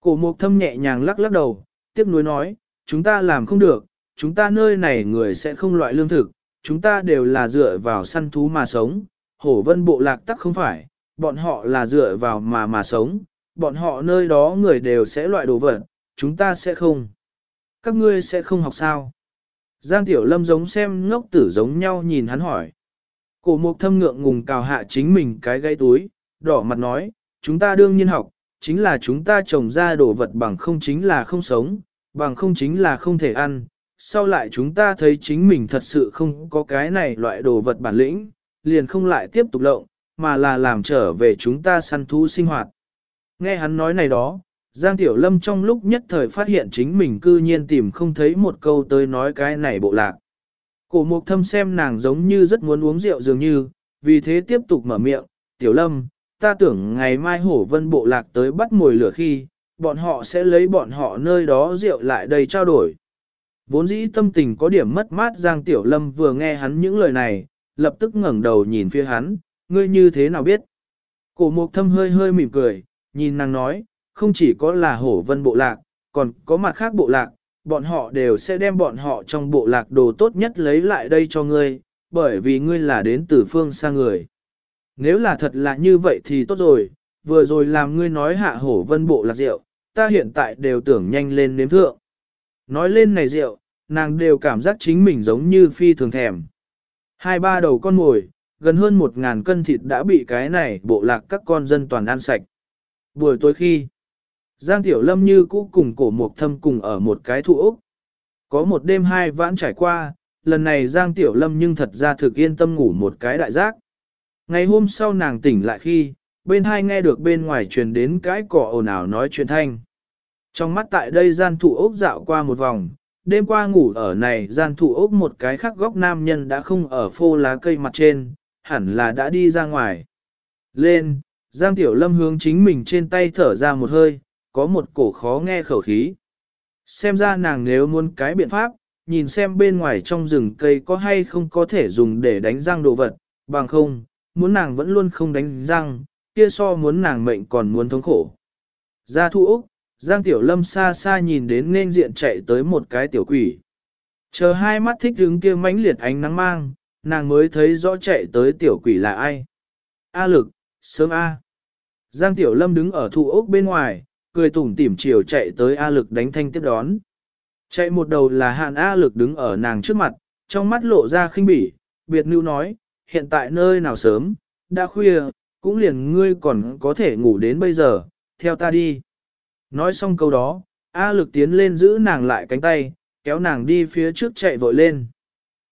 Cổ mục thâm nhẹ nhàng lắc lắc đầu, tiếp nối nói, chúng ta làm không được, chúng ta nơi này người sẽ không loại lương thực, chúng ta đều là dựa vào săn thú mà sống, hổ vân bộ lạc tắc không phải, bọn họ là dựa vào mà mà sống, bọn họ nơi đó người đều sẽ loại đồ vật, chúng ta sẽ không. Các ngươi sẽ không học sao? Giang Tiểu Lâm giống xem ngốc tử giống nhau nhìn hắn hỏi. Cổ mục thâm ngượng ngùng cào hạ chính mình cái gây túi, đỏ mặt nói, chúng ta đương nhiên học, chính là chúng ta trồng ra đồ vật bằng không chính là không sống, bằng không chính là không thể ăn. Sau lại chúng ta thấy chính mình thật sự không có cái này loại đồ vật bản lĩnh, liền không lại tiếp tục lộng, mà là làm trở về chúng ta săn thú sinh hoạt. Nghe hắn nói này đó, Giang Tiểu Lâm trong lúc nhất thời phát hiện chính mình cư nhiên tìm không thấy một câu tới nói cái này bộ lạc. Cổ mục thâm xem nàng giống như rất muốn uống rượu dường như, vì thế tiếp tục mở miệng, Tiểu Lâm, ta tưởng ngày mai hổ vân bộ lạc tới bắt mồi lửa khi, bọn họ sẽ lấy bọn họ nơi đó rượu lại đây trao đổi. Vốn dĩ tâm tình có điểm mất mát Giang Tiểu Lâm vừa nghe hắn những lời này, lập tức ngẩng đầu nhìn phía hắn, ngươi như thế nào biết? Cổ mục thâm hơi hơi mỉm cười, nhìn nàng nói, không chỉ có là hổ vân bộ lạc, còn có mặt khác bộ lạc, bọn họ đều sẽ đem bọn họ trong bộ lạc đồ tốt nhất lấy lại đây cho ngươi, bởi vì ngươi là đến từ phương xa người. Nếu là thật là như vậy thì tốt rồi, vừa rồi làm ngươi nói hạ hổ vân bộ lạc rượu, ta hiện tại đều tưởng nhanh lên nếm thượng. Nói lên này rượu, nàng đều cảm giác chính mình giống như phi thường thèm. Hai ba đầu con mồi, gần hơn một ngàn cân thịt đã bị cái này bộ lạc các con dân toàn ăn sạch. Buổi tối khi, Giang Tiểu Lâm như cũ cùng cổ mục thâm cùng ở một cái thụ ốc. Có một đêm hai vãn trải qua, lần này Giang Tiểu Lâm nhưng thật ra thực yên tâm ngủ một cái đại giác. Ngày hôm sau nàng tỉnh lại khi, bên hai nghe được bên ngoài truyền đến cái cỏ ồn ào nói chuyện thanh. Trong mắt tại đây gian thụ ốc dạo qua một vòng, đêm qua ngủ ở này gian thụ ốc một cái khác góc nam nhân đã không ở phô lá cây mặt trên, hẳn là đã đi ra ngoài. Lên, Giang Tiểu Lâm hướng chính mình trên tay thở ra một hơi, có một cổ khó nghe khẩu khí. Xem ra nàng nếu muốn cái biện pháp, nhìn xem bên ngoài trong rừng cây có hay không có thể dùng để đánh răng đồ vật, bằng không, muốn nàng vẫn luôn không đánh răng, kia so muốn nàng mệnh còn muốn thống khổ. Ra thu Úc, Giang Tiểu Lâm xa xa nhìn đến nên diện chạy tới một cái tiểu quỷ. Chờ hai mắt thích đứng kia mãnh liệt ánh nắng mang, nàng mới thấy rõ chạy tới tiểu quỷ là ai. A lực, sớm A. Giang Tiểu Lâm đứng ở thụ ốc bên ngoài, cười tủm tỉm chiều chạy tới A lực đánh thanh tiếp đón. Chạy một đầu là hạn A lực đứng ở nàng trước mặt, trong mắt lộ ra khinh bỉ, biệt nữ nói, hiện tại nơi nào sớm, đã khuya, cũng liền ngươi còn có thể ngủ đến bây giờ, theo ta đi. Nói xong câu đó, A lực tiến lên giữ nàng lại cánh tay, kéo nàng đi phía trước chạy vội lên.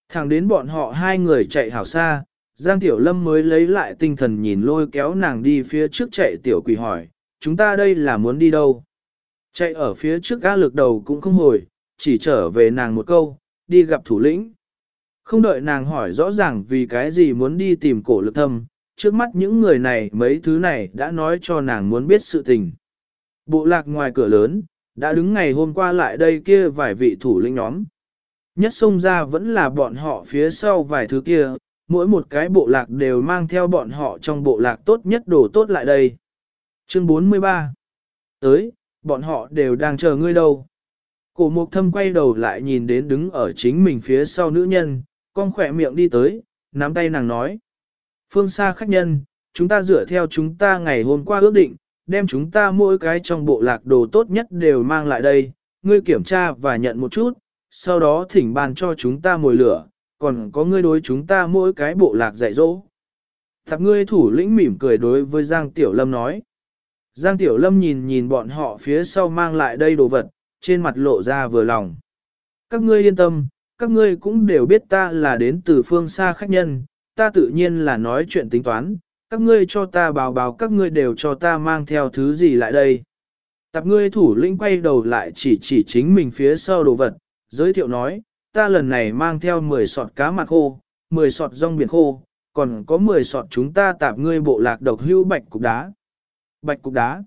Thẳng đến bọn họ hai người chạy hảo xa, Giang Tiểu Lâm mới lấy lại tinh thần nhìn lôi kéo nàng đi phía trước chạy Tiểu Quỷ hỏi, chúng ta đây là muốn đi đâu? Chạy ở phía trước gã lực đầu cũng không hồi, chỉ trở về nàng một câu, đi gặp thủ lĩnh. Không đợi nàng hỏi rõ ràng vì cái gì muốn đi tìm cổ lực thâm, trước mắt những người này mấy thứ này đã nói cho nàng muốn biết sự tình. Bộ lạc ngoài cửa lớn, đã đứng ngày hôm qua lại đây kia vài vị thủ lĩnh nhóm. Nhất xông ra vẫn là bọn họ phía sau vài thứ kia, mỗi một cái bộ lạc đều mang theo bọn họ trong bộ lạc tốt nhất đồ tốt lại đây. Chương 43 Tới, bọn họ đều đang chờ ngươi đâu. Cổ mục thâm quay đầu lại nhìn đến đứng ở chính mình phía sau nữ nhân, con khỏe miệng đi tới, nắm tay nàng nói. Phương xa khách nhân, chúng ta dựa theo chúng ta ngày hôm qua ước định, đem chúng ta mỗi cái trong bộ lạc đồ tốt nhất đều mang lại đây, ngươi kiểm tra và nhận một chút, sau đó thỉnh bàn cho chúng ta mồi lửa, còn có ngươi đối chúng ta mỗi cái bộ lạc dạy dỗ. Thập ngươi thủ lĩnh mỉm cười đối với Giang Tiểu Lâm nói. Giang Tiểu Lâm nhìn nhìn bọn họ phía sau mang lại đây đồ vật, trên mặt lộ ra vừa lòng. Các ngươi yên tâm, các ngươi cũng đều biết ta là đến từ phương xa khách nhân, ta tự nhiên là nói chuyện tính toán, các ngươi cho ta báo báo các ngươi đều cho ta mang theo thứ gì lại đây. Tạp ngươi thủ lĩnh quay đầu lại chỉ chỉ chính mình phía sau đồ vật, giới thiệu nói, ta lần này mang theo 10 sọt cá mặt khô, 10 sọt rong biển khô, còn có 10 sọt chúng ta tạp ngươi bộ lạc độc hưu bạch cục đá. Bạch cục đá.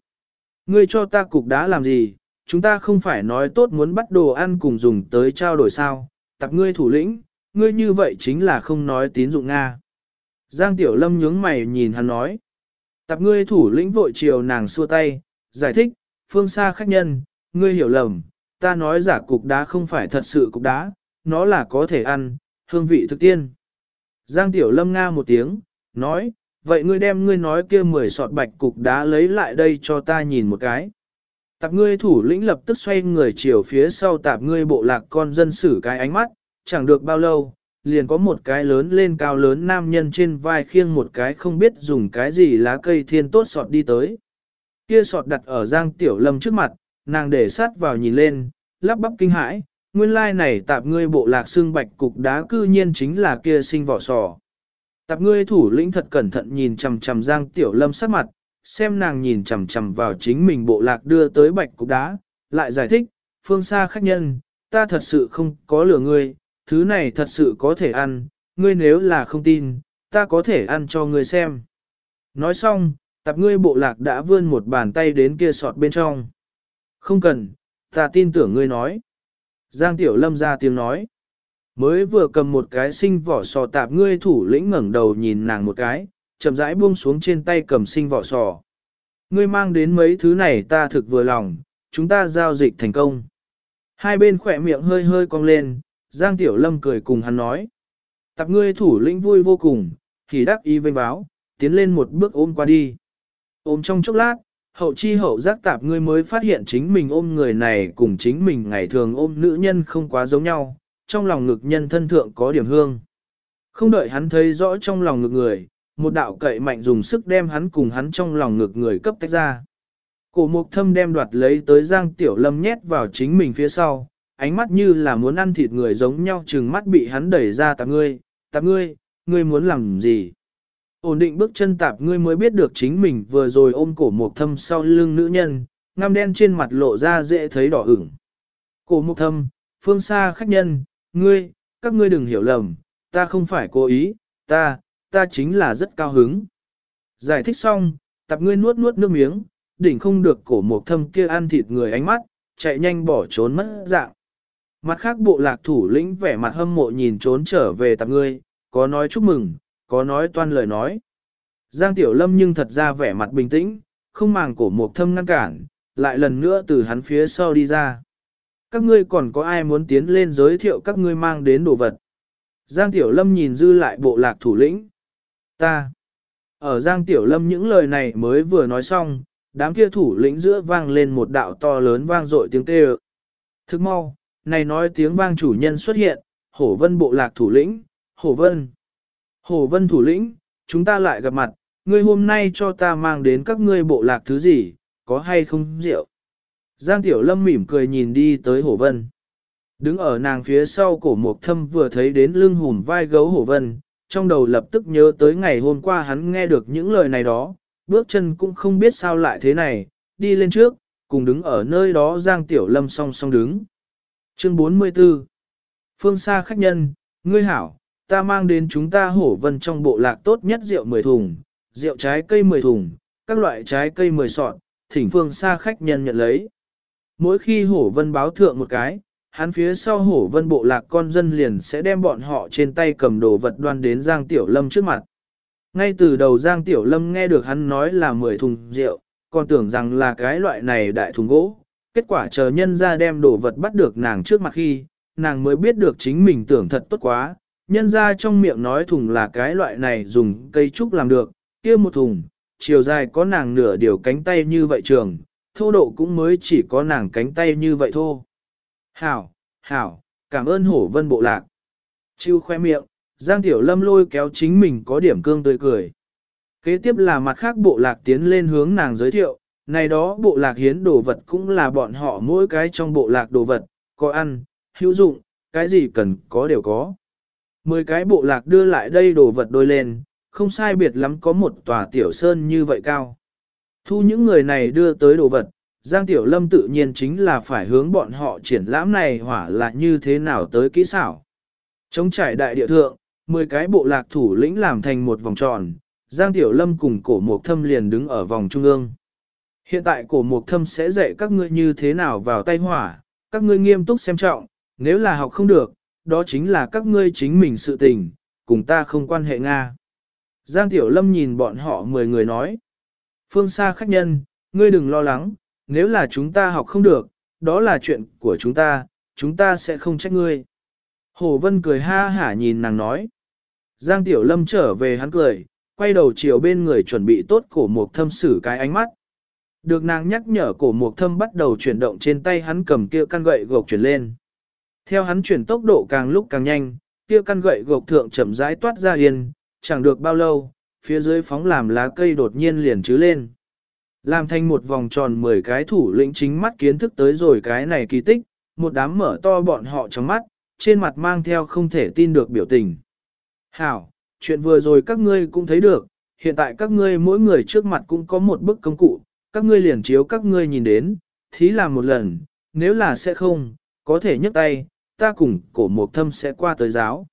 Ngươi cho ta cục đá làm gì? Chúng ta không phải nói tốt muốn bắt đồ ăn cùng dùng tới trao đổi sao? Tạp ngươi thủ lĩnh, ngươi như vậy chính là không nói tín dụng Nga. Giang Tiểu Lâm nhướng mày nhìn hắn nói. Tạp ngươi thủ lĩnh vội chiều nàng xua tay, giải thích, phương xa khách nhân, ngươi hiểu lầm, ta nói giả cục đá không phải thật sự cục đá, nó là có thể ăn, hương vị thực tiên. Giang Tiểu Lâm nga một tiếng, nói, vậy ngươi đem ngươi nói kia mười sọt bạch cục đá lấy lại đây cho ta nhìn một cái. Tạp ngươi thủ lĩnh lập tức xoay người chiều phía sau tạp ngươi bộ lạc con dân xử cái ánh mắt, chẳng được bao lâu, liền có một cái lớn lên cao lớn nam nhân trên vai khiêng một cái không biết dùng cái gì lá cây thiên tốt sọt đi tới. Kia sọt đặt ở Giang Tiểu Lâm trước mặt, nàng để sát vào nhìn lên, lắp bắp kinh hãi, nguyên lai này tạp ngươi bộ lạc xương bạch cục đá cư nhiên chính là kia sinh vỏ sò. Tạp ngươi thủ lĩnh thật cẩn thận nhìn chằm chằm Giang Tiểu Lâm sắc mặt, xem nàng nhìn chằm chằm vào chính mình bộ lạc đưa tới bạch cục đá, lại giải thích, phương xa khách nhân, ta thật sự không có lừa ngươi, thứ này thật sự có thể ăn, ngươi nếu là không tin, ta có thể ăn cho ngươi xem. Nói xong, tạp ngươi bộ lạc đã vươn một bàn tay đến kia sọt bên trong. Không cần, ta tin tưởng ngươi nói. Giang Tiểu Lâm ra tiếng nói. Mới vừa cầm một cái sinh vỏ sò tạp ngươi thủ lĩnh ngẩng đầu nhìn nàng một cái, chậm rãi buông xuống trên tay cầm sinh vỏ sò. Ngươi mang đến mấy thứ này ta thực vừa lòng, chúng ta giao dịch thành công. Hai bên khỏe miệng hơi hơi cong lên, Giang Tiểu Lâm cười cùng hắn nói. Tạp ngươi thủ lĩnh vui vô cùng, thì đắc ý vênh báo, tiến lên một bước ôm qua đi. Ôm trong chốc lát, hậu chi hậu giác tạp ngươi mới phát hiện chính mình ôm người này cùng chính mình ngày thường ôm nữ nhân không quá giống nhau, trong lòng ngực nhân thân thượng có điểm hương. Không đợi hắn thấy rõ trong lòng ngực người, một đạo cậy mạnh dùng sức đem hắn cùng hắn trong lòng ngực người cấp tách ra. Cổ mục thâm đem đoạt lấy tới Giang Tiểu Lâm nhét vào chính mình phía sau, ánh mắt như là muốn ăn thịt người giống nhau chừng mắt bị hắn đẩy ra tạp ngươi, tạp ngươi, ngươi muốn làm gì? Ổn định bước chân tạp ngươi mới biết được chính mình vừa rồi ôm cổ mục thâm sau lưng nữ nhân, ngăm đen trên mặt lộ ra dễ thấy đỏ ửng. Cổ mục thâm, phương xa khách nhân, ngươi, các ngươi đừng hiểu lầm, ta không phải cố ý, ta, ta chính là rất cao hứng. Giải thích xong, tạp ngươi nuốt nuốt nước miếng, đỉnh không được cổ mục thâm kia ăn thịt người ánh mắt, chạy nhanh bỏ trốn mất dạng. Mặt khác bộ lạc thủ lĩnh vẻ mặt hâm mộ nhìn trốn trở về tạp ngươi, có nói chúc mừng, có nói toan lời nói. Giang Tiểu Lâm nhưng thật ra vẻ mặt bình tĩnh, không màng cổ mục thâm ngăn cản, lại lần nữa từ hắn phía sau đi ra. Các ngươi còn có ai muốn tiến lên giới thiệu các ngươi mang đến đồ vật? Giang Tiểu Lâm nhìn dư lại bộ lạc thủ lĩnh. Ta. Ở Giang Tiểu Lâm những lời này mới vừa nói xong, đám kia thủ lĩnh giữa vang lên một đạo to lớn vang dội tiếng kêu. Thức mau, này nói tiếng vang chủ nhân xuất hiện, hổ vân bộ lạc thủ lĩnh, hổ vân. Hổ vân thủ lĩnh, chúng ta lại gặp mặt, ngươi hôm nay cho ta mang đến các ngươi bộ lạc thứ gì, có hay không rượu. Giang Tiểu Lâm mỉm cười nhìn đi tới hổ vân. Đứng ở nàng phía sau cổ mục thâm vừa thấy đến lưng hùm vai gấu hổ vân, trong đầu lập tức nhớ tới ngày hôm qua hắn nghe được những lời này đó, bước chân cũng không biết sao lại thế này, đi lên trước, cùng đứng ở nơi đó Giang Tiểu Lâm song song đứng. Chương 44 Phương xa khách nhân, ngươi hảo, ta mang đến chúng ta hổ vân trong bộ lạc tốt nhất rượu 10 thùng, rượu trái cây 10 thùng, các loại trái cây 10 sọt, thỉnh phương xa khách nhân nhận lấy. Mỗi khi hổ vân báo thượng một cái, hắn phía sau hổ vân bộ lạc con dân liền sẽ đem bọn họ trên tay cầm đồ vật đoan đến Giang Tiểu Lâm trước mặt. Ngay từ đầu Giang Tiểu Lâm nghe được hắn nói là 10 thùng rượu, còn tưởng rằng là cái loại này đại thùng gỗ. Kết quả chờ nhân ra đem đồ vật bắt được nàng trước mặt khi, nàng mới biết được chính mình tưởng thật tốt quá. Nhân ra trong miệng nói thùng là cái loại này dùng cây trúc làm được, kia một thùng, chiều dài có nàng nửa điều cánh tay như vậy trường, thô độ cũng mới chỉ có nàng cánh tay như vậy thô. Hảo, hảo, cảm ơn hổ vân bộ lạc. Chiêu khoe miệng, Giang Tiểu Lâm lôi kéo chính mình có điểm cương tươi cười. Kế tiếp là mặt khác bộ lạc tiến lên hướng nàng giới thiệu, này đó bộ lạc hiến đồ vật cũng là bọn họ mỗi cái trong bộ lạc đồ vật, có ăn, hữu dụng, cái gì cần có đều có. Mười cái bộ lạc đưa lại đây đồ vật đôi lên, không sai biệt lắm có một tòa tiểu sơn như vậy cao. Thu những người này đưa tới đồ vật, Giang Tiểu Lâm tự nhiên chính là phải hướng bọn họ triển lãm này hỏa là như thế nào tới kỹ xảo. Chống trải đại địa thượng, 10 cái bộ lạc thủ lĩnh làm thành một vòng tròn, Giang Tiểu Lâm cùng cổ mục thâm liền đứng ở vòng trung ương. Hiện tại cổ mục thâm sẽ dạy các ngươi như thế nào vào tay hỏa, các ngươi nghiêm túc xem trọng, nếu là học không được, đó chính là các ngươi chính mình sự tình, cùng ta không quan hệ Nga. Giang Tiểu Lâm nhìn bọn họ 10 người nói. Phương xa khách nhân, ngươi đừng lo lắng, nếu là chúng ta học không được, đó là chuyện của chúng ta, chúng ta sẽ không trách ngươi. Hồ Vân cười ha hả nhìn nàng nói. Giang Tiểu Lâm trở về hắn cười, quay đầu chiều bên người chuẩn bị tốt cổ mục thâm xử cái ánh mắt. Được nàng nhắc nhở cổ mục thâm bắt đầu chuyển động trên tay hắn cầm kia căn gậy gộc chuyển lên. Theo hắn chuyển tốc độ càng lúc càng nhanh, kia căn gậy gộc thượng chậm rãi toát ra yên, chẳng được bao lâu, phía dưới phóng làm lá cây đột nhiên liền chứ lên. Làm thành một vòng tròn 10 cái thủ lĩnh chính mắt kiến thức tới rồi cái này kỳ tích, một đám mở to bọn họ trong mắt, trên mặt mang theo không thể tin được biểu tình. Hảo, chuyện vừa rồi các ngươi cũng thấy được, hiện tại các ngươi mỗi người trước mặt cũng có một bức công cụ, các ngươi liền chiếu các ngươi nhìn đến, thí làm một lần, nếu là sẽ không, có thể nhấc tay, ta cùng cổ mục thâm sẽ qua tới giáo.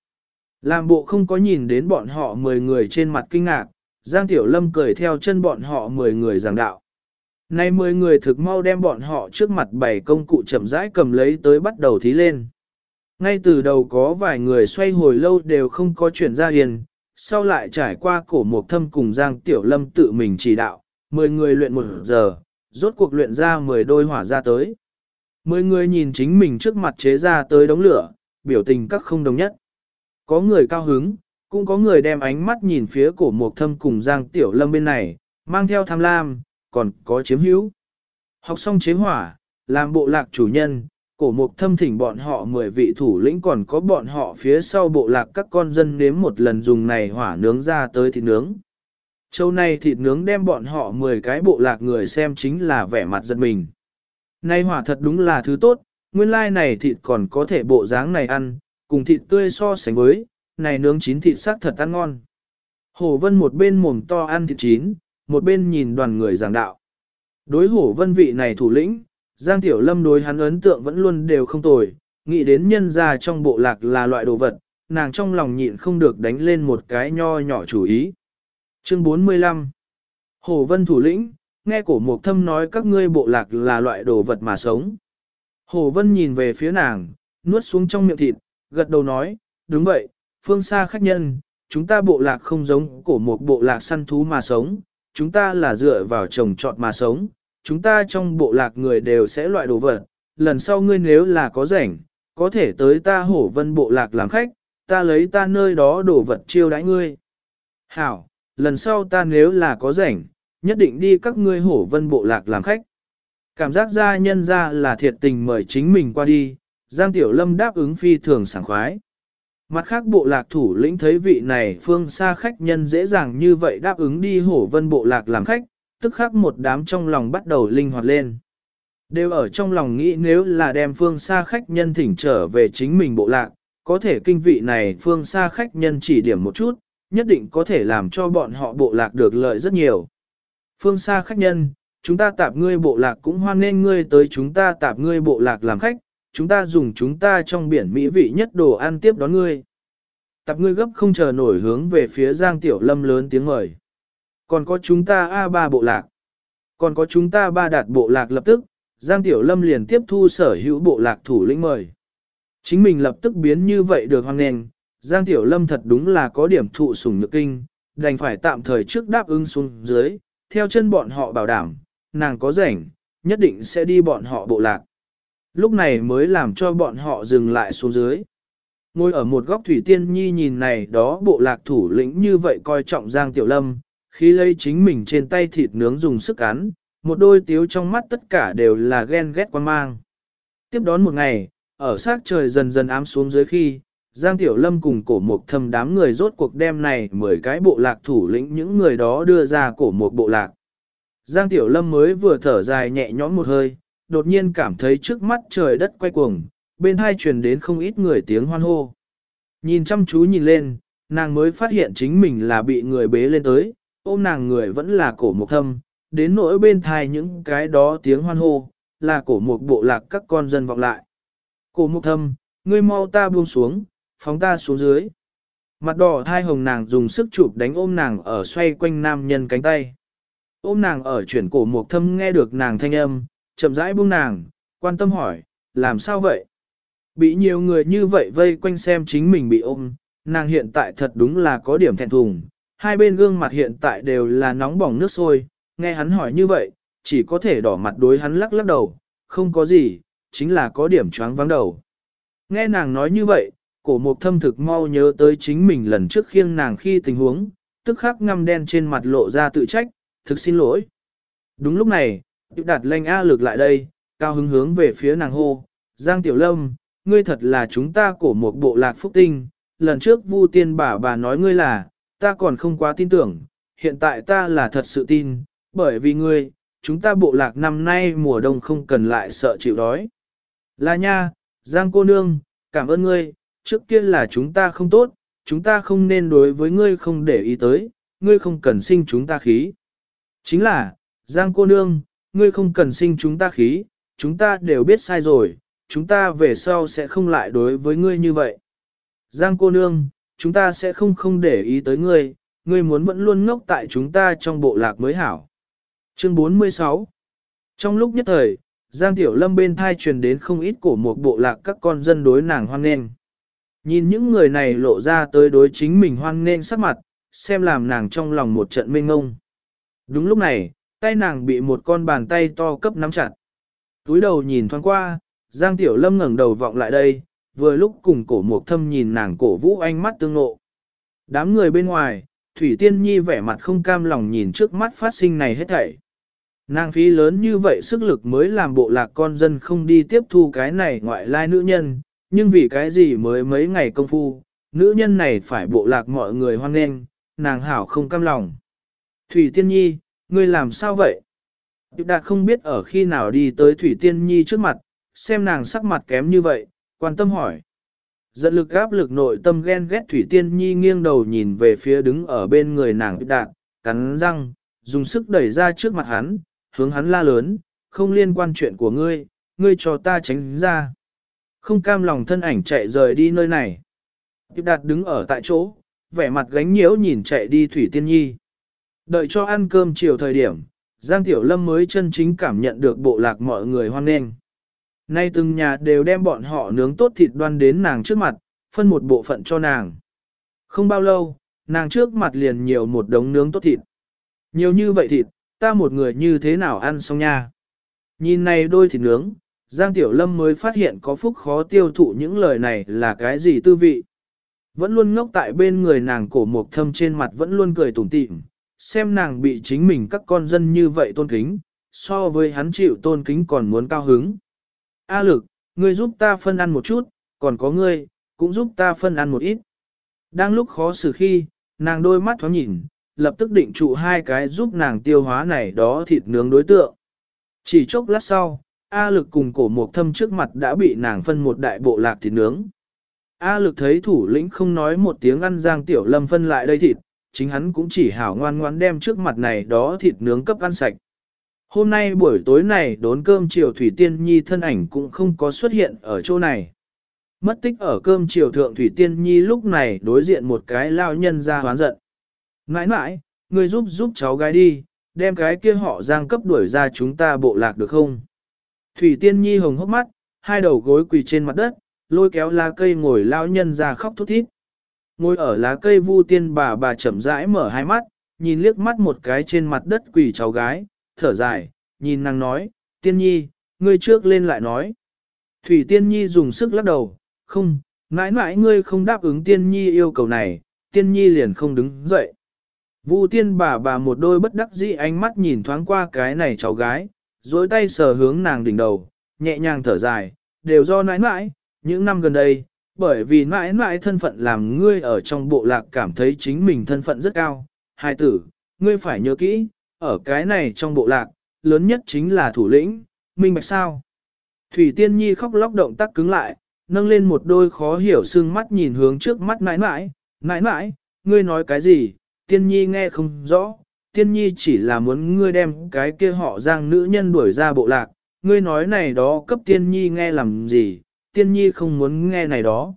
Làm bộ không có nhìn đến bọn họ 10 người trên mặt kinh ngạc, Giang Tiểu Lâm cười theo chân bọn họ 10 người giảng đạo. Nay 10 người thực mau đem bọn họ trước mặt bảy công cụ chậm rãi cầm lấy tới bắt đầu thí lên. Ngay từ đầu có vài người xoay hồi lâu đều không có chuyển ra hiền, sau lại trải qua cổ mục thâm cùng Giang Tiểu Lâm tự mình chỉ đạo, 10 người luyện một giờ, rốt cuộc luyện ra 10 đôi hỏa ra tới. Mười người nhìn chính mình trước mặt chế ra tới đống lửa, biểu tình các không đồng nhất. Có người cao hứng, cũng có người đem ánh mắt nhìn phía cổ mục thâm cùng Giang Tiểu Lâm bên này, mang theo tham lam, còn có chiếm hữu. Học xong chế hỏa, làm bộ lạc chủ nhân, cổ mục thâm thỉnh bọn họ 10 vị thủ lĩnh còn có bọn họ phía sau bộ lạc các con dân nếm một lần dùng này hỏa nướng ra tới thịt nướng. Châu này thịt nướng đem bọn họ 10 cái bộ lạc người xem chính là vẻ mặt giật mình. Này hỏa thật đúng là thứ tốt, nguyên lai này thịt còn có thể bộ dáng này ăn, cùng thịt tươi so sánh với, này nướng chín thịt sắc thật ăn ngon. Hổ vân một bên mồm to ăn thịt chín, một bên nhìn đoàn người giảng đạo. Đối hổ vân vị này thủ lĩnh, Giang Tiểu Lâm đối hắn ấn tượng vẫn luôn đều không tồi, nghĩ đến nhân gia trong bộ lạc là loại đồ vật, nàng trong lòng nhịn không được đánh lên một cái nho nhỏ chủ ý. Chương 45 Hổ vân thủ lĩnh, nghe cổ mục thâm nói các ngươi bộ lạc là loại đồ vật mà sống. Hồ vân nhìn về phía nàng, nuốt xuống trong miệng thịt, gật đầu nói, đúng vậy, phương xa khách nhân, chúng ta bộ lạc không giống cổ một bộ lạc săn thú mà sống, chúng ta là dựa vào trồng trọt mà sống, chúng ta trong bộ lạc người đều sẽ loại đồ vật, lần sau ngươi nếu là có rảnh, có thể tới ta hổ vân bộ lạc làm khách, ta lấy ta nơi đó đồ vật chiêu đãi ngươi. Hảo, lần sau ta nếu là có rảnh, nhất định đi các ngươi hổ vân bộ lạc làm khách. Cảm giác gia nhân ra là thiệt tình mời chính mình qua đi, Giang Tiểu Lâm đáp ứng phi thường sảng khoái. Mặt khác bộ lạc thủ lĩnh thấy vị này phương xa khách nhân dễ dàng như vậy đáp ứng đi hổ vân bộ lạc làm khách, tức khắc một đám trong lòng bắt đầu linh hoạt lên. Đều ở trong lòng nghĩ nếu là đem phương xa khách nhân thỉnh trở về chính mình bộ lạc, có thể kinh vị này phương xa khách nhân chỉ điểm một chút, nhất định có thể làm cho bọn họ bộ lạc được lợi rất nhiều. Phương xa khách nhân, chúng ta tạp ngươi bộ lạc cũng hoan nên ngươi tới chúng ta tạp ngươi bộ lạc làm khách, chúng ta dùng chúng ta trong biển mỹ vị nhất đồ ăn tiếp đón ngươi. Tạp ngươi gấp không chờ nổi hướng về phía Giang Tiểu Lâm lớn tiếng mời. Còn có chúng ta A3 bộ lạc. Còn có chúng ta ba đạt bộ lạc lập tức, Giang Tiểu Lâm liền tiếp thu sở hữu bộ lạc thủ lĩnh mời. Chính mình lập tức biến như vậy được hoan nền, Giang Tiểu Lâm thật đúng là có điểm thụ sủng nhược kinh, đành phải tạm thời trước đáp ứng xuống dưới, theo chân bọn họ bảo đảm, nàng có rảnh, nhất định sẽ đi bọn họ bộ lạc. Lúc này mới làm cho bọn họ dừng lại xuống dưới. Ngồi ở một góc Thủy Tiên Nhi nhìn này đó bộ lạc thủ lĩnh như vậy coi trọng Giang Tiểu Lâm, khi lấy chính mình trên tay thịt nướng dùng sức cắn, một đôi tiếu trong mắt tất cả đều là ghen ghét quan mang. Tiếp đón một ngày, ở sát trời dần dần ám xuống dưới khi, Giang Tiểu Lâm cùng cổ mục thâm đám người rốt cuộc đêm này mười cái bộ lạc thủ lĩnh những người đó đưa ra cổ một bộ lạc. Giang Tiểu Lâm mới vừa thở dài nhẹ nhõm một hơi, đột nhiên cảm thấy trước mắt trời đất quay cuồng, bên hai truyền đến không ít người tiếng hoan hô. Nhìn chăm chú nhìn lên, nàng mới phát hiện chính mình là bị người bế lên tới, ôm nàng người vẫn là cổ mục thâm, đến nỗi bên thai những cái đó tiếng hoan hô, là cổ mục bộ lạc các con dân vọng lại. Cổ mục thâm, ngươi mau ta buông xuống, phóng ta xuống dưới. Mặt đỏ thai hồng nàng dùng sức chụp đánh ôm nàng ở xoay quanh nam nhân cánh tay. Ôm nàng ở chuyển cổ mục thâm nghe được nàng thanh âm, chậm rãi buông nàng, quan tâm hỏi, làm sao vậy? Bị nhiều người như vậy vây quanh xem chính mình bị ôm, nàng hiện tại thật đúng là có điểm thẹn thùng, hai bên gương mặt hiện tại đều là nóng bỏng nước sôi, nghe hắn hỏi như vậy, chỉ có thể đỏ mặt đối hắn lắc lắc đầu, không có gì, chính là có điểm choáng vắng đầu. Nghe nàng nói như vậy, cổ mục thâm thực mau nhớ tới chính mình lần trước khiêng nàng khi tình huống, tức khắc ngăm đen trên mặt lộ ra tự trách, thực xin lỗi. Đúng lúc này, Tiểu đạt lanh A lực lại đây, cao hứng hướng về phía nàng hô, Giang Tiểu Lâm, ngươi thật là chúng ta cổ một bộ lạc phúc tinh, lần trước Vu tiên bà bà nói ngươi là, ta còn không quá tin tưởng, hiện tại ta là thật sự tin, bởi vì ngươi, chúng ta bộ lạc năm nay mùa đông không cần lại sợ chịu đói. Là nha, Giang cô nương, cảm ơn ngươi, trước kia là chúng ta không tốt, chúng ta không nên đối với ngươi không để ý tới, ngươi không cần sinh chúng ta khí. Chính là, Giang cô nương, ngươi không cần sinh chúng ta khí, chúng ta đều biết sai rồi, chúng ta về sau sẽ không lại đối với ngươi như vậy. Giang cô nương, chúng ta sẽ không không để ý tới ngươi, ngươi muốn vẫn luôn ngốc tại chúng ta trong bộ lạc mới hảo. Chương 46 Trong lúc nhất thời, Giang Tiểu Lâm bên thai truyền đến không ít cổ một bộ lạc các con dân đối nàng hoan nghênh. Nhìn những người này lộ ra tới đối chính mình hoan nên sắc mặt, xem làm nàng trong lòng một trận mênh ngông. Đúng lúc này, tay nàng bị một con bàn tay to cấp nắm chặt. Túi đầu nhìn thoáng qua, Giang Tiểu Lâm ngẩng đầu vọng lại đây, vừa lúc cùng cổ mục thâm nhìn nàng cổ vũ ánh mắt tương ngộ. Đám người bên ngoài, Thủy Tiên Nhi vẻ mặt không cam lòng nhìn trước mắt phát sinh này hết thảy. Nàng phí lớn như vậy sức lực mới làm bộ lạc con dân không đi tiếp thu cái này ngoại lai nữ nhân, nhưng vì cái gì mới mấy ngày công phu, nữ nhân này phải bộ lạc mọi người hoan nghênh, nàng hảo không cam lòng. Thủy Tiên Nhi, ngươi làm sao vậy? Điệp đạt không biết ở khi nào đi tới Thủy Tiên Nhi trước mặt, xem nàng sắc mặt kém như vậy, quan tâm hỏi. giận lực áp lực nội tâm ghen ghét Thủy Tiên Nhi nghiêng đầu nhìn về phía đứng ở bên người nàng Điệp đạt, cắn răng, dùng sức đẩy ra trước mặt hắn, hướng hắn la lớn, không liên quan chuyện của ngươi, ngươi cho ta tránh ra. Không cam lòng thân ảnh chạy rời đi nơi này. Tiếp đạt đứng ở tại chỗ, vẻ mặt gánh nhiễu nhìn chạy đi Thủy Tiên Nhi. Đợi cho ăn cơm chiều thời điểm, Giang Tiểu Lâm mới chân chính cảm nhận được bộ lạc mọi người hoan nghênh. Nay từng nhà đều đem bọn họ nướng tốt thịt đoan đến nàng trước mặt, phân một bộ phận cho nàng. Không bao lâu, nàng trước mặt liền nhiều một đống nướng tốt thịt. Nhiều như vậy thịt, ta một người như thế nào ăn xong nha. Nhìn này đôi thịt nướng, Giang Tiểu Lâm mới phát hiện có phúc khó tiêu thụ những lời này là cái gì tư vị. Vẫn luôn ngốc tại bên người nàng cổ mộc thâm trên mặt vẫn luôn cười tủm tỉm, xem nàng bị chính mình các con dân như vậy tôn kính, so với hắn chịu tôn kính còn muốn cao hứng. A lực, ngươi giúp ta phân ăn một chút, còn có ngươi, cũng giúp ta phân ăn một ít. Đang lúc khó xử khi, nàng đôi mắt thoáng nhìn, lập tức định trụ hai cái giúp nàng tiêu hóa này đó thịt nướng đối tượng. Chỉ chốc lát sau, A lực cùng cổ mộc thâm trước mặt đã bị nàng phân một đại bộ lạc thịt nướng. A lực thấy thủ lĩnh không nói một tiếng ăn giang tiểu lâm phân lại đây thịt, chính hắn cũng chỉ hảo ngoan ngoan đem trước mặt này đó thịt nướng cấp ăn sạch. Hôm nay buổi tối này đốn cơm chiều Thủy Tiên Nhi thân ảnh cũng không có xuất hiện ở chỗ này. Mất tích ở cơm chiều thượng Thủy Tiên Nhi lúc này đối diện một cái lao nhân ra hoán giận. Nãi nãi, người giúp giúp cháu gái đi, đem cái kia họ giang cấp đuổi ra chúng ta bộ lạc được không? Thủy Tiên Nhi hồng hốc mắt, hai đầu gối quỳ trên mặt đất, lôi kéo lá cây ngồi lao nhân ra khóc thút thít. Ngồi ở lá cây vu tiên bà bà chậm rãi mở hai mắt, nhìn liếc mắt một cái trên mặt đất quỳ cháu gái, thở dài, nhìn nàng nói, tiên nhi, ngươi trước lên lại nói. Thủy tiên nhi dùng sức lắc đầu, không, mãi mãi ngươi không đáp ứng tiên nhi yêu cầu này, tiên nhi liền không đứng dậy. Vu tiên bà bà một đôi bất đắc dĩ ánh mắt nhìn thoáng qua cái này cháu gái, dối tay sờ hướng nàng đỉnh đầu, nhẹ nhàng thở dài, đều do nãi nãi, những năm gần đây, bởi vì nãi nãi thân phận làm ngươi ở trong bộ lạc cảm thấy chính mình thân phận rất cao. Hai tử, ngươi phải nhớ kỹ, ở cái này trong bộ lạc, lớn nhất chính là thủ lĩnh, minh bạch sao. Thủy Tiên Nhi khóc lóc động tác cứng lại, nâng lên một đôi khó hiểu sương mắt nhìn hướng trước mắt nãi nãi, nãi nãi. ngươi nói cái gì, Tiên Nhi nghe không rõ, Tiên Nhi chỉ là muốn ngươi đem cái kia họ giang nữ nhân đuổi ra bộ lạc, ngươi nói này đó cấp Tiên Nhi nghe làm gì, tiên nhi không muốn nghe này đó.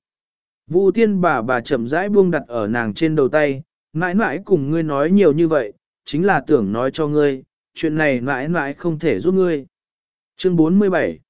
Vu tiên bà bà chậm rãi buông đặt ở nàng trên đầu tay, mãi mãi cùng ngươi nói nhiều như vậy, chính là tưởng nói cho ngươi, chuyện này mãi mãi không thể giúp ngươi. Chương 47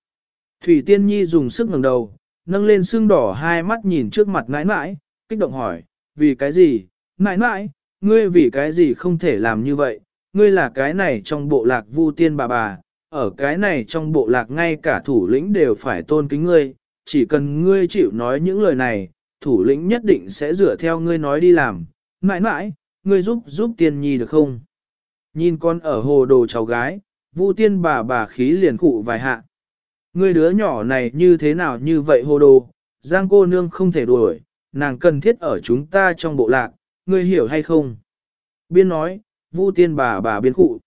Thủy tiên nhi dùng sức ngẩng đầu, nâng lên xương đỏ hai mắt nhìn trước mặt mãi mãi, kích động hỏi, vì cái gì, mãi mãi, ngươi vì cái gì không thể làm như vậy, ngươi là cái này trong bộ lạc vu tiên bà bà, ở cái này trong bộ lạc ngay cả thủ lĩnh đều phải tôn kính ngươi, chỉ cần ngươi chịu nói những lời này, thủ lĩnh nhất định sẽ dựa theo ngươi nói đi làm, mãi mãi, ngươi giúp giúp tiên nhi được không? Nhìn con ở hồ đồ cháu gái, vu tiên bà bà khí liền cụ vài hạ. Ngươi đứa nhỏ này như thế nào như vậy hồ đồ, giang cô nương không thể đuổi, nàng cần thiết ở chúng ta trong bộ lạc, ngươi hiểu hay không? Biên nói, vu tiên bà bà biên cụ.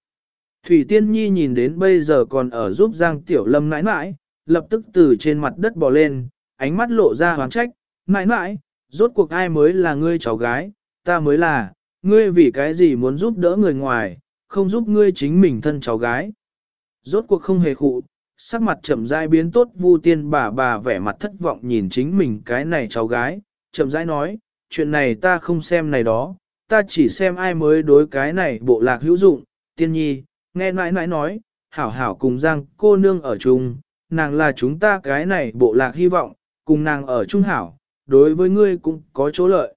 Thủy tiên nhi nhìn đến bây giờ còn ở giúp giang tiểu lâm nãi nãi, lập tức từ trên mặt đất bò lên, ánh mắt lộ ra hoáng trách, nãi nãi, rốt cuộc ai mới là ngươi cháu gái, ta mới là, ngươi vì cái gì muốn giúp đỡ người ngoài, không giúp ngươi chính mình thân cháu gái. Rốt cuộc không hề khụ, sắc mặt chậm rãi biến tốt vu tiên bà bà vẻ mặt thất vọng nhìn chính mình cái này cháu gái, chậm rãi nói, chuyện này ta không xem này đó, ta chỉ xem ai mới đối cái này bộ lạc hữu dụng, tiên nhi, nghe nãi nãi nói, hảo hảo cùng giang cô nương ở chung, nàng là chúng ta cái này bộ lạc hy vọng, cùng nàng ở chung hảo, đối với ngươi cũng có chỗ lợi.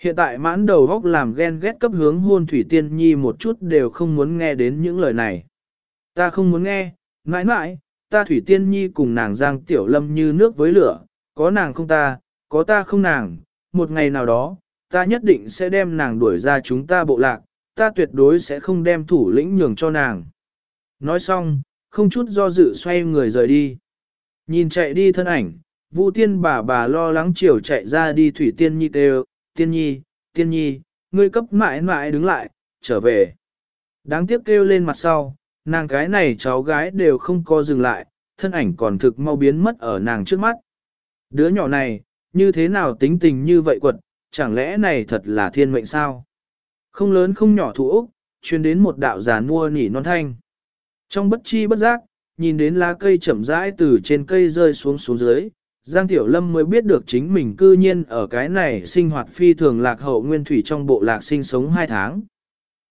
Hiện tại mãn đầu góc làm ghen ghét cấp hướng hôn Thủy Tiên Nhi một chút đều không muốn nghe đến những lời này. Ta không muốn nghe, mãi mãi, ta Thủy Tiên Nhi cùng nàng Giang Tiểu Lâm như nước với lửa, có nàng không ta, có ta không nàng, một ngày nào đó, ta nhất định sẽ đem nàng đuổi ra chúng ta bộ lạc, ta tuyệt đối sẽ không đem thủ lĩnh nhường cho nàng. Nói xong, không chút do dự xoay người rời đi. Nhìn chạy đi thân ảnh, Vu tiên bà bà lo lắng chiều chạy ra đi Thủy Tiên Nhi kêu, Tiên Nhi, Tiên Nhi, ngươi cấp mãi mãi đứng lại, trở về. Đáng tiếc kêu lên mặt sau, nàng cái này cháu gái đều không co dừng lại, thân ảnh còn thực mau biến mất ở nàng trước mắt. Đứa nhỏ này, như thế nào tính tình như vậy quật, chẳng lẽ này thật là thiên mệnh sao? Không lớn không nhỏ thủ Úc, chuyên đến một đạo giả mua nỉ non thanh. Trong bất chi bất giác, nhìn đến lá cây chậm rãi từ trên cây rơi xuống xuống dưới, Giang Tiểu Lâm mới biết được chính mình cư nhiên ở cái này sinh hoạt phi thường lạc hậu nguyên thủy trong bộ lạc sinh sống 2 tháng.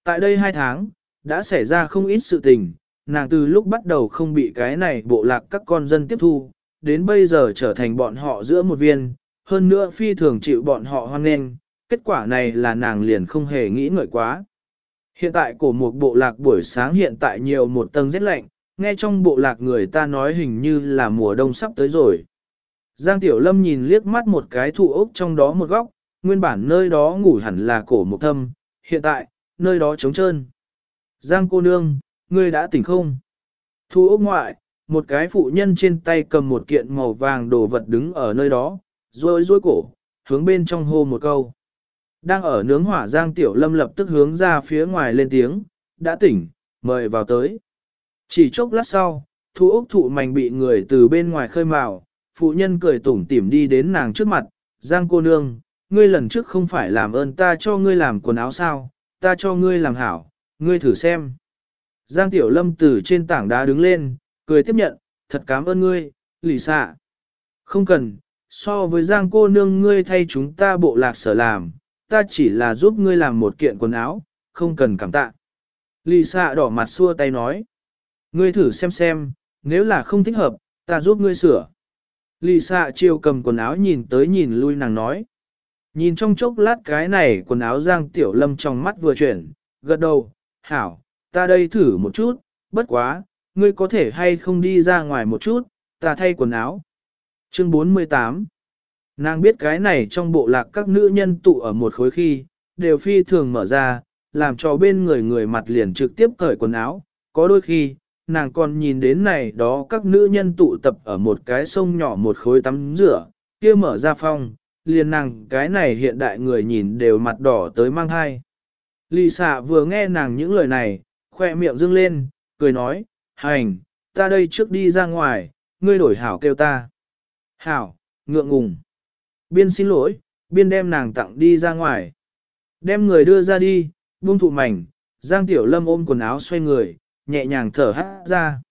Tại đây 2 tháng, đã xảy ra không ít sự tình, nàng từ lúc bắt đầu không bị cái này bộ lạc các con dân tiếp thu, đến bây giờ trở thành bọn họ giữa một viên, hơn nữa phi thường chịu bọn họ hoan nghênh, kết quả này là nàng liền không hề nghĩ ngợi quá. Hiện tại cổ một bộ lạc buổi sáng hiện tại nhiều một tầng rét lạnh, nghe trong bộ lạc người ta nói hình như là mùa đông sắp tới rồi. Giang Tiểu Lâm nhìn liếc mắt một cái thụ ốc trong đó một góc, nguyên bản nơi đó ngủ hẳn là cổ một thâm, hiện tại, nơi đó trống trơn. Giang cô nương, ngươi đã tỉnh không? Thu ốc ngoại, một cái phụ nhân trên tay cầm một kiện màu vàng đồ vật đứng ở nơi đó, rôi rôi cổ, hướng bên trong hô một câu. Đang ở nướng hỏa Giang Tiểu Lâm lập tức hướng ra phía ngoài lên tiếng, đã tỉnh, mời vào tới. Chỉ chốc lát sau, thu ốc thụ mảnh bị người từ bên ngoài khơi mào, phụ nhân cười tủm tỉm đi đến nàng trước mặt, Giang cô nương, ngươi lần trước không phải làm ơn ta cho ngươi làm quần áo sao, ta cho ngươi làm hảo, ngươi thử xem. Giang Tiểu Lâm từ trên tảng đá đứng lên, cười tiếp nhận, thật cảm ơn ngươi, lì xạ. Không cần, so với Giang cô nương ngươi thay chúng ta bộ lạc sở làm, ta chỉ là giúp ngươi làm một kiện quần áo, không cần cảm tạ. Lì xạ đỏ mặt xua tay nói. Ngươi thử xem xem, nếu là không thích hợp, ta giúp ngươi sửa. Lì xạ chiều cầm quần áo nhìn tới nhìn lui nàng nói. Nhìn trong chốc lát cái này quần áo Giang Tiểu Lâm trong mắt vừa chuyển, gật đầu, hảo, ta đây thử một chút, bất quá, ngươi có thể hay không đi ra ngoài một chút, ta thay quần áo. Chương 48 Nàng biết cái này trong bộ lạc các nữ nhân tụ ở một khối khi, đều phi thường mở ra, làm cho bên người người mặt liền trực tiếp cởi quần áo, có đôi khi, nàng còn nhìn đến này đó các nữ nhân tụ tập ở một cái sông nhỏ một khối tắm rửa, kia mở ra phong, liền nàng cái này hiện đại người nhìn đều mặt đỏ tới mang hai. Lì xạ vừa nghe nàng những lời này, khoe miệng dương lên, cười nói, hành, ta đây trước đi ra ngoài, ngươi đổi hảo kêu ta. Hảo, ngượng ngùng. Biên xin lỗi, biên đem nàng tặng đi ra ngoài. Đem người đưa ra đi, buông thụ mảnh, Giang Tiểu Lâm ôm quần áo xoay người, nhẹ nhàng thở hát ra.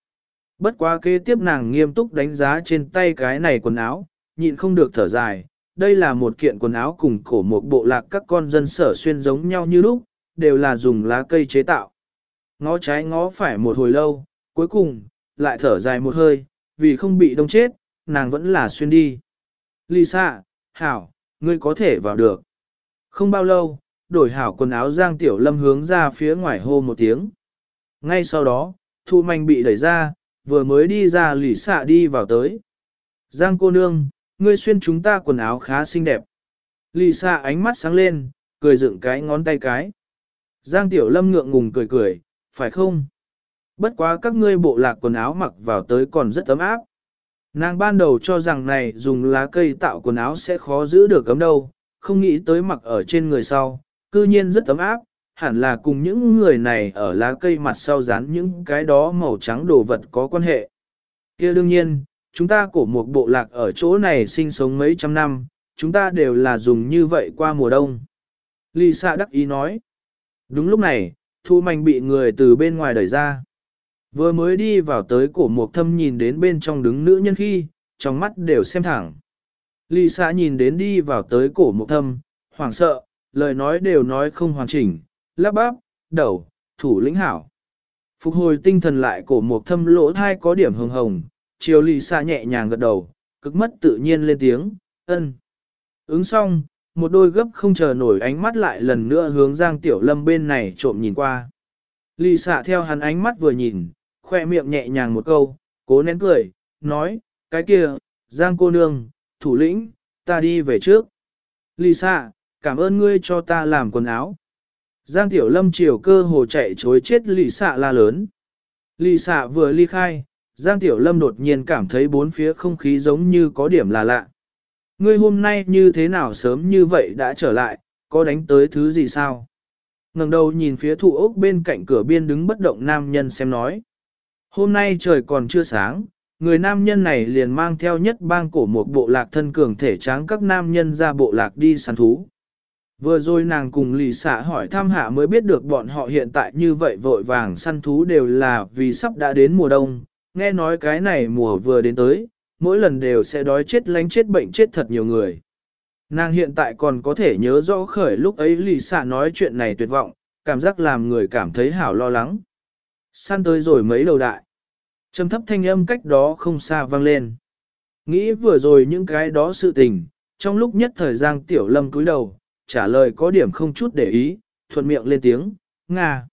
Bất quá kế tiếp nàng nghiêm túc đánh giá trên tay cái này quần áo, nhịn không được thở dài. Đây là một kiện quần áo cùng cổ một bộ lạc các con dân sở xuyên giống nhau như lúc, đều là dùng lá cây chế tạo. Ngó trái ngó phải một hồi lâu, cuối cùng, lại thở dài một hơi, vì không bị đông chết, nàng vẫn là xuyên đi. Lisa, Hảo, ngươi có thể vào được. Không bao lâu, đổi hảo quần áo Giang Tiểu Lâm hướng ra phía ngoài hô một tiếng. Ngay sau đó, Thu Manh bị đẩy ra, vừa mới đi ra lỉ xạ đi vào tới. Giang cô nương, ngươi xuyên chúng ta quần áo khá xinh đẹp. Lì xạ ánh mắt sáng lên, cười dựng cái ngón tay cái. Giang Tiểu Lâm ngượng ngùng cười cười, phải không? Bất quá các ngươi bộ lạc quần áo mặc vào tới còn rất ấm áp. Nàng ban đầu cho rằng này dùng lá cây tạo quần áo sẽ khó giữ được cấm đâu, không nghĩ tới mặc ở trên người sau, cư nhiên rất ấm áp, hẳn là cùng những người này ở lá cây mặt sau dán những cái đó màu trắng đồ vật có quan hệ. kia đương nhiên, chúng ta cổ một bộ lạc ở chỗ này sinh sống mấy trăm năm, chúng ta đều là dùng như vậy qua mùa đông. Lisa đắc ý nói. Đúng lúc này, thu manh bị người từ bên ngoài đẩy ra. Vừa mới đi vào tới cổ mục thâm nhìn đến bên trong đứng nữ nhân khi, trong mắt đều xem thẳng. Lì xạ nhìn đến đi vào tới cổ mục thâm, hoảng sợ, lời nói đều nói không hoàn chỉnh, lắp bắp, đầu, thủ lĩnh hảo. Phục hồi tinh thần lại cổ mục thâm lỗ thai có điểm hồng hồng, chiều lì xạ nhẹ nhàng gật đầu, cực mất tự nhiên lên tiếng, ân. Ứng xong, một đôi gấp không chờ nổi ánh mắt lại lần nữa hướng Giang Tiểu Lâm bên này trộm nhìn qua. Lì xạ theo hắn ánh mắt vừa nhìn, khoe miệng nhẹ nhàng một câu, cố nén cười, nói, cái kia, Giang cô nương, thủ lĩnh, ta đi về trước. Lisa, cảm ơn ngươi cho ta làm quần áo. Giang Tiểu Lâm chiều cơ hồ chạy chối chết lì xạ la lớn. Lì xạ vừa ly khai, Giang Tiểu Lâm đột nhiên cảm thấy bốn phía không khí giống như có điểm là lạ. Ngươi hôm nay như thế nào sớm như vậy đã trở lại, có đánh tới thứ gì sao? ngẩng đầu nhìn phía thụ ốc bên cạnh cửa biên đứng bất động nam nhân xem nói. Hôm nay trời còn chưa sáng, người nam nhân này liền mang theo nhất bang cổ một bộ lạc thân cường thể tráng các nam nhân ra bộ lạc đi săn thú. Vừa rồi nàng cùng lì xạ hỏi thăm hạ mới biết được bọn họ hiện tại như vậy vội vàng săn thú đều là vì sắp đã đến mùa đông, nghe nói cái này mùa vừa đến tới, mỗi lần đều sẽ đói chết lánh chết bệnh chết thật nhiều người. Nàng hiện tại còn có thể nhớ rõ khởi lúc ấy lì xạ nói chuyện này tuyệt vọng, cảm giác làm người cảm thấy hảo lo lắng. Săn tới rồi mấy đầu đại. Trầm thấp thanh âm cách đó không xa vang lên. Nghĩ vừa rồi những cái đó sự tình, trong lúc nhất thời Giang Tiểu Lâm cúi đầu, trả lời có điểm không chút để ý, thuận miệng lên tiếng, Nga.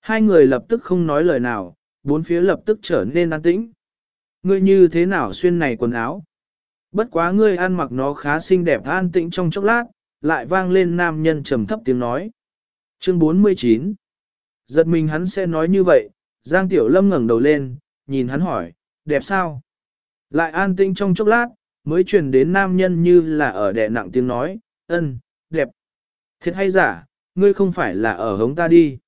Hai người lập tức không nói lời nào, bốn phía lập tức trở nên an tĩnh. Ngươi như thế nào xuyên này quần áo? Bất quá ngươi ăn mặc nó khá xinh đẹp an tĩnh trong chốc lát, lại vang lên nam nhân trầm thấp tiếng nói. Chương 49 Giật mình hắn sẽ nói như vậy, Giang Tiểu Lâm ngẩng đầu lên, nhìn hắn hỏi, đẹp sao? Lại an tĩnh trong chốc lát, mới truyền đến nam nhân như là ở đè nặng tiếng nói, ân, đẹp. Thiệt hay giả, ngươi không phải là ở hống ta đi.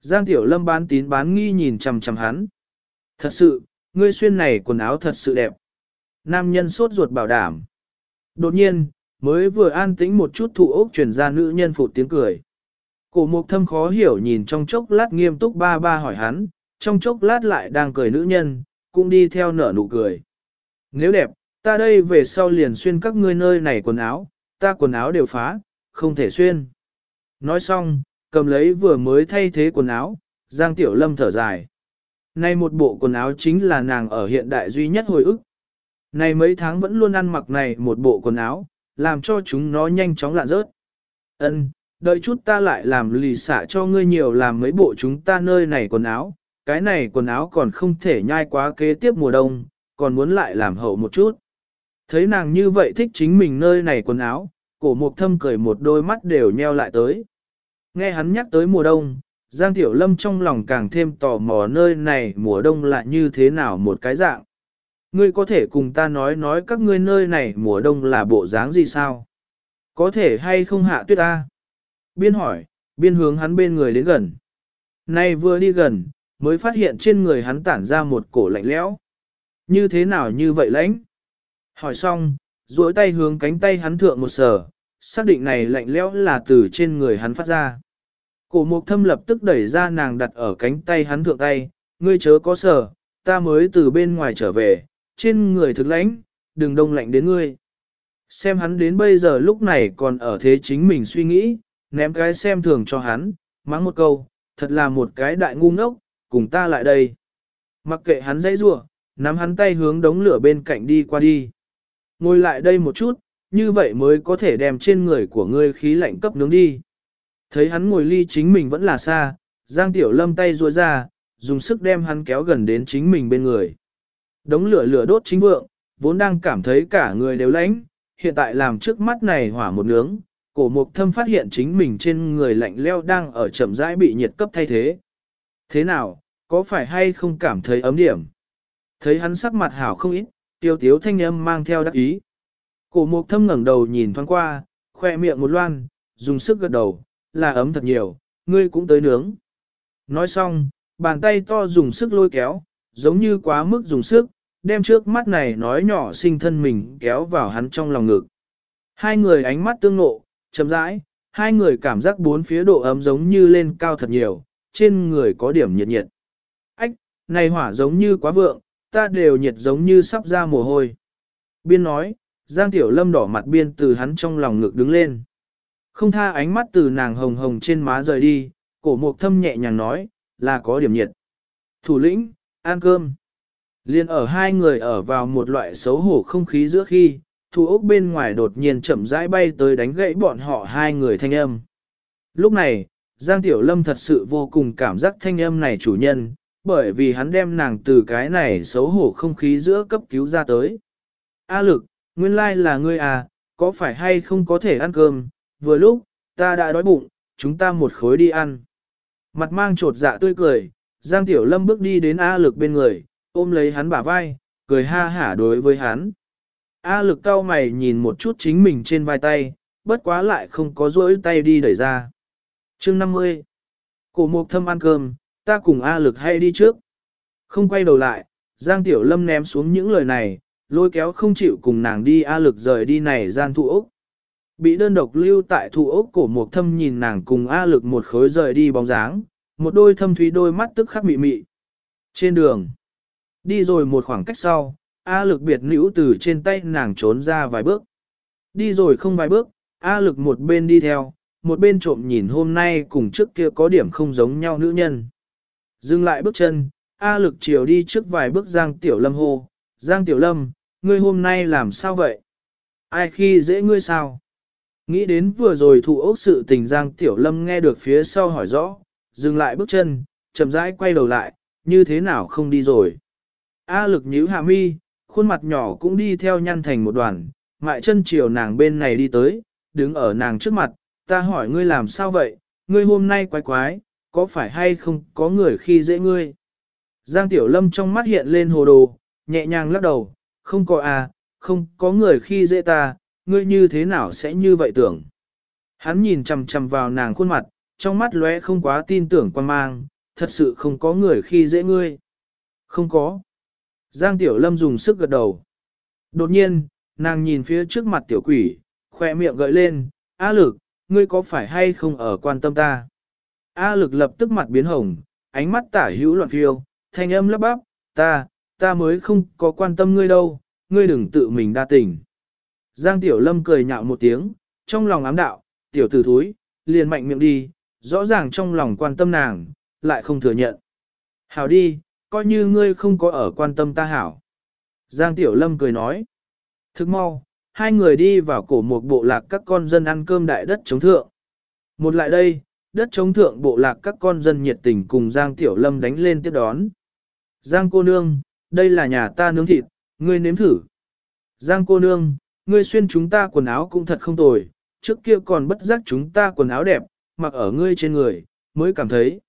Giang Tiểu Lâm bán tín bán nghi nhìn chằm chằm hắn. Thật sự, ngươi xuyên này quần áo thật sự đẹp. Nam nhân sốt ruột bảo đảm. Đột nhiên, mới vừa an tĩnh một chút thụ ốc truyền ra nữ nhân phụ tiếng cười. Cổ mục thâm khó hiểu nhìn trong chốc lát nghiêm túc ba ba hỏi hắn, trong chốc lát lại đang cười nữ nhân, cũng đi theo nở nụ cười. Nếu đẹp, ta đây về sau liền xuyên các ngươi nơi này quần áo, ta quần áo đều phá, không thể xuyên. Nói xong, cầm lấy vừa mới thay thế quần áo, Giang Tiểu Lâm thở dài. Nay một bộ quần áo chính là nàng ở hiện đại duy nhất hồi ức. Này mấy tháng vẫn luôn ăn mặc này một bộ quần áo, làm cho chúng nó nhanh chóng lạ rớt. Ân, đợi chút ta lại làm lì xả cho ngươi nhiều làm mấy bộ chúng ta nơi này quần áo, cái này quần áo còn không thể nhai quá kế tiếp mùa đông, còn muốn lại làm hậu một chút. Thấy nàng như vậy thích chính mình nơi này quần áo, cổ mục thâm cười một đôi mắt đều nheo lại tới. Nghe hắn nhắc tới mùa đông, Giang Tiểu Lâm trong lòng càng thêm tò mò nơi này mùa đông lại như thế nào một cái dạng. Ngươi có thể cùng ta nói nói các ngươi nơi này mùa đông là bộ dáng gì sao? Có thể hay không hạ tuyết ta? Biên hỏi, biên hướng hắn bên người đến gần. Nay vừa đi gần, mới phát hiện trên người hắn tản ra một cổ lạnh lẽo. Như thế nào như vậy lãnh? Hỏi xong, duỗi tay hướng cánh tay hắn thượng một sở, xác định này lạnh lẽo là từ trên người hắn phát ra. Cổ mục thâm lập tức đẩy ra nàng đặt ở cánh tay hắn thượng tay, ngươi chớ có sở, ta mới từ bên ngoài trở về, trên người thực lãnh, đừng đông lạnh đến ngươi. Xem hắn đến bây giờ lúc này còn ở thế chính mình suy nghĩ, ném cái xem thường cho hắn, mắng một câu, thật là một cái đại ngu ngốc, cùng ta lại đây. Mặc kệ hắn dãy rủa, nắm hắn tay hướng đống lửa bên cạnh đi qua đi. Ngồi lại đây một chút, như vậy mới có thể đem trên người của ngươi khí lạnh cấp nướng đi. Thấy hắn ngồi ly chính mình vẫn là xa, Giang Tiểu Lâm tay ruôi ra, dùng sức đem hắn kéo gần đến chính mình bên người. Đống lửa lửa đốt chính vượng, vốn đang cảm thấy cả người đều lạnh, hiện tại làm trước mắt này hỏa một nướng, cổ mục thâm phát hiện chính mình trên người lạnh leo đang ở chậm rãi bị nhiệt cấp thay thế. Thế nào, có phải hay không cảm thấy ấm điểm? Thấy hắn sắc mặt hảo không ít, tiêu tiếu thanh âm mang theo đắc ý. Cổ mục thâm ngẩng đầu nhìn thoáng qua, khoe miệng một loan, dùng sức gật đầu, là ấm thật nhiều, ngươi cũng tới nướng. Nói xong, bàn tay to dùng sức lôi kéo, giống như quá mức dùng sức, đem trước mắt này nói nhỏ sinh thân mình kéo vào hắn trong lòng ngực. Hai người ánh mắt tương ngộ, chậm rãi, hai người cảm giác bốn phía độ ấm giống như lên cao thật nhiều, trên người có điểm nhiệt nhiệt. Ách, này hỏa giống như quá vượng, ta đều nhiệt giống như sắp ra mồ hôi. Biên nói, Giang Tiểu Lâm đỏ mặt biên từ hắn trong lòng ngực đứng lên. Không tha ánh mắt từ nàng hồng hồng trên má rời đi, cổ mộc thâm nhẹ nhàng nói, là có điểm nhiệt. Thủ lĩnh, ăn cơm. Liên ở hai người ở vào một loại xấu hổ không khí giữa khi, thu ốc bên ngoài đột nhiên chậm rãi bay tới đánh gãy bọn họ hai người thanh âm. Lúc này, Giang Tiểu Lâm thật sự vô cùng cảm giác thanh âm này chủ nhân, bởi vì hắn đem nàng từ cái này xấu hổ không khí giữa cấp cứu ra tới. A lực, nguyên lai là ngươi à, có phải hay không có thể ăn cơm, vừa lúc, ta đã đói bụng, chúng ta một khối đi ăn. Mặt mang trột dạ tươi cười, Giang Tiểu Lâm bước đi đến A lực bên người, ôm lấy hắn bả vai, cười ha hả đối với hắn. A lực cao mày nhìn một chút chính mình trên vai tay, bất quá lại không có rỗi tay đi đẩy ra. chương 50 Cổ mục thâm ăn cơm, ta cùng A lực hay đi trước. Không quay đầu lại, Giang Tiểu Lâm ném xuống những lời này, lôi kéo không chịu cùng nàng đi A lực rời đi này gian thụ ốc. Bị đơn độc lưu tại thụ ốc cổ mục thâm nhìn nàng cùng A lực một khối rời đi bóng dáng, một đôi thâm thúy đôi mắt tức khắc mị mị. Trên đường, đi rồi một khoảng cách sau, A lực biệt nữ từ trên tay nàng trốn ra vài bước. Đi rồi không vài bước, A lực một bên đi theo, một bên trộm nhìn hôm nay cùng trước kia có điểm không giống nhau nữ nhân. Dừng lại bước chân, A lực chiều đi trước vài bước Giang Tiểu Lâm hô, Giang Tiểu Lâm, ngươi hôm nay làm sao vậy? Ai khi dễ ngươi sao? Nghĩ đến vừa rồi thụ ốc sự tình Giang Tiểu Lâm nghe được phía sau hỏi rõ, dừng lại bước chân, chậm rãi quay đầu lại, như thế nào không đi rồi? A lực nhíu hạ mi, khuôn mặt nhỏ cũng đi theo nhăn thành một đoàn, mại chân chiều nàng bên này đi tới, đứng ở nàng trước mặt, ta hỏi ngươi làm sao vậy, ngươi hôm nay quái quái, có phải hay không có người khi dễ ngươi? Giang Tiểu Lâm trong mắt hiện lên hồ đồ, nhẹ nhàng lắc đầu, không có à, không có người khi dễ ta, ngươi như thế nào sẽ như vậy tưởng? Hắn nhìn chằm chằm vào nàng khuôn mặt, trong mắt lóe không quá tin tưởng quan mang, thật sự không có người khi dễ ngươi. Không có. Giang Tiểu Lâm dùng sức gật đầu. Đột nhiên, nàng nhìn phía trước mặt tiểu quỷ, khoe miệng gợi lên, A lực, ngươi có phải hay không ở quan tâm ta? A lực lập tức mặt biến hồng, ánh mắt tả hữu loạn phiêu, thanh âm lắp bắp, ta, ta mới không có quan tâm ngươi đâu, ngươi đừng tự mình đa tình. Giang Tiểu Lâm cười nhạo một tiếng, trong lòng ám đạo, tiểu tử thúi, liền mạnh miệng đi, rõ ràng trong lòng quan tâm nàng, lại không thừa nhận. Hảo đi, coi như ngươi không có ở quan tâm ta hảo. Giang Tiểu Lâm cười nói. Thức mau, hai người đi vào cổ một bộ lạc các con dân ăn cơm đại đất chống thượng. Một lại đây, đất chống thượng bộ lạc các con dân nhiệt tình cùng Giang Tiểu Lâm đánh lên tiếp đón. Giang cô nương, đây là nhà ta nướng thịt, ngươi nếm thử. Giang cô nương, ngươi xuyên chúng ta quần áo cũng thật không tồi, trước kia còn bất giác chúng ta quần áo đẹp, mặc ở ngươi trên người, mới cảm thấy.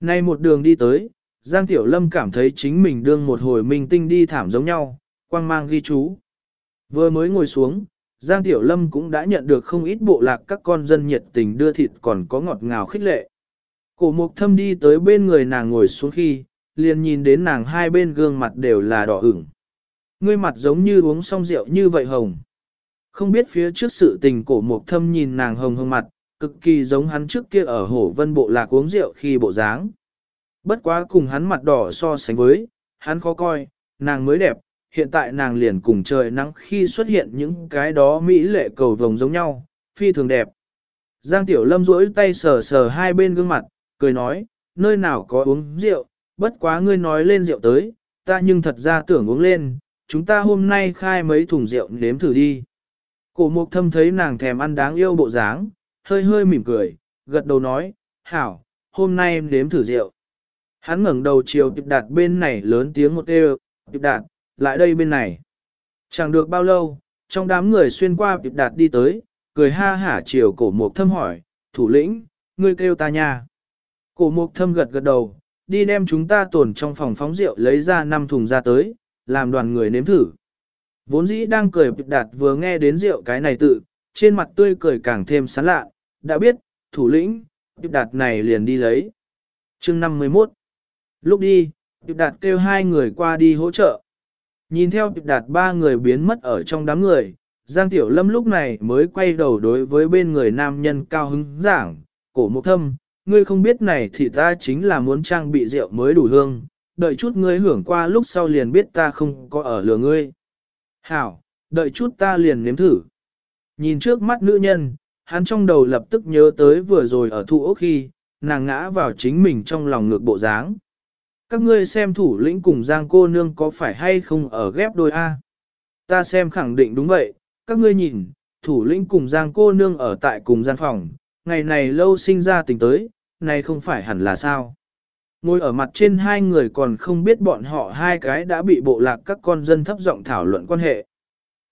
Nay một đường đi tới, Giang Tiểu Lâm cảm thấy chính mình đương một hồi minh tinh đi thảm giống nhau, quang mang ghi chú. Vừa mới ngồi xuống, Giang Tiểu Lâm cũng đã nhận được không ít bộ lạc các con dân nhiệt tình đưa thịt còn có ngọt ngào khích lệ. Cổ mục thâm đi tới bên người nàng ngồi xuống khi, liền nhìn đến nàng hai bên gương mặt đều là đỏ ửng. Ngươi mặt giống như uống xong rượu như vậy hồng. Không biết phía trước sự tình cổ mục thâm nhìn nàng hồng hồng mặt, cực kỳ giống hắn trước kia ở hổ vân bộ lạc uống rượu khi bộ dáng. Bất quá cùng hắn mặt đỏ so sánh với, hắn khó coi, nàng mới đẹp, hiện tại nàng liền cùng trời nắng khi xuất hiện những cái đó mỹ lệ cầu vồng giống nhau, phi thường đẹp. Giang Tiểu Lâm duỗi tay sờ sờ hai bên gương mặt, cười nói, nơi nào có uống rượu, bất quá ngươi nói lên rượu tới, ta nhưng thật ra tưởng uống lên, chúng ta hôm nay khai mấy thùng rượu nếm thử đi. Cổ mục thâm thấy nàng thèm ăn đáng yêu bộ dáng, hơi hơi mỉm cười, gật đầu nói, hảo, hôm nay nếm thử rượu. Hắn ngẩng đầu chiều tiệp đạt bên này lớn tiếng một đều, tiệp đạt, lại đây bên này. Chẳng được bao lâu, trong đám người xuyên qua tiệp đạt đi tới, cười ha hả chiều cổ mục thâm hỏi, thủ lĩnh, ngươi kêu ta nha. Cổ mục thâm gật gật đầu, đi đem chúng ta tổn trong phòng phóng rượu lấy ra năm thùng ra tới, làm đoàn người nếm thử. Vốn dĩ đang cười tiệp đạt vừa nghe đến rượu cái này tự, trên mặt tươi cười càng thêm sán lạ, đã biết, thủ lĩnh, tiệp đạt này liền đi lấy. chương 51 Lúc đi, Tiệp Đạt kêu hai người qua đi hỗ trợ. Nhìn theo Tiệp Đạt ba người biến mất ở trong đám người, Giang Tiểu Lâm lúc này mới quay đầu đối với bên người nam nhân cao hứng giảng, cổ mục thâm, ngươi không biết này thì ta chính là muốn trang bị rượu mới đủ hương, đợi chút ngươi hưởng qua lúc sau liền biết ta không có ở lừa ngươi. Hảo, đợi chút ta liền nếm thử. Nhìn trước mắt nữ nhân, hắn trong đầu lập tức nhớ tới vừa rồi ở thu ốc khi, nàng ngã vào chính mình trong lòng ngược bộ dáng các ngươi xem thủ lĩnh cùng Giang cô nương có phải hay không ở ghép đôi A. Ta xem khẳng định đúng vậy, các ngươi nhìn, thủ lĩnh cùng Giang cô nương ở tại cùng gian phòng, ngày này lâu sinh ra tình tới, này không phải hẳn là sao. Ngồi ở mặt trên hai người còn không biết bọn họ hai cái đã bị bộ lạc các con dân thấp giọng thảo luận quan hệ.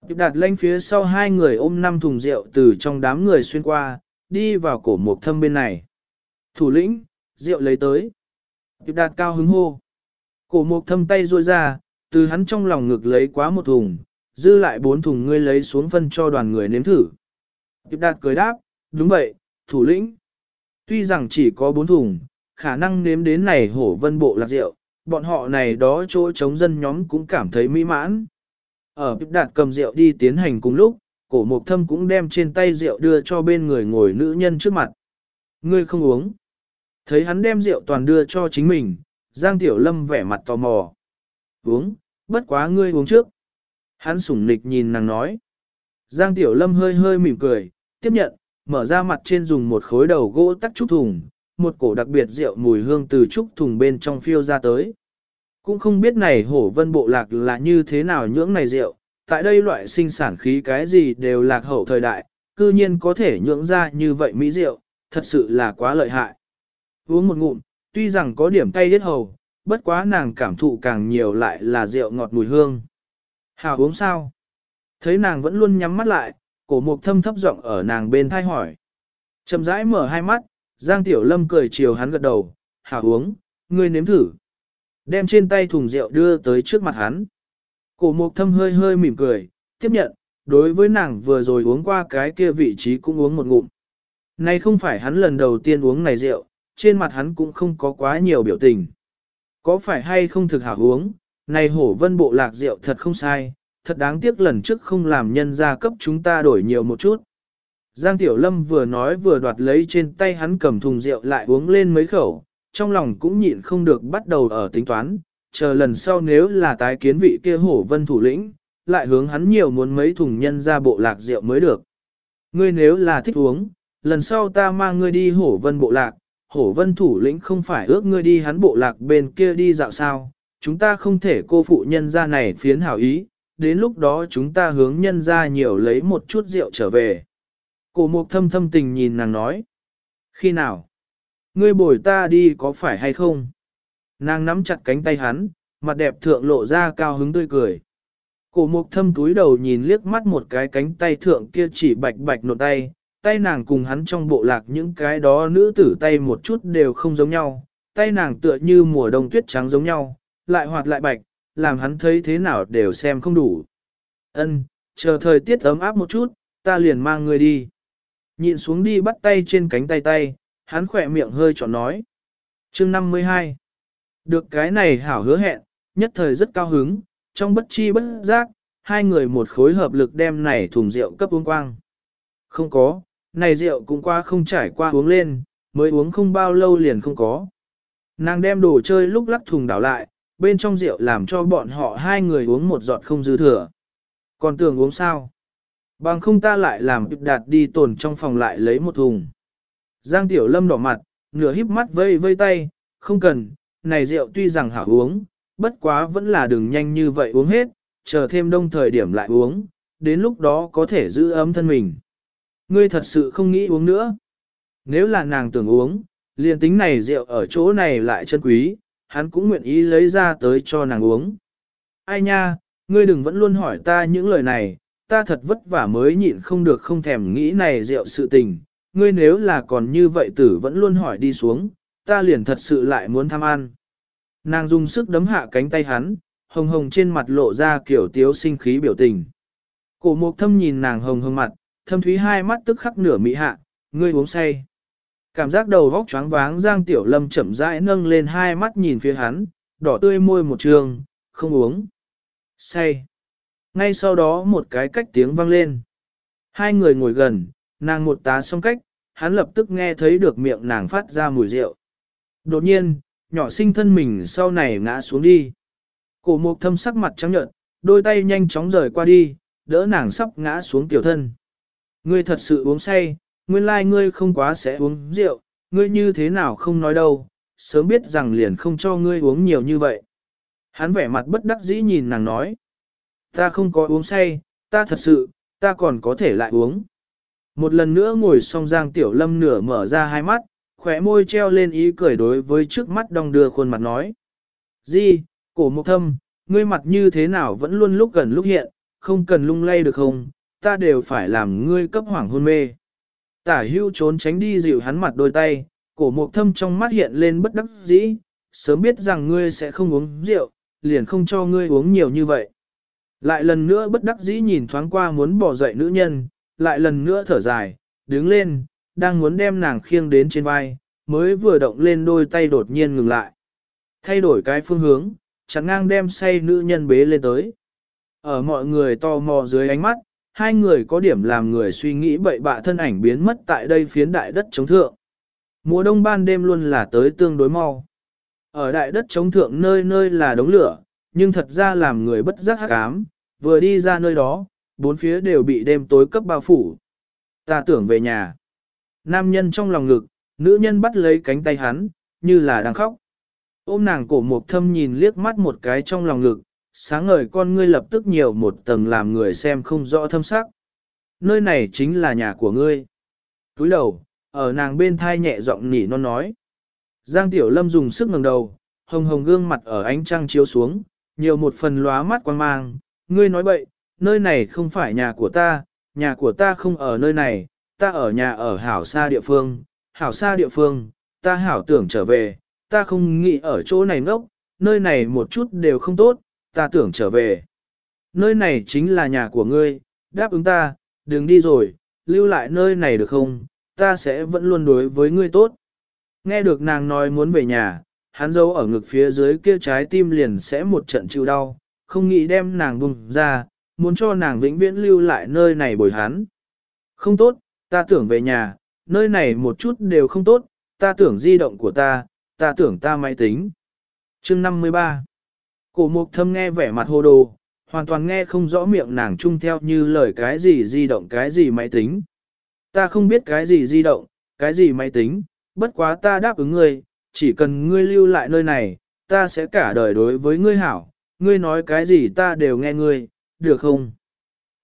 Điệp đạt lên phía sau hai người ôm năm thùng rượu từ trong đám người xuyên qua, đi vào cổ mục thâm bên này. Thủ lĩnh, rượu lấy tới. Điệp đạt cao hứng hô. Cổ mục thâm tay ruôi ra, từ hắn trong lòng ngực lấy quá một thùng, dư lại bốn thùng ngươi lấy xuống phân cho đoàn người nếm thử. Điệp đạt cười đáp, đúng vậy, thủ lĩnh. Tuy rằng chỉ có bốn thùng, khả năng nếm đến này hổ vân bộ lạc rượu, bọn họ này đó chỗ chống dân nhóm cũng cảm thấy mỹ mãn. Ở Điệp đạt cầm rượu đi tiến hành cùng lúc, cổ mục thâm cũng đem trên tay rượu đưa cho bên người ngồi nữ nhân trước mặt. Ngươi không uống. Thấy hắn đem rượu toàn đưa cho chính mình, Giang Tiểu Lâm vẻ mặt tò mò. Uống, bất quá ngươi uống trước. Hắn sủng nịch nhìn nàng nói. Giang Tiểu Lâm hơi hơi mỉm cười, tiếp nhận, mở ra mặt trên dùng một khối đầu gỗ tắc trúc thùng, một cổ đặc biệt rượu mùi hương từ trúc thùng bên trong phiêu ra tới. Cũng không biết này hổ vân bộ lạc là như thế nào nhưỡng này rượu, tại đây loại sinh sản khí cái gì đều lạc hậu thời đại, cư nhiên có thể nhưỡng ra như vậy mỹ rượu, thật sự là quá lợi hại. Uống một ngụm, tuy rằng có điểm cay hết hầu, bất quá nàng cảm thụ càng nhiều lại là rượu ngọt mùi hương. Hào uống sao? Thấy nàng vẫn luôn nhắm mắt lại, cổ mục thâm thấp giọng ở nàng bên thai hỏi. Chầm rãi mở hai mắt, Giang Tiểu Lâm cười chiều hắn gật đầu, hào uống, ngươi nếm thử. Đem trên tay thùng rượu đưa tới trước mặt hắn. Cổ mục thâm hơi hơi mỉm cười, tiếp nhận, đối với nàng vừa rồi uống qua cái kia vị trí cũng uống một ngụm. Này không phải hắn lần đầu tiên uống này rượu, trên mặt hắn cũng không có quá nhiều biểu tình. Có phải hay không thực hảo uống, này hổ vân bộ lạc rượu thật không sai, thật đáng tiếc lần trước không làm nhân gia cấp chúng ta đổi nhiều một chút. Giang Tiểu Lâm vừa nói vừa đoạt lấy trên tay hắn cầm thùng rượu lại uống lên mấy khẩu, trong lòng cũng nhịn không được bắt đầu ở tính toán, chờ lần sau nếu là tái kiến vị kia hổ vân thủ lĩnh, lại hướng hắn nhiều muốn mấy thùng nhân ra bộ lạc rượu mới được. Ngươi nếu là thích uống, lần sau ta mang ngươi đi hổ vân bộ lạc, hổ vân thủ lĩnh không phải ước ngươi đi hắn bộ lạc bên kia đi dạo sao, chúng ta không thể cô phụ nhân ra này phiến hảo ý, đến lúc đó chúng ta hướng nhân ra nhiều lấy một chút rượu trở về. Cổ mục thâm thâm tình nhìn nàng nói. Khi nào? Ngươi bồi ta đi có phải hay không? Nàng nắm chặt cánh tay hắn, mặt đẹp thượng lộ ra cao hứng tươi cười. Cổ mục thâm túi đầu nhìn liếc mắt một cái cánh tay thượng kia chỉ bạch bạch nộn tay, tay nàng cùng hắn trong bộ lạc những cái đó nữ tử tay một chút đều không giống nhau, tay nàng tựa như mùa đông tuyết trắng giống nhau, lại hoạt lại bạch, làm hắn thấy thế nào đều xem không đủ. Ân, chờ thời tiết ấm áp một chút, ta liền mang người đi. Nhịn xuống đi bắt tay trên cánh tay tay, hắn khỏe miệng hơi trọn nói. Chương 52 Được cái này hảo hứa hẹn, nhất thời rất cao hứng, trong bất chi bất giác, hai người một khối hợp lực đem này thùng rượu cấp uống quang. Không có, này rượu cũng qua không trải qua uống lên, mới uống không bao lâu liền không có. Nàng đem đồ chơi lúc lắc thùng đảo lại, bên trong rượu làm cho bọn họ hai người uống một giọt không dư thừa. Còn tưởng uống sao? Bằng không ta lại làm đạt đi tồn trong phòng lại lấy một thùng. Giang Tiểu Lâm đỏ mặt, nửa híp mắt vây vây tay, không cần, này rượu tuy rằng hảo uống, bất quá vẫn là đừng nhanh như vậy uống hết, chờ thêm đông thời điểm lại uống, đến lúc đó có thể giữ ấm thân mình. Ngươi thật sự không nghĩ uống nữa. Nếu là nàng tưởng uống, liền tính này rượu ở chỗ này lại chân quý, hắn cũng nguyện ý lấy ra tới cho nàng uống. Ai nha, ngươi đừng vẫn luôn hỏi ta những lời này, ta thật vất vả mới nhịn không được không thèm nghĩ này rượu sự tình, ngươi nếu là còn như vậy tử vẫn luôn hỏi đi xuống, ta liền thật sự lại muốn tham ăn. Nàng dùng sức đấm hạ cánh tay hắn, hồng hồng trên mặt lộ ra kiểu tiếu sinh khí biểu tình. Cổ mục thâm nhìn nàng hồng hồng mặt, thâm thúy hai mắt tức khắc nửa mị hạ, ngươi uống say. Cảm giác đầu vóc choáng váng Giang Tiểu Lâm chậm rãi nâng lên hai mắt nhìn phía hắn, đỏ tươi môi một trường, không uống. Say. Ngay sau đó một cái cách tiếng vang lên. Hai người ngồi gần, nàng một tá xong cách, hắn lập tức nghe thấy được miệng nàng phát ra mùi rượu. Đột nhiên, nhỏ sinh thân mình sau này ngã xuống đi. Cổ mục thâm sắc mặt trắng nhợt, đôi tay nhanh chóng rời qua đi, đỡ nàng sắp ngã xuống tiểu thân. Ngươi thật sự uống say, nguyên lai like ngươi không quá sẽ uống rượu, ngươi như thế nào không nói đâu, sớm biết rằng liền không cho ngươi uống nhiều như vậy. Hắn vẻ mặt bất đắc dĩ nhìn nàng nói. Ta không có uống say, ta thật sự, ta còn có thể lại uống. Một lần nữa ngồi xong Giang Tiểu Lâm nửa mở ra hai mắt, khóe môi treo lên ý cười đối với trước mắt đong đưa khuôn mặt nói. Di, cổ mộc thâm, ngươi mặt như thế nào vẫn luôn lúc gần lúc hiện, không cần lung lay được không, ta đều phải làm ngươi cấp hoảng hôn mê. Tả hưu trốn tránh đi dịu hắn mặt đôi tay, cổ mộc thâm trong mắt hiện lên bất đắc dĩ, sớm biết rằng ngươi sẽ không uống rượu, liền không cho ngươi uống nhiều như vậy. Lại lần nữa bất đắc dĩ nhìn thoáng qua muốn bỏ dậy nữ nhân, lại lần nữa thở dài, đứng lên, đang muốn đem nàng khiêng đến trên vai, mới vừa động lên đôi tay đột nhiên ngừng lại. Thay đổi cái phương hướng, chẳng ngang đem say nữ nhân bế lên tới. Ở mọi người to mò dưới ánh mắt, hai người có điểm làm người suy nghĩ bậy bạ thân ảnh biến mất tại đây phiến đại đất chống thượng. Mùa đông ban đêm luôn là tới tương đối mau. Ở đại đất chống thượng nơi nơi là đống lửa, nhưng thật ra làm người bất giác hắc ám, vừa đi ra nơi đó, bốn phía đều bị đêm tối cấp bao phủ. Ta tưởng về nhà. Nam nhân trong lòng ngực, nữ nhân bắt lấy cánh tay hắn, như là đang khóc. Ôm nàng cổ mục thâm nhìn liếc mắt một cái trong lòng ngực, sáng ngời con ngươi lập tức nhiều một tầng làm người xem không rõ thâm sắc. Nơi này chính là nhà của ngươi. Túi đầu, ở nàng bên thai nhẹ giọng nỉ non nói. Giang Tiểu Lâm dùng sức ngẩng đầu, hồng hồng gương mặt ở ánh trăng chiếu xuống, nhiều một phần lóa mắt quan mang. Ngươi nói bậy, nơi này không phải nhà của ta, nhà của ta không ở nơi này, ta ở nhà ở hảo xa địa phương, hảo xa địa phương, ta hảo tưởng trở về, ta không nghĩ ở chỗ này ngốc, nơi này một chút đều không tốt, ta tưởng trở về. Nơi này chính là nhà của ngươi, đáp ứng ta, đừng đi rồi, lưu lại nơi này được không, ta sẽ vẫn luôn đối với ngươi tốt. Nghe được nàng nói muốn về nhà, hắn giấu ở ngực phía dưới kia trái tim liền sẽ một trận chịu đau, không nghĩ đem nàng bùng ra, muốn cho nàng vĩnh viễn lưu lại nơi này bồi hắn. Không tốt, ta tưởng về nhà, nơi này một chút đều không tốt, ta tưởng di động của ta, ta tưởng ta máy tính. Chương 53 Cổ mục thâm nghe vẻ mặt hồ đồ, hoàn toàn nghe không rõ miệng nàng chung theo như lời cái gì di động cái gì máy tính. Ta không biết cái gì di động, cái gì máy tính, bất quá ta đáp ứng ngươi, chỉ cần ngươi lưu lại nơi này, ta sẽ cả đời đối với ngươi hảo, ngươi nói cái gì ta đều nghe ngươi, được không?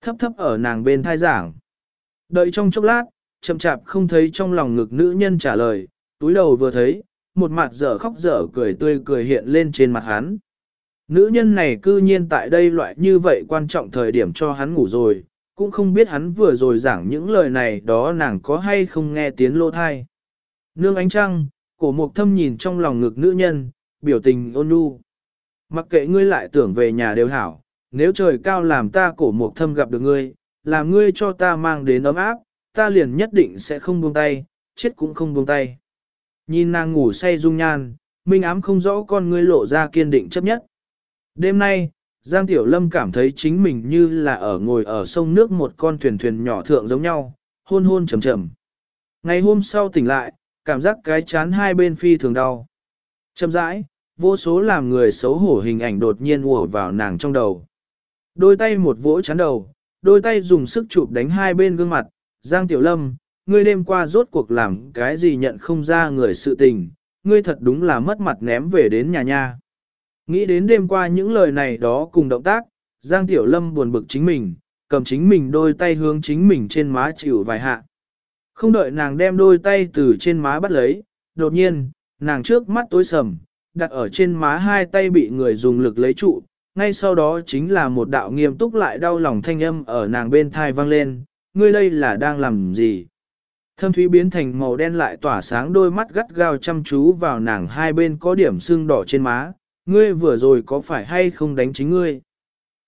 Thấp thấp ở nàng bên thai giảng. Đợi trong chốc lát, chậm chạp không thấy trong lòng ngực nữ nhân trả lời, túi đầu vừa thấy, một mặt dở khóc dở cười tươi cười hiện lên trên mặt hắn. Nữ nhân này cư nhiên tại đây loại như vậy quan trọng thời điểm cho hắn ngủ rồi, cũng không biết hắn vừa rồi giảng những lời này đó nàng có hay không nghe tiếng lô thai. Nương ánh trăng, cổ mục thâm nhìn trong lòng ngực nữ nhân, biểu tình ôn nhu. Mặc kệ ngươi lại tưởng về nhà đều hảo, nếu trời cao làm ta cổ mục thâm gặp được ngươi, làm ngươi cho ta mang đến ấm áp, ta liền nhất định sẽ không buông tay, chết cũng không buông tay. Nhìn nàng ngủ say dung nhan, minh ám không rõ con ngươi lộ ra kiên định chấp nhất. Đêm nay, Giang Tiểu Lâm cảm thấy chính mình như là ở ngồi ở sông nước một con thuyền thuyền nhỏ thượng giống nhau, hôn hôn trầm trầm. Ngày hôm sau tỉnh lại, cảm giác cái chán hai bên phi thường đau. Chậm rãi, vô số làm người xấu hổ hình ảnh đột nhiên ùa vào nàng trong đầu. Đôi tay một vỗ chán đầu, đôi tay dùng sức chụp đánh hai bên gương mặt. Giang Tiểu Lâm, ngươi đêm qua rốt cuộc làm cái gì nhận không ra người sự tình, ngươi thật đúng là mất mặt ném về đến nhà nha. Nghĩ đến đêm qua những lời này đó cùng động tác, Giang Tiểu Lâm buồn bực chính mình, cầm chính mình đôi tay hướng chính mình trên má chịu vài hạ. Không đợi nàng đem đôi tay từ trên má bắt lấy, đột nhiên, nàng trước mắt tối sầm, đặt ở trên má hai tay bị người dùng lực lấy trụ, ngay sau đó chính là một đạo nghiêm túc lại đau lòng thanh âm ở nàng bên thai vang lên, ngươi đây là đang làm gì? Thâm thúy biến thành màu đen lại tỏa sáng đôi mắt gắt gao chăm chú vào nàng hai bên có điểm sưng đỏ trên má, ngươi vừa rồi có phải hay không đánh chính ngươi?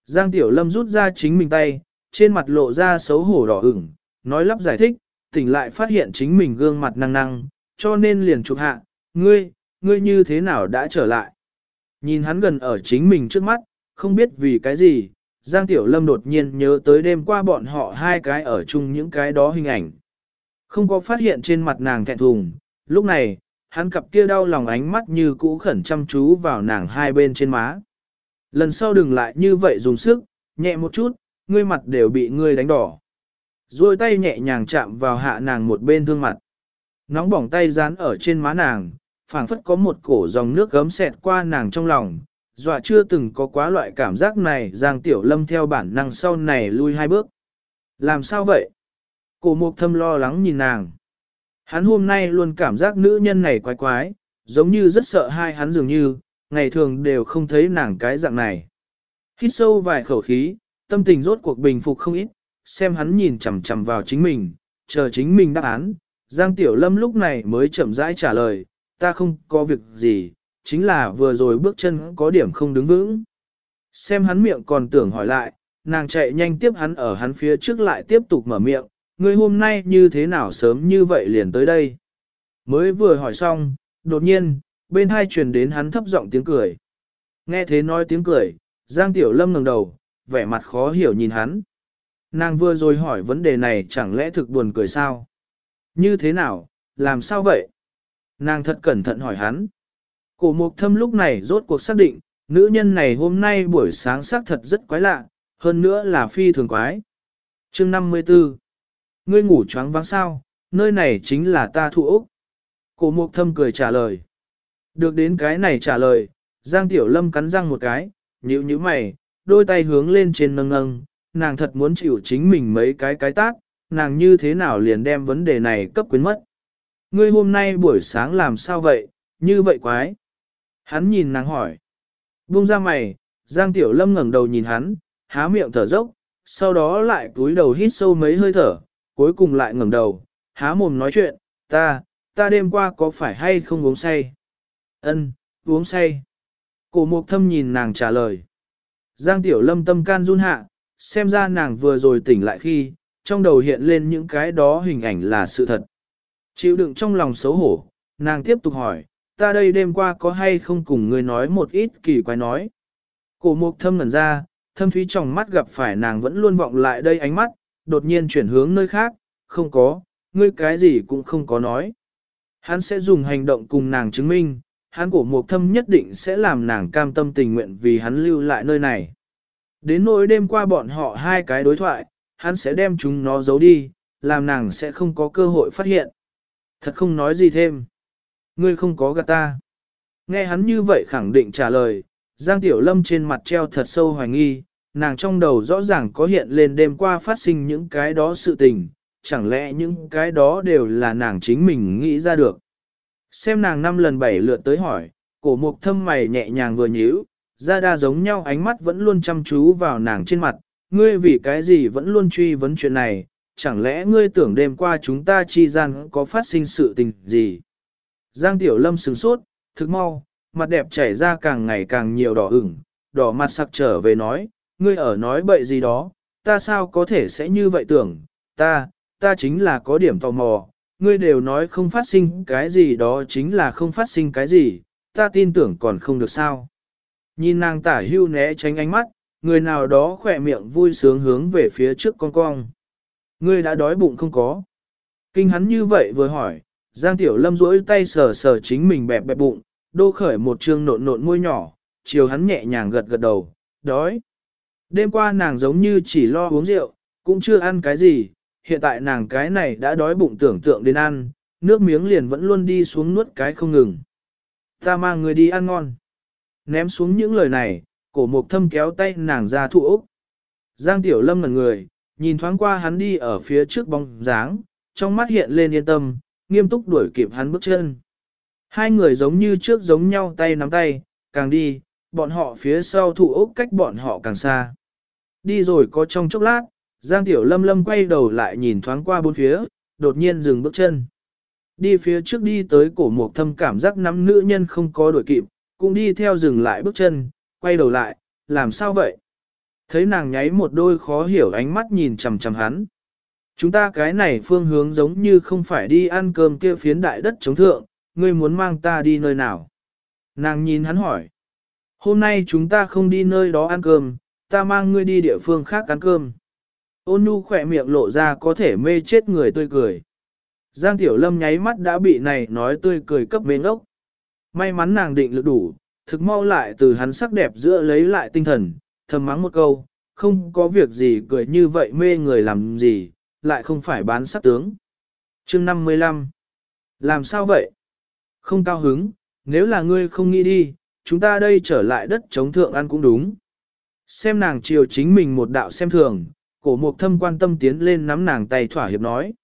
Giang Tiểu Lâm rút ra chính mình tay, trên mặt lộ ra xấu hổ đỏ ửng, nói lắp giải thích, tỉnh lại phát hiện chính mình gương mặt năng năng, cho nên liền chụp hạ, ngươi, ngươi như thế nào đã trở lại? Nhìn hắn gần ở chính mình trước mắt, không biết vì cái gì, Giang Tiểu Lâm đột nhiên nhớ tới đêm qua bọn họ hai cái ở chung những cái đó hình ảnh. Không có phát hiện trên mặt nàng thẹn thùng, lúc này, hắn cặp kia đau lòng ánh mắt như cũ khẩn chăm chú vào nàng hai bên trên má. Lần sau đừng lại như vậy dùng sức, nhẹ một chút, ngươi mặt đều bị ngươi đánh đỏ. Rồi tay nhẹ nhàng chạm vào hạ nàng một bên thương mặt. Nóng bỏng tay dán ở trên má nàng, phảng phất có một cổ dòng nước gấm xẹt qua nàng trong lòng, dọa chưa từng có quá loại cảm giác này Giang Tiểu Lâm theo bản năng sau này lui hai bước. Làm sao vậy? Cổ mục thâm lo lắng nhìn nàng. Hắn hôm nay luôn cảm giác nữ nhân này quái quái, giống như rất sợ hai hắn dường như, ngày thường đều không thấy nàng cái dạng này. Hít sâu vài khẩu khí, tâm tình rốt cuộc bình phục không ít, xem hắn nhìn chằm chằm vào chính mình, chờ chính mình đáp án. Giang Tiểu Lâm lúc này mới chậm rãi trả lời, ta không có việc gì, chính là vừa rồi bước chân có điểm không đứng vững. Xem hắn miệng còn tưởng hỏi lại, nàng chạy nhanh tiếp hắn ở hắn phía trước lại tiếp tục mở miệng, ngươi hôm nay như thế nào sớm như vậy liền tới đây. Mới vừa hỏi xong, đột nhiên, bên hai truyền đến hắn thấp giọng tiếng cười. Nghe thế nói tiếng cười, Giang Tiểu Lâm ngẩng đầu, vẻ mặt khó hiểu nhìn hắn. Nàng vừa rồi hỏi vấn đề này chẳng lẽ thực buồn cười sao? Như thế nào, làm sao vậy? Nàng thật cẩn thận hỏi hắn. Cổ mục thâm lúc này rốt cuộc xác định, nữ nhân này hôm nay buổi sáng sắc thật rất quái lạ, hơn nữa là phi thường quái. chương 54 Ngươi ngủ choáng váng sao, nơi này chính là ta thu ốc. Cổ mục thâm cười trả lời. Được đến cái này trả lời, Giang Tiểu Lâm cắn răng một cái, nhíu nhíu mày, đôi tay hướng lên trên nâng nâng, nàng thật muốn chịu chính mình mấy cái cái tác, nàng như thế nào liền đem vấn đề này cấp quyến mất. Ngươi hôm nay buổi sáng làm sao vậy, như vậy quái. Hắn nhìn nàng hỏi. Buông ra mày, Giang Tiểu Lâm ngẩng đầu nhìn hắn, há miệng thở dốc, sau đó lại cúi đầu hít sâu mấy hơi thở, cuối cùng lại ngẩng đầu, há mồm nói chuyện, ta, ta đêm qua có phải hay không uống say? Ân, uống say. Cổ mục thâm nhìn nàng trả lời. Giang Tiểu Lâm tâm can run hạ, xem ra nàng vừa rồi tỉnh lại khi, trong đầu hiện lên những cái đó hình ảnh là sự thật. Chịu đựng trong lòng xấu hổ, nàng tiếp tục hỏi, ta đây đêm qua có hay không cùng người nói một ít kỳ quái nói. Cổ mục thâm ngẩn ra, thâm thúy trong mắt gặp phải nàng vẫn luôn vọng lại đây ánh mắt, đột nhiên chuyển hướng nơi khác, không có, ngươi cái gì cũng không có nói. Hắn sẽ dùng hành động cùng nàng chứng minh, hắn cổ mục thâm nhất định sẽ làm nàng cam tâm tình nguyện vì hắn lưu lại nơi này. Đến nỗi đêm qua bọn họ hai cái đối thoại, hắn sẽ đem chúng nó giấu đi, làm nàng sẽ không có cơ hội phát hiện. Thật không nói gì thêm. Ngươi không có gạt ta. Nghe hắn như vậy khẳng định trả lời, Giang Tiểu Lâm trên mặt treo thật sâu hoài nghi, nàng trong đầu rõ ràng có hiện lên đêm qua phát sinh những cái đó sự tình, chẳng lẽ những cái đó đều là nàng chính mình nghĩ ra được. Xem nàng năm lần bảy lượt tới hỏi, cổ mục thâm mày nhẹ nhàng vừa nhíu, ra đa giống nhau ánh mắt vẫn luôn chăm chú vào nàng trên mặt, ngươi vì cái gì vẫn luôn truy vấn chuyện này, chẳng lẽ ngươi tưởng đêm qua chúng ta chi gian có phát sinh sự tình gì. Giang Tiểu Lâm sửng sốt, thức mau, mặt đẹp chảy ra càng ngày càng nhiều đỏ ửng, đỏ mặt sặc trở về nói, ngươi ở nói bậy gì đó, ta sao có thể sẽ như vậy tưởng, ta, ta chính là có điểm tò mò, ngươi đều nói không phát sinh cái gì đó chính là không phát sinh cái gì, ta tin tưởng còn không được sao. Nhìn nàng tả hưu né tránh ánh mắt, người nào đó khỏe miệng vui sướng hướng về phía trước con cong. Ngươi đã đói bụng không có. Kinh hắn như vậy vừa hỏi, Giang Tiểu Lâm duỗi tay sờ sờ chính mình bẹp bẹp bụng, đô khởi một trương nộn nộn môi nhỏ, chiều hắn nhẹ nhàng gật gật đầu, đói. Đêm qua nàng giống như chỉ lo uống rượu, cũng chưa ăn cái gì, hiện tại nàng cái này đã đói bụng tưởng tượng đến ăn, nước miếng liền vẫn luôn đi xuống nuốt cái không ngừng. Ta mang người đi ăn ngon. Ném xuống những lời này, cổ mục thâm kéo tay nàng ra thụ ốc. Giang Tiểu Lâm ngẩn người, nhìn thoáng qua hắn đi ở phía trước bóng dáng, trong mắt hiện lên yên tâm, nghiêm túc đuổi kịp hắn bước chân. Hai người giống như trước giống nhau tay nắm tay, càng đi, bọn họ phía sau thụ ốc cách bọn họ càng xa. Đi rồi có trong chốc lát, Giang Tiểu Lâm Lâm quay đầu lại nhìn thoáng qua bốn phía, đột nhiên dừng bước chân. Đi phía trước đi tới cổ mục thâm cảm giác nắm nữ nhân không có đuổi kịp, cũng đi theo dừng lại bước chân, quay đầu lại, làm sao vậy? Thấy nàng nháy một đôi khó hiểu ánh mắt nhìn chằm chằm hắn. Chúng ta cái này phương hướng giống như không phải đi ăn cơm kia phiến đại đất chống thượng, ngươi muốn mang ta đi nơi nào? Nàng nhìn hắn hỏi. Hôm nay chúng ta không đi nơi đó ăn cơm, ta mang ngươi đi địa phương khác ăn cơm. Ôn nhu khỏe miệng lộ ra có thể mê chết người tươi cười. Giang Tiểu Lâm nháy mắt đã bị này nói tươi cười cấp mê ngốc. May mắn nàng định lực đủ, thực mau lại từ hắn sắc đẹp giữa lấy lại tinh thần, thầm mắng một câu, không có việc gì cười như vậy mê người làm gì, lại không phải bán sắc tướng. chương 55 Làm sao vậy? Không cao hứng, nếu là ngươi không nghĩ đi, chúng ta đây trở lại đất chống thượng ăn cũng đúng. Xem nàng chiều chính mình một đạo xem thường, cổ mục thâm quan tâm tiến lên nắm nàng tay thỏa hiệp nói.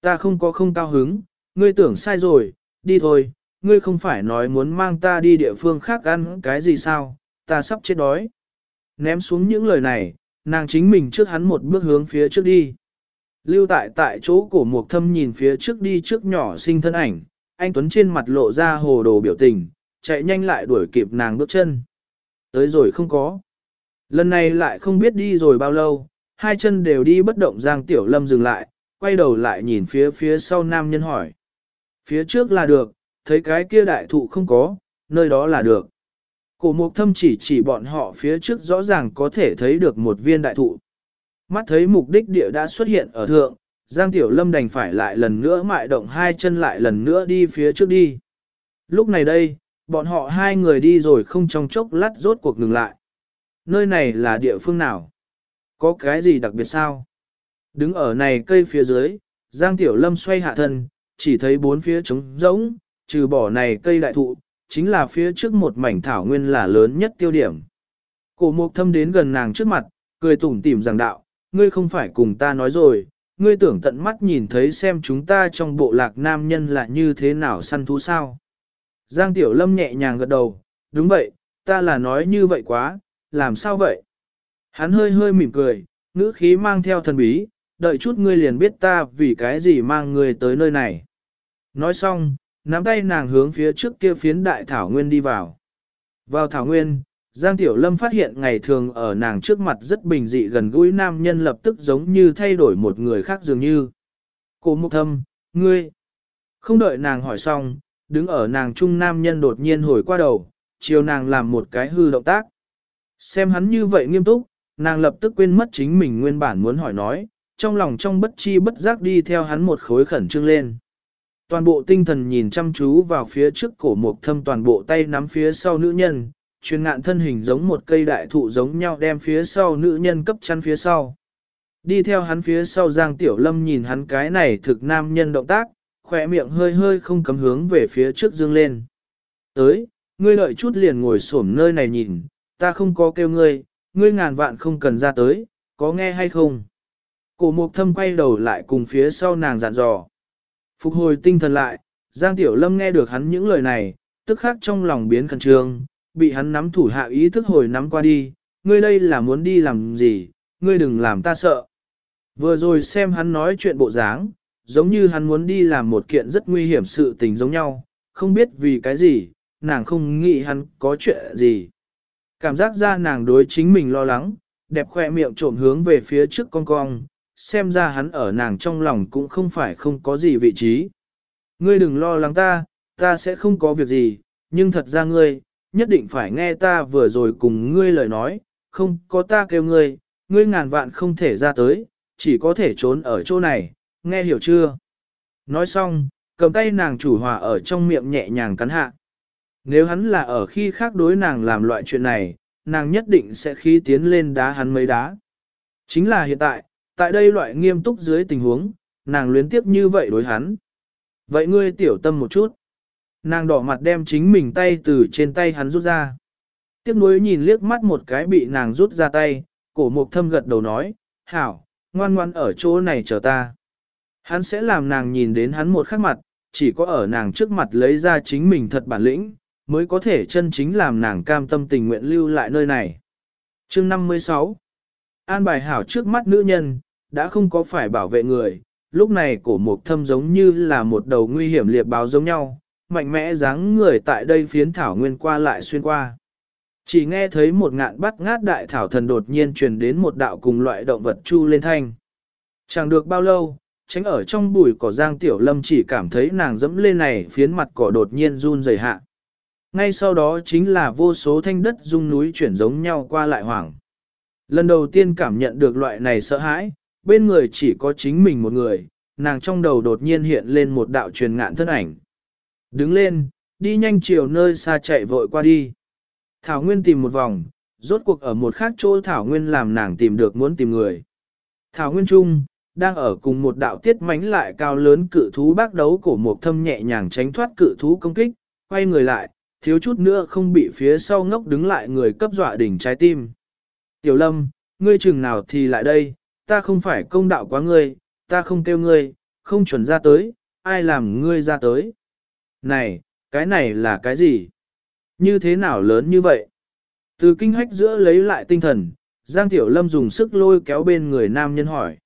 Ta không có không cao hứng, ngươi tưởng sai rồi, đi thôi, ngươi không phải nói muốn mang ta đi địa phương khác ăn cái gì sao, ta sắp chết đói. Ném xuống những lời này, nàng chính mình trước hắn một bước hướng phía trước đi. Lưu tại tại chỗ cổ mục thâm nhìn phía trước đi trước nhỏ sinh thân ảnh, anh Tuấn trên mặt lộ ra hồ đồ biểu tình, chạy nhanh lại đuổi kịp nàng bước chân. Tới rồi không có. Lần này lại không biết đi rồi bao lâu, hai chân đều đi bất động Giang Tiểu Lâm dừng lại, quay đầu lại nhìn phía phía sau nam nhân hỏi. Phía trước là được, thấy cái kia đại thụ không có, nơi đó là được. Cổ mục thâm chỉ chỉ bọn họ phía trước rõ ràng có thể thấy được một viên đại thụ. Mắt thấy mục đích địa đã xuất hiện ở thượng, Giang Tiểu Lâm đành phải lại lần nữa mại động hai chân lại lần nữa đi phía trước đi. Lúc này đây, bọn họ hai người đi rồi không trong chốc lát rốt cuộc ngừng lại. Nơi này là địa phương nào? Có cái gì đặc biệt sao? Đứng ở này cây phía dưới, Giang Tiểu Lâm xoay hạ thân, chỉ thấy bốn phía trống rỗng, trừ bỏ này cây đại thụ, chính là phía trước một mảnh thảo nguyên là lớn nhất tiêu điểm. Cổ mục thâm đến gần nàng trước mặt, cười tủm tỉm rằng đạo, ngươi không phải cùng ta nói rồi, ngươi tưởng tận mắt nhìn thấy xem chúng ta trong bộ lạc nam nhân là như thế nào săn thú sao. Giang Tiểu Lâm nhẹ nhàng gật đầu, đúng vậy, ta là nói như vậy quá, làm sao vậy? Hắn hơi hơi mỉm cười, ngữ khí mang theo thần bí, đợi chút ngươi liền biết ta vì cái gì mang ngươi tới nơi này. Nói xong, nắm tay nàng hướng phía trước kia phiến đại thảo nguyên đi vào. Vào thảo nguyên, Giang Tiểu Lâm phát hiện ngày thường ở nàng trước mặt rất bình dị gần gũi nam nhân lập tức giống như thay đổi một người khác dường như. Cô Mục Thâm, ngươi. Không đợi nàng hỏi xong, đứng ở nàng trung nam nhân đột nhiên hồi qua đầu, chiều nàng làm một cái hư động tác. Xem hắn như vậy nghiêm túc, nàng lập tức quên mất chính mình nguyên bản muốn hỏi nói, trong lòng trong bất chi bất giác đi theo hắn một khối khẩn trương lên. Toàn bộ tinh thần nhìn chăm chú vào phía trước cổ mục thâm toàn bộ tay nắm phía sau nữ nhân, truyền ngạn thân hình giống một cây đại thụ giống nhau đem phía sau nữ nhân cấp chăn phía sau. Đi theo hắn phía sau Giang Tiểu Lâm nhìn hắn cái này thực nam nhân động tác, khỏe miệng hơi hơi không cấm hướng về phía trước dương lên. Tới, ngươi lợi chút liền ngồi xổm nơi này nhìn, ta không có kêu ngươi, ngươi ngàn vạn không cần ra tới, có nghe hay không? Cổ mục thâm quay đầu lại cùng phía sau nàng dặn dò. Phục hồi tinh thần lại, Giang Tiểu Lâm nghe được hắn những lời này, tức khắc trong lòng biến khẩn trương, bị hắn nắm thủ hạ ý thức hồi nắm qua đi, ngươi đây là muốn đi làm gì, ngươi đừng làm ta sợ. Vừa rồi xem hắn nói chuyện bộ dáng, giống như hắn muốn đi làm một kiện rất nguy hiểm sự tình giống nhau, không biết vì cái gì, nàng không nghĩ hắn có chuyện gì. Cảm giác ra nàng đối chính mình lo lắng, đẹp khoe miệng trộm hướng về phía trước con cong, xem ra hắn ở nàng trong lòng cũng không phải không có gì vị trí. Ngươi đừng lo lắng ta, ta sẽ không có việc gì, nhưng thật ra ngươi, nhất định phải nghe ta vừa rồi cùng ngươi lời nói, không có ta kêu ngươi, ngươi ngàn vạn không thể ra tới, chỉ có thể trốn ở chỗ này, nghe hiểu chưa? Nói xong, cầm tay nàng chủ hòa ở trong miệng nhẹ nhàng cắn hạ. Nếu hắn là ở khi khác đối nàng làm loại chuyện này, nàng nhất định sẽ khí tiến lên đá hắn mấy đá. Chính là hiện tại, tại đây loại nghiêm túc dưới tình huống, nàng luyến tiếp như vậy đối hắn. Vậy ngươi tiểu tâm một chút. Nàng đỏ mặt đem chính mình tay từ trên tay hắn rút ra. Tiếc nuối nhìn liếc mắt một cái bị nàng rút ra tay, cổ mục thâm gật đầu nói, hảo, ngoan ngoan ở chỗ này chờ ta. Hắn sẽ làm nàng nhìn đến hắn một khắc mặt, chỉ có ở nàng trước mặt lấy ra chính mình thật bản lĩnh, mới có thể chân chính làm nàng cam tâm tình nguyện lưu lại nơi này. Chương 56 An bài hảo trước mắt nữ nhân, đã không có phải bảo vệ người, lúc này cổ mục thâm giống như là một đầu nguy hiểm liệp báo giống nhau, mạnh mẽ dáng người tại đây phiến thảo nguyên qua lại xuyên qua. Chỉ nghe thấy một ngạn bắt ngát đại thảo thần đột nhiên truyền đến một đạo cùng loại động vật chu lên thanh. Chẳng được bao lâu, tránh ở trong bụi cỏ giang tiểu lâm chỉ cảm thấy nàng dẫm lên này phiến mặt cỏ đột nhiên run rẩy hạ. Ngay sau đó chính là vô số thanh đất rung núi chuyển giống nhau qua lại hoảng. Lần đầu tiên cảm nhận được loại này sợ hãi, bên người chỉ có chính mình một người, nàng trong đầu đột nhiên hiện lên một đạo truyền ngạn thân ảnh. Đứng lên, đi nhanh chiều nơi xa chạy vội qua đi. Thảo Nguyên tìm một vòng, rốt cuộc ở một khác chỗ Thảo Nguyên làm nàng tìm được muốn tìm người. Thảo Nguyên Trung, đang ở cùng một đạo tiết mánh lại cao lớn cự thú bác đấu cổ một thâm nhẹ nhàng tránh thoát cự thú công kích, quay người lại, thiếu chút nữa không bị phía sau ngốc đứng lại người cấp dọa đỉnh trái tim. Tiểu lâm, ngươi chừng nào thì lại đây, ta không phải công đạo quá ngươi, ta không kêu ngươi, không chuẩn ra tới, ai làm ngươi ra tới? Này, cái này là cái gì? Như thế nào lớn như vậy? Từ kinh hách giữa lấy lại tinh thần, Giang Tiểu Lâm dùng sức lôi kéo bên người nam nhân hỏi.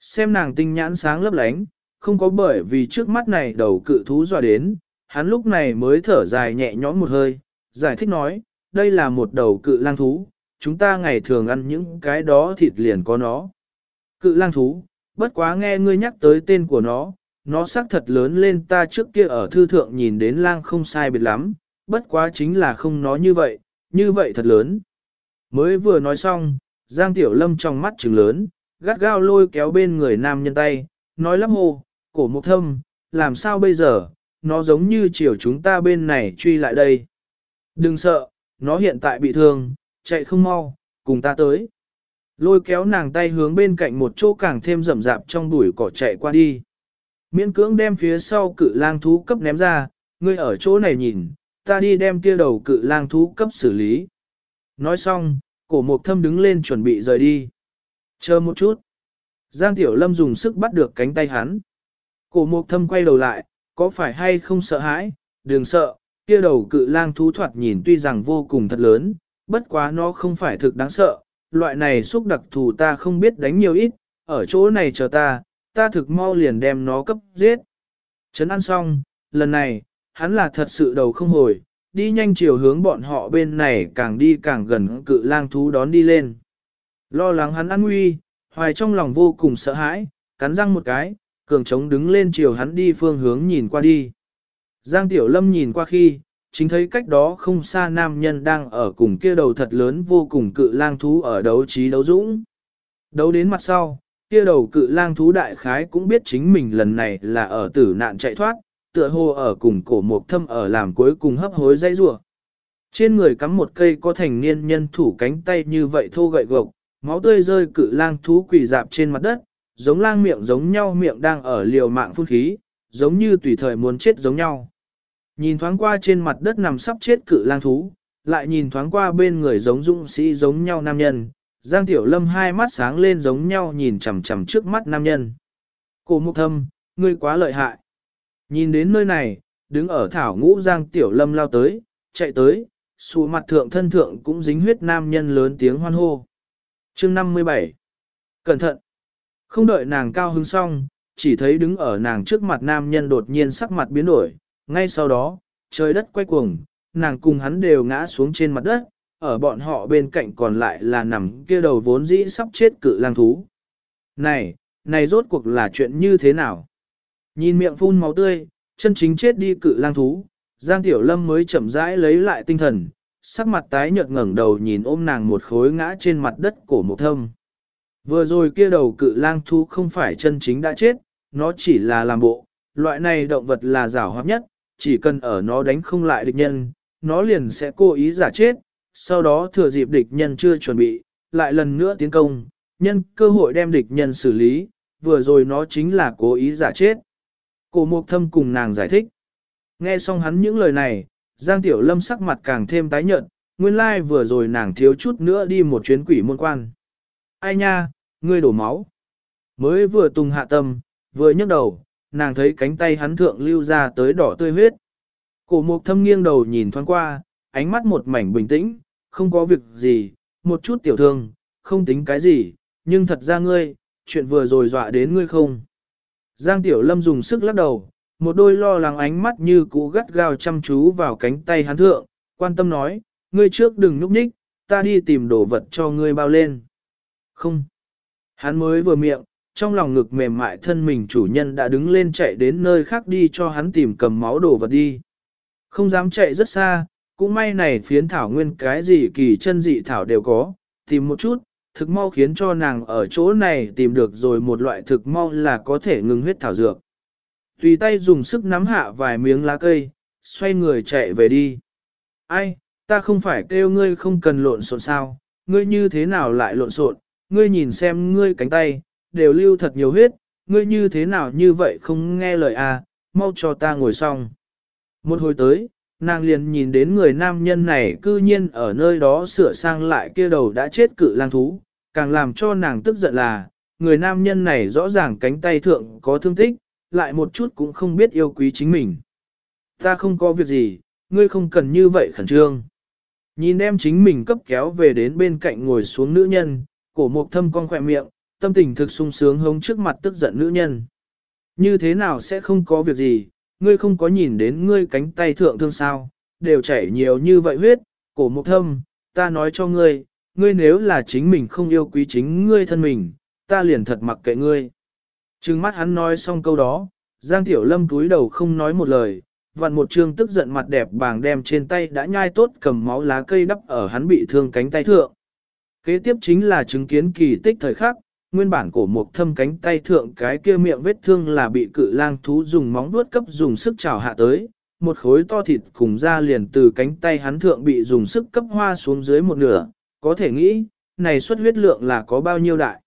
Xem nàng tinh nhãn sáng lấp lánh, không có bởi vì trước mắt này đầu cự thú dọa đến, hắn lúc này mới thở dài nhẹ nhõm một hơi, giải thích nói, đây là một đầu cự lang thú, chúng ta ngày thường ăn những cái đó thịt liền có nó. Cự lang thú, bất quá nghe ngươi nhắc tới tên của nó, nó xác thật lớn lên ta trước kia ở thư thượng nhìn đến lang không sai biệt lắm, bất quá chính là không nó như vậy, như vậy thật lớn. Mới vừa nói xong, Giang Tiểu Lâm trong mắt trừng lớn, gắt gao lôi kéo bên người nam nhân tay, nói lắp hô, cổ mục thâm, làm sao bây giờ, nó giống như chiều chúng ta bên này truy lại đây. Đừng sợ, nó hiện tại bị thương, chạy không mau, cùng ta tới. Lôi kéo nàng tay hướng bên cạnh một chỗ càng thêm rậm rạp trong bụi cỏ chạy qua đi. Miễn cưỡng đem phía sau cự lang thú cấp ném ra, ngươi ở chỗ này nhìn, ta đi đem kia đầu cự lang thú cấp xử lý. Nói xong, cổ mục thâm đứng lên chuẩn bị rời đi. Chờ một chút. Giang Tiểu Lâm dùng sức bắt được cánh tay hắn. Cổ mục thâm quay đầu lại, có phải hay không sợ hãi, đừng sợ, kia đầu cự lang thú thoạt nhìn tuy rằng vô cùng thật lớn, bất quá nó không phải thực đáng sợ, loại này xúc đặc thù ta không biết đánh nhiều ít, ở chỗ này chờ ta, ta thực mau liền đem nó cấp giết. Trấn ăn xong, lần này, hắn là thật sự đầu không hồi, đi nhanh chiều hướng bọn họ bên này càng đi càng gần cự lang thú đón đi lên. Lo lắng hắn an nguy, hoài trong lòng vô cùng sợ hãi, cắn răng một cái, cường trống đứng lên chiều hắn đi phương hướng nhìn qua đi. Giang Tiểu Lâm nhìn qua khi, chính thấy cách đó không xa nam nhân đang ở cùng kia đầu thật lớn vô cùng cự lang thú ở đấu trí đấu dũng. Đấu đến mặt sau, kia đầu cự lang thú đại khái cũng biết chính mình lần này là ở tử nạn chạy thoát, tựa hồ ở cùng cổ mộc thâm ở làm cuối cùng hấp hối dây rủa. Trên người cắm một cây có thành niên nhân thủ cánh tay như vậy thô gậy gộc, máu tươi rơi cự lang thú quỳ dạp trên mặt đất, giống lang miệng giống nhau miệng đang ở liều mạng phun khí, giống như tùy thời muốn chết giống nhau. Nhìn thoáng qua trên mặt đất nằm sắp chết cự lang thú, lại nhìn thoáng qua bên người giống dũng sĩ giống nhau nam nhân, Giang Tiểu Lâm hai mắt sáng lên giống nhau nhìn chằm chằm trước mắt nam nhân. Cô Mục Thâm, ngươi quá lợi hại. Nhìn đến nơi này, đứng ở thảo ngũ Giang Tiểu Lâm lao tới, chạy tới, xù mặt thượng thân thượng cũng dính huyết nam nhân lớn tiếng hoan hô. chương 57 Cẩn thận! Không đợi nàng cao hứng xong, chỉ thấy đứng ở nàng trước mặt nam nhân đột nhiên sắc mặt biến đổi, ngay sau đó, trời đất quay cuồng, nàng cùng hắn đều ngã xuống trên mặt đất, ở bọn họ bên cạnh còn lại là nằm kia đầu vốn dĩ sắp chết cự lang thú. Này, này rốt cuộc là chuyện như thế nào? Nhìn miệng phun máu tươi, chân chính chết đi cự lang thú, Giang Tiểu Lâm mới chậm rãi lấy lại tinh thần, sắc mặt tái nhợt ngẩng đầu nhìn ôm nàng một khối ngã trên mặt đất cổ một thâm. Vừa rồi kia đầu cự lang thú không phải chân chính đã chết, nó chỉ là làm bộ, loại này động vật là giả hoạt nhất, chỉ cần ở nó đánh không lại địch nhân, nó liền sẽ cố ý giả chết, sau đó thừa dịp địch nhân chưa chuẩn bị, lại lần nữa tiến công, nhân cơ hội đem địch nhân xử lý, vừa rồi nó chính là cố ý giả chết. Cổ mục thâm cùng nàng giải thích. Nghe xong hắn những lời này, Giang Tiểu Lâm sắc mặt càng thêm tái nhợt, nguyên lai like vừa rồi nàng thiếu chút nữa đi một chuyến quỷ môn quan. Ai nha, ngươi đổ máu. Mới vừa tung hạ tâm, vừa nhấc đầu, nàng thấy cánh tay hắn thượng lưu ra tới đỏ tươi huyết. Cổ mục thâm nghiêng đầu nhìn thoáng qua, ánh mắt một mảnh bình tĩnh, không có việc gì, một chút tiểu thương, không tính cái gì, nhưng thật ra ngươi, chuyện vừa rồi dọa đến ngươi không. Giang Tiểu Lâm dùng sức lắc đầu, một đôi lo lắng ánh mắt như cũ gắt gao chăm chú vào cánh tay hắn thượng, quan tâm nói, ngươi trước đừng núp nhích, ta đi tìm đồ vật cho ngươi bao lên. Không. Hắn mới vừa miệng, trong lòng ngực mềm mại thân mình chủ nhân đã đứng lên chạy đến nơi khác đi cho hắn tìm cầm máu đồ vật đi. Không dám chạy rất xa, cũng may này phiến thảo nguyên cái gì kỳ chân dị thảo đều có, tìm một chút, thực mau khiến cho nàng ở chỗ này tìm được rồi một loại thực mau là có thể ngừng huyết thảo dược. Tùy tay dùng sức nắm hạ vài miếng lá cây, xoay người chạy về đi. Ai, ta không phải kêu ngươi không cần lộn xộn sao, ngươi như thế nào lại lộn xộn, ngươi nhìn xem ngươi cánh tay, đều lưu thật nhiều huyết, ngươi như thế nào như vậy không nghe lời à, mau cho ta ngồi xong. Một hồi tới, nàng liền nhìn đến người nam nhân này cư nhiên ở nơi đó sửa sang lại kia đầu đã chết cự lang thú, càng làm cho nàng tức giận là, người nam nhân này rõ ràng cánh tay thượng có thương tích, lại một chút cũng không biết yêu quý chính mình. Ta không có việc gì, ngươi không cần như vậy khẩn trương. Nhìn em chính mình cấp kéo về đến bên cạnh ngồi xuống nữ nhân, cổ mục thâm con khỏe miệng, tâm tình thực sung sướng hống trước mặt tức giận nữ nhân. Như thế nào sẽ không có việc gì, ngươi không có nhìn đến ngươi cánh tay thượng thương sao, đều chảy nhiều như vậy huyết, cổ mục thâm, ta nói cho ngươi, ngươi nếu là chính mình không yêu quý chính ngươi thân mình, ta liền thật mặc kệ ngươi. Trừng mắt hắn nói xong câu đó, Giang Tiểu Lâm túi đầu không nói một lời, vặn một trương tức giận mặt đẹp bàng đem trên tay đã nhai tốt cầm máu lá cây đắp ở hắn bị thương cánh tay thượng. Kế tiếp chính là chứng kiến kỳ tích thời khắc, nguyên bản cổ một thâm cánh tay thượng cái kia miệng vết thương là bị cự lang thú dùng móng vuốt cấp dùng sức trào hạ tới, một khối to thịt cùng da liền từ cánh tay hắn thượng bị dùng sức cấp hoa xuống dưới một nửa, có thể nghĩ, này xuất huyết lượng là có bao nhiêu đại.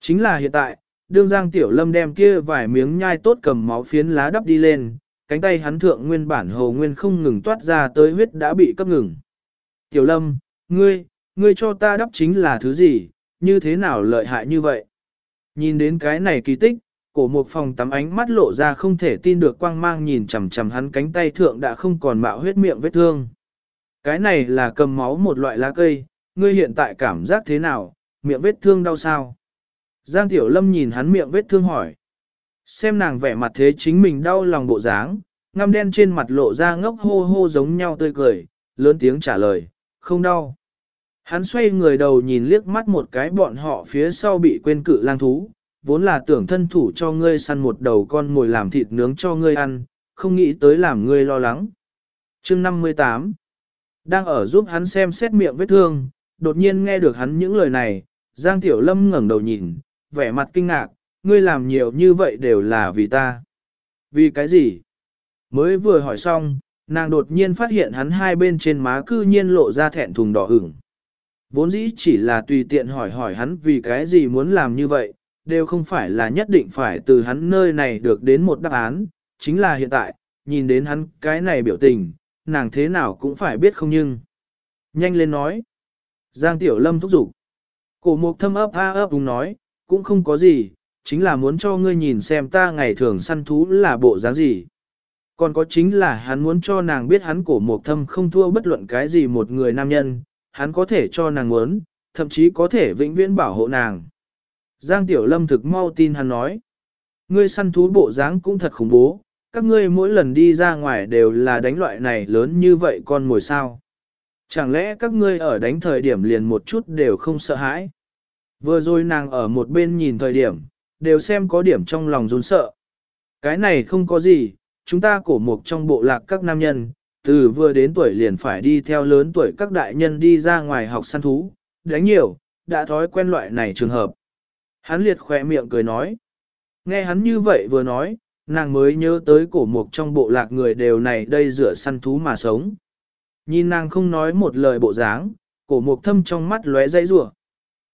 Chính là hiện tại, đương Giang Tiểu Lâm đem kia vài miếng nhai tốt cầm máu phiến lá đắp đi lên, cánh tay hắn thượng nguyên bản hồ nguyên không ngừng toát ra tới huyết đã bị cấp ngừng. Tiểu Lâm, ngươi, ngươi cho ta đắp chính là thứ gì, như thế nào lợi hại như vậy? Nhìn đến cái này kỳ tích, cổ một phòng tắm ánh mắt lộ ra không thể tin được quang mang nhìn chằm chằm hắn cánh tay thượng đã không còn mạo huyết miệng vết thương. Cái này là cầm máu một loại lá cây, ngươi hiện tại cảm giác thế nào, miệng vết thương đau sao? Giang Tiểu Lâm nhìn hắn miệng vết thương hỏi. Xem nàng vẻ mặt thế chính mình đau lòng bộ dáng, ngăm đen trên mặt lộ ra ngốc hô hô giống nhau tươi cười, lớn tiếng trả lời, không đau. Hắn xoay người đầu nhìn liếc mắt một cái bọn họ phía sau bị quên cự lang thú, vốn là tưởng thân thủ cho ngươi săn một đầu con ngồi làm thịt nướng cho ngươi ăn, không nghĩ tới làm ngươi lo lắng. chương 58 Đang ở giúp hắn xem xét miệng vết thương, đột nhiên nghe được hắn những lời này, Giang Tiểu Lâm ngẩng đầu nhìn, vẻ mặt kinh ngạc, ngươi làm nhiều như vậy đều là vì ta. Vì cái gì? Mới vừa hỏi xong, nàng đột nhiên phát hiện hắn hai bên trên má cư nhiên lộ ra thẹn thùng đỏ ửng. Vốn dĩ chỉ là tùy tiện hỏi hỏi hắn vì cái gì muốn làm như vậy, đều không phải là nhất định phải từ hắn nơi này được đến một đáp án, chính là hiện tại, nhìn đến hắn cái này biểu tình, nàng thế nào cũng phải biết không nhưng. Nhanh lên nói. Giang Tiểu Lâm thúc giục. Cổ mục thâm ấp a ấp đúng nói, cũng không có gì, chính là muốn cho ngươi nhìn xem ta ngày thường săn thú là bộ dáng gì. Còn có chính là hắn muốn cho nàng biết hắn cổ mục thâm không thua bất luận cái gì một người nam nhân, hắn có thể cho nàng muốn, thậm chí có thể vĩnh viễn bảo hộ nàng. Giang Tiểu Lâm thực mau tin hắn nói. Ngươi săn thú bộ dáng cũng thật khủng bố, các ngươi mỗi lần đi ra ngoài đều là đánh loại này lớn như vậy con mồi sao. Chẳng lẽ các ngươi ở đánh thời điểm liền một chút đều không sợ hãi? Vừa rồi nàng ở một bên nhìn thời điểm, đều xem có điểm trong lòng run sợ. Cái này không có gì, chúng ta cổ mục trong bộ lạc các nam nhân, từ vừa đến tuổi liền phải đi theo lớn tuổi các đại nhân đi ra ngoài học săn thú, đánh nhiều, đã thói quen loại này trường hợp. Hắn liệt khỏe miệng cười nói. Nghe hắn như vậy vừa nói, nàng mới nhớ tới cổ mục trong bộ lạc người đều này đây rửa săn thú mà sống. Nhìn nàng không nói một lời bộ dáng, cổ mục thâm trong mắt lóe dây rủa.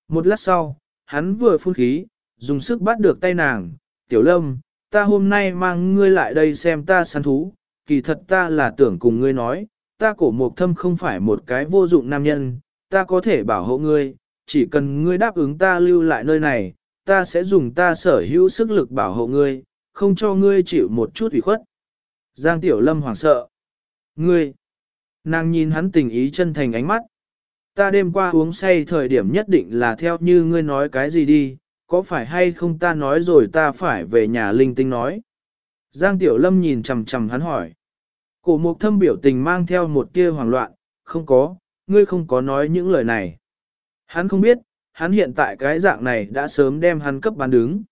Một lát sau, hắn vừa phun khí, dùng sức bắt được tay nàng, tiểu lâm, ta hôm nay mang ngươi lại đây xem ta săn thú, kỳ thật ta là tưởng cùng ngươi nói, ta cổ mục thâm không phải một cái vô dụng nam nhân, ta có thể bảo hộ ngươi, chỉ cần ngươi đáp ứng ta lưu lại nơi này, ta sẽ dùng ta sở hữu sức lực bảo hộ ngươi, không cho ngươi chịu một chút ủy khuất. Giang Tiểu Lâm hoảng sợ. Ngươi! Nàng nhìn hắn tình ý chân thành ánh mắt. Ta đêm qua uống say thời điểm nhất định là theo như ngươi nói cái gì đi, có phải hay không ta nói rồi ta phải về nhà linh tinh nói. Giang Tiểu Lâm nhìn chằm chằm hắn hỏi. Cổ mục thâm biểu tình mang theo một tia hoảng loạn, không có, ngươi không có nói những lời này. Hắn không biết, hắn hiện tại cái dạng này đã sớm đem hắn cấp bán đứng.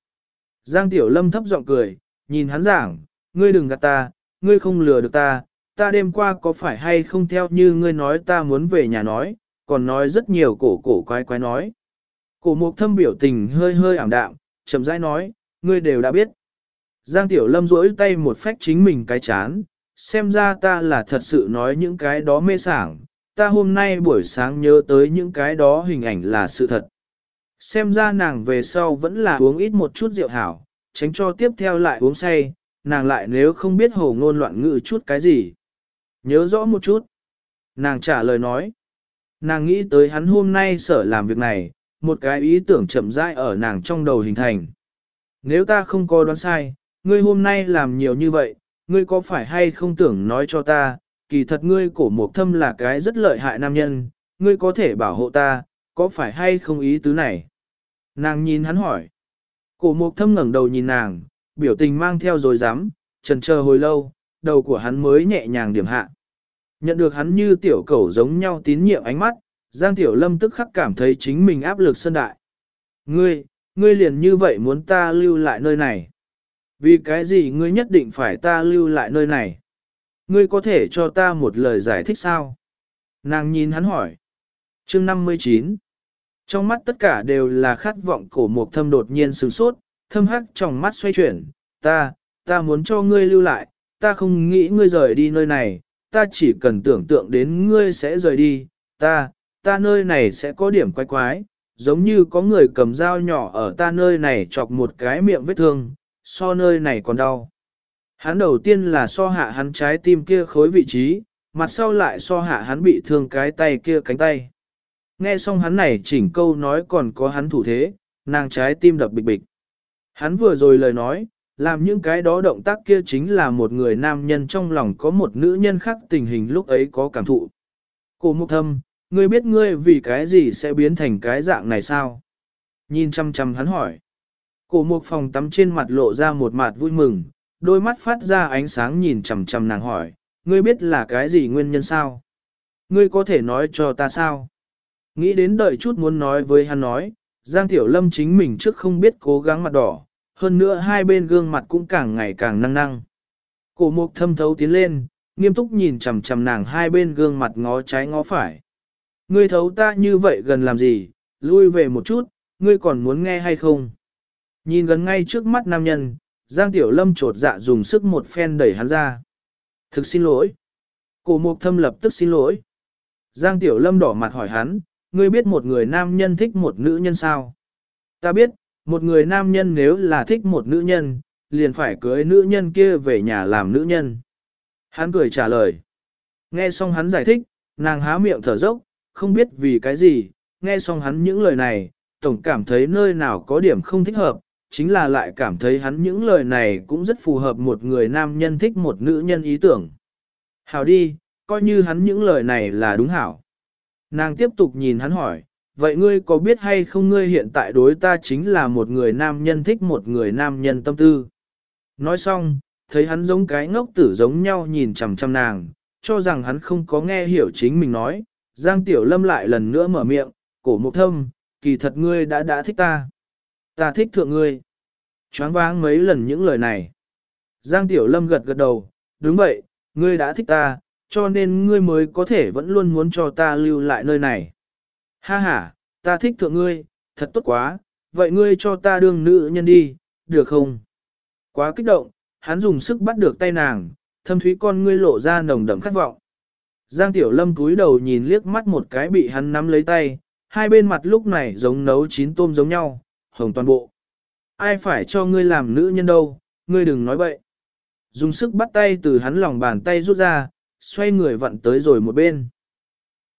Giang Tiểu Lâm thấp giọng cười, nhìn hắn giảng, ngươi đừng gạt ta, ngươi không lừa được ta, ta đêm qua có phải hay không theo như ngươi nói ta muốn về nhà nói, còn nói rất nhiều cổ cổ quái quái nói. Cổ mục thâm biểu tình hơi hơi ảm đạm, chậm rãi nói, ngươi đều đã biết. Giang Tiểu Lâm duỗi tay một phách chính mình cái chán, xem ra ta là thật sự nói những cái đó mê sảng, ta hôm nay buổi sáng nhớ tới những cái đó hình ảnh là sự thật. Xem ra nàng về sau vẫn là uống ít một chút rượu hảo, tránh cho tiếp theo lại uống say, nàng lại nếu không biết hồ ngôn loạn ngữ chút cái gì. Nhớ rõ một chút. Nàng trả lời nói. Nàng nghĩ tới hắn hôm nay sở làm việc này, một cái ý tưởng chậm rãi ở nàng trong đầu hình thành. Nếu ta không có đoán sai, ngươi hôm nay làm nhiều như vậy, ngươi có phải hay không tưởng nói cho ta, kỳ thật ngươi cổ mục thâm là cái rất lợi hại nam nhân, ngươi có thể bảo hộ ta, có phải hay không ý tứ này? Nàng nhìn hắn hỏi. Cổ mục thâm ngẩng đầu nhìn nàng, biểu tình mang theo rồi dám, trần chờ hồi lâu, đầu của hắn mới nhẹ nhàng điểm hạ. Nhận được hắn như tiểu cẩu giống nhau tín nhiệm ánh mắt, Giang Tiểu Lâm tức khắc cảm thấy chính mình áp lực sơn đại. Ngươi, ngươi liền như vậy muốn ta lưu lại nơi này. Vì cái gì ngươi nhất định phải ta lưu lại nơi này? Ngươi có thể cho ta một lời giải thích sao? Nàng nhìn hắn hỏi. Chương 59 Trong mắt tất cả đều là khát vọng cổ mục thâm đột nhiên sử sốt, thâm hắc trong mắt xoay chuyển. Ta, ta muốn cho ngươi lưu lại, ta không nghĩ ngươi rời đi nơi này, ta chỉ cần tưởng tượng đến ngươi sẽ rời đi, ta, ta nơi này sẽ có điểm quái quái, giống như có người cầm dao nhỏ ở ta nơi này chọc một cái miệng vết thương, so nơi này còn đau. Hắn đầu tiên là so hạ hắn trái tim kia khối vị trí, mặt sau lại so hạ hắn bị thương cái tay kia cánh tay. Nghe xong hắn này chỉnh câu nói còn có hắn thủ thế, nàng trái tim đập bịch bịch. Hắn vừa rồi lời nói, làm những cái đó động tác kia chính là một người nam nhân trong lòng có một nữ nhân khác tình hình lúc ấy có cảm thụ. Cô Mục Thâm, ngươi biết ngươi vì cái gì sẽ biến thành cái dạng này sao? Nhìn chăm chăm hắn hỏi. Cổ Mục phòng tắm trên mặt lộ ra một mặt vui mừng, đôi mắt phát ra ánh sáng nhìn chằm chằm nàng hỏi, ngươi biết là cái gì nguyên nhân sao? Ngươi có thể nói cho ta sao? Nghĩ đến đợi chút muốn nói với hắn nói, Giang Tiểu Lâm chính mình trước không biết cố gắng mặt đỏ, hơn nữa hai bên gương mặt cũng càng ngày càng năng năng. Cổ mục thâm thấu tiến lên, nghiêm túc nhìn chằm chằm nàng hai bên gương mặt ngó trái ngó phải. Ngươi thấu ta như vậy gần làm gì, lui về một chút, ngươi còn muốn nghe hay không? Nhìn gần ngay trước mắt nam nhân, Giang Tiểu Lâm trột dạ dùng sức một phen đẩy hắn ra. Thực xin lỗi. Cổ mục thâm lập tức xin lỗi. Giang Tiểu Lâm đỏ mặt hỏi hắn, ngươi biết một người nam nhân thích một nữ nhân sao? Ta biết, một người nam nhân nếu là thích một nữ nhân, liền phải cưới nữ nhân kia về nhà làm nữ nhân. Hắn cười trả lời. Nghe xong hắn giải thích, nàng há miệng thở dốc, không biết vì cái gì, nghe xong hắn những lời này, tổng cảm thấy nơi nào có điểm không thích hợp, chính là lại cảm thấy hắn những lời này cũng rất phù hợp một người nam nhân thích một nữ nhân ý tưởng. Hảo đi, coi như hắn những lời này là đúng hảo. Nàng tiếp tục nhìn hắn hỏi, vậy ngươi có biết hay không ngươi hiện tại đối ta chính là một người nam nhân thích một người nam nhân tâm tư. Nói xong, thấy hắn giống cái ngốc tử giống nhau nhìn chằm chằm nàng, cho rằng hắn không có nghe hiểu chính mình nói, Giang Tiểu Lâm lại lần nữa mở miệng, cổ mục thâm, kỳ thật ngươi đã đã thích ta. Ta thích thượng ngươi. Choáng váng mấy lần những lời này. Giang Tiểu Lâm gật gật đầu, đúng vậy, ngươi đã thích ta, cho nên ngươi mới có thể vẫn luôn muốn cho ta lưu lại nơi này. Ha ha, ta thích thượng ngươi, thật tốt quá, vậy ngươi cho ta đương nữ nhân đi, được không? Quá kích động, hắn dùng sức bắt được tay nàng, thâm thúy con ngươi lộ ra nồng đậm khát vọng. Giang Tiểu Lâm cúi đầu nhìn liếc mắt một cái bị hắn nắm lấy tay, hai bên mặt lúc này giống nấu chín tôm giống nhau, hồng toàn bộ. Ai phải cho ngươi làm nữ nhân đâu, ngươi đừng nói bậy. Dùng sức bắt tay từ hắn lòng bàn tay rút ra, xoay người vặn tới rồi một bên.